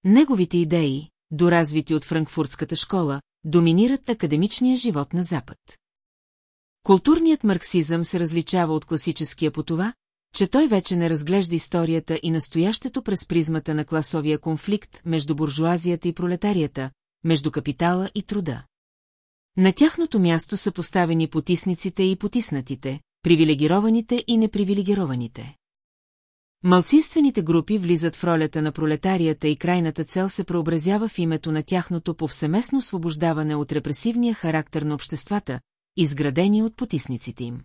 Неговите идеи, доразвити от франкфуртската школа, доминират академичния живот на Запад. Културният марксизъм се различава от класическия по това, че той вече не разглежда историята и настоящето през призмата на класовия конфликт между буржуазията и пролетарията, между капитала и труда. На тяхното място са поставени потисниците и потиснатите, привилегированите и непривилегированите. Малцинствените групи влизат в ролята на пролетарията и крайната цел се преобразява в името на тяхното повсеместно освобождаване от репресивния характер на обществата, изградени от потисниците им.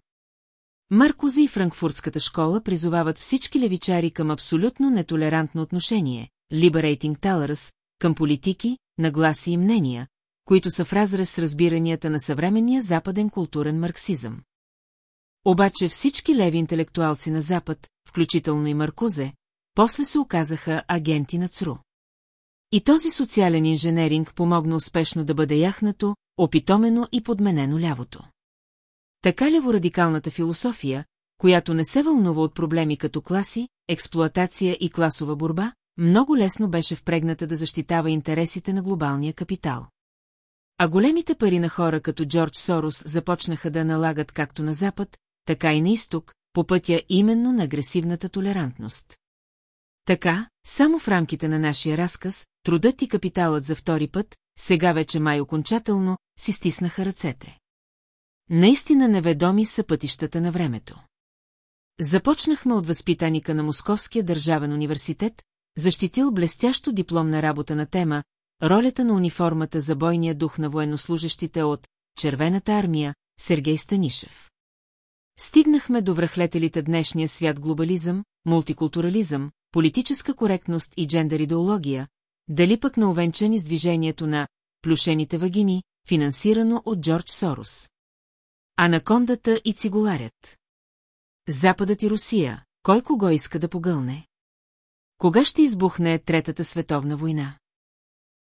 Маркози и Франкфуртската школа призовават всички левичари към абсолютно нетолерантно отношение, liberating tolerance, към политики, нагласи и мнения, които са в разрез с разбиранията на съвременния западен културен марксизъм. Обаче всички леви интелектуалци на Запад, включително и Маркузе, после се оказаха агенти на ЦРУ. И този социален инженеринг помогна успешно да бъде яхнато, опитомено и подменено лявото. Така леворадикалната философия, която не се вълнува от проблеми като класи, експлоатация и класова борба, много лесно беше впрегната да защитава интересите на глобалния капитал. А големите пари на хора като Джордж Сорос започнаха да налагат както на Запад, така и на изток, по пътя именно на агресивната толерантност. Така, само в рамките на нашия разказ, трудът и капиталът за втори път, сега вече май окончателно, си стиснаха ръцете. Наистина неведоми са пътищата на времето. Започнахме от възпитаника на Московския държавен университет, защитил блестящо дипломна работа на тема Ролята на униформата за бойния дух на военнослужащите от Червената армия Сергей Станишев. Стигнахме до връхлетелите днешния свят глобализъм, мултикултурализъм, политическа коректност и джендър идеология, дали пък на овенчани с движението на плюшените вагини, финансирано от Джордж Сорос. Анакондата и цигуларят. Западът и Русия, кой кого иска да погълне? Кога ще избухне Третата световна война?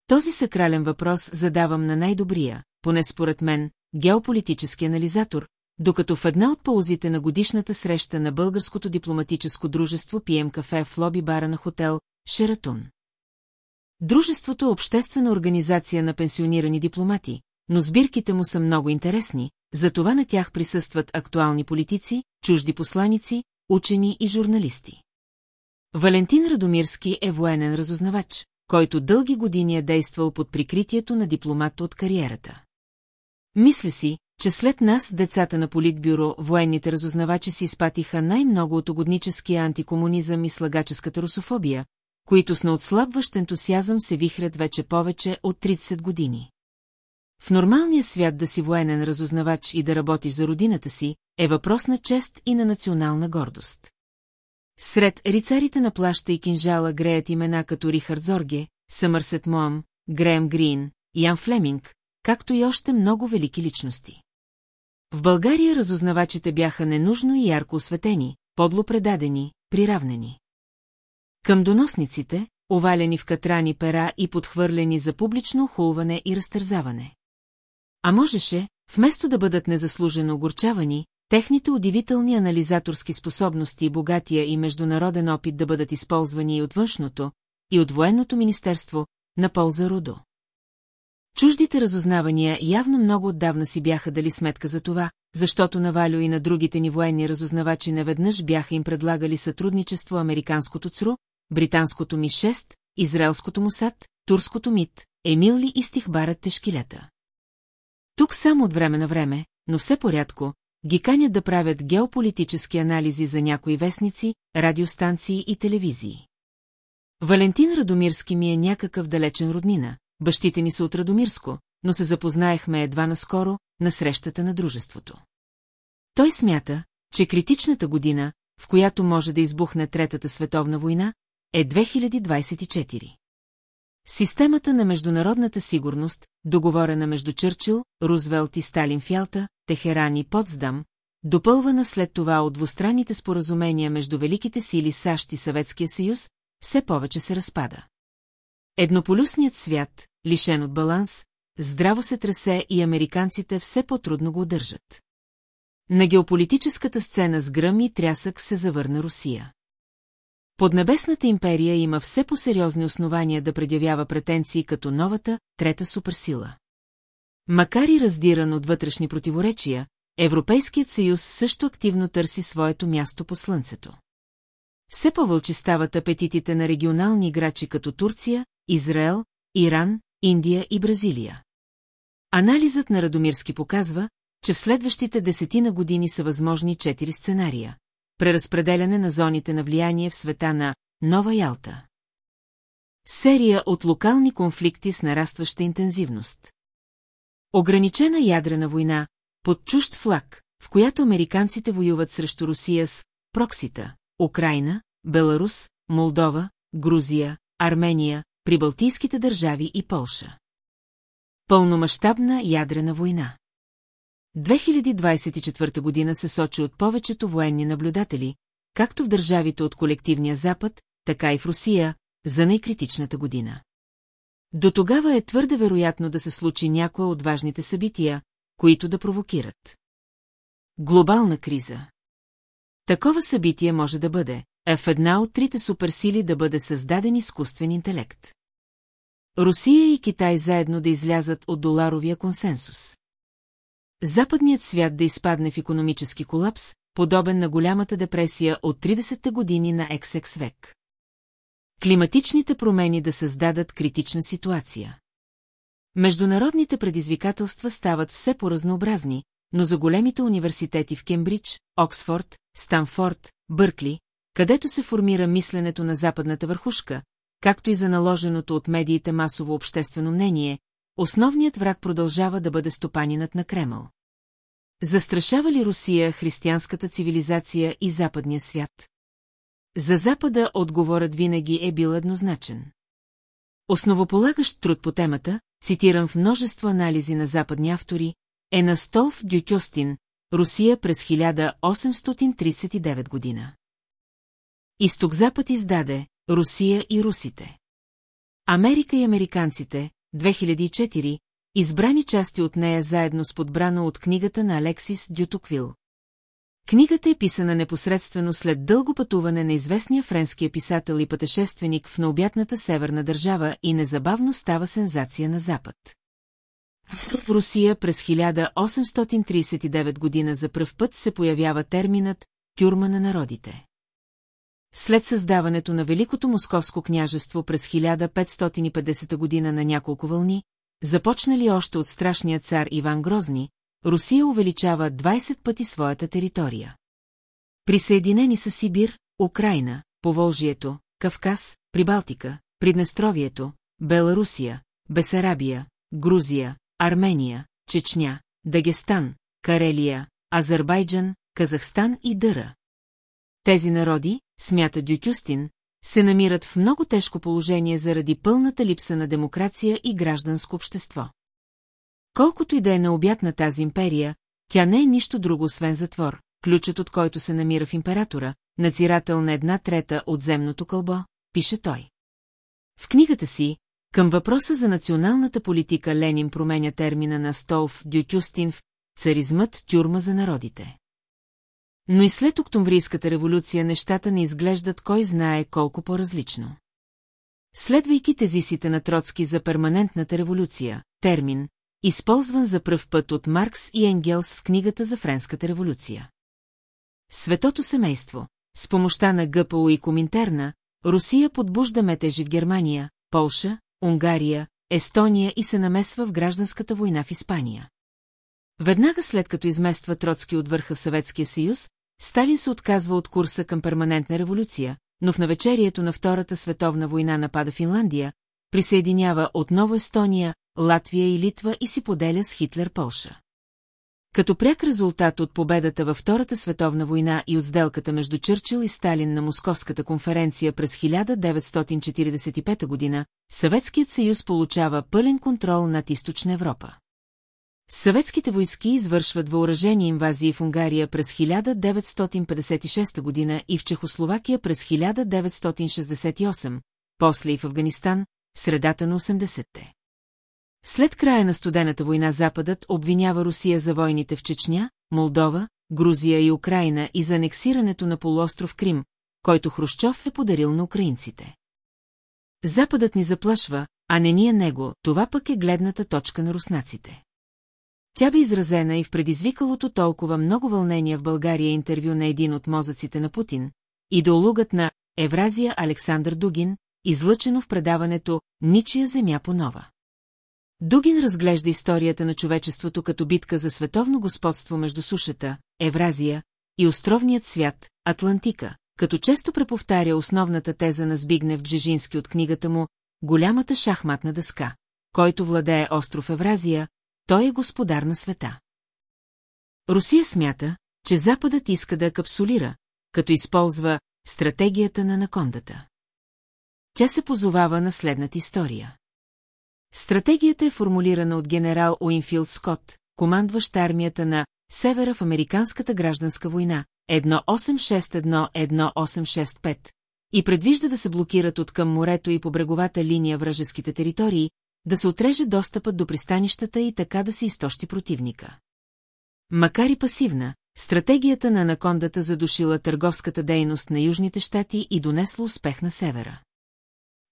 Този сакрален въпрос задавам на най-добрия, поне според мен, геополитически анализатор, докато в една от ползите на годишната среща на Българското дипломатическо дружество пием кафе в лоби бара на хотел Шератун. Дружеството е обществена организация на пенсионирани дипломати, но сбирките му са много интересни, затова на тях присъстват актуални политици, чужди посланици, учени и журналисти. Валентин Радомирски е военен разузнавач, който дълги години е действал под прикритието на дипломат от кариерата. Мисля си, че след нас, децата на Политбюро, военните разузнавачи си изпатиха най-много от угодническия антикомунизъм и слагаческата русофобия, които с неотслабващ ентусиазъм се вихрят вече повече от 30 години. В нормалния свят да си военен разузнавач и да работиш за родината си е въпрос на чест и на национална гордост. Сред рицарите на плаща и кинжала греят имена като Рихард Зорге, Съмърсет Моам, Греем Грин, Ян Флеминг, както и още много велики личности. В България разузнавачите бяха ненужно и ярко осветени, подло предадени, приравнени. Към доносниците, овалени в катрани пера и подхвърлени за публично хулване и разтързаване. А можеше, вместо да бъдат незаслужено огорчавани, Техните удивителни анализаторски способности и богатия и международен опит да бъдат използвани и от външното, и от военното министерство, на полза Рудо. Чуждите разузнавания явно много отдавна си бяха дали сметка за това, защото на Валю и на другите ни военни разузнавачи неведнъж бяха им предлагали сътрудничество американското ЦРУ, британското Ми-6, израелското Мусад, турското МИТ, Емилли и стихбарът Тешкилета. Тук само от време на време, но все порядко, ги канят да правят геополитически анализи за някои вестници, радиостанции и телевизии. Валентин Радомирски ми е някакъв далечен роднина, бащите ни са от Радомирско, но се запознаехме едва наскоро, на срещата на дружеството. Той смята, че критичната година, в която може да избухне Третата световна война, е 2024. Системата на международната сигурност, договорена между Чърчил, Рузвелт и Сталин Фялта, Техеран и Потсдам, допълвана след това от двустранните споразумения между великите сили САЩ и Съветския съюз, все повече се разпада. Еднополюсният свят, лишен от баланс, здраво се тресе и американците все по-трудно го удържат. На геополитическата сцена с гръм и трясък се завърна Русия. Поднебесната империя има все по-сериозни основания да предявява претенции като новата, трета суперсила. Макар и раздиран от вътрешни противоречия, Европейският съюз също активно търси своето място по слънцето. Все по-вълчи стават апетитите на регионални играчи като Турция, Израел, Иран, Индия и Бразилия. Анализът на Радомирски показва, че в следващите десетина години са възможни четири сценария. Преразпределяне на зоните на влияние в света на Нова Ялта. Серия от локални конфликти с нарастваща интензивност. Ограничена ядрена война, под чужд флаг, в която американците воюват срещу Русия с проксита, Украина, Беларус, Молдова, Грузия, Армения, прибалтийските държави и Полша. Пълномащабна ядрена война 2024 година се сочи от повечето военни наблюдатели, както в държавите от колективния Запад, така и в Русия, за най-критичната година. До тогава е твърде вероятно да се случи някоя от важните събития, които да провокират. Глобална криза Такова събитие може да бъде, а в една от трите суперсили да бъде създаден изкуствен интелект. Русия и Китай заедно да излязат от доларовия консенсус. Западният свят да изпадне в економически колапс, подобен на голямата депресия от 30-те години на XX век. Климатичните промени да създадат критична ситуация. Международните предизвикателства стават все по-разнообразни, но за големите университети в Кембридж, Оксфорд, Станфорд, Бъркли, където се формира мисленето на западната върхушка, както и за наложеното от медиите масово обществено мнение, основният враг продължава да бъде стопанинът на Кремъл. Застрашава ли Русия християнската цивилизация и западния свят? За Запада отговорът винаги е бил еднозначен. Основополагащ труд по темата, цитиран в множество анализи на западни автори, е на Столф Дюкюстин, Русия през 1839 година. Изток-запад издаде Русия и русите. Америка и американците, 2004, избрани части от нея заедно с подбрана от книгата на Алексис Дютоквил. Книгата е писана непосредствено след дълго пътуване на известния френския писател и пътешественик в необятната северна държава и незабавно става сензация на Запад. В Русия през 1839 година за пръв път се появява терминът «тюрма на народите». След създаването на Великото Московско княжество през 1550 година на няколко вълни, започнали още от страшния цар Иван Грозни, Русия увеличава 20 пъти своята територия. Присъединени са Сибир, Украина, Поволжието, Кавказ, Прибалтика, Приднестровието, Беларусия, Бесарабия, Грузия, Армения, Чечня, Дагестан, Карелия, Азербайджан, Казахстан и Дъра. Тези народи, смята Дютюстин, се намират в много тежко положение заради пълната липса на демокрация и гражданско общество. Колкото и да е необят на тази империя, тя не е нищо друго освен затвор, ключът от който се намира в императора, надзирател на една трета от земното кълбо, пише той. В книгата си, към въпроса за националната политика Ленин променя термина на Столф Дютюстин в «Царизмът тюрма за народите». Но и след Октомврийската революция нещата не изглеждат кой знае колко по-различно. Следвайки тезисите на Троцки за перманентната революция, термин, използван за пръв път от Маркс и Енгелс в книгата за Френската революция. Светото семейство, с помощта на ГПО и Коминтерна, Русия подбужда метежи в Германия, Полша, Унгария, Естония и се намесва в гражданската война в Испания. Веднага след като измества Троцки от върха в Съветския съюз, Сталин се отказва от курса към перманентна революция, но в навечерието на Втората световна война напада Финландия, присъединява отново Естония, Латвия и Литва и си поделя с Хитлер Полша. Като пряк резултат от победата във Втората световна война и от сделката между Чърчил и Сталин на Московската конференция през 1945 година, Съветският съюз получава пълен контрол над Източна Европа. Съветските войски извършват въоръжени инвазии в Унгария през 1956 година и в Чехословакия през 1968, после и в Афганистан, в средата на 80-те. След края на студената война Западът обвинява Русия за войните в Чечня, Молдова, Грузия и Украина и за анексирането на полуостров Крим, който Хрущов е подарил на украинците. Западът ни заплашва, а не ние него, това пък е гледната точка на руснаците. Тя бе изразена и в предизвикалото толкова много вълнения в България интервю на един от мозъците на Путин, идеологът на Евразия Александър Дугин, излъчено в предаването «Ничия земя по нова». Дугин разглежда историята на човечеството като битка за световно господство между сушата, Евразия и островният свят, Атлантика, като често преповтаря основната теза на Збигнев Бжежински от книгата му «Голямата шахматна дъска», който владее остров Евразия, той е господар на света. Русия смята, че Западът иска да капсулира, като използва стратегията на накондата. Тя се позовава на следната история. Стратегията е формулирана от генерал Уинфилд Скотт, командващ армията на Севера в Американската гражданска война, 1861-1865, и предвижда да се блокират от към морето и по бреговата линия вражеските територии, да се отреже достъпът до пристанищата и така да се изтощи противника. Макар и пасивна, стратегията на анакондата задушила търговската дейност на Южните щати и донесла успех на севера.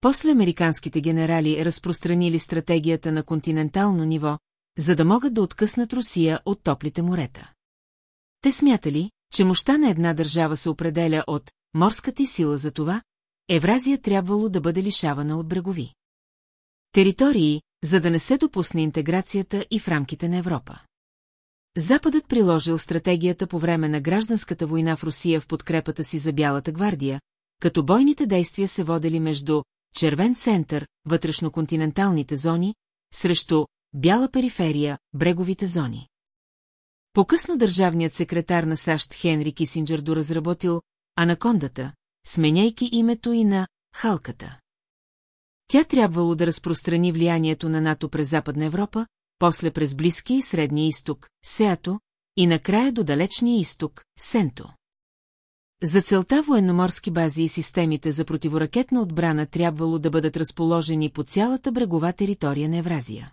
После американските генерали разпространили стратегията на континентално ниво, за да могат да откъснат Русия от топлите морета. Те смятали, че мощта на една държава се определя от морската и сила за това, Евразия трябвало да бъде лишавана от брегови. Територии, за да не се допусне интеграцията и в рамките на Европа. Западът приложил стратегията по време на гражданската война в Русия в подкрепата си за Бялата гвардия, като бойните действия се водели между червен център, вътрешноконтиненталните зони, срещу бяла периферия, бреговите зони. По-късно държавният секретар на САЩ Хенри Кисинджер доразработил анакондата, сменяйки името и на халката. Тя трябвало да разпространи влиянието на НАТО през Западна Европа, после през Близкия и Средния изток, Сеато, и накрая до Далечния изток, Сенто. За целта военноморски бази и системите за противоракетна отбрана трябвало да бъдат разположени по цялата брегова територия на Евразия.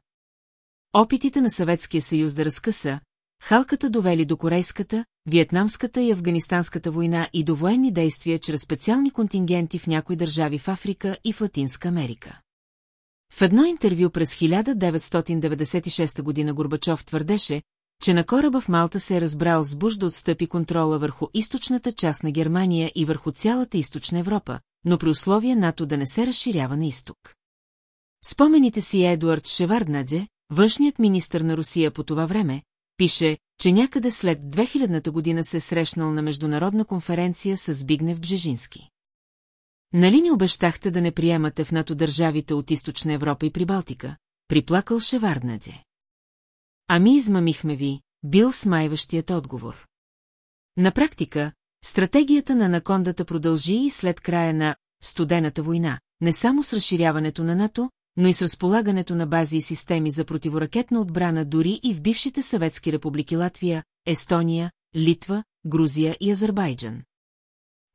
Опитите на Съветския съюз да разкъса, халката довели до Корейската, Виетнамската и Афганистанската война и до военни действия чрез специални контингенти в някои държави в Африка и в Латинска Америка. В едно интервю през 1996 година Горбачов твърдеше, че на кораба в Малта се е разбрал с буш да отстъпи контрола върху източната част на Германия и върху цялата източна Европа, но при условие НАТО да не се разширява на изток. Спомените си Едуард Шеварднадзе, външният министр на Русия по това време, пише, че някъде след 2000-та година се е срещнал на международна конференция с Бигнев Бжежински. Нали ни обещахте да не приемате в НАТО държавите от Източна Европа и Прибалтика? Приплакал Шеварднадзе. Ами измамихме ви, бил смайващият отговор. На практика, стратегията на Накондата продължи и след края на студената война, не само с разширяването на НАТО, но и с разполагането на бази и системи за противоракетна отбрана дори и в бившите съветски републики Латвия, Естония, Литва, Грузия и Азербайджан.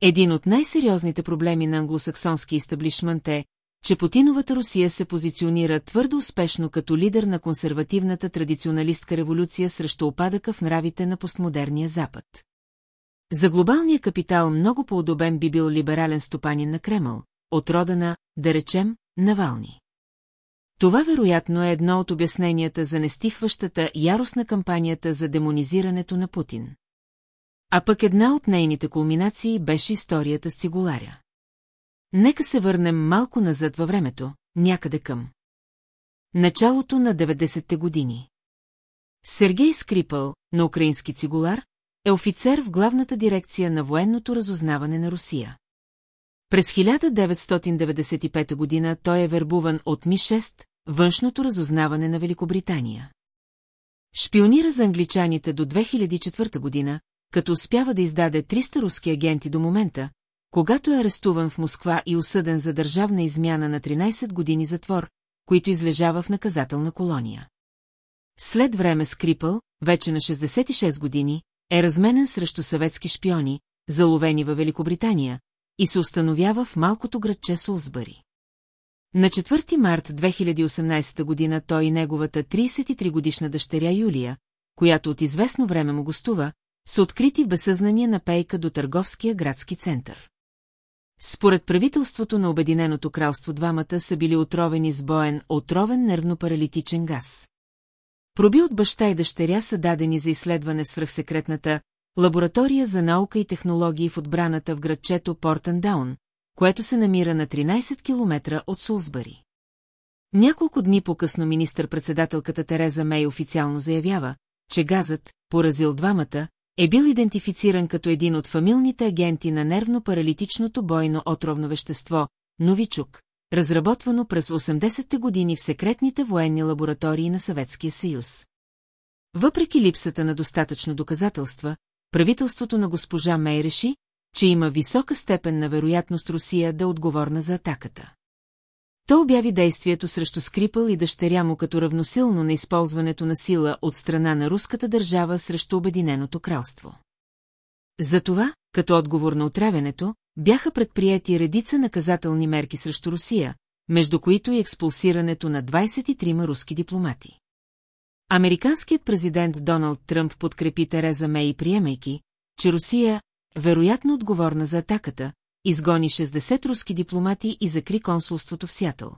Един от най-сериозните проблеми на англосаксонски истаблишмент е, че Путиновата Русия се позиционира твърдо успешно като лидер на консервативната традиционалистка революция срещу опадъка в нравите на постмодерния Запад. За глобалния капитал много по-удобен би бил либерален стопанин на Кремъл, от рода на, да речем, Навални. Това вероятно е едно от обясненията за нестихващата яростна кампанията за демонизирането на Путин. А пък една от нейните кулминации беше историята с цигуларя. Нека се върнем малко назад във времето, някъде към. Началото на 90-те години. Сергей Скрипъл, на украински цигулар, е офицер в главната дирекция на военното разузнаване на Русия. През 1995 година той е вербуван от Ми-6, външното разузнаване на Великобритания. Шпионира за англичаните до 2004 година, като успява да издаде 300 руски агенти до момента, когато е арестуван в Москва и осъден за държавна измяна на 13 години затвор, които излежава в наказателна колония. След време Скрипъл, вече на 66 години, е разменен срещу съветски шпиони, заловени във Великобритания, и се установява в малкото градче Сулсбъри. На 4 март 2018 година той и неговата 33-годишна дъщеря Юлия, която от известно време му гостува, са открити в безсъзнание на пейка до търговския градски център. Според правителството на Обединеното кралство двамата са били отровени с боен отровен нервно-паралитичен газ. Проби от баща и дъщеря са дадени за изследване свръхсекретната лаборатория за наука и технологии в отбраната в градчето Портендаун, което се намира на 13 км от Сулсбъри. Няколко дни по-късно министър-председателката Тереза Мей официално заявява, че газът, поразил двамата, е бил идентифициран като един от фамилните агенти на нервно-паралитичното бойно отровно вещество – Новичук, разработвано през 80-те години в секретните военни лаборатории на Съветския съюз. Въпреки липсата на достатъчно доказателства, правителството на госпожа Мей реши, че има висока степен на вероятност Русия да е отговорна за атаката. То обяви действието срещу Скрипъл и дъщеря му като равносилно на използването на сила от страна на руската държава срещу Обединеното кралство. Затова, като отговор на отравянето, бяха предприяти редица наказателни мерки срещу Русия, между които и експулсирането на 23 руски дипломати. Американският президент Доналд Тръмп подкрепи Тереза Мей, приемайки, че Русия, вероятно отговорна за атаката, изгони 60 руски дипломати и закри консулството в Сиатъл.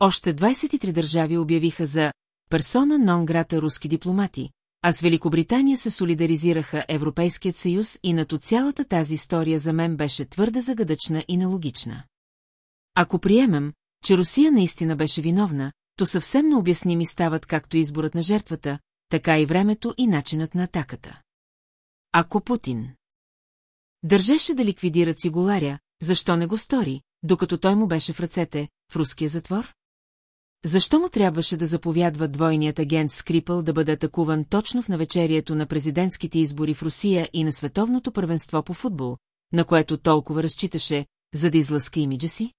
Още 23 държави обявиха за персона нон грата руски дипломати, а с Великобритания се солидаризираха Европейският съюз и нато цялата тази история за мен беше твърде загадъчна и нелогична. Ако приемем, че Русия наистина беше виновна, то съвсем необясними стават както изборът на жертвата, така и времето и начинът на атаката. Ако Путин Държеше да ликвидира цигуларя, защо не го стори, докато той му беше в ръцете, в руския затвор? Защо му трябваше да заповядва двойният агент Скрипъл да бъде атакуван точно в навечерието на президентските избори в Русия и на световното първенство по футбол, на което толкова разчиташе, за да излъска имиджа си?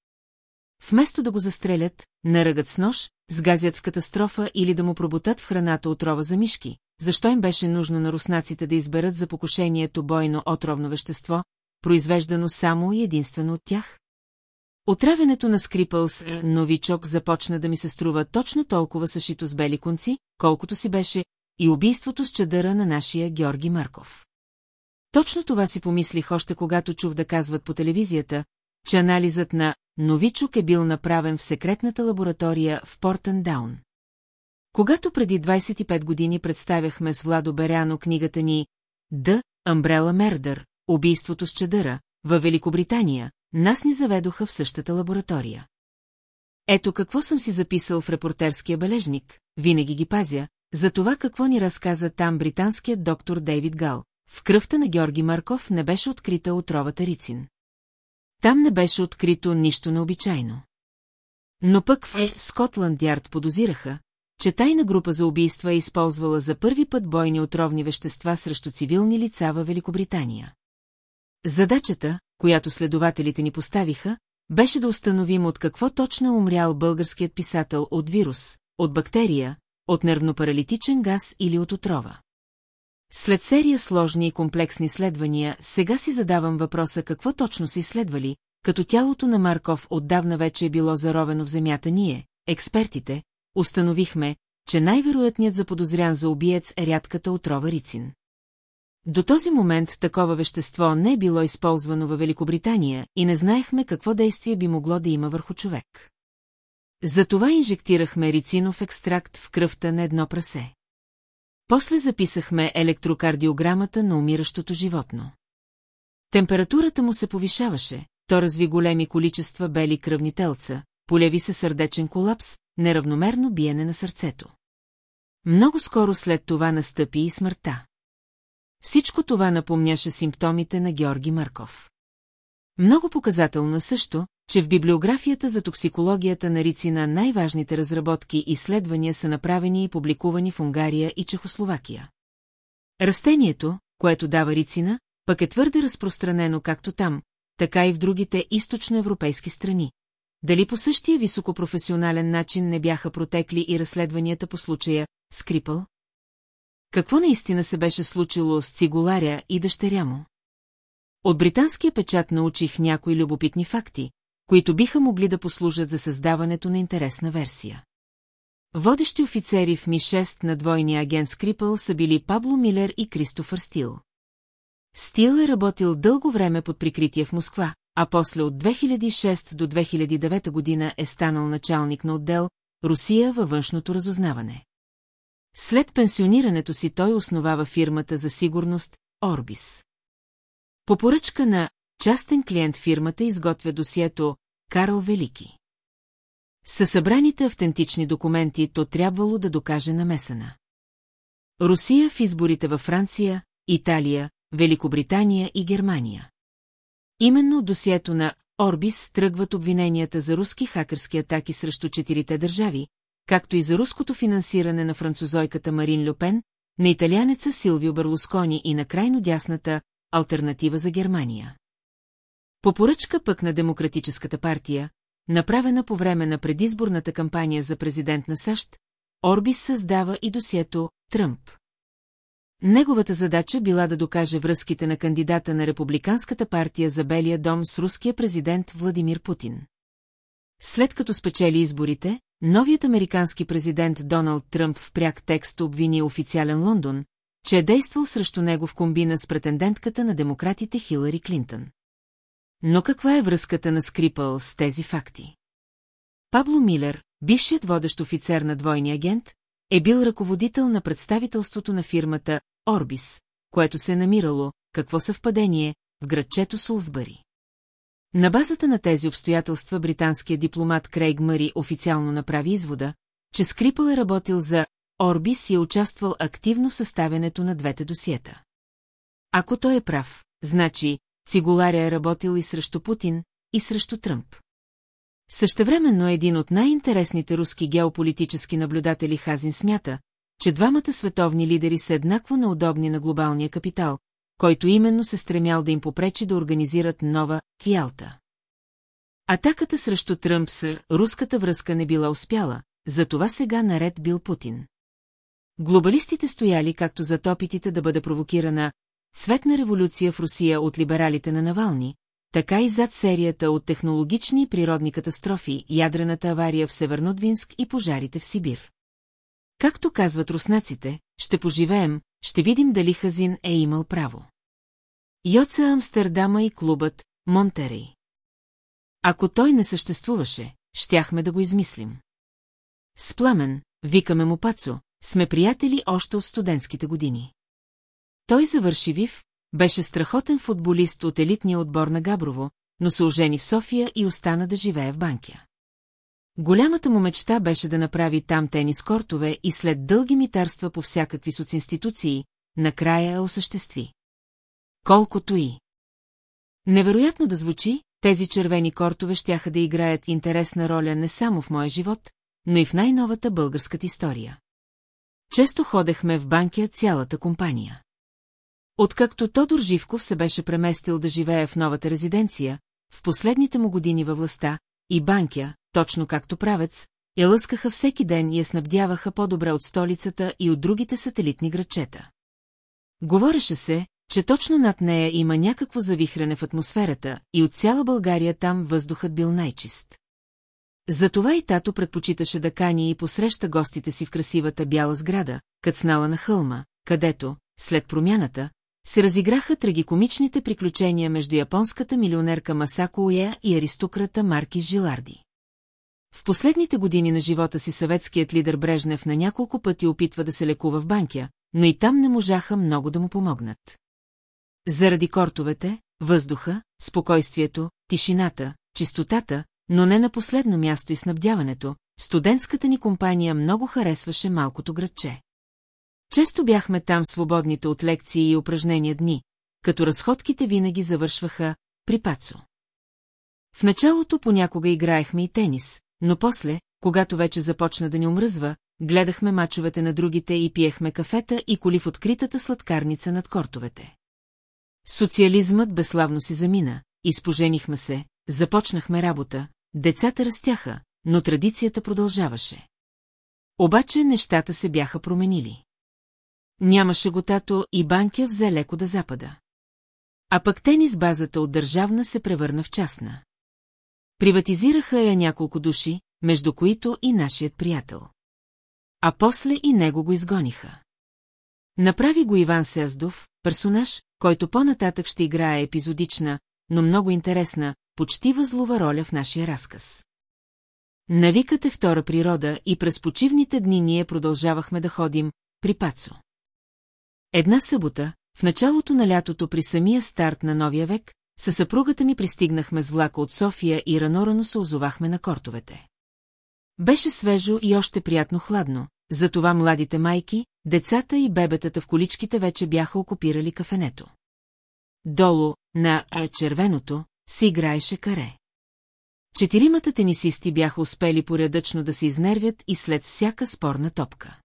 Вместо да го застрелят, наръгат с нож, сгазят в катастрофа или да му пробутат в храната отрова за мишки, защо им беше нужно на руснаците да изберат за покушението бойно отровно вещество, произвеждано само и единствено от тях? Отравянето на Скрипълс новичок започна да ми се струва точно толкова съшито с бели конци, колкото си беше и убийството с чадъра на нашия Георги Марков. Точно това си помислих още когато чух да казват по телевизията, че анализът на Новичок е бил направен в секретната лаборатория в Портън Даун. Когато преди 25 години представяхме с Владо Беряно книгата ни «Д. Амбрела Мердър. Убийството с чадъра» във Великобритания, нас ни заведоха в същата лаборатория. Ето какво съм си записал в репортерския бележник, винаги ги пазя, за това какво ни разказа там британският доктор Дейвид Гал. В кръвта на Георги Марков не беше открита отровата Рицин. Там не беше открито нищо необичайно. Но пък в Скотланд Ярд подозираха, че тайна група за убийства е използвала за първи път бойни отровни вещества срещу цивилни лица във Великобритания. Задачата, която следователите ни поставиха, беше да установим от какво точно е умрял българският писател от вирус, от бактерия, от нервнопаралитичен газ или от отрова. След серия сложни и комплексни следвания, сега си задавам въпроса какво точно са изследвали, като тялото на Марков отдавна вече е било заровено в земята ние, експертите, установихме, че най-вероятният заподозрян за убиец е рядката отрова Рицин. До този момент такова вещество не е било използвано във Великобритания и не знаехме какво действие би могло да има върху човек. Затова инжектирахме рицинов екстракт в кръвта на едно прасе. После записахме електрокардиограмата на умиращото животно. Температурата му се повишаваше, то разви големи количества бели кръвни телца, поляви се сърдечен колапс, неравномерно биене на сърцето. Много скоро след това настъпи и смъртта. Всичко това напомняше симптомите на Георги Марков. Много показателно също, че в библиографията за токсикологията на Рицина най-важните разработки и изследвания са направени и публикувани в Унгария и Чехословакия. Растението, което дава Рицина, пък е твърде разпространено както там, така и в другите източноевропейски страни. Дали по същия високопрофесионален начин не бяха протекли и разследванията по случая Скрипъл? Какво наистина се беше случило с цигуларя и дъщеря му? От британския печат научих някои любопитни факти, които биха могли да послужат за създаването на интересна версия. Водещи офицери в Ми-6 на двойния агент Скрипъл са били Пабло Милер и Кристофър Стил. Стил е работил дълго време под прикритие в Москва, а после от 2006 до 2009 година е станал началник на отдел Русия във външното разузнаване. След пенсионирането си той основава фирмата за сигурност Орбис. По поръчка на частен клиент фирмата изготвя досието Карл Велики. Със събраните автентични документи то трябвало да докаже намесена. Русия в изборите във Франция, Италия, Великобритания и Германия. Именно от досието на Орбис тръгват обвиненията за руски хакърски атаки срещу четирите държави, както и за руското финансиране на французойката Марин Люпен, на италянеца Силвио Берлускони и на крайно дясната альтернатива за Германия. По поръчка пък на Демократическата партия, направена по време на предизборната кампания за президент на САЩ, Орбис създава и досието Тръмп. Неговата задача била да докаже връзките на кандидата на Републиканската партия за Белия дом с руския президент Владимир Путин. След като спечели изборите, новият американски президент Доналд Тръмп в пряк текст обвини официален Лондон, че е действал срещу него в комбина с претендентката на демократите Хилари Клинтън. Но каква е връзката на Скрипъл с тези факти? Пабло Милер, бившият водещ офицер на двойния агент, е бил ръководител на представителството на фирмата Орбис, което се е намирало, какво съвпадение, в градчето Сулсбъри. На базата на тези обстоятелства британският дипломат Крейг Мъри официално направи извода, че Скрипъл е работил за Орбис и е участвал активно в съставянето на двете досиета. Ако той е прав, значи Цигуларя е работил и срещу Путин, и срещу Тръмп. Същевременно един от най-интересните руски геополитически наблюдатели Хазин смята, че двамата световни лидери са еднакво неудобни на глобалния капитал, който именно се стремял да им попречи да организират нова Киалта. Атаката срещу Тръмп с руската връзка не била успяла, затова сега наред бил Путин. Глобалистите стояли както за опитите да бъде провокирана цветна революция в Русия от либералите на Навални, така и зад серията от технологични и природни катастрофи, ядрената авария в Севернодвинск и пожарите в Сибир. Както казват руснаците, ще поживеем, ще видим дали Хазин е имал право. Йоца Амстердама и клубът Монтерей. Ако той не съществуваше, щяхме да го измислим. С пламен, викаме му Пацо, сме приятели още от студентските години. Той завърши Вив, беше страхотен футболист от елитния отбор на Габрово, но се ожени в София и остана да живее в Банкя. Голямата му мечта беше да направи там тенис кортове и след дълги митарства по всякакви социнституции, накрая осъществи. Колкото и. Невероятно да звучи, тези червени кортове щяха да играят интересна роля не само в моя живот, но и в най-новата българската история. Често ходехме в банкия цялата компания. Откакто Тодор Живков се беше преместил да живее в новата резиденция, в последните му години във властта, и банкя, точно както правец, я лъскаха всеки ден и я снабдяваха по-добре от столицата и от другите сателитни градчета. Говореше се, че точно над нея има някакво завихрене в атмосферата и от цяла България там въздухът бил най-чист. Затова и тато предпочиташе да кани и посреща гостите си в красивата бяла сграда, кацнала на хълма, където, след промяната, се разиграха трагикомичните приключения между японската милионерка Масако Уя и аристократа Марки Жиларди. В последните години на живота си съветският лидер Брежнев на няколко пъти опитва да се лекува в банкя, но и там не можаха много да му помогнат. Заради кортовете, въздуха, спокойствието, тишината, чистотата, но не на последно място и снабдяването, студентската ни компания много харесваше малкото градче. Често бяхме там свободните от лекции и упражнения дни, като разходките винаги завършваха при Пацо. В началото понякога играехме и тенис, но после, когато вече започна да ни омръзва, гледахме мачовете на другите и пиехме кафета и коли в откритата сладкарница над кортовете. Социализмът безславно си замина, изпоженихме се, започнахме работа, децата растяха, но традицията продължаваше. Обаче нещата се бяха променили. Нямаше го тато и банкя взе леко да запада. А пък тенис базата от държавна се превърна в частна. Приватизираха я няколко души, между които и нашият приятел. А после и него го изгониха. Направи го Иван Сездов, персонаж, който по-нататък ще играе епизодична, но много интересна, почти възлова роля в нашия разказ. Навикът е втора природа и през почивните дни ние продължавахме да ходим при Пацо. Една събота, в началото на лятото при самия старт на новия век, със съпругата ми пристигнахме с влака от София и рано-рано се озовахме на кортовете. Беше свежо и още приятно хладно, затова младите майки, децата и бебетата в количките вече бяха окупирали кафенето. Долу, на а, червеното, се играеше каре. Четиримата тенисисти бяха успели порядъчно да се изнервят и след всяка спорна топка.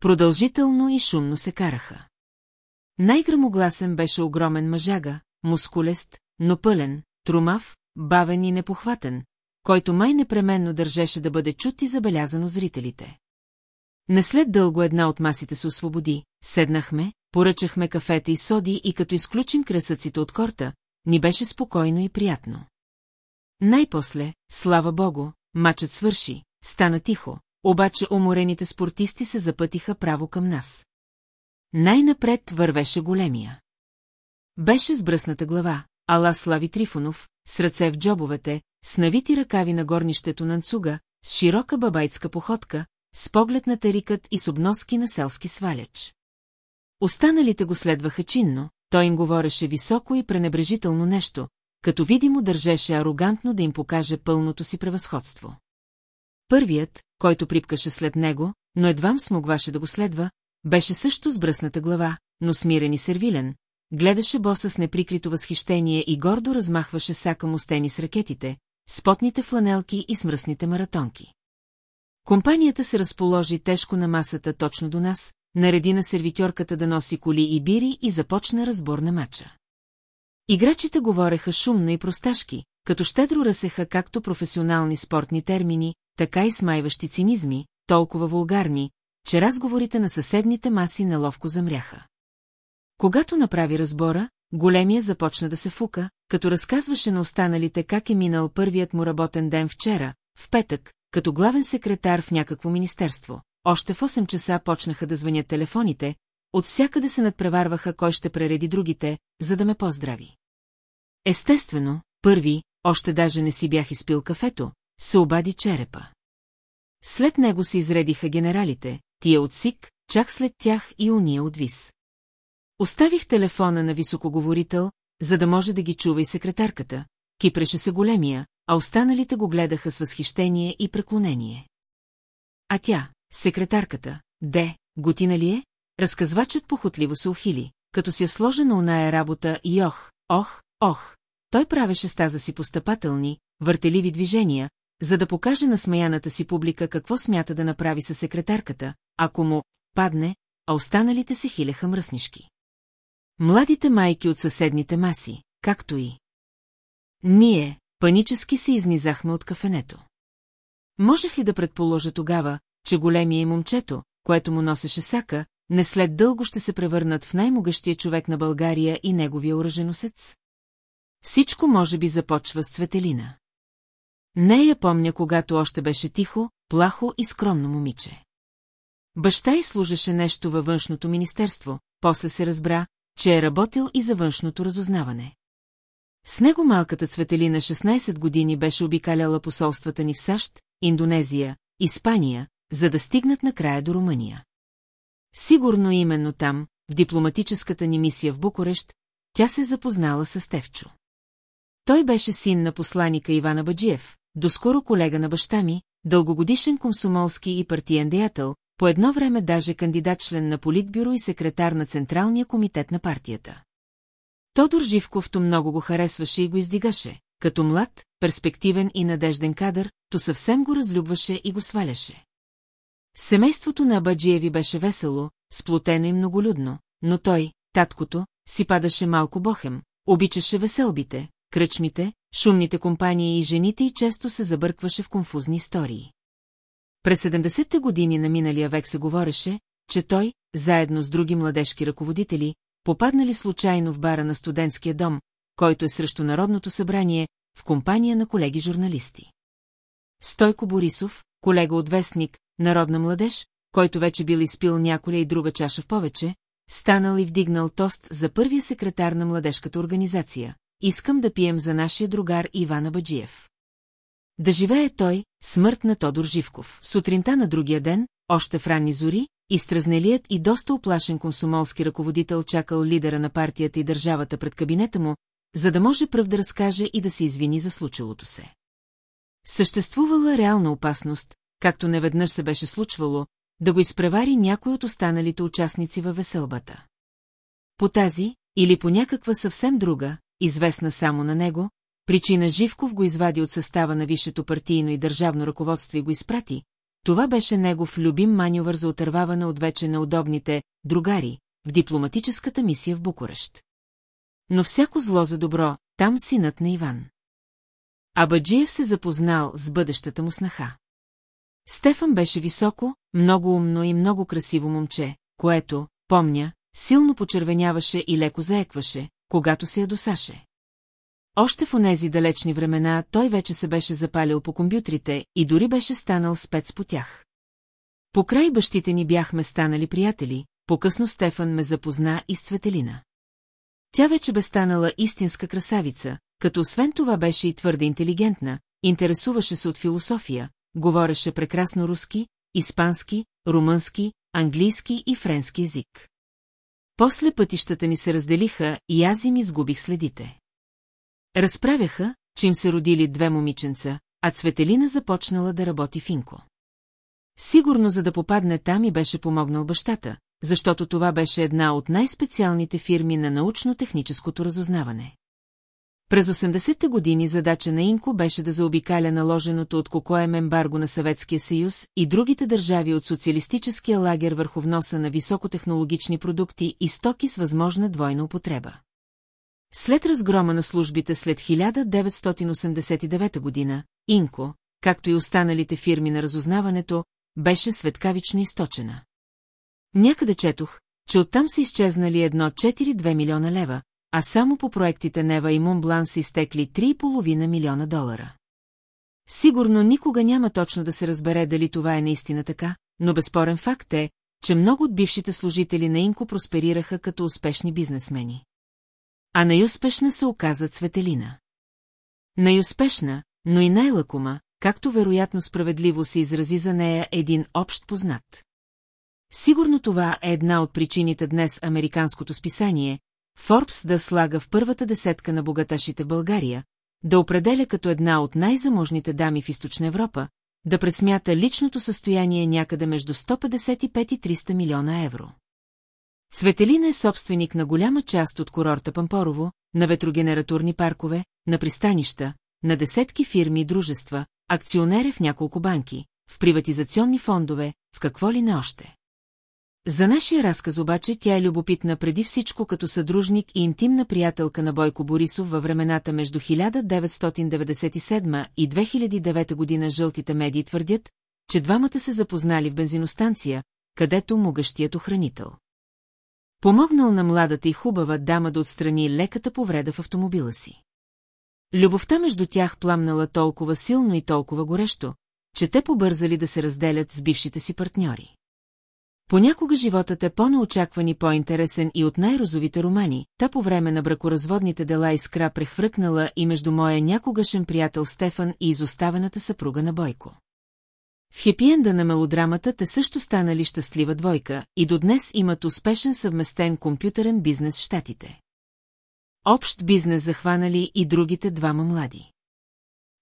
Продължително и шумно се караха. Най-грамогласен беше огромен мъжага, мускулест, но пълен, трумав, бавен и непохватен, който май непременно държеше да бъде чут и забелязано зрителите. Не след дълго една от масите се освободи, седнахме, поръчахме кафета и соди и като изключим кресъците от корта, ни беше спокойно и приятно. Най-после, слава богу, мачът свърши, стана тихо, обаче уморените спортисти се запътиха право към нас. Най-напред вървеше големия. Беше с бръсната глава, ала Слави Трифонов, с ръце в джобовете, с навити ръкави на горнището на нцуга, с широка бабайска походка, с поглед на тарикът и с обноски на селски сваляч. Останалите го следваха чинно, той им говореше високо и пренебрежително нещо, като видимо държеше арогантно да им покаже пълното си превъзходство. Първият, който припкаше след него, но едвам смогваше да го следва, беше също с бръсната глава, но смирен и сервилен, гледаше боса с неприкрито възхищение и гордо размахваше сака му стени с ракетите, спотните фланелки и смръсните маратонки. Компанията се разположи тежко на масата точно до нас, нареди на сервитьорката да носи коли и бири и започна разбор на мача. Играчите говореха шумно и просташки, като щедро ръсеха както професионални спортни термини, така и смайващи цинизми, толкова вулгарни, че разговорите на съседните маси неловко замряха. Когато направи разбора, големия започна да се фука, като разказваше на останалите как е минал първият му работен ден вчера, в петък, като главен секретар в някакво министерство. Още в 8 часа почнаха да звънят телефоните, от всякъде се надпреварваха кой ще пререди другите, за да ме поздрави. Естествено, първи, още даже не си бях изпил кафето, се обади черепа. След него се изредиха генералите, тия от СИК, чак след тях и уния от ВИС. Оставих телефона на високоговорител, за да може да ги чува и секретарката, кипреше се големия, а останалите го гледаха с възхищение и преклонение. А тя, секретарката, де, готина ли е? Разказвачът похотливо се ухили, като си е сложена оная работа и ох, ох, ох. Той правеше стаза си постъпателни, въртеливи движения, за да покаже на смаяната си публика какво смята да направи със секретарката, ако му падне, а останалите се хилеха мръснишки. Младите майки от съседните маси, както и. Ние, панически се изнизахме от кафенето. Можех ли да предположа тогава, че големия и момчето, което му носеше сака, не след дълго ще се превърнат в най-могъщия човек на България и неговия оръженосец? Всичко може би започва с Цветелина. Не я помня, когато още беше тихо, плахо и скромно момиче. Баща й служеше нещо във външното министерство, после се разбра, че е работил и за външното разузнаване. С него малката Цветелина 16 години беше обикаляла посолствата ни в САЩ, Индонезия, Испания, за да стигнат накрая до Румъния. Сигурно именно там, в дипломатическата ни мисия в Букурещ, тя се запознала с Тевчо. Той беше син на посланика Ивана Баджиев, доскоро колега на баща ми, дългогодишен комсомолски и партиен деятел, по едно време даже кандидат-член на Политбюро и секретар на Централния комитет на партията. Тодор Живковто много го харесваше и го издигаше, като млад, перспективен и надежден кадър, то съвсем го разлюбваше и го сваляше. Семейството на Абаджиеви беше весело, сплотено и многолюдно, но той, таткото, си падаше малко бохем, обичаше веселбите, кръчмите, шумните компании и жените и често се забъркваше в конфузни истории. През 70-те години на миналия век се говореше, че той, заедно с други младежки ръководители, попаднали случайно в бара на студентския дом, който е срещу Народното събрание, в компания на колеги журналисти. Стойко Борисов, колега от вестник, Народна младеж, който вече бил изпил няколя и друга чаша в повече, станал и вдигнал тост за първия секретар на младежката организация. Искам да пием за нашия другар Иван Абаджиев. Да живее той, смърт на Тодор Живков. Сутринта на другия ден, още в ранни зори, изтразнелият и доста оплашен комсомолски ръководител чакал лидера на партията и държавата пред кабинета му, за да може пръв да разкаже и да се извини за случилото се. Съществувала реална опасност, както неведнъж се беше случвало, да го изпревари някой от останалите участници във веселбата. По тази, или по някаква съвсем друга, известна само на него, причина Живков го извади от състава на висшето партийно и държавно ръководство и го изпрати, това беше негов любим маневър за отърваване от вече неудобните другари в дипломатическата мисия в Букурещ. Но всяко зло за добро, там синът на Иван. Абаджиев се запознал с бъдещата му снаха. Стефан беше високо, много умно и много красиво момче, което, помня, силно почервеняваше и леко заекваше, когато се ядосаше. Още в онези далечни времена той вече се беше запалил по компютрите и дори беше станал спец по тях. Покрай бащите ни бяхме станали приятели, по-късно Стефан ме запозна и с Цветелина. Тя вече бе станала истинска красавица, като освен това беше и твърде интелигентна, интересуваше се от философия, говореше прекрасно руски, испански, румънски, английски и френски език. После пътищата ни се разделиха и аз им изгубих следите. Разправяха, че им се родили две момиченца, а Цветелина започнала да работи в Инко. Сигурно за да попадне там и беше помогнал бащата, защото това беше една от най-специалните фирми на научно-техническото разузнаване. През 80-те години задача на Инко беше да заобикаля наложеното от Кокоем ембарго на Съветския съюз и другите държави от социалистическия лагер върху вноса на високотехнологични продукти и стоки с възможна двойна употреба. След разгрома на службите след 1989 година, Инко, както и останалите фирми на разузнаването, беше светкавично източена. Някъде четох, че оттам са изчезнали едно 4-2 милиона лева, а само по проектите Нева и Мумблан са изтекли 3,5 милиона долара. Сигурно никога няма точно да се разбере дали това е наистина така, но безспорен факт е, че много от бившите служители на Инко просперираха като успешни бизнесмени. А най-успешна се оказа Цветелина. Най-успешна, но и най-лакома, както вероятно справедливо се изрази за нея един общ познат. Сигурно това е една от причините днес американското списание, Форбс да слага в първата десетка на богаташите България, да определя като една от най-заможните дами в Източна Европа, да пресмята личното състояние някъде между 155 и 300 милиона евро. Цветелина е собственик на голяма част от курорта Пампорово, на ветрогенературни паркове, на пристанища, на десетки фирми и дружества, акционер е в няколко банки, в приватизационни фондове, в какво ли не още. За нашия разказ обаче тя е любопитна преди всичко като съдружник и интимна приятелка на Бойко Борисов във времената между 1997 и 2009 година жълтите медии твърдят, че двамата се запознали в бензиностанция, където могъщият охранител. Помогнал на младата и хубава дама да отстрани леката повреда в автомобила си. Любовта между тях пламнала толкова силно и толкова горещо, че те побързали да се разделят с бившите си партньори. Понякога животът е по-неочакван и по-интересен и от най-розовите романи, та по време на бракоразводните дела искра прехвръкнала и между моя някогашен приятел Стефан и изоставената съпруга на Бойко. В хепиенда на мелодрамата те също станали щастлива двойка и до днес имат успешен съвместен компютърен бизнес в Штатите. Общ бизнес захванали и другите двама млади.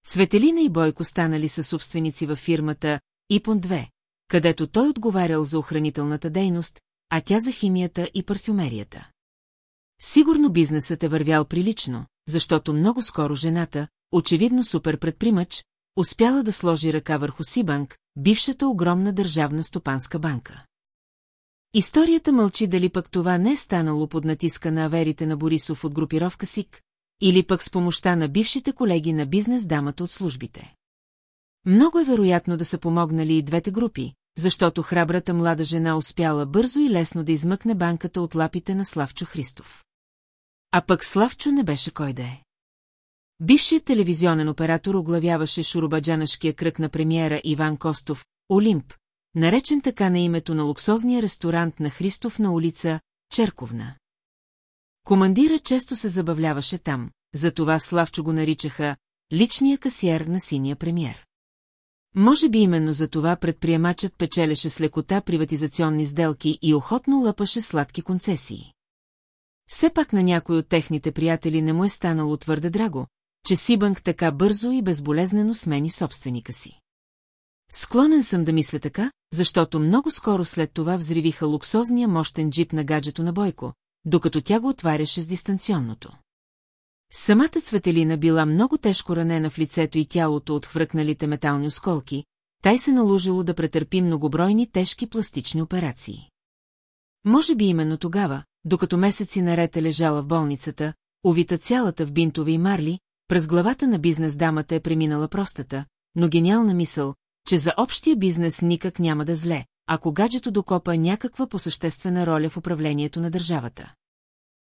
Цветелина и Бойко станали със собственици във фирмата Ипон 2, където той отговарял за охранителната дейност, а тя за химията и парфюмерията. Сигурно бизнесът е вървял прилично, защото много скоро жената, очевидно супер предпримач, успяла да сложи ръка върху Сибанк, бившата огромна държавна стопанска банка. Историята мълчи дали пък това не е станало под натиска на аверите на Борисов от групировка СИК, или пък с помощта на бившите колеги на бизнес дамата от службите. Много е вероятно да са помогнали и двете групи, защото храбрата млада жена успяла бързо и лесно да измъкне банката от лапите на Славчо Христов. А пък Славчо не беше кой да е. Бившият телевизионен оператор оглавяваше шурубаджанашкия кръг на премиера Иван Костов, Олимп, наречен така на името на луксозния ресторант на Христов на улица Черковна. Командира често се забавляваше там, затова Славчо го наричаха личния касиер на синия премиер. Може би именно за това предприемачът печелеше с лекота приватизационни сделки и охотно лъпаше сладки концесии. Все пак на някой от техните приятели не му е станало твърде драго, че Сибанк така бързо и безболезнено смени собственика си. Склонен съм да мисля така, защото много скоро след това взривиха луксозния мощен джип на гаджето на Бойко, докато тя го отваряше с дистанционното. Самата Цветелина била много тежко ранена в лицето и тялото от хвръкналите метални осколки, тай се наложило да претърпи многобройни тежки пластични операции. Може би именно тогава, докато месеци наред е лежала в болницата, увита цялата в бинтове и марли, през главата на бизнес дамата е преминала простата, но гениална мисъл, че за общия бизнес никак няма да зле, ако гаджето докопа някаква посъществена роля в управлението на държавата.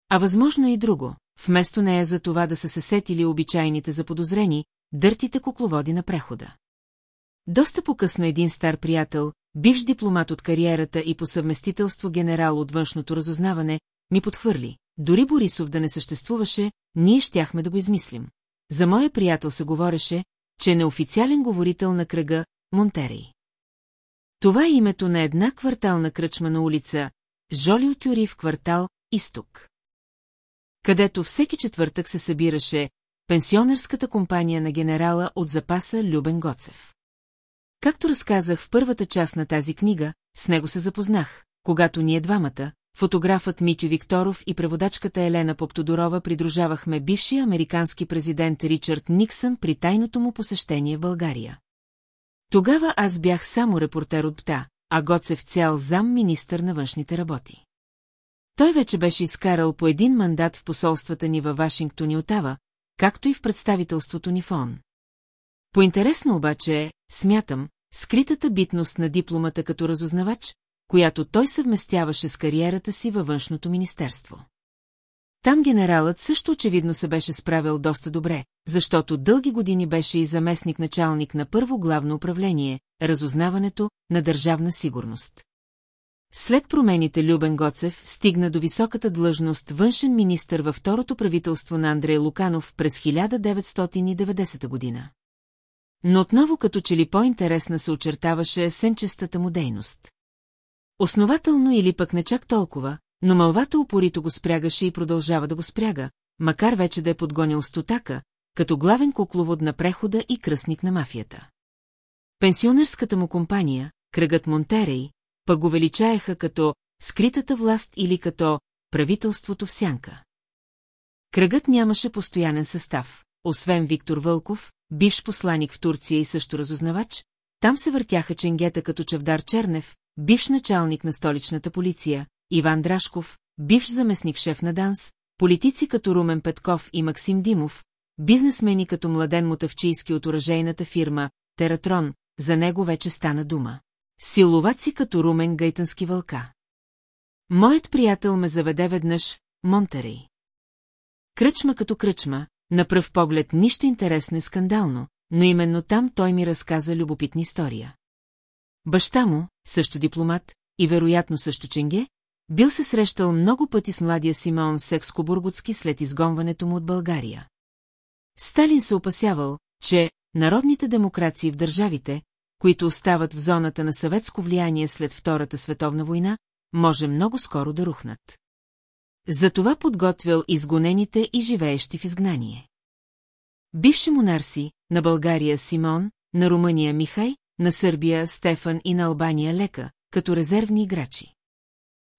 А възможно е и друго, вместо нея за това да са се сетили обичайните заподозрени, дъртите кукловоди на прехода. Доста по-късно един стар приятел, бивш дипломат от кариерата и по съвместителство генерал от външното разузнаване, ми подхвърли. Дори Борисов да не съществуваше, ние щяхме да го измислим. За моя приятел се говореше, че е неофициален говорител на кръга Монтерей. Това е името на една квартална кръчма на улица Жоли Тюри в квартал Исток където всеки четвъртък се събираше пенсионерската компания на генерала от запаса Любен Гоцев. Както разказах в първата част на тази книга, с него се запознах, когато ние двамата, фотографът Митю Викторов и преводачката Елена Поптодорова придружавахме бившия американски президент Ричард Никсън при тайното му посещение в България. Тогава аз бях само репортер от БТА, а Гоцев цял зам министър на външните работи. Той вече беше изкарал по един мандат в посолствата ни във Вашингтон и Отава, както и в представителството ни в ООН. Поинтересно обаче е, смятам, скритата битност на дипломата като разузнавач, която той съвместяваше с кариерата си във външното министерство. Там генералът също очевидно се беше справил доста добре, защото дълги години беше и заместник-началник на първо главно управление, разузнаването на държавна сигурност. След промените Любен Гоцев стигна до високата длъжност външен министър във второто правителство на Андрей Луканов през 1990 година. Но отново като че ли по-интересна се очертаваше сенчестата му дейност. Основателно или пък не чак толкова, но мълвата упорито го спрягаше и продължава да го спряга, макар вече да е подгонил стотака, като главен кукловод на прехода и кръстник на мафията. Пенсионерската му компания, кръгът Монтерей, пък го величаеха като скритата власт или като правителството в сянка. Кръгът нямаше постоянен състав, освен Виктор Вълков, бивш посланик в Турция и също разузнавач, там се въртяха ченгета като Чавдар Чернев, бивш началник на столичната полиция, Иван Драшков, бивш заместник шеф на ДАНС, политици като Румен Петков и Максим Димов, бизнесмени като Младен Мотавчийски от оръжейната фирма Тератрон, за него вече стана дума. Силоваци като румен гайтански вълка. Моят приятел ме заведе веднъж Монтерей. Кръчма като кръчма, на пръв поглед нищо интересно и скандално, но именно там той ми разказа любопитна история. Баща му, също дипломат, и вероятно също ченге, бил се срещал много пъти с младия Симеон Секскобургутски след изгонването му от България. Сталин се опасявал, че народните демокрации в държавите, които остават в зоната на съветско влияние след Втората световна война, може много скоро да рухнат. Затова подготвял изгонените и живеещи в изгнание. Бивши монарси, на България Симон, на Румъния Михай, на Сърбия Стефан и на Албания Лека, като резервни играчи.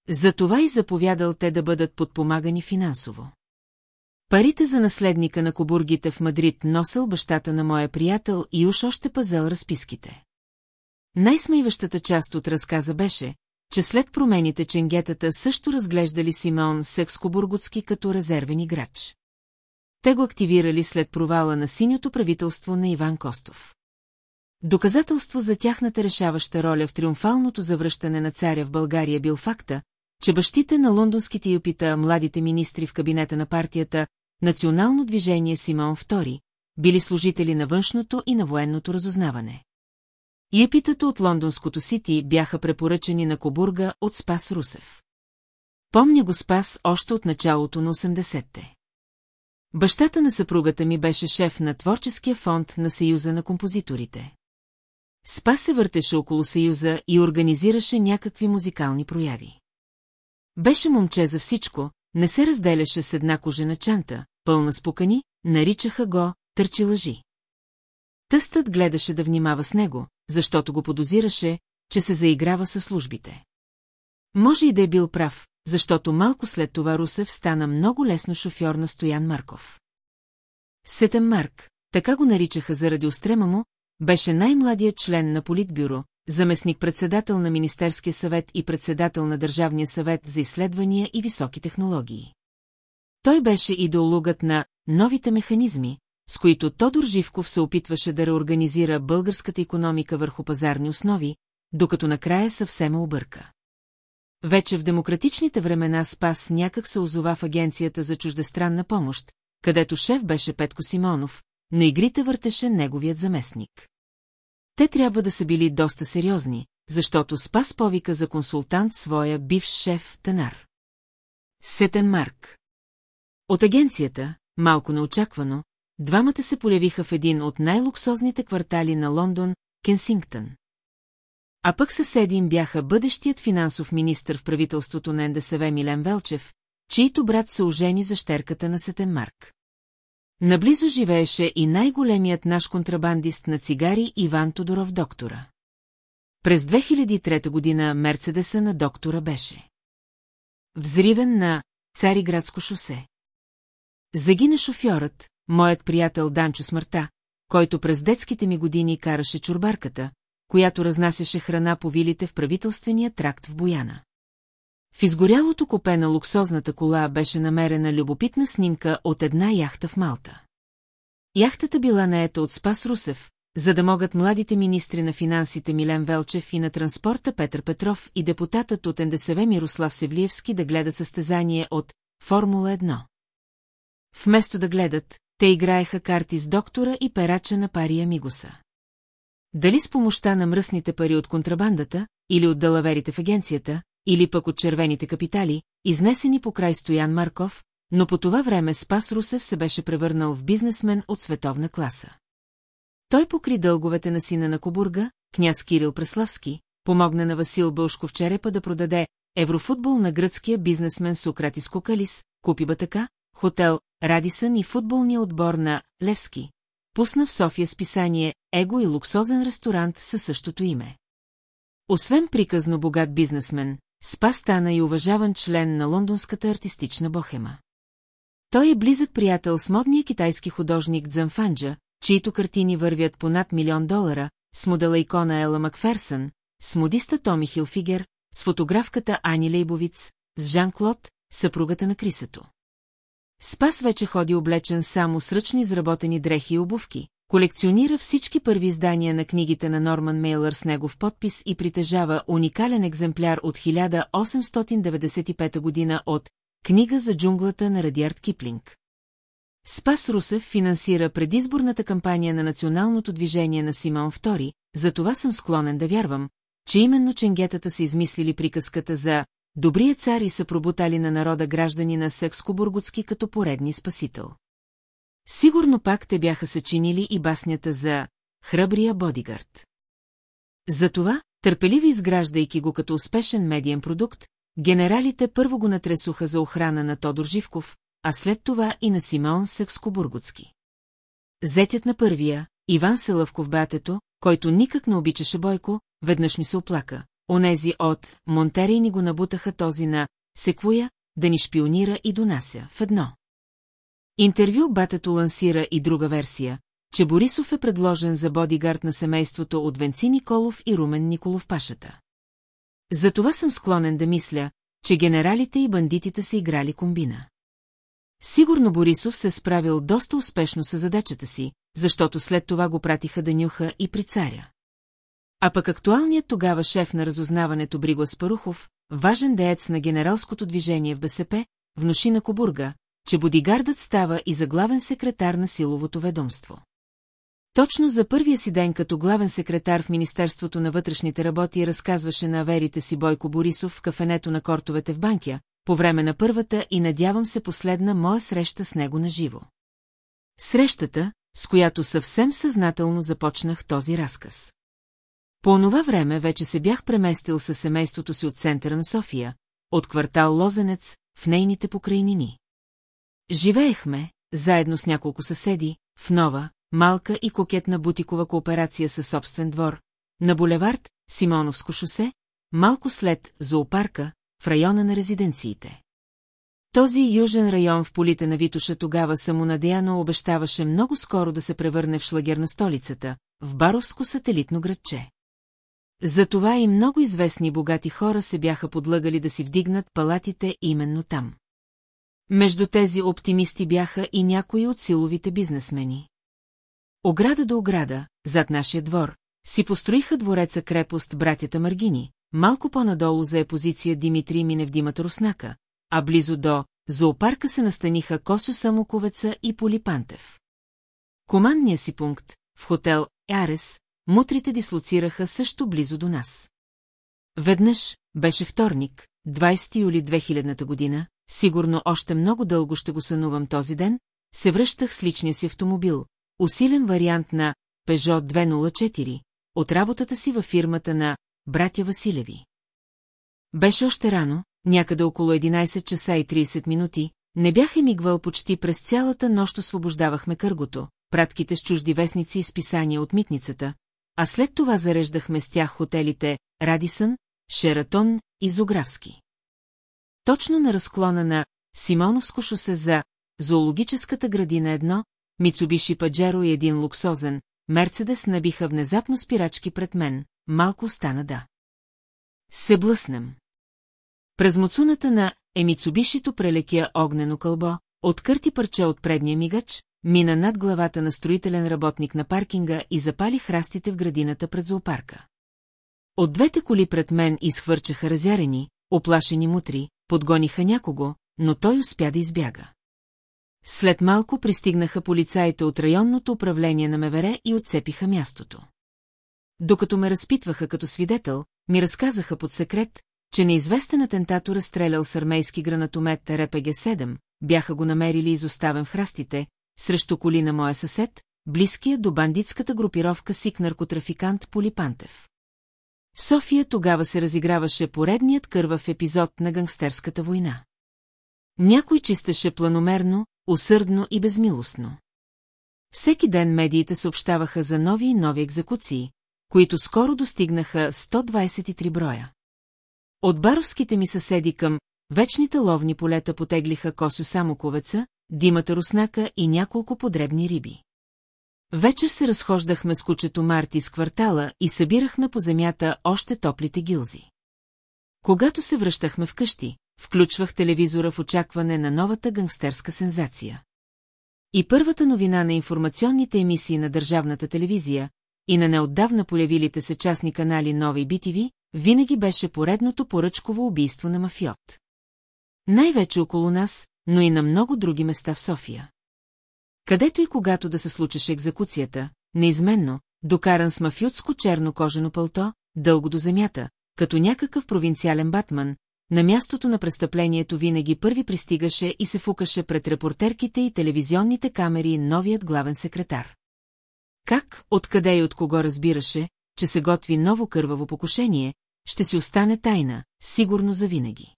Затова и заповядал те да бъдат подпомагани финансово. Парите за наследника на кобургите в Мадрид носил бащата на моя приятел и уж още пазел разписките. Най-смайващата част от разказа беше, че след промените ченгетата също разглеждали Симеон Секскобургутски като резервен играч. Те го активирали след провала на синьото правителство на Иван Костов. Доказателство за тяхната решаваща роля в триумфалното завръщане на царя в България бил факта, че бащите на лондонските юпита, младите министри в кабинета на партията, Национално движение Симеон II, били служители на външното и на военното разузнаване. Юпитата от лондонското сити бяха препоръчани на Кобурга от Спас Русев. Помня го Спас още от началото на 80-те. Бащата на съпругата ми беше шеф на творческия фонд на Съюза на композиторите. Спас се въртеше около Съюза и организираше някакви музикални прояви. Беше момче за всичко, не се разделяше с една кожена чанта, пълна спукани, наричаха го «търчи лъжи». Тъстът гледаше да внимава с него, защото го подозираше, че се заиграва със службите. Може и да е бил прав, защото малко след това Русев стана много лесно шофьор на Стоян Марков. Сетен Марк, така го наричаха заради устрема му, беше най-младият член на Политбюро, заместник-председател на Министерския съвет и председател на Държавния съвет за изследвания и високи технологии. Той беше идеологът на новите механизми, с които Тодор Живков се опитваше да реорганизира българската економика върху пазарни основи, докато накрая съвсем обърка. Вече в демократичните времена Спас някак се озова в Агенцията за чуждестранна помощ, където шеф беше Петко Симонов, на игрите въртеше неговият заместник. Те трябва да са били доста сериозни, защото Спас повика за консултант своя бивш шеф Танар. Сетен Марк. От агенцията, малко неочаквано, двамата се полявиха в един от най-луксозните квартали на Лондон, Кенсингтън. А пък съседи им бяха бъдещият финансов министр в правителството на НДСВ Милен Велчев, чийто брат се ожени за щерката на Сетен Марк. Наблизо живееше и най-големият наш контрабандист на цигари Иван Тодоров доктора. През 2003 година Мерцедеса на доктора беше. Взривен на Цариградско шосе. Загина шофьорът, моят приятел Данчо Смърта, който през детските ми години караше чурбарката, която разнасяше храна по вилите в правителствения тракт в Бояна. В изгорялото копе на луксозната кола беше намерена любопитна снимка от една яхта в Малта. Яхтата била наета от Спас Русев, за да могат младите министри на финансите Милен Велчев и на транспорта Петър Петров и депутатът от НДСВ Мирослав Севлиевски да гледат състезание от Формула 1. Вместо да гледат, те играеха карти с доктора и перача на пария Мигуса. Дали с помощта на мръсните пари от контрабандата, или от далаверите в агенцията, или пък от червените капитали, изнесени по край Стоян Марков, но по това време Спас Русев се беше превърнал в бизнесмен от световна класа. Той покри дълговете на сина на Кобурга, княз Кирил Преславски, помогна на Васил Бълшков черепа да продаде еврофутбол на гръцкия бизнесмен Сократис Кокалис, купи батака, хотел Радисън и футболния отбор на Левски. Пусна в София списание Его и луксозен ресторант със същото име. Освен приказно богат бизнесмен, Спа стана и уважаван член на лондонската артистична бохема. Той е близък приятел с модния китайски художник Дзанфанджа, чието картини вървят по над милион долара, с модела икона Ела Макферсън, с модиста Томи Хилфигер, с фотографката Ани Лейбовиц, с Жан-Клод, съпругата на Крисето. Спас вече ходи облечен само с ръчно изработени дрехи и обувки, колекционира всички първи издания на книгите на Норман Мейлър с негов подпис и притежава уникален екземпляр от 1895 година от Книга за джунглата на Радиард Киплинг. Спас Русев финансира предизборната кампания на националното движение на Симон II, затова съм склонен да вярвам, че именно ченгетата са измислили приказката за Добрият цар и са пробутали на народа граждани на Секскобургутски като поредни спасител. Сигурно пак те бяха съчинили и баснята за «Храбрия бодигард». Затова, търпеливи изграждайки го като успешен медиен продукт, генералите първо го натресуха за охрана на Тодор Живков, а след това и на Симеон Секскобургутски. Зетят на първия, Иван Селъвков батето, който никак не обичаше Бойко, веднъж ми се оплака. Онези от Монтерей ни го набутаха този на Секвоя, да ни шпионира и донася в едно. Интервю батето лансира и друга версия, че Борисов е предложен за бодигард на семейството от Венци Николов и Румен Николов Пашата. Затова съм склонен да мисля, че генералите и бандитите са играли комбина. Сигурно Борисов се справил доста успешно с задачата си, защото след това го пратиха да нюха и при царя. А пък актуалният тогава шеф на разузнаването Бриго Спарухов, важен деец на генералското движение в БСП, внуши на Кобурга, че бодигардът става и за главен секретар на силовото ведомство. Точно за първия си ден като главен секретар в Министерството на вътрешните работи разказваше на аверите си Бойко Борисов в кафенето на кортовете в Банкя, по време на първата и надявам се последна моя среща с него наживо. Срещата, с която съвсем съзнателно започнах този разказ. По онова време вече се бях преместил със семейството си от центъра на София, от квартал Лозенец, в нейните покрайнини. Живеехме, заедно с няколко съседи, в нова, малка и кокетна бутикова кооперация със собствен двор, на булевард Симоновско шосе, малко след зоопарка, в района на резиденциите. Този южен район в полите на Витуша тогава самонадеяно обещаваше много скоро да се превърне в шлагер на столицата, в баровско сателитно градче. Затова и много известни богати хора се бяха подлъгали да си вдигнат палатите именно там. Между тези оптимисти бяха и някои от силовите бизнесмени. Ограда до ограда, зад нашия двор, си построиха двореца крепост братята Маргини, малко по-надолу за е позиция Димитрий Минев Димата Руснака, а близо до зоопарка се настаниха Косо Самоковеца и Полипантев. Командния си пункт, в хотел Арес, мутрите дислоцираха също близо до нас. Веднъж, беше вторник, 20 юли 2000 година, сигурно още много дълго ще го сънувам този ден, се връщах с личния си автомобил, усилен вариант на Peugeot 204, от работата си във фирмата на братя Василеви. Беше още рано, някъде около 11 часа и 30 минути, не бях емигвал почти през цялата нощ освобождавахме къргото, пратките с чужди вестници и списания от митницата, а след това зареждахме с тях хотелите Радисън, Шератон и Зографски. Точно на разклона на Симоновско шосе за зоологическата градина едно, Мицубиши Паджеро и един луксозен, Мерцедес набиха внезапно спирачки пред мен, малко стана да. Се блъснем. През муцуната на Емицубишито прелекя огнено кълбо, откърти парче от предния мигач, мина над главата на строителен работник на паркинга и запали храстите в градината пред зоопарка. От двете коли пред мен изхвърчаха разярени, оплашени мутри, подгониха някого, но той успя да избяга. След малко пристигнаха полицаите от районното управление на МВР и отцепиха мястото. Докато ме разпитваха като свидетел, ми разказаха под секрет, че неизвестен атентатор разстрелял с армейски гранатомет РПГ-7, бяха го намерили изоставен в храстите, срещу коли на моя съсед, близкия до бандитската групировка сик наркотрафикант Полипантев. София тогава се разиграваше поредният кървав епизод на гангстерската война. Някой чистеше планомерно, усърдно и безмилостно. Всеки ден медиите съобщаваха за нови и нови екзекуции, които скоро достигнаха 123 броя. От баровските ми съседи към вечните ловни полета потеглиха Косо Самоковеца, Димата Руснака и няколко подребни риби. Вечер се разхождахме с кучето Марти с квартала и събирахме по земята още топлите гилзи. Когато се връщахме вкъщи, включвах телевизора в очакване на новата гангстерска сензация. И първата новина на информационните емисии на държавната телевизия и на неотдавна появилите се частни канали Нови BTV, винаги беше поредното поръчково убийство на мафиот. Най-вече около нас, но и на много други места в София. Където и когато да се случеше екзекуцията, неизменно, докаран с мафиотско черно кожено пълто, дълго до земята, като някакъв провинциален батман, на мястото на престъплението винаги първи пристигаше и се фукаше пред репортерките и телевизионните камери новият главен секретар. Как, откъде и от кого разбираше, че се готви ново кърваво покушение, ще си остане тайна, сигурно завинаги.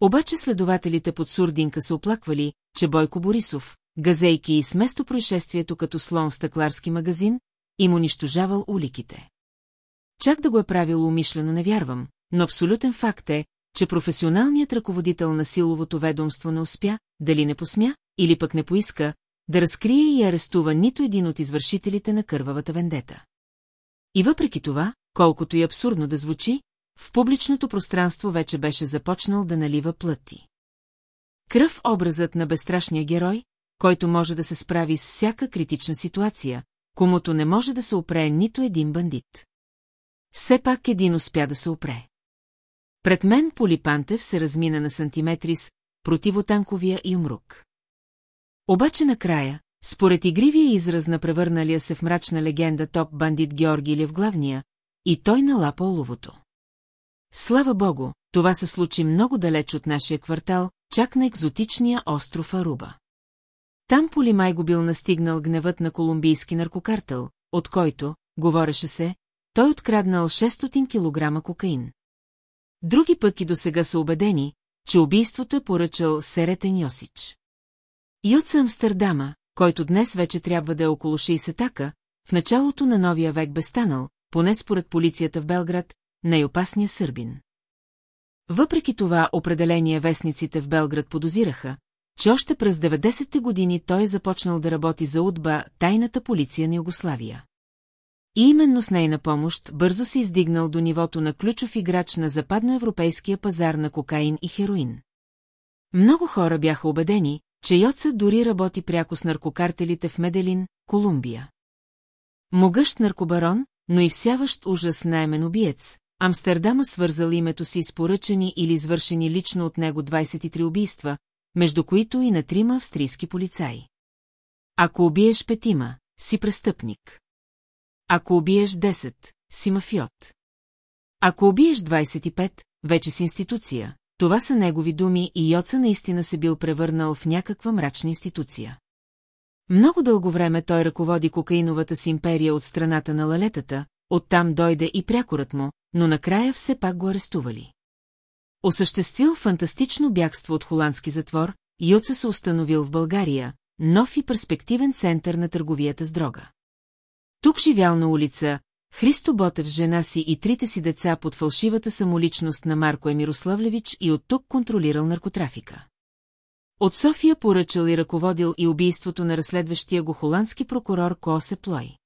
Обаче следователите под Сурдинка се оплаквали, че Бойко Борисов, газейки и сместо происшествието като слон в стъкларски магазин, им унищожавал уликите. Чак да го е правил умишлено не вярвам, но абсолютен факт е, че професионалният ръководител на силовото ведомство не успя, дали не посмя, или пък не поиска, да разкрие и арестува нито един от извършителите на кървавата вендета. И въпреки това, колкото и абсурдно да звучи, в публичното пространство вече беше започнал да налива плъти. Кръв образът на безстрашния герой, който може да се справи с всяка критична ситуация, комуто не може да се опре нито един бандит. Все пак един успя да се опре. Пред мен Полипантев се размина на сантиметри с противотанковия и умрук. Обаче накрая, според игривия израз на превърналия се в мрачна легенда топ бандит Георги Лев главния, и той налапа оловото. Слава богу, това се случи много далеч от нашия квартал, чак на екзотичния остров Аруба. Там Полимай го бил настигнал гневът на колумбийски наркокартел, от който, говореше се, той откраднал 600 кг кокаин. Други пък и досега са убедени, че убийството е поръчал Серетен Йосич. Йоца Амстердама, който днес вече трябва да е около 60-така, в началото на новия век бе станал, поне според полицията в Белград, най-опасния сърбин. Въпреки това определение вестниците в Белград подозираха, че още през 90-те години той е започнал да работи за УДБА, тайната полиция на Югославия. И именно с нейна помощ бързо се издигнал до нивото на ключов играч на западноевропейския пазар на кокаин и хероин. Много хора бяха убедени, че Йоца дори работи пряко с наркокартелите в Меделин, Колумбия. Могъщ наркобарон, но и всяващ ужас наймен убиец, Амстердама свързал името си с поръчани или извършени лично от него 23 убийства, между които и на трима австрийски полицаи. Ако убиеш петима, си престъпник. Ако убиеш 10, си мафиот. Ако убиеш 25, вече си институция. Това са негови думи и Йоца наистина се бил превърнал в някаква мрачна институция. Много дълго време той ръководи кокаиновата си империя от страната на лалетата, оттам дойде и прякорът му, но накрая все пак го арестували. Осъществил фантастично бягство от холандски затвор, Йоца се установил в България, нов и перспективен център на търговията с дрога. Тук живял на улица Христо Ботев с жена си и трите си деца под фалшивата самоличност на Марко Емирославлевич и от тук контролирал наркотрафика. От София поръчал и ръководил и убийството на разследващия го холандски прокурор Косе Плой.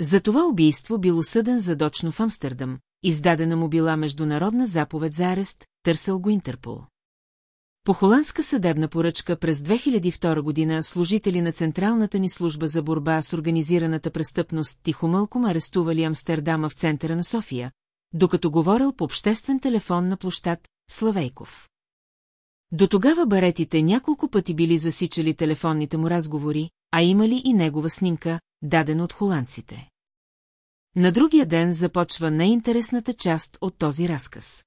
За това убийство бил осъден задочно в Амстердам, издадена му била международна заповед за арест, търсил го Интерпол. По холандска съдебна поръчка през 2002 година служители на Централната ни служба за борба с организираната престъпност тихомълком арестували Амстердама в центъра на София, докато говорил по обществен телефон на площад Славейков. До тогава баретите няколко пъти били засичали телефонните му разговори, а имали и негова снимка, дадена от холандците. На другия ден започва неинтересната част от този разказ.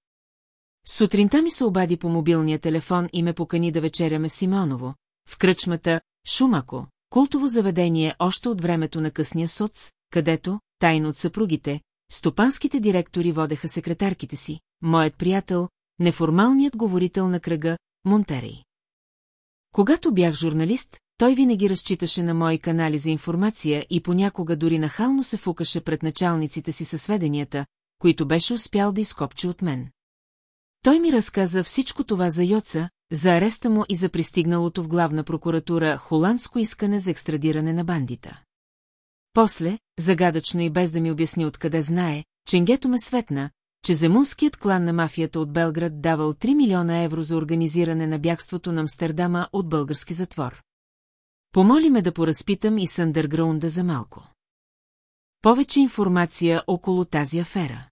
Сутринта ми се обади по мобилния телефон и ме покани да вечеряме Симеоново, в кръчмата Шумако, култово заведение още от времето на късния соц, където, тайно от съпругите, стопанските директори водеха секретарките си, моят приятел, неформалният говорител на кръга, Монтерей. Когато бях журналист, той винаги разчиташе на мои канали за информация и понякога дори нахално се фукаше пред началниците си със сведенията, които беше успял да изкопче от мен. Той ми разказа всичко това за Йоца, за ареста му и за пристигналото в главна прокуратура холандско искане за екстрадиране на бандита. После, загадъчно и без да ми обясни откъде знае, Ченгето ме светна, че земунският клан на мафията от Белград давал 3 милиона евро за организиране на бягството на Амстердама от български затвор. Помоли ме да поразпитам и Съндърграунда за малко. Повече информация около тази афера.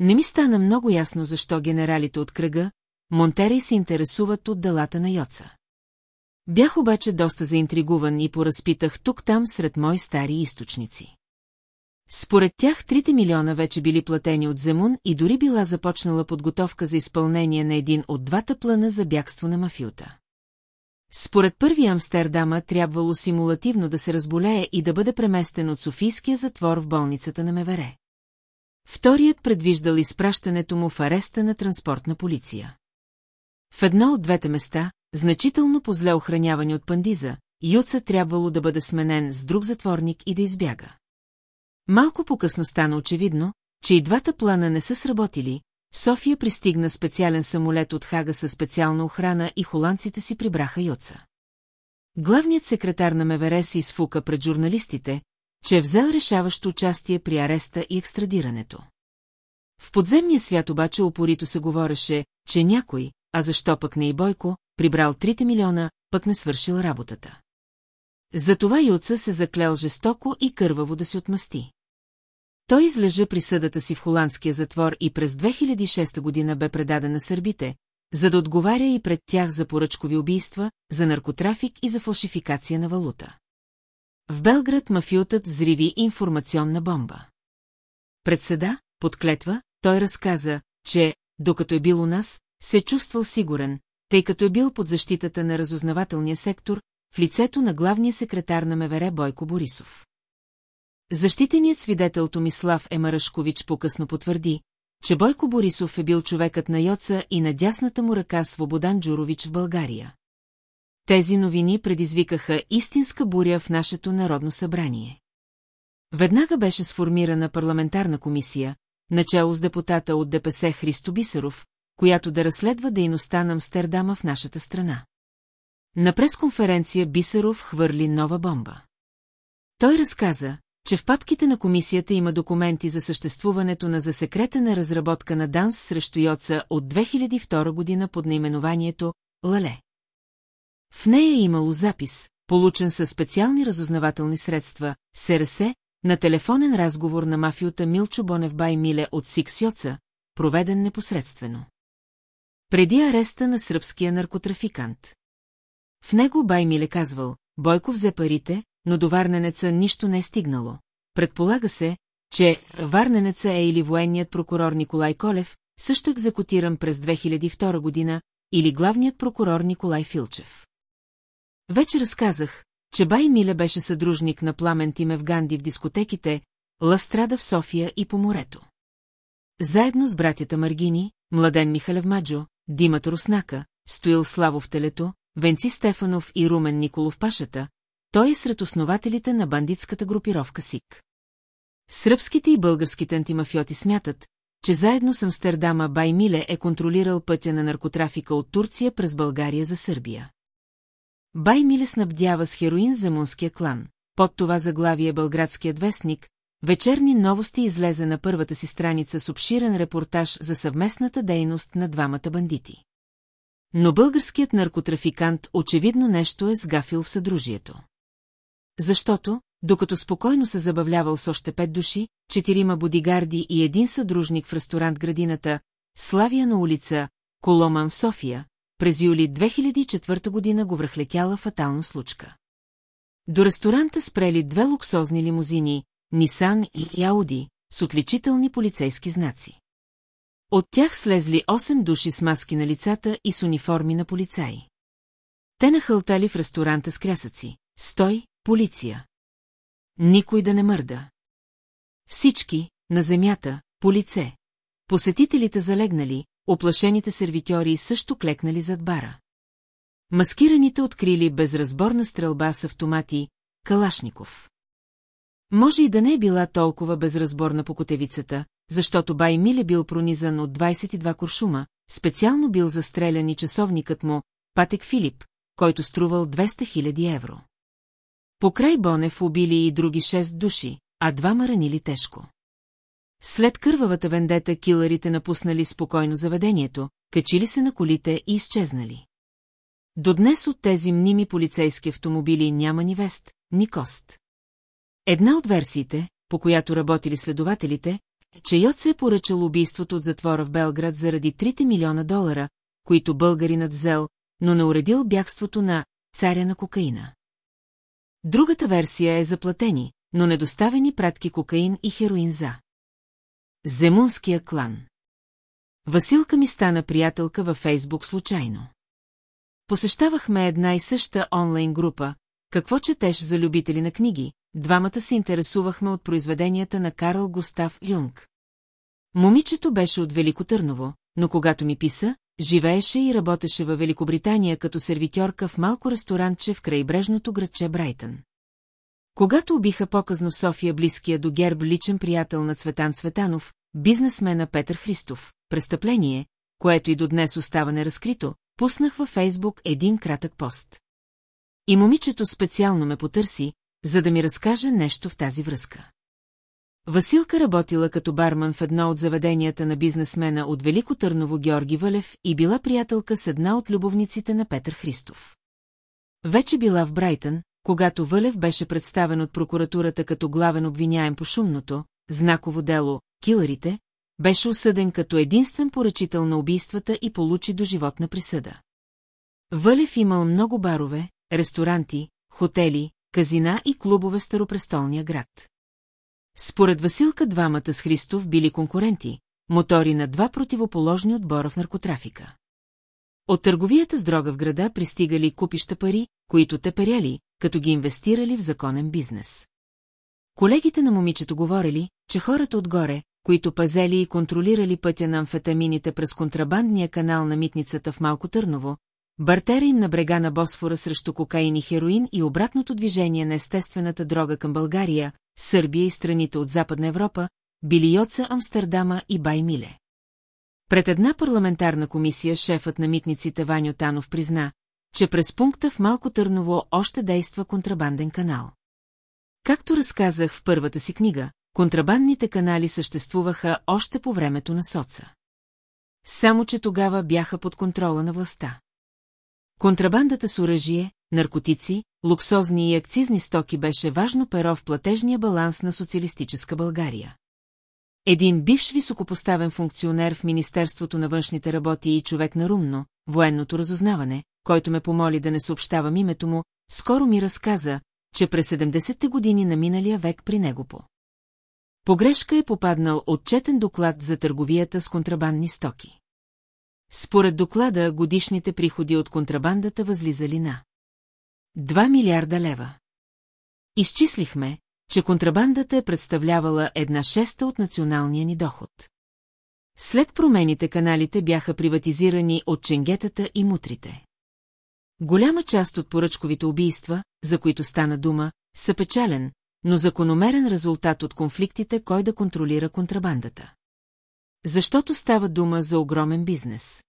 Не ми стана много ясно защо генералите от кръга, Монтери се интересуват от делата на Йоца. Бях обаче доста заинтригуван и поразпитах тук-там сред мои стари източници. Според тях трите милиона вече били платени от Земун и дори била започнала подготовка за изпълнение на един от двата плана за бягство на мафиота. Според първи Амстердама трябвало симулативно да се разболее и да бъде преместен от Софийския затвор в болницата на Мевере. Вторият предвиждал изпращането му в ареста на транспортна полиция. В едно от двете места, значително позле охранявани от пандиза, Юца трябвало да бъде сменен с друг затворник и да избяга. Малко по-късно стана очевидно, че и двата плана не са сработили, София пристигна специален самолет от Хага със специална охрана и холандците си прибраха Йоца. Главният секретар на МВР се изфука пред журналистите, че е взел решаващо участие при ареста и екстрадирането. В подземния свят обаче опорито се говореше, че някой, а защо пък не и Бойко, прибрал 3 милиона, пък не свършил работата. Затова Юца се заклел жестоко и кърваво да се отмъсти. Той излежа присъдата си в холандския затвор и през 2006 година бе предаден на сърбите, за да отговаря и пред тях за поръчкови убийства, за наркотрафик и за фалшификация на валута. В Белград мафиотът взриви информационна бомба. Пред съда, под клетва, той разказа, че, докато е бил у нас, се е чувствал сигурен, тъй като е бил под защитата на разузнавателния сектор, в лицето на главния секретар на МВР Бойко Борисов. Защитеният свидетел Томислав Емарашкович по-късно потвърди, че Бойко Борисов е бил човекът на Йоца и на дясната му ръка Свободан Джурович в България. Тези новини предизвикаха истинска буря в нашето народно събрание. Веднага беше сформирана парламентарна комисия, начало с депутата от ДПС Христо Бисеров, която да разследва дейността на Амстердама в нашата страна. На пресконференция Бисеров хвърли нова бомба. Той разказа, че в папките на комисията има документи за съществуването на засекретена разработка на ДАНС срещу Йоца от 2002 година под наименованието «Лале». В нея е имало запис, получен със специални разузнавателни средства, СРС, на телефонен разговор на мафиота Милчо Бонев Бай Миле от Сикс Йоца, проведен непосредствено. Преди ареста на сръбския наркотрафикант. В него Бай Миле казвал, Бойко взе парите, но до Варненеца нищо не е стигнало. Предполага се, че Варненеца е или военният прокурор Николай Колев, също екзекутиран през 2002 година, или главният прокурор Николай Филчев. Вече разказах, че Бай Миле беше съдружник на Пламен Тиме в Ганди в дискотеките, Ластрада в София и по морето. Заедно с братята Маргини, Младен Михалев Маджо, Димата Руснака, Стоил Славов Телето, Венци Стефанов и Румен Николов Пашата, той е сред основателите на бандитската групировка СИК. Сръбските и българските антимафиоти смятат, че заедно с Амстердама Бай Миле е контролирал пътя на наркотрафика от Турция през България за Сърбия. Бай Миле снабдява с хероин Земунския клан. Под това заглавие Белградският вестник, вечерни новости излезе на първата си страница с обширен репортаж за съвместната дейност на двамата бандити. Но българският наркотрафикант очевидно нещо е сгафил в съдружието. Защото, докато спокойно се забавлявал с още пет души, четирима бодигарди и един съдружник в ресторант градината, Славия на улица, Коломан в София, през юли 2004 година го връхлетяла фатална случка. До ресторанта спрели две луксозни лимузини, Нисан и Ауди, с отличителни полицейски знаци. От тях слезли 8 души с маски на лицата и с униформи на полицаи. Те нахълтали в ресторанта с крясъци. Стой, полиция! Никой да не мърда. Всички, на земята, по лице. Посетителите залегнали, оплашените сервитьори също клекнали зад бара. Маскираните открили безразборна стрелба с автомати Калашников. Може и да не е била толкова безразборна по котевицата, защото Бай Миле бил пронизан от 22 куршума, специално бил застрелян и часовникът му, Патек Филип, който струвал 200 000 евро. Покрай Бонев убили и други 6 души, а двама ранили тежко. След кървавата вендета килърите напуснали спокойно заведението, качили се на колите и изчезнали. До днес от тези мними полицейски автомобили няма ни вест, ни кост. Една от версиите, по която работили следователите, че Йот се е поръчал убийството от затвора в Белград заради 3 милиона долара, които българинът взел, но не уредил бягството на царя на кокаина. Другата версия е заплатени, но недоставени пратки кокаин и хероин за. Земунския клан Василка ми стана приятелка във Фейсбук случайно. Посещавахме една и съща онлайн група, какво четеш за любители на книги, двамата се интересувахме от произведенията на Карл Густав Юнг. Момичето беше от Велико Търново, но когато ми писа, живееше и работеше във Великобритания като сервитьорка в малко ресторантче в крайбрежното градче Брайтън. Когато убиха показно София близкия до герб личен приятел на Цветан Цветанов, бизнесмена Петър Христов, престъпление, което и до днес остава неразкрито, пуснах във Фейсбук един кратък пост. И момичето специално ме потърси, за да ми разкаже нещо в тази връзка. Василка работила като барман в едно от заведенията на бизнесмена от Велико Търново Георги Валев и била приятелка с една от любовниците на Петър Христов. Вече била в Брайтън, когато Валев беше представен от прокуратурата като главен обвиняем по шумното, знаково дело «Килърите», беше осъден като единствен поръчител на убийствата и получи доживотна присъда. Валев имал много барове, ресторанти, хотели, казина и клубове в Старопрестолния град. Според Василка двамата с Христов били конкуренти, мотори на два противоположни отбора в наркотрафика. От търговията с дрога в града пристигали купища пари, които те перяли, като ги инвестирали в законен бизнес. Колегите на момичето говорили, че хората отгоре, които пазели и контролирали пътя на амфетамините през контрабандния канал на митницата в Малко Търново, бартера им на брега на Босфора срещу кокаин и хероин и обратното движение на естествената дрога към България, Сърбия и страните от Западна Европа, били Йоца, Амстердама и Баймиле. Пред една парламентарна комисия шефът на митниците Ваньо Танов призна, че през пункта в Малко Търново още действа контрабанден канал. Както разказах в първата си книга, контрабандните канали съществуваха още по времето на соца. Само, че тогава бяха под контрола на властта. Контрабандата с оръжие, наркотици, луксозни и акцизни стоки беше важно перо в платежния баланс на социалистическа България. Един бивш високопоставен функционер в Министерството на външните работи и човек на румно, военното разузнаване, който ме помоли да не съобщавам името му, скоро ми разказа, че през 70-те години на миналия век при него по. Погрешка е попаднал отчетен доклад за търговията с контрабандни стоки. Според доклада, годишните приходи от контрабандата възлизали на 2 милиарда лева. Изчислихме, че контрабандата е представлявала една шеста от националния ни доход. След промените каналите бяха приватизирани от ченгетата и мутрите. Голяма част от поръчковите убийства, за които стана дума, са печален, но закономерен резултат от конфликтите кой да контролира контрабандата. Защото става дума за огромен бизнес.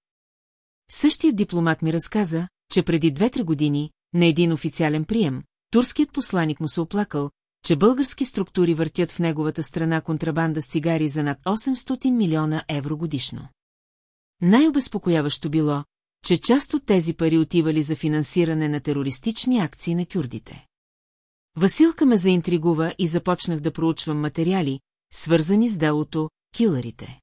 Същият дипломат ми разказа, че преди две-три години, на един официален прием, турският посланик му се оплакал, че български структури въртят в неговата страна контрабанда с цигари за над 800 милиона евро годишно. Най-обезпокояващо било, че част от тези пари отивали за финансиране на терористични акции на кюрдите. Василка ме заинтригува и започнах да проучвам материали, свързани с делото «Килърите».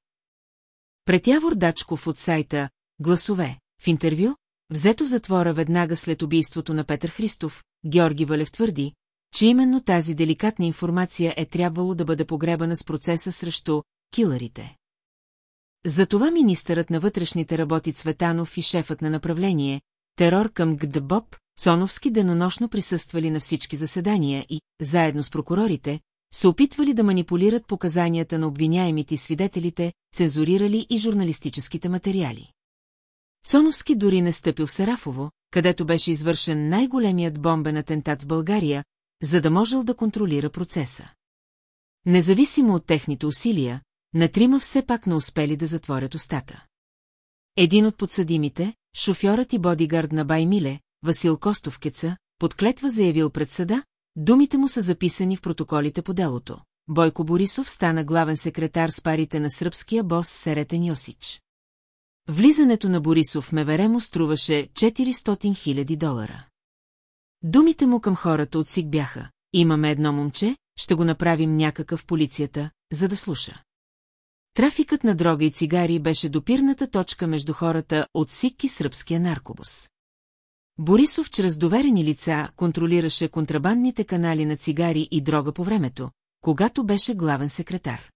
Пред Явор Дачков от сайта «Гласове» в интервю, взето затвора веднага след убийството на Петър Христов, Георги Валев твърди, че именно тази деликатна информация е трябвало да бъде погребана с процеса срещу килърите. Затова министърът на вътрешните работи Цветанов и шефът на направление, терор към ГДБОП, Цоновски денонощно присъствали на всички заседания и, заедно с прокурорите, се опитвали да манипулират показанията на обвиняемите и свидетелите, цензурирали и журналистическите материали. Цоновски дори не стъпил в Сарафово, където беше извършен най-големият бомбен атентат в България, за да можел да контролира процеса. Независимо от техните усилия, на трима все пак не успели да затворят устата. Един от подсъдимите, шофьорът и бодигард на Баймиле, Васил Костовкеца, подклетва заявил пред съда, думите му са записани в протоколите по делото. Бойко Борисов стана главен секретар с парите на сръбския бос Серетен Йосич. Влизането на Борисов в Мевере му струваше 400 000 долара. Думите му към хората от СИК бяха, имаме едно момче, ще го направим някакъв полицията, за да слуша. Трафикът на дрога и цигари беше допирната точка между хората от СИК и сръбския наркобус. Борисов чрез доверени лица контролираше контрабандните канали на цигари и дрога по времето, когато беше главен секретар.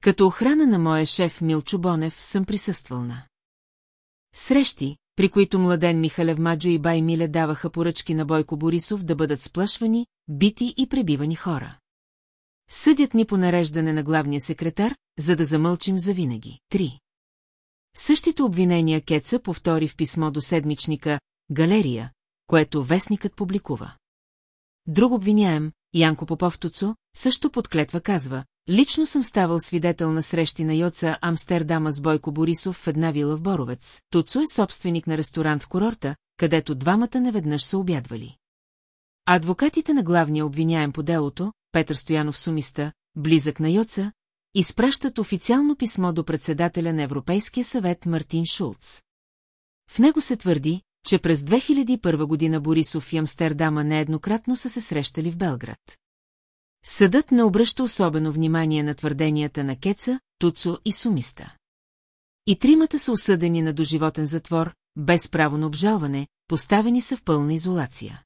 Като охрана на моя шеф Милчо Бонев съм присъствал на. Срещи, при които младен Михалев Маджо и Бай Миле даваха поръчки на Бойко Борисов да бъдат сплашвани, бити и пребивани хора. Съдят ни по нареждане на главния секретар, за да замълчим завинаги. 3. Същите обвинения Кеца повтори в писмо до седмичника «Галерия», което вестникът публикува. Друг обвиняем, Янко Попов Туцо, също подклетва казва, Лично съм ставал свидетел на срещи на Йоца Амстердама с Бойко Борисов в една вила в Боровец. Туцо е собственик на ресторант в курорта, където двамата неведнъж са обядвали. Адвокатите на главния обвиняем по делото, Петър Стоянов Сумиста, близък на Йоца, изпращат официално писмо до председателя на Европейския съвет Мартин Шулц. В него се твърди, че през 2001 година Борисов и Амстердама нееднократно са се срещали в Белград. Съдът не обръща особено внимание на твърденията на Кеца, Туцо и Сумиста. И тримата са осъдени на доживотен затвор, без право на обжалване, поставени са в пълна изолация.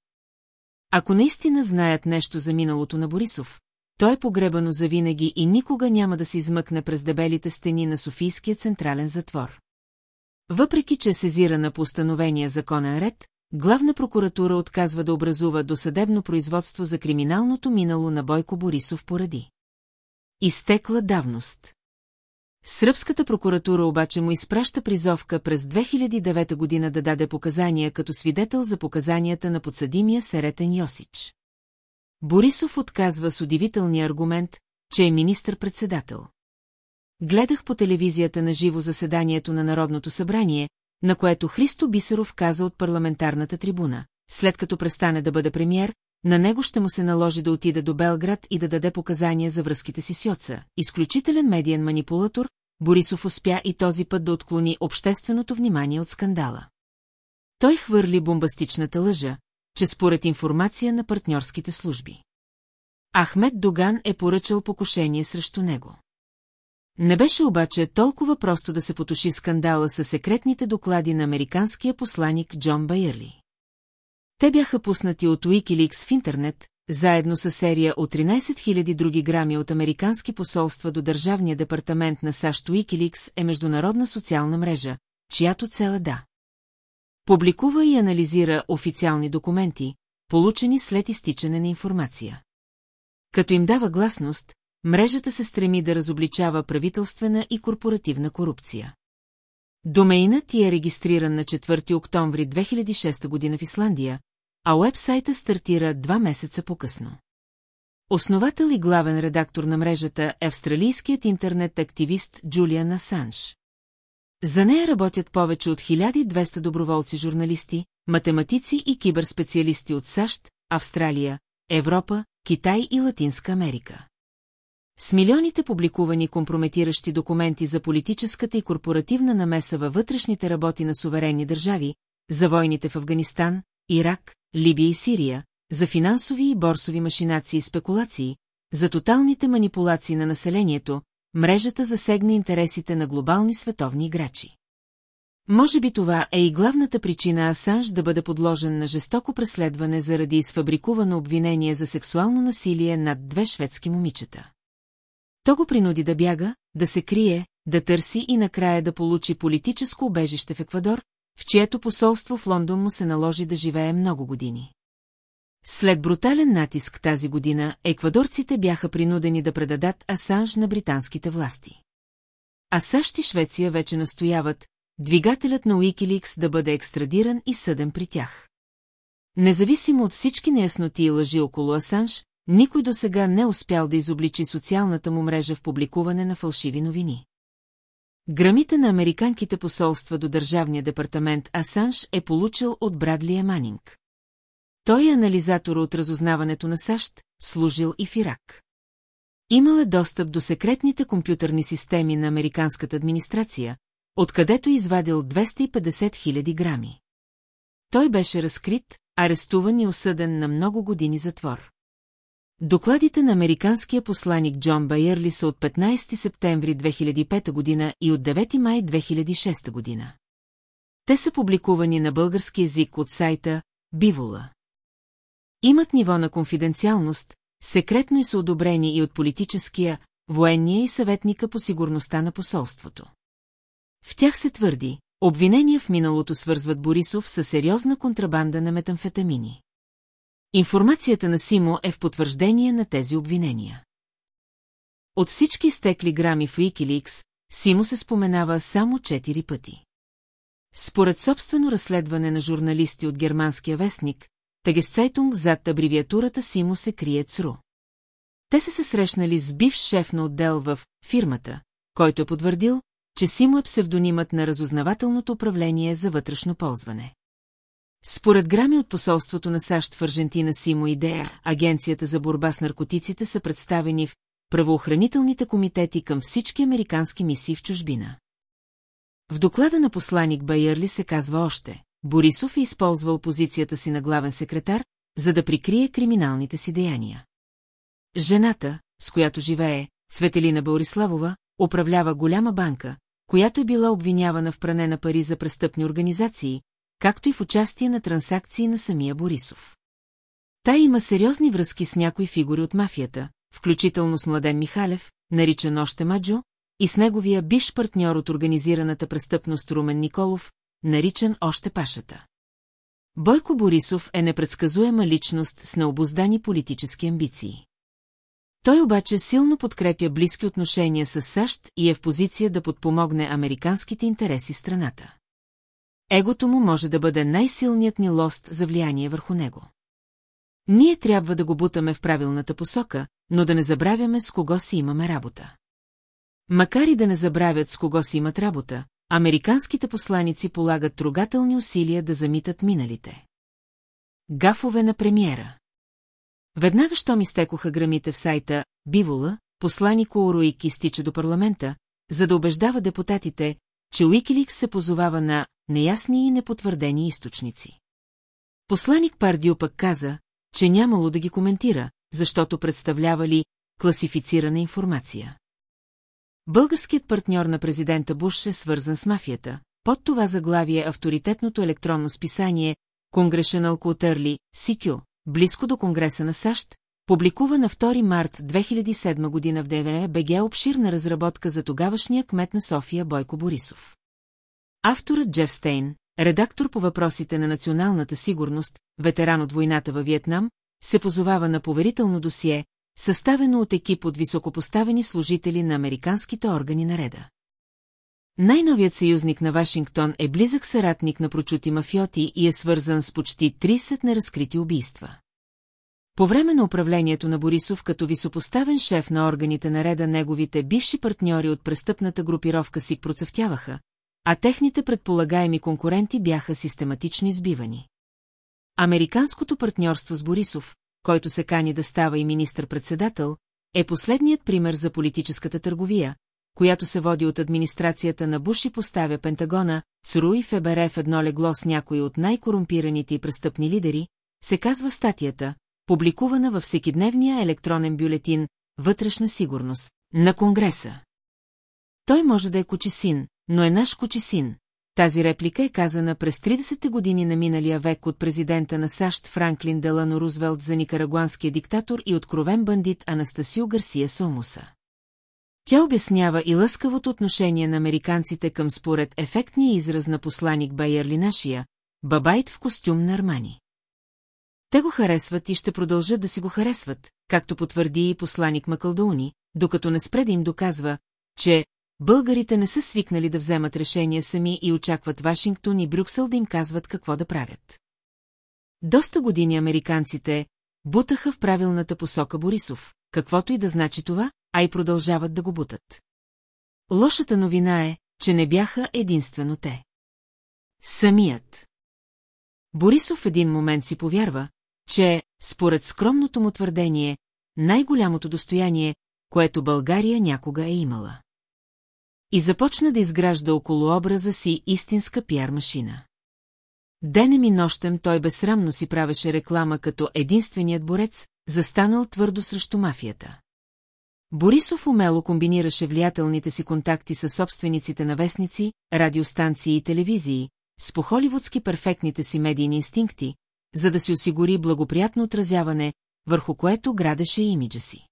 Ако наистина знаят нещо за миналото на Борисов, той е погребано завинаги и никога няма да се измъкне през дебелите стени на Софийския централен затвор. Въпреки, че е сезирана по установения законен ред, главна прокуратура отказва да образува досъдебно производство за криминалното минало на Бойко Борисов поради. Изтекла давност. Сръбската прокуратура обаче му изпраща призовка през 2009 година да даде показания като свидетел за показанията на подсъдимия Серетен Йосич. Борисов отказва с удивителния аргумент, че е министър-председател. Гледах по телевизията на живо заседанието на Народното събрание, на което Христо Бисеров каза от парламентарната трибуна. След като престане да бъде премьер, на него ще му се наложи да отида до Белград и да даде показания за връзките си с Йоца. Изключителен медиен манипулатор, Борисов успя и този път да отклони общественото внимание от скандала. Той хвърли бомбастичната лъжа, че според информация на партньорските служби. Ахмед Доган е поръчал покушение срещу него. Не беше обаче толкова просто да се потуши скандала с секретните доклади на американския посланик Джон Байерли. Те бяха пуснати от Wikileaks в интернет, заедно с серия от 13 000 други грами от американски посолства до Държавния департамент на САЩ Wikileaks е международна социална мрежа, чиято цел е да. Публикува и анализира официални документи, получени след изтичане на информация. Като им дава гласност, мрежата се стреми да разобличава правителствена и корпоративна корупция. Домейнът е регистриран на 4 октомври 2006 година в Исландия, а уебсайта стартира два месеца по-късно. Основател и главен редактор на мрежата е австралийският интернет-активист Джулиан Асанж. За нея работят повече от 1200 доброволци-журналисти, математици и киберспециалисти от САЩ, Австралия, Европа, Китай и Латинска Америка. С милионите публикувани компрометиращи документи за политическата и корпоративна намеса във вътрешните работи на суверенни държави, за войните в Афганистан, Ирак, Либия и Сирия, за финансови и борсови машинации и спекулации, за тоталните манипулации на населението, мрежата засегна интересите на глобални световни играчи. Може би това е и главната причина Асанж да бъде подложен на жестоко преследване заради изфабрикувано обвинение за сексуално насилие над две шведски момичета. То го принуди да бяга, да се крие, да търси и накрая да получи политическо убежище в Еквадор, в чието посолство в Лондон му се наложи да живее много години. След брутален натиск тази година, еквадорците бяха принудени да предадат Асанж на британските власти. А САЩ и Швеция вече настояват, двигателят на Уикиликс да бъде екстрадиран и съден при тях. Независимо от всички неясноти и лъжи около Асанж, никой до сега не успял да изобличи социалната му мрежа в публикуване на фалшиви новини. Грамите на американките посолства до Държавния департамент Асанж е получил от Брадли Еманинг. Той е анализатор от разузнаването на САЩ, служил и в Ирак. Имал е достъп до секретните компютърни системи на американската администрация, откъдето извадил 250 000 грами. Той беше разкрит, арестуван и осъден на много години затвор. Докладите на американския посланик Джон Байерли са от 15 септември 2005 година и от 9 май 2006 година. Те са публикувани на български язик от сайта Бивола. Имат ниво на конфиденциалност, секретно и са одобрени и от политическия, военния и съветника по сигурността на посолството. В тях се твърди, обвинения в миналото свързват Борисов със сериозна контрабанда на метамфетамини. Информацията на Симо е в потвърждение на тези обвинения. От всички стекли грами в Wikileaks, Симо се споменава само четири пъти. Според собствено разследване на журналисти от германския вестник, Тагесцайтунг зад абревиатурата Симо се крие ЦРУ. Те са се срещнали с бивш шеф на отдел в фирмата, който е потвърдил, че Симо е псевдонимът на разузнавателното управление за вътрешно ползване. Според грами от посолството на САЩ в Аржентина Симо и ДЕА, Агенцията за борба с наркотиците са представени в правоохранителните комитети към всички американски мисии в чужбина. В доклада на посланик Байерли се казва още, Борисов е използвал позицията си на главен секретар, за да прикрие криминалните си деяния. Жената, с която живее, Светелина Бориславова, управлява голяма банка, която е била обвинявана в пране на пари за престъпни организации, както и в участие на трансакции на самия Борисов. Та има сериозни връзки с някои фигури от мафията, включително с Младен Михалев, наричан още Маджо, и с неговия бивш партньор от организираната престъпност Румен Николов, наричан още Пашата. Бойко Борисов е непредсказуема личност с необоздани политически амбиции. Той обаче силно подкрепя близки отношения с САЩ и е в позиция да подпомогне американските интереси страната. Егото му може да бъде най-силният ни лост за влияние върху него. Ние трябва да го бутаме в правилната посока, но да не забравяме с кого си имаме работа. Макар и да не забравят с кого си имат работа, американските посланици полагат трогателни усилия да замитат миналите. Гафове на премиера Веднага, що ми стекоха грамите в сайта Бивола, посланик Уруик изтича до парламента, за да убеждава депутатите, че Уикиликс се позовава на неясни и непотвърдени източници. Посланик Пардио пък каза, че нямало да ги коментира, защото представлявали класифицирана информация. Българският партньор на президента Буш е свързан с мафията. Под това заглавие авторитетното електронно списание Congressional Quarterly, CQ, близко до Конгреса на САЩ, публикува на 2 март 2007 година в ДВН БГ обширна разработка за тогавашния кмет на София Бойко Борисов. Авторът Джеф Стейн, редактор по въпросите на националната сигурност, ветеран от войната във Виетнам, се позовава на поверително досие, съставено от екип от високопоставени служители на американските органи на реда. Най-новият съюзник на Вашингтон е близък съратник на прочути мафиоти и е свързан с почти 30 неразкрити убийства. По време на управлението на Борисов като висопоставен шеф на органите на реда неговите бивши партньори от престъпната групировка си процъфтяваха, а техните предполагаеми конкуренти бяха систематично избивани. Американското партньорство с Борисов, който се кани да става и министър-председател, е последният пример за политическата търговия, която се води от администрацията на Буш и поставя Пентагона, ЦРУ и ФБР в едно легло с някои от най-корумпираните и престъпни лидери, се казва статията, публикувана във всекидневния електронен бюлетин «Вътрешна сигурност» на Конгреса. Той може да е кочесин, но е наш кочесин. Тази реплика е казана през 30-те години на миналия век от президента на САЩ Франклин Делано Рузвелт за никарагуанския диктатор и откровен бандит Анастасио Гарсия Сомуса. Тя обяснява и лъскавото отношение на американците към според ефектния израз на посланик Байерли нашия, бабайт в костюм на Армани. Те го харесват и ще продължат да си го харесват, както потвърди и посланик Макалдоуни, докато не спре да им доказва, че българите не са свикнали да вземат решения сами и очакват Вашингтон и Брюксел да им казват какво да правят. Доста години американците бутаха в правилната посока Борисов, каквото и да значи това, а и продължават да го бутат. Лошата новина е, че не бяха единствено те. Самият. Борисов един момент си повярва, че, според скромното му твърдение, най-голямото достояние, което България някога е имала. И започна да изгражда около образа си истинска пиар-машина. Денем и нощем той безсрамно си правеше реклама като единственият борец, застанал твърдо срещу мафията. Борисов умело комбинираше влиятелните си контакти с собствениците на вестници, радиостанции и телевизии, с похоливудски перфектните си медийни инстинкти, за да си осигури благоприятно отразяване, върху което градеше имиджа си.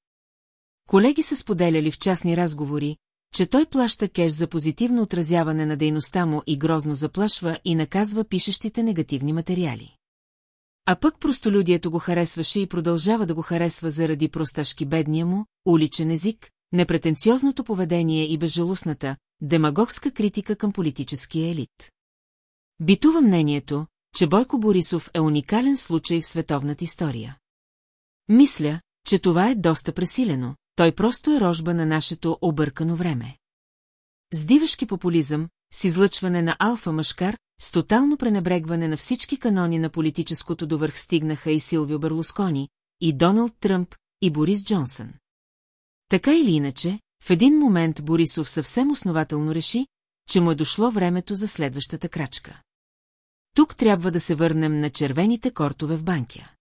Колеги са споделяли в частни разговори, че той плаща кеш за позитивно отразяване на дейността му и грозно заплашва и наказва пишещите негативни материали. А пък простолюдието го харесваше и продължава да го харесва заради просташки бедния му, уличен език, непретенциозното поведение и безжалостната, демагогска критика към политическия елит. Битува мнението, че Бойко Борисов е уникален случай в световната история. Мисля, че това е доста пресилено, той просто е рожба на нашето объркано време. С дивашки популизъм, с излъчване на алфа мъжкар, с тотално пренебрегване на всички канони на политическото довърх стигнаха и Силвио Берлускони, и Доналд Тръмп, и Борис Джонсън. Така или иначе, в един момент Борисов съвсем основателно реши, че му е дошло времето за следващата крачка. Тук трябва да се върнем на червените кортове в банкия.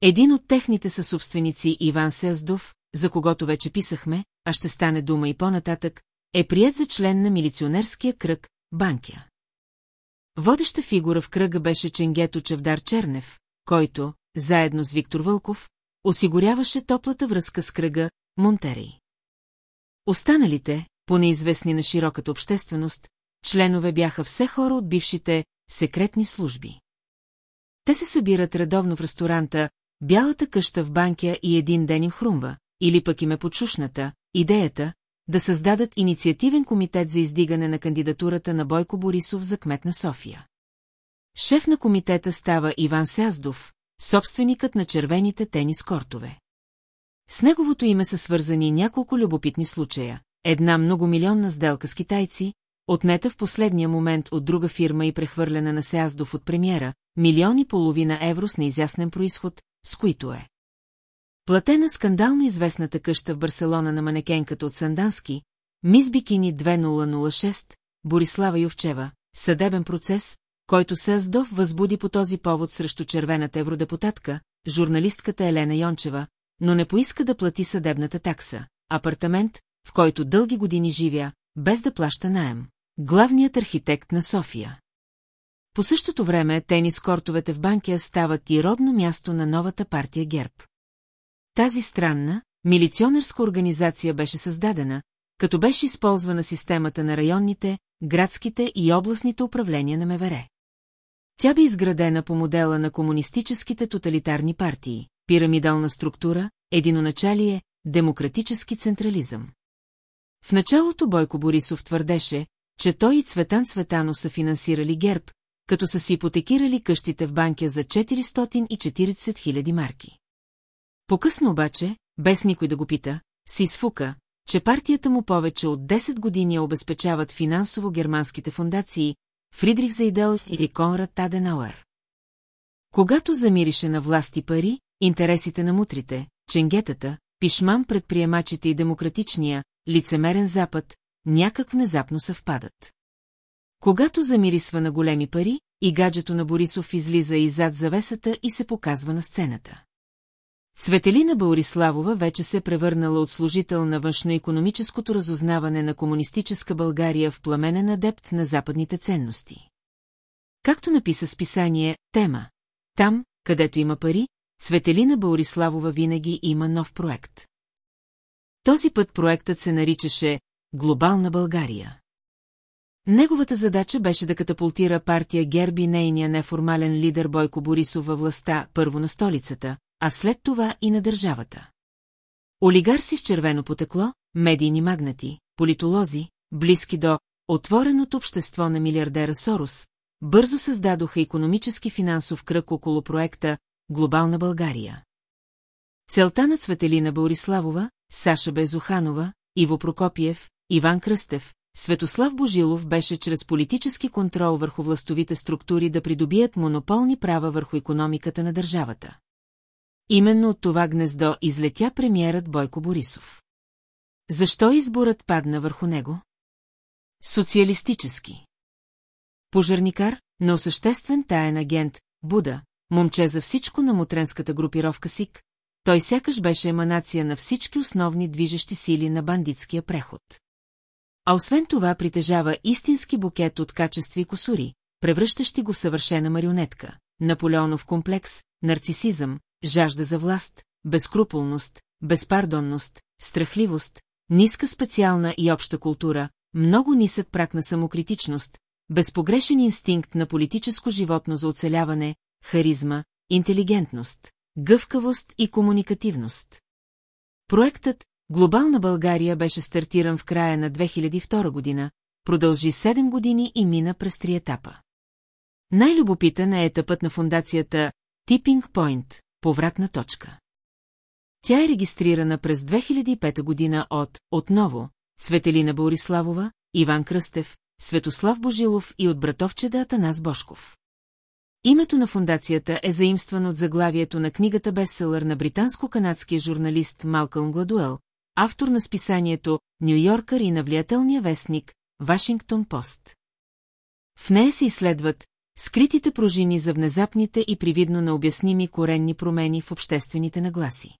Един от техните съсобственици Иван Сездов, за когото вече писахме, а ще стане дума и по-нататък, е прият за член на милиционерския кръг Банкия. Водеща фигура в кръга беше Ченгето Чевдар Чернев, който, заедно с Виктор Вълков, осигуряваше топлата връзка с кръга Монтерей. Останалите, по-неизвестни на широката общественост, членове бяха все хора от бившите секретни служби. Те се събират редовно в ресторанта Бялата къща в банкя и един ден им хрумва, или пък им е подшушната, идеята да създадат инициативен комитет за издигане на кандидатурата на Бойко Борисов за кмет на София. Шеф на комитета става Иван Сяздов, собственикът на червените тенис кортове. С неговото име са свързани няколко любопитни случая. Една многомилионна сделка с китайци, отнета в последния момент от друга фирма и прехвърлена на Сяздов от премиера, милиони половина евро с неизяснен происход, с които е. Платена скандално известната къща в Барселона на манекенката от Сандански, Мис Бикини 2006, Борислава Ювчева, съдебен процес, който Създов възбуди по този повод срещу червената евродепутатка, журналистката Елена Йончева, но не поиска да плати съдебната такса, апартамент, в който дълги години живя, без да плаща наем. Главният архитект на София. По същото време тенис кортовете в Банкия стават и родно място на новата партия ГЕРБ. Тази странна, милиционерска организация беше създадена, като беше използвана системата на районните, градските и областните управления на МВР. Тя бе изградена по модела на комунистическите тоталитарни партии, пирамидална структура, единоначалие, демократически централизъм. В началото Бойко Борисов твърдеше, че той и Цветан Цветано са финансирали ГЕРБ, като са си ипотекирали къщите в банкя за 440 000 марки. По-късно обаче, без никой да го пита, си изфука, че партията му повече от 10 години обезпечават финансово германските фундации Фридрих Зайдел и Конрад Аденауер. Когато замирише на власти пари, интересите на мутрите, ченгетата, пишман предприемачите и демократичния, лицемерен запад, някак внезапно съвпадат. Когато замирисва на големи пари, и гаджето на Борисов излиза и зад завесата и се показва на сцената. Светелина Бориславова вече се превърнала от служител на външно-економическото разузнаване на комунистическа България в пламенен адепт на западните ценности. Както написа списание «Тема», там, където има пари, Светелина Бориславова винаги има нов проект. Този път проектът се наричаше «Глобална България». Неговата задача беше да катапултира партия Герби нейния неформален лидер Бойко Борисов във властта първо на столицата, а след това и на държавата. Олигарси с червено потекло, медийни магнати, политолози, близки до отвореното общество на милиардера Сорос, бързо създадоха економически финансов кръг около проекта Глобална България. Целта на Цветелина Бориславова, Саша Безуханова, Иво Прокопиев, Иван Кръстев, Светослав Божилов беше чрез политически контрол върху властовите структури да придобият монополни права върху економиката на държавата. Именно от това гнездо излетя премиерът Бойко Борисов. Защо изборът падна върху него? Социалистически. Пожарникар, неосъществен таен агент, Буда, момче за всичко на мутренската групировка СИК, той сякаш беше еманация на всички основни движещи сили на бандитския преход. А освен това притежава истински букет от качества и косури, превръщащи го в съвършена марионетка, Наполеонов комплекс, нарцисизъм, жажда за власт, безкруполност, безпардонност, страхливост, ниска специална и обща култура, много нисък прак на самокритичност, безпогрешен инстинкт на политическо животно за оцеляване, харизма, интелигентност, гъвкавост и комуникативност. Проектът Глобална България беше стартиран в края на 2002 година, продължи 7 години и мина през три етапа. Най-любопитен е етапът на фундацията Tipping Point, повратна точка. Тя е регистрирана през 2005 година от, отново, Светелина Бориславова, Иван Кръстев, Светослав Божилов и от братовчеда Атанас Бошков. Името на фундацията е заимствано от заглавието на книгата бестселър на британско-канадския журналист Малкълм Гладуел, автор на списанието Нью-Йоркър и на влиятелния вестник Вашингтон Пост. В нея се изследват скритите пружини за внезапните и привидно необясними коренни промени в обществените нагласи.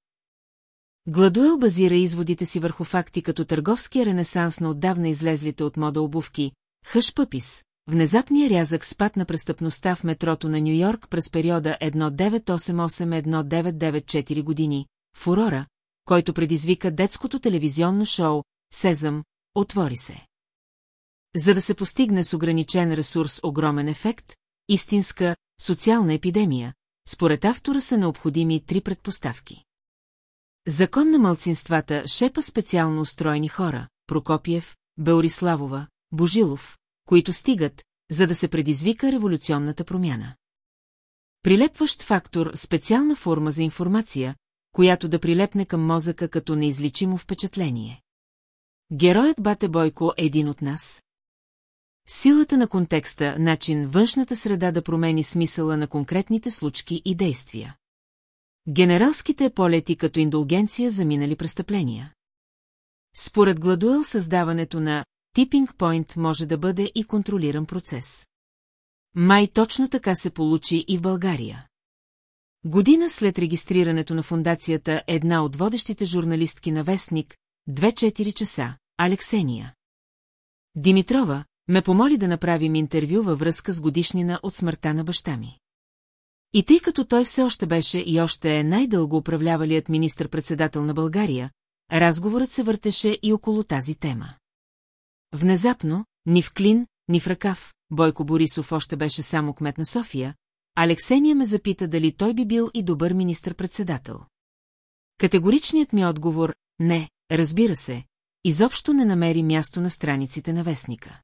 Гладуел базира изводите си върху факти като търговския ренесанс на отдавна излезлите от мода обувки, хъш пъпис, внезапния рязък спад на престъпността в метрото на Нью-Йорк през периода 1988-1994 години, фурора, който предизвика детското телевизионно шоу «Сезъм, отвори се». За да се постигне с ограничен ресурс огромен ефект, истинска социална епидемия, според автора са необходими три предпоставки. Закон на мълцинствата шепа специално устроени хора, Прокопиев, Беориславова, Божилов, които стигат, за да се предизвика революционната промяна. Прилепващ фактор – специална форма за информация, която да прилепне към мозъка като неизличимо впечатление. Героят Бате Бойко е един от нас. Силата на контекста, начин външната среда да промени смисъла на конкретните случки и действия. Генералските полети като индулгенция за минали престъпления. Според Гладуел създаването на типинг пойнт може да бъде и контролиран процес. Май точно така се получи и в България. Година след регистрирането на фундацията една от водещите журналистки на Вестник, 2-4 часа, Алексения. Димитрова ме помоли да направим интервю във връзка с годишнина от смъртта на баща ми. И тъй като той все още беше и още е най-дълго управлявалият министр-председател на България, разговорът се въртеше и около тази тема. Внезапно, ни в клин, ни в ръкав, Бойко Борисов още беше само кмет на София, Алексения ме запита дали той би бил и добър министр-председател. Категоричният ми отговор – не, разбира се, изобщо не намери място на страниците на вестника.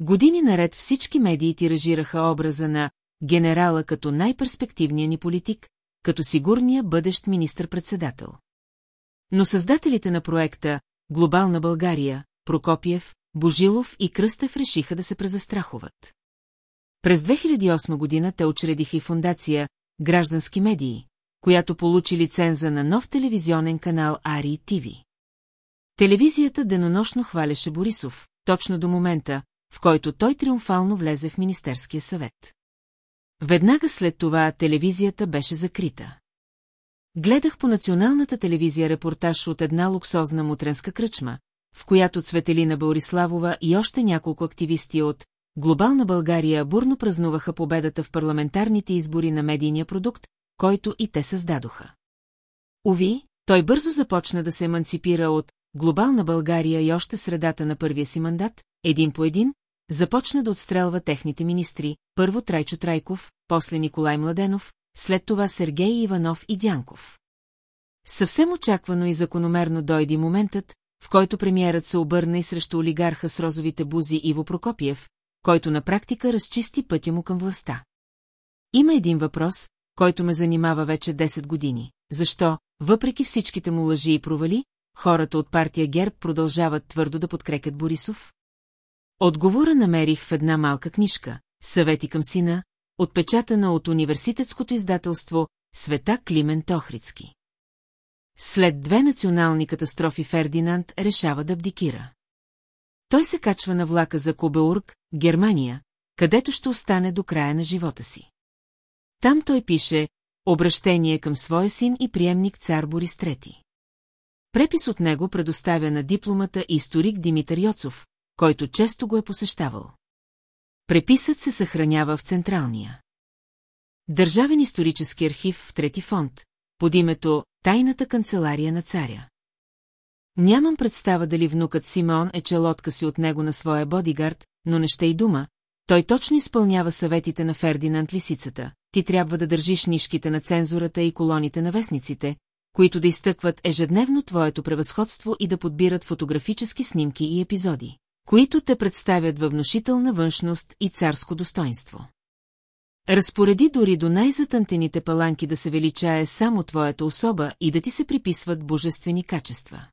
Години наред всички медии тиражираха образа на генерала като най-перспективния ни политик, като сигурния бъдещ министр-председател. Но създателите на проекта «Глобална България», Прокопиев, Божилов и Кръстев решиха да се презастраховат. През 2008 година те учредиха и фундация «Граждански медии», която получи лиценза на нов телевизионен канал Ари ТВ. Телевизията денонощно хваляше Борисов, точно до момента, в който той триумфално влезе в Министерския съвет. Веднага след това телевизията беше закрита. Гледах по националната телевизия репортаж от една луксозна мутренска кръчма, в която Цветелина Бориславова и още няколко активисти от Глобална България бурно празнуваха победата в парламентарните избори на медийния продукт, който и те създадоха. Ови, той бързо започна да се еманципира от Глобална България и още средата на първия си мандат, един по един, започна да отстрелва техните министри, първо Трайчо Трайков, после Николай Младенов, след това Сергей Иванов и Дянков. Съвсем очаквано и закономерно дойде моментът, в който премиерът се обърна и срещу олигарха с розовите бузи Иво Прокопиев, който на практика разчисти пътя му към властта. Има един въпрос, който ме занимава вече 10 години. Защо, въпреки всичките му лъжи и провали, хората от партия ГЕРБ продължават твърдо да подкрепят Борисов? Отговора намерих в една малка книжка «Съвети към сина», отпечатана от университетското издателство «Света Климент Охрицки». След две национални катастрофи Фердинанд решава да абдикира. Той се качва на влака за Кобеург, Германия, където ще остане до края на живота си. Там той пише обращение към своя син и приемник цар Борис III. Препис от него предоставя на дипломата историк Димитър Йоцов, който често го е посещавал. Преписът се съхранява в Централния. Държавен исторически архив в трети фонд, под името Тайната канцелария на царя. Нямам представа дали внукът Симеон е челотка си от него на своя бодигард, но не ще и дума. Той точно изпълнява съветите на Фердинанд Лисицата. Ти трябва да държиш нишките на цензурата и колоните на вестниците, които да изтъкват ежедневно твоето превъзходство и да подбират фотографически снимки и епизоди, които те представят във внушителна външност и царско достоинство. Разпореди дори до най-затънтените паланки да се величае само твоята особа и да ти се приписват божествени качества.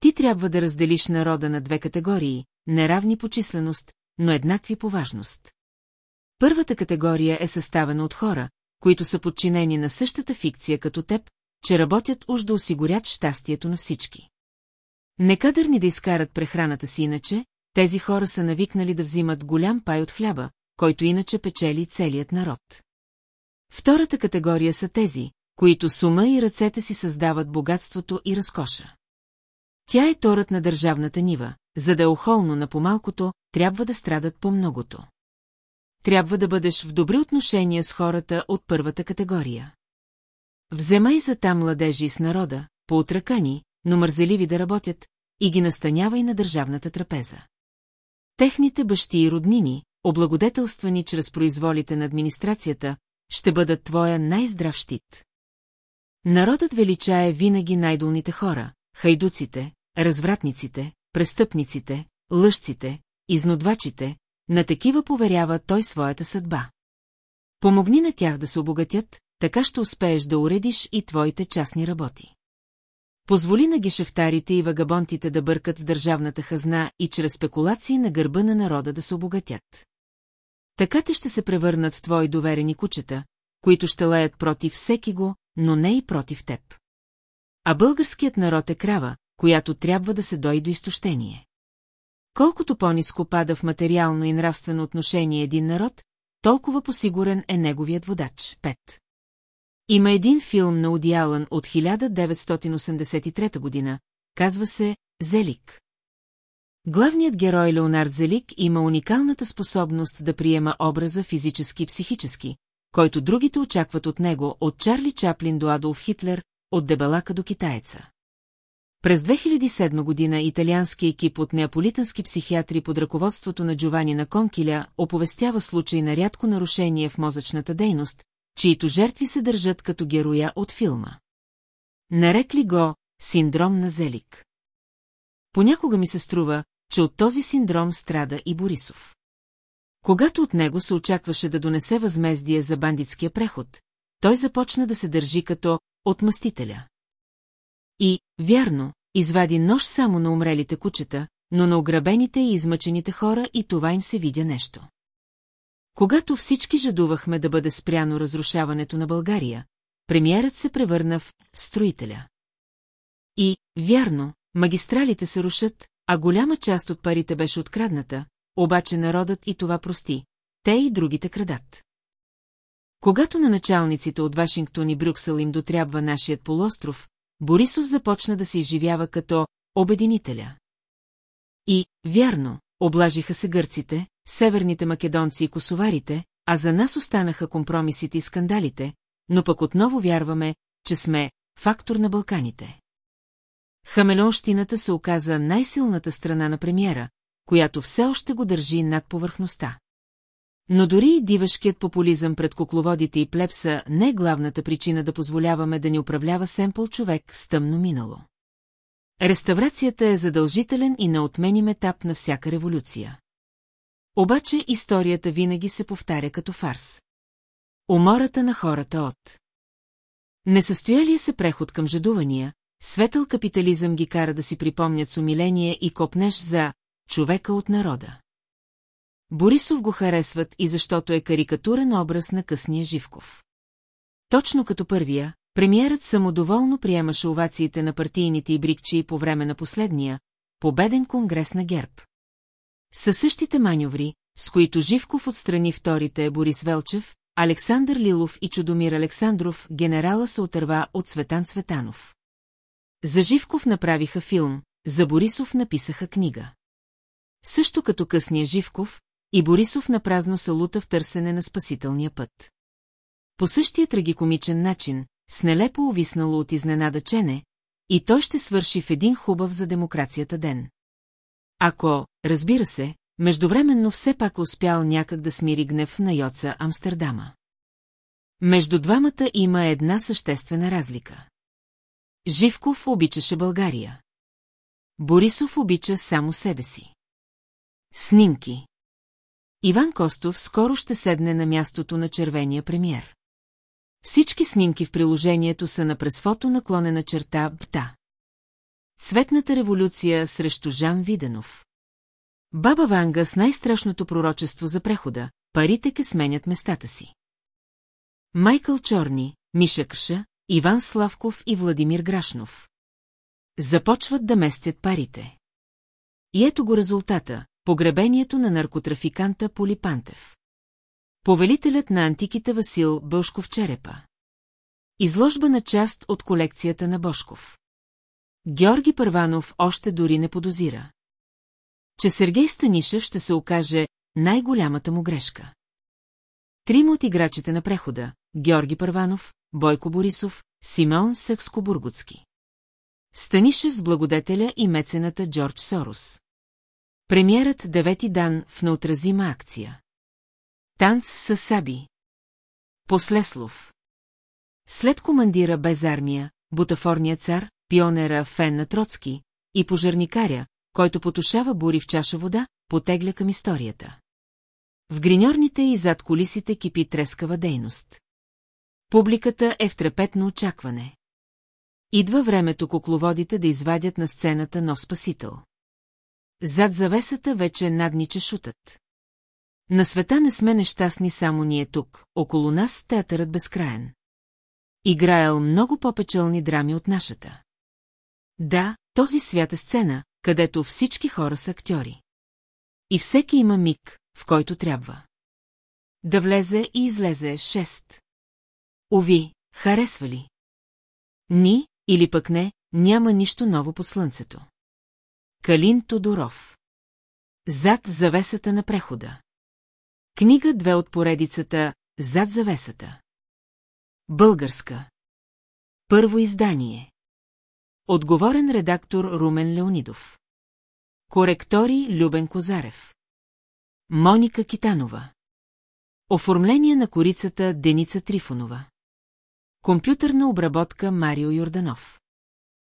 Ти трябва да разделиш народа на две категории, неравни по численост, но еднакви по важност. Първата категория е съставена от хора, които са подчинени на същата фикция като теб, че работят уж да осигурят щастието на всички. Некадърни да изкарат прехраната си иначе, тези хора са навикнали да взимат голям пай от хляба, който иначе печели целият народ. Втората категория са тези, които с ума и ръцете си създават богатството и разкоша. Тя е торът на държавната нива, за да е охолно на помалкото, трябва да страдат по многото. Трябва да бъдеш в добри отношения с хората от първата категория. Вземай за там младежи с народа, поотракани, но мързеливи да работят, и ги настанявай на държавната трапеза. Техните бащи и роднини, облагодетелствани чрез произволите на администрацията, ще бъдат твоя най-здрав щит. Народът величае винаги най-долните хора, хайдуците, развратниците, престъпниците, лъжците, изнодвачите, на такива поверява той своята съдба. Помогни на тях да се обогатят, така ще успееш да уредиш и твоите частни работи. Позволи на гешефтарите и вагабонтите да бъркат в държавната хазна и чрез спекулации на гърба на народа да се обогатят. Така те ще се превърнат твои доверени кучета, които ще лаят против всеки го, но не и против теб. А българският народ е крава, която трябва да се дой до изтощение. Колкото по-низко пада в материално и нравствено отношение един народ, толкова посигурен е неговият водач. 5. Има един филм на Одиалън от 1983 година, казва се «Зелик». Главният герой Леонард Зелик има уникалната способност да приема образа физически и психически, който другите очакват от него, от Чарли Чаплин до Адолф Хитлер, от дебелака до китаеца. През 2007 година италиански екип от неаполитански психиатри под ръководството на Джовани на Конкиля оповестява случай на рядко нарушение в мозъчната дейност, чието жертви се държат като героя от филма. Нарекли го синдром на Зелик. Понякога ми се струва, че от този синдром страда и Борисов. Когато от него се очакваше да донесе възмездие за бандитския преход, той започна да се държи като отмъстителя. И, вярно, извади нож само на умрелите кучета, но на ограбените и измъчените хора и това им се видя нещо. Когато всички жадувахме да бъде спряно разрушаването на България, премиерът се превърна в строителя. И, вярно, магистралите се рушат, а голяма част от парите беше открадната, обаче народът и това прости. Те и другите крадат. Когато на началниците от Вашингтон и Брюксел им дотрябва нашият полуостров, Борисов започна да се изживява като обединителя. И, вярно, облажиха се гърците, северните македонци и косоварите, а за нас останаха компромисите и скандалите, но пък отново вярваме, че сме фактор на Балканите. Хамелеонщината се оказа най-силната страна на премиера, която все още го държи над повърхността. Но дори и дивашкият популизъм пред кукловодите и плепса не е главната причина да позволяваме да ни управлява семпъл човек с тъмно минало. Реставрацията е задължителен и неотменим етап на всяка революция. Обаче историята винаги се повтаря като фарс. Умората на хората от Несъстоялия се преход към жадувания, светъл капитализъм ги кара да си припомнят с умиление и копнеш за човека от народа. Борисов го харесват и защото е карикатурен образ на късния Живков. Точно като първия, премиерът самодоволно приемаше овациите на партийните и брикчи по време на последния, победен конгрес на ГЕРБ. Със същите маневри, с които Живков отстрани вторите Борис Велчев, Александър Лилов и Чудомир Александров, генерала се отърва от Светан Цветанов. За Живков направиха филм, за Борисов написаха книга. Също като късния Живков, и Борисов на празно салута в търсене на спасителния път. По същия трагикомичен начин, с нелепо увиснало от изненада чене, и той ще свърши в един хубав за демокрацията ден. Ако, разбира се, междувременно все пак успял някак да смири гнев на Йоца Амстердама. Между двамата има една съществена разлика. Живков обичаше България. Борисов обича само себе си. Снимки Иван Костов скоро ще седне на мястото на червения премиер. Всички снимки в приложението са на пресфото наклонена черта БТА. Цветната революция срещу Жан Виденов. Баба Ванга с най-страшното пророчество за прехода, парите ке сменят местата си. Майкъл Чорни, Миша Крша, Иван Славков и Владимир Грашнов. Започват да местят парите. И ето го резултата – погребението на наркотрафиканта Полипантев. Повелителят на антиките Васил Бълшков Черепа. Изложба на част от колекцията на Бошков. Георги Първанов още дори не подозира. Че Сергей Станишев ще се окаже най-голямата му грешка. Трима от играчите на прехода – Георги Първанов, Бойко Борисов, Симеон Секско-Бургутски. Станишев с благодетеля и мецената Джордж Сорос. Премиерът девети дан в неотразима акция. Танц с Саби. Послеслов. След командира без армия, бутафорния цар, пионера Фен на Троцки и пожарникаря, който потушава бури в чаша вода, потегля към историята. В гриньорните и зад колисите кипи трескава дейност. Публиката е в трепетно очакване. Идва времето кукловодите да извадят на сцената нов спасител. Зад завесата вече наднича шутът. На света не сме нещастни само ние тук, около нас театърът безкраен. Играел много по-печелни драми от нашата. Да, този свят е сцена, където всички хора са актьори. И всеки има миг, в който трябва. Да влезе и излезе шест. Ови, харесва ли? Ни, или пък не, няма нищо ново под слънцето. Калин Тодоров. Зад завесата на прехода. Книга две от поредицата Зад завесата Българска. Първо издание. Отговорен редактор Румен Леонидов. Коректори Любен Козарев. Моника Китанова. Оформление на корицата Деница Трифонова. Компютърна обработка Марио Йорданов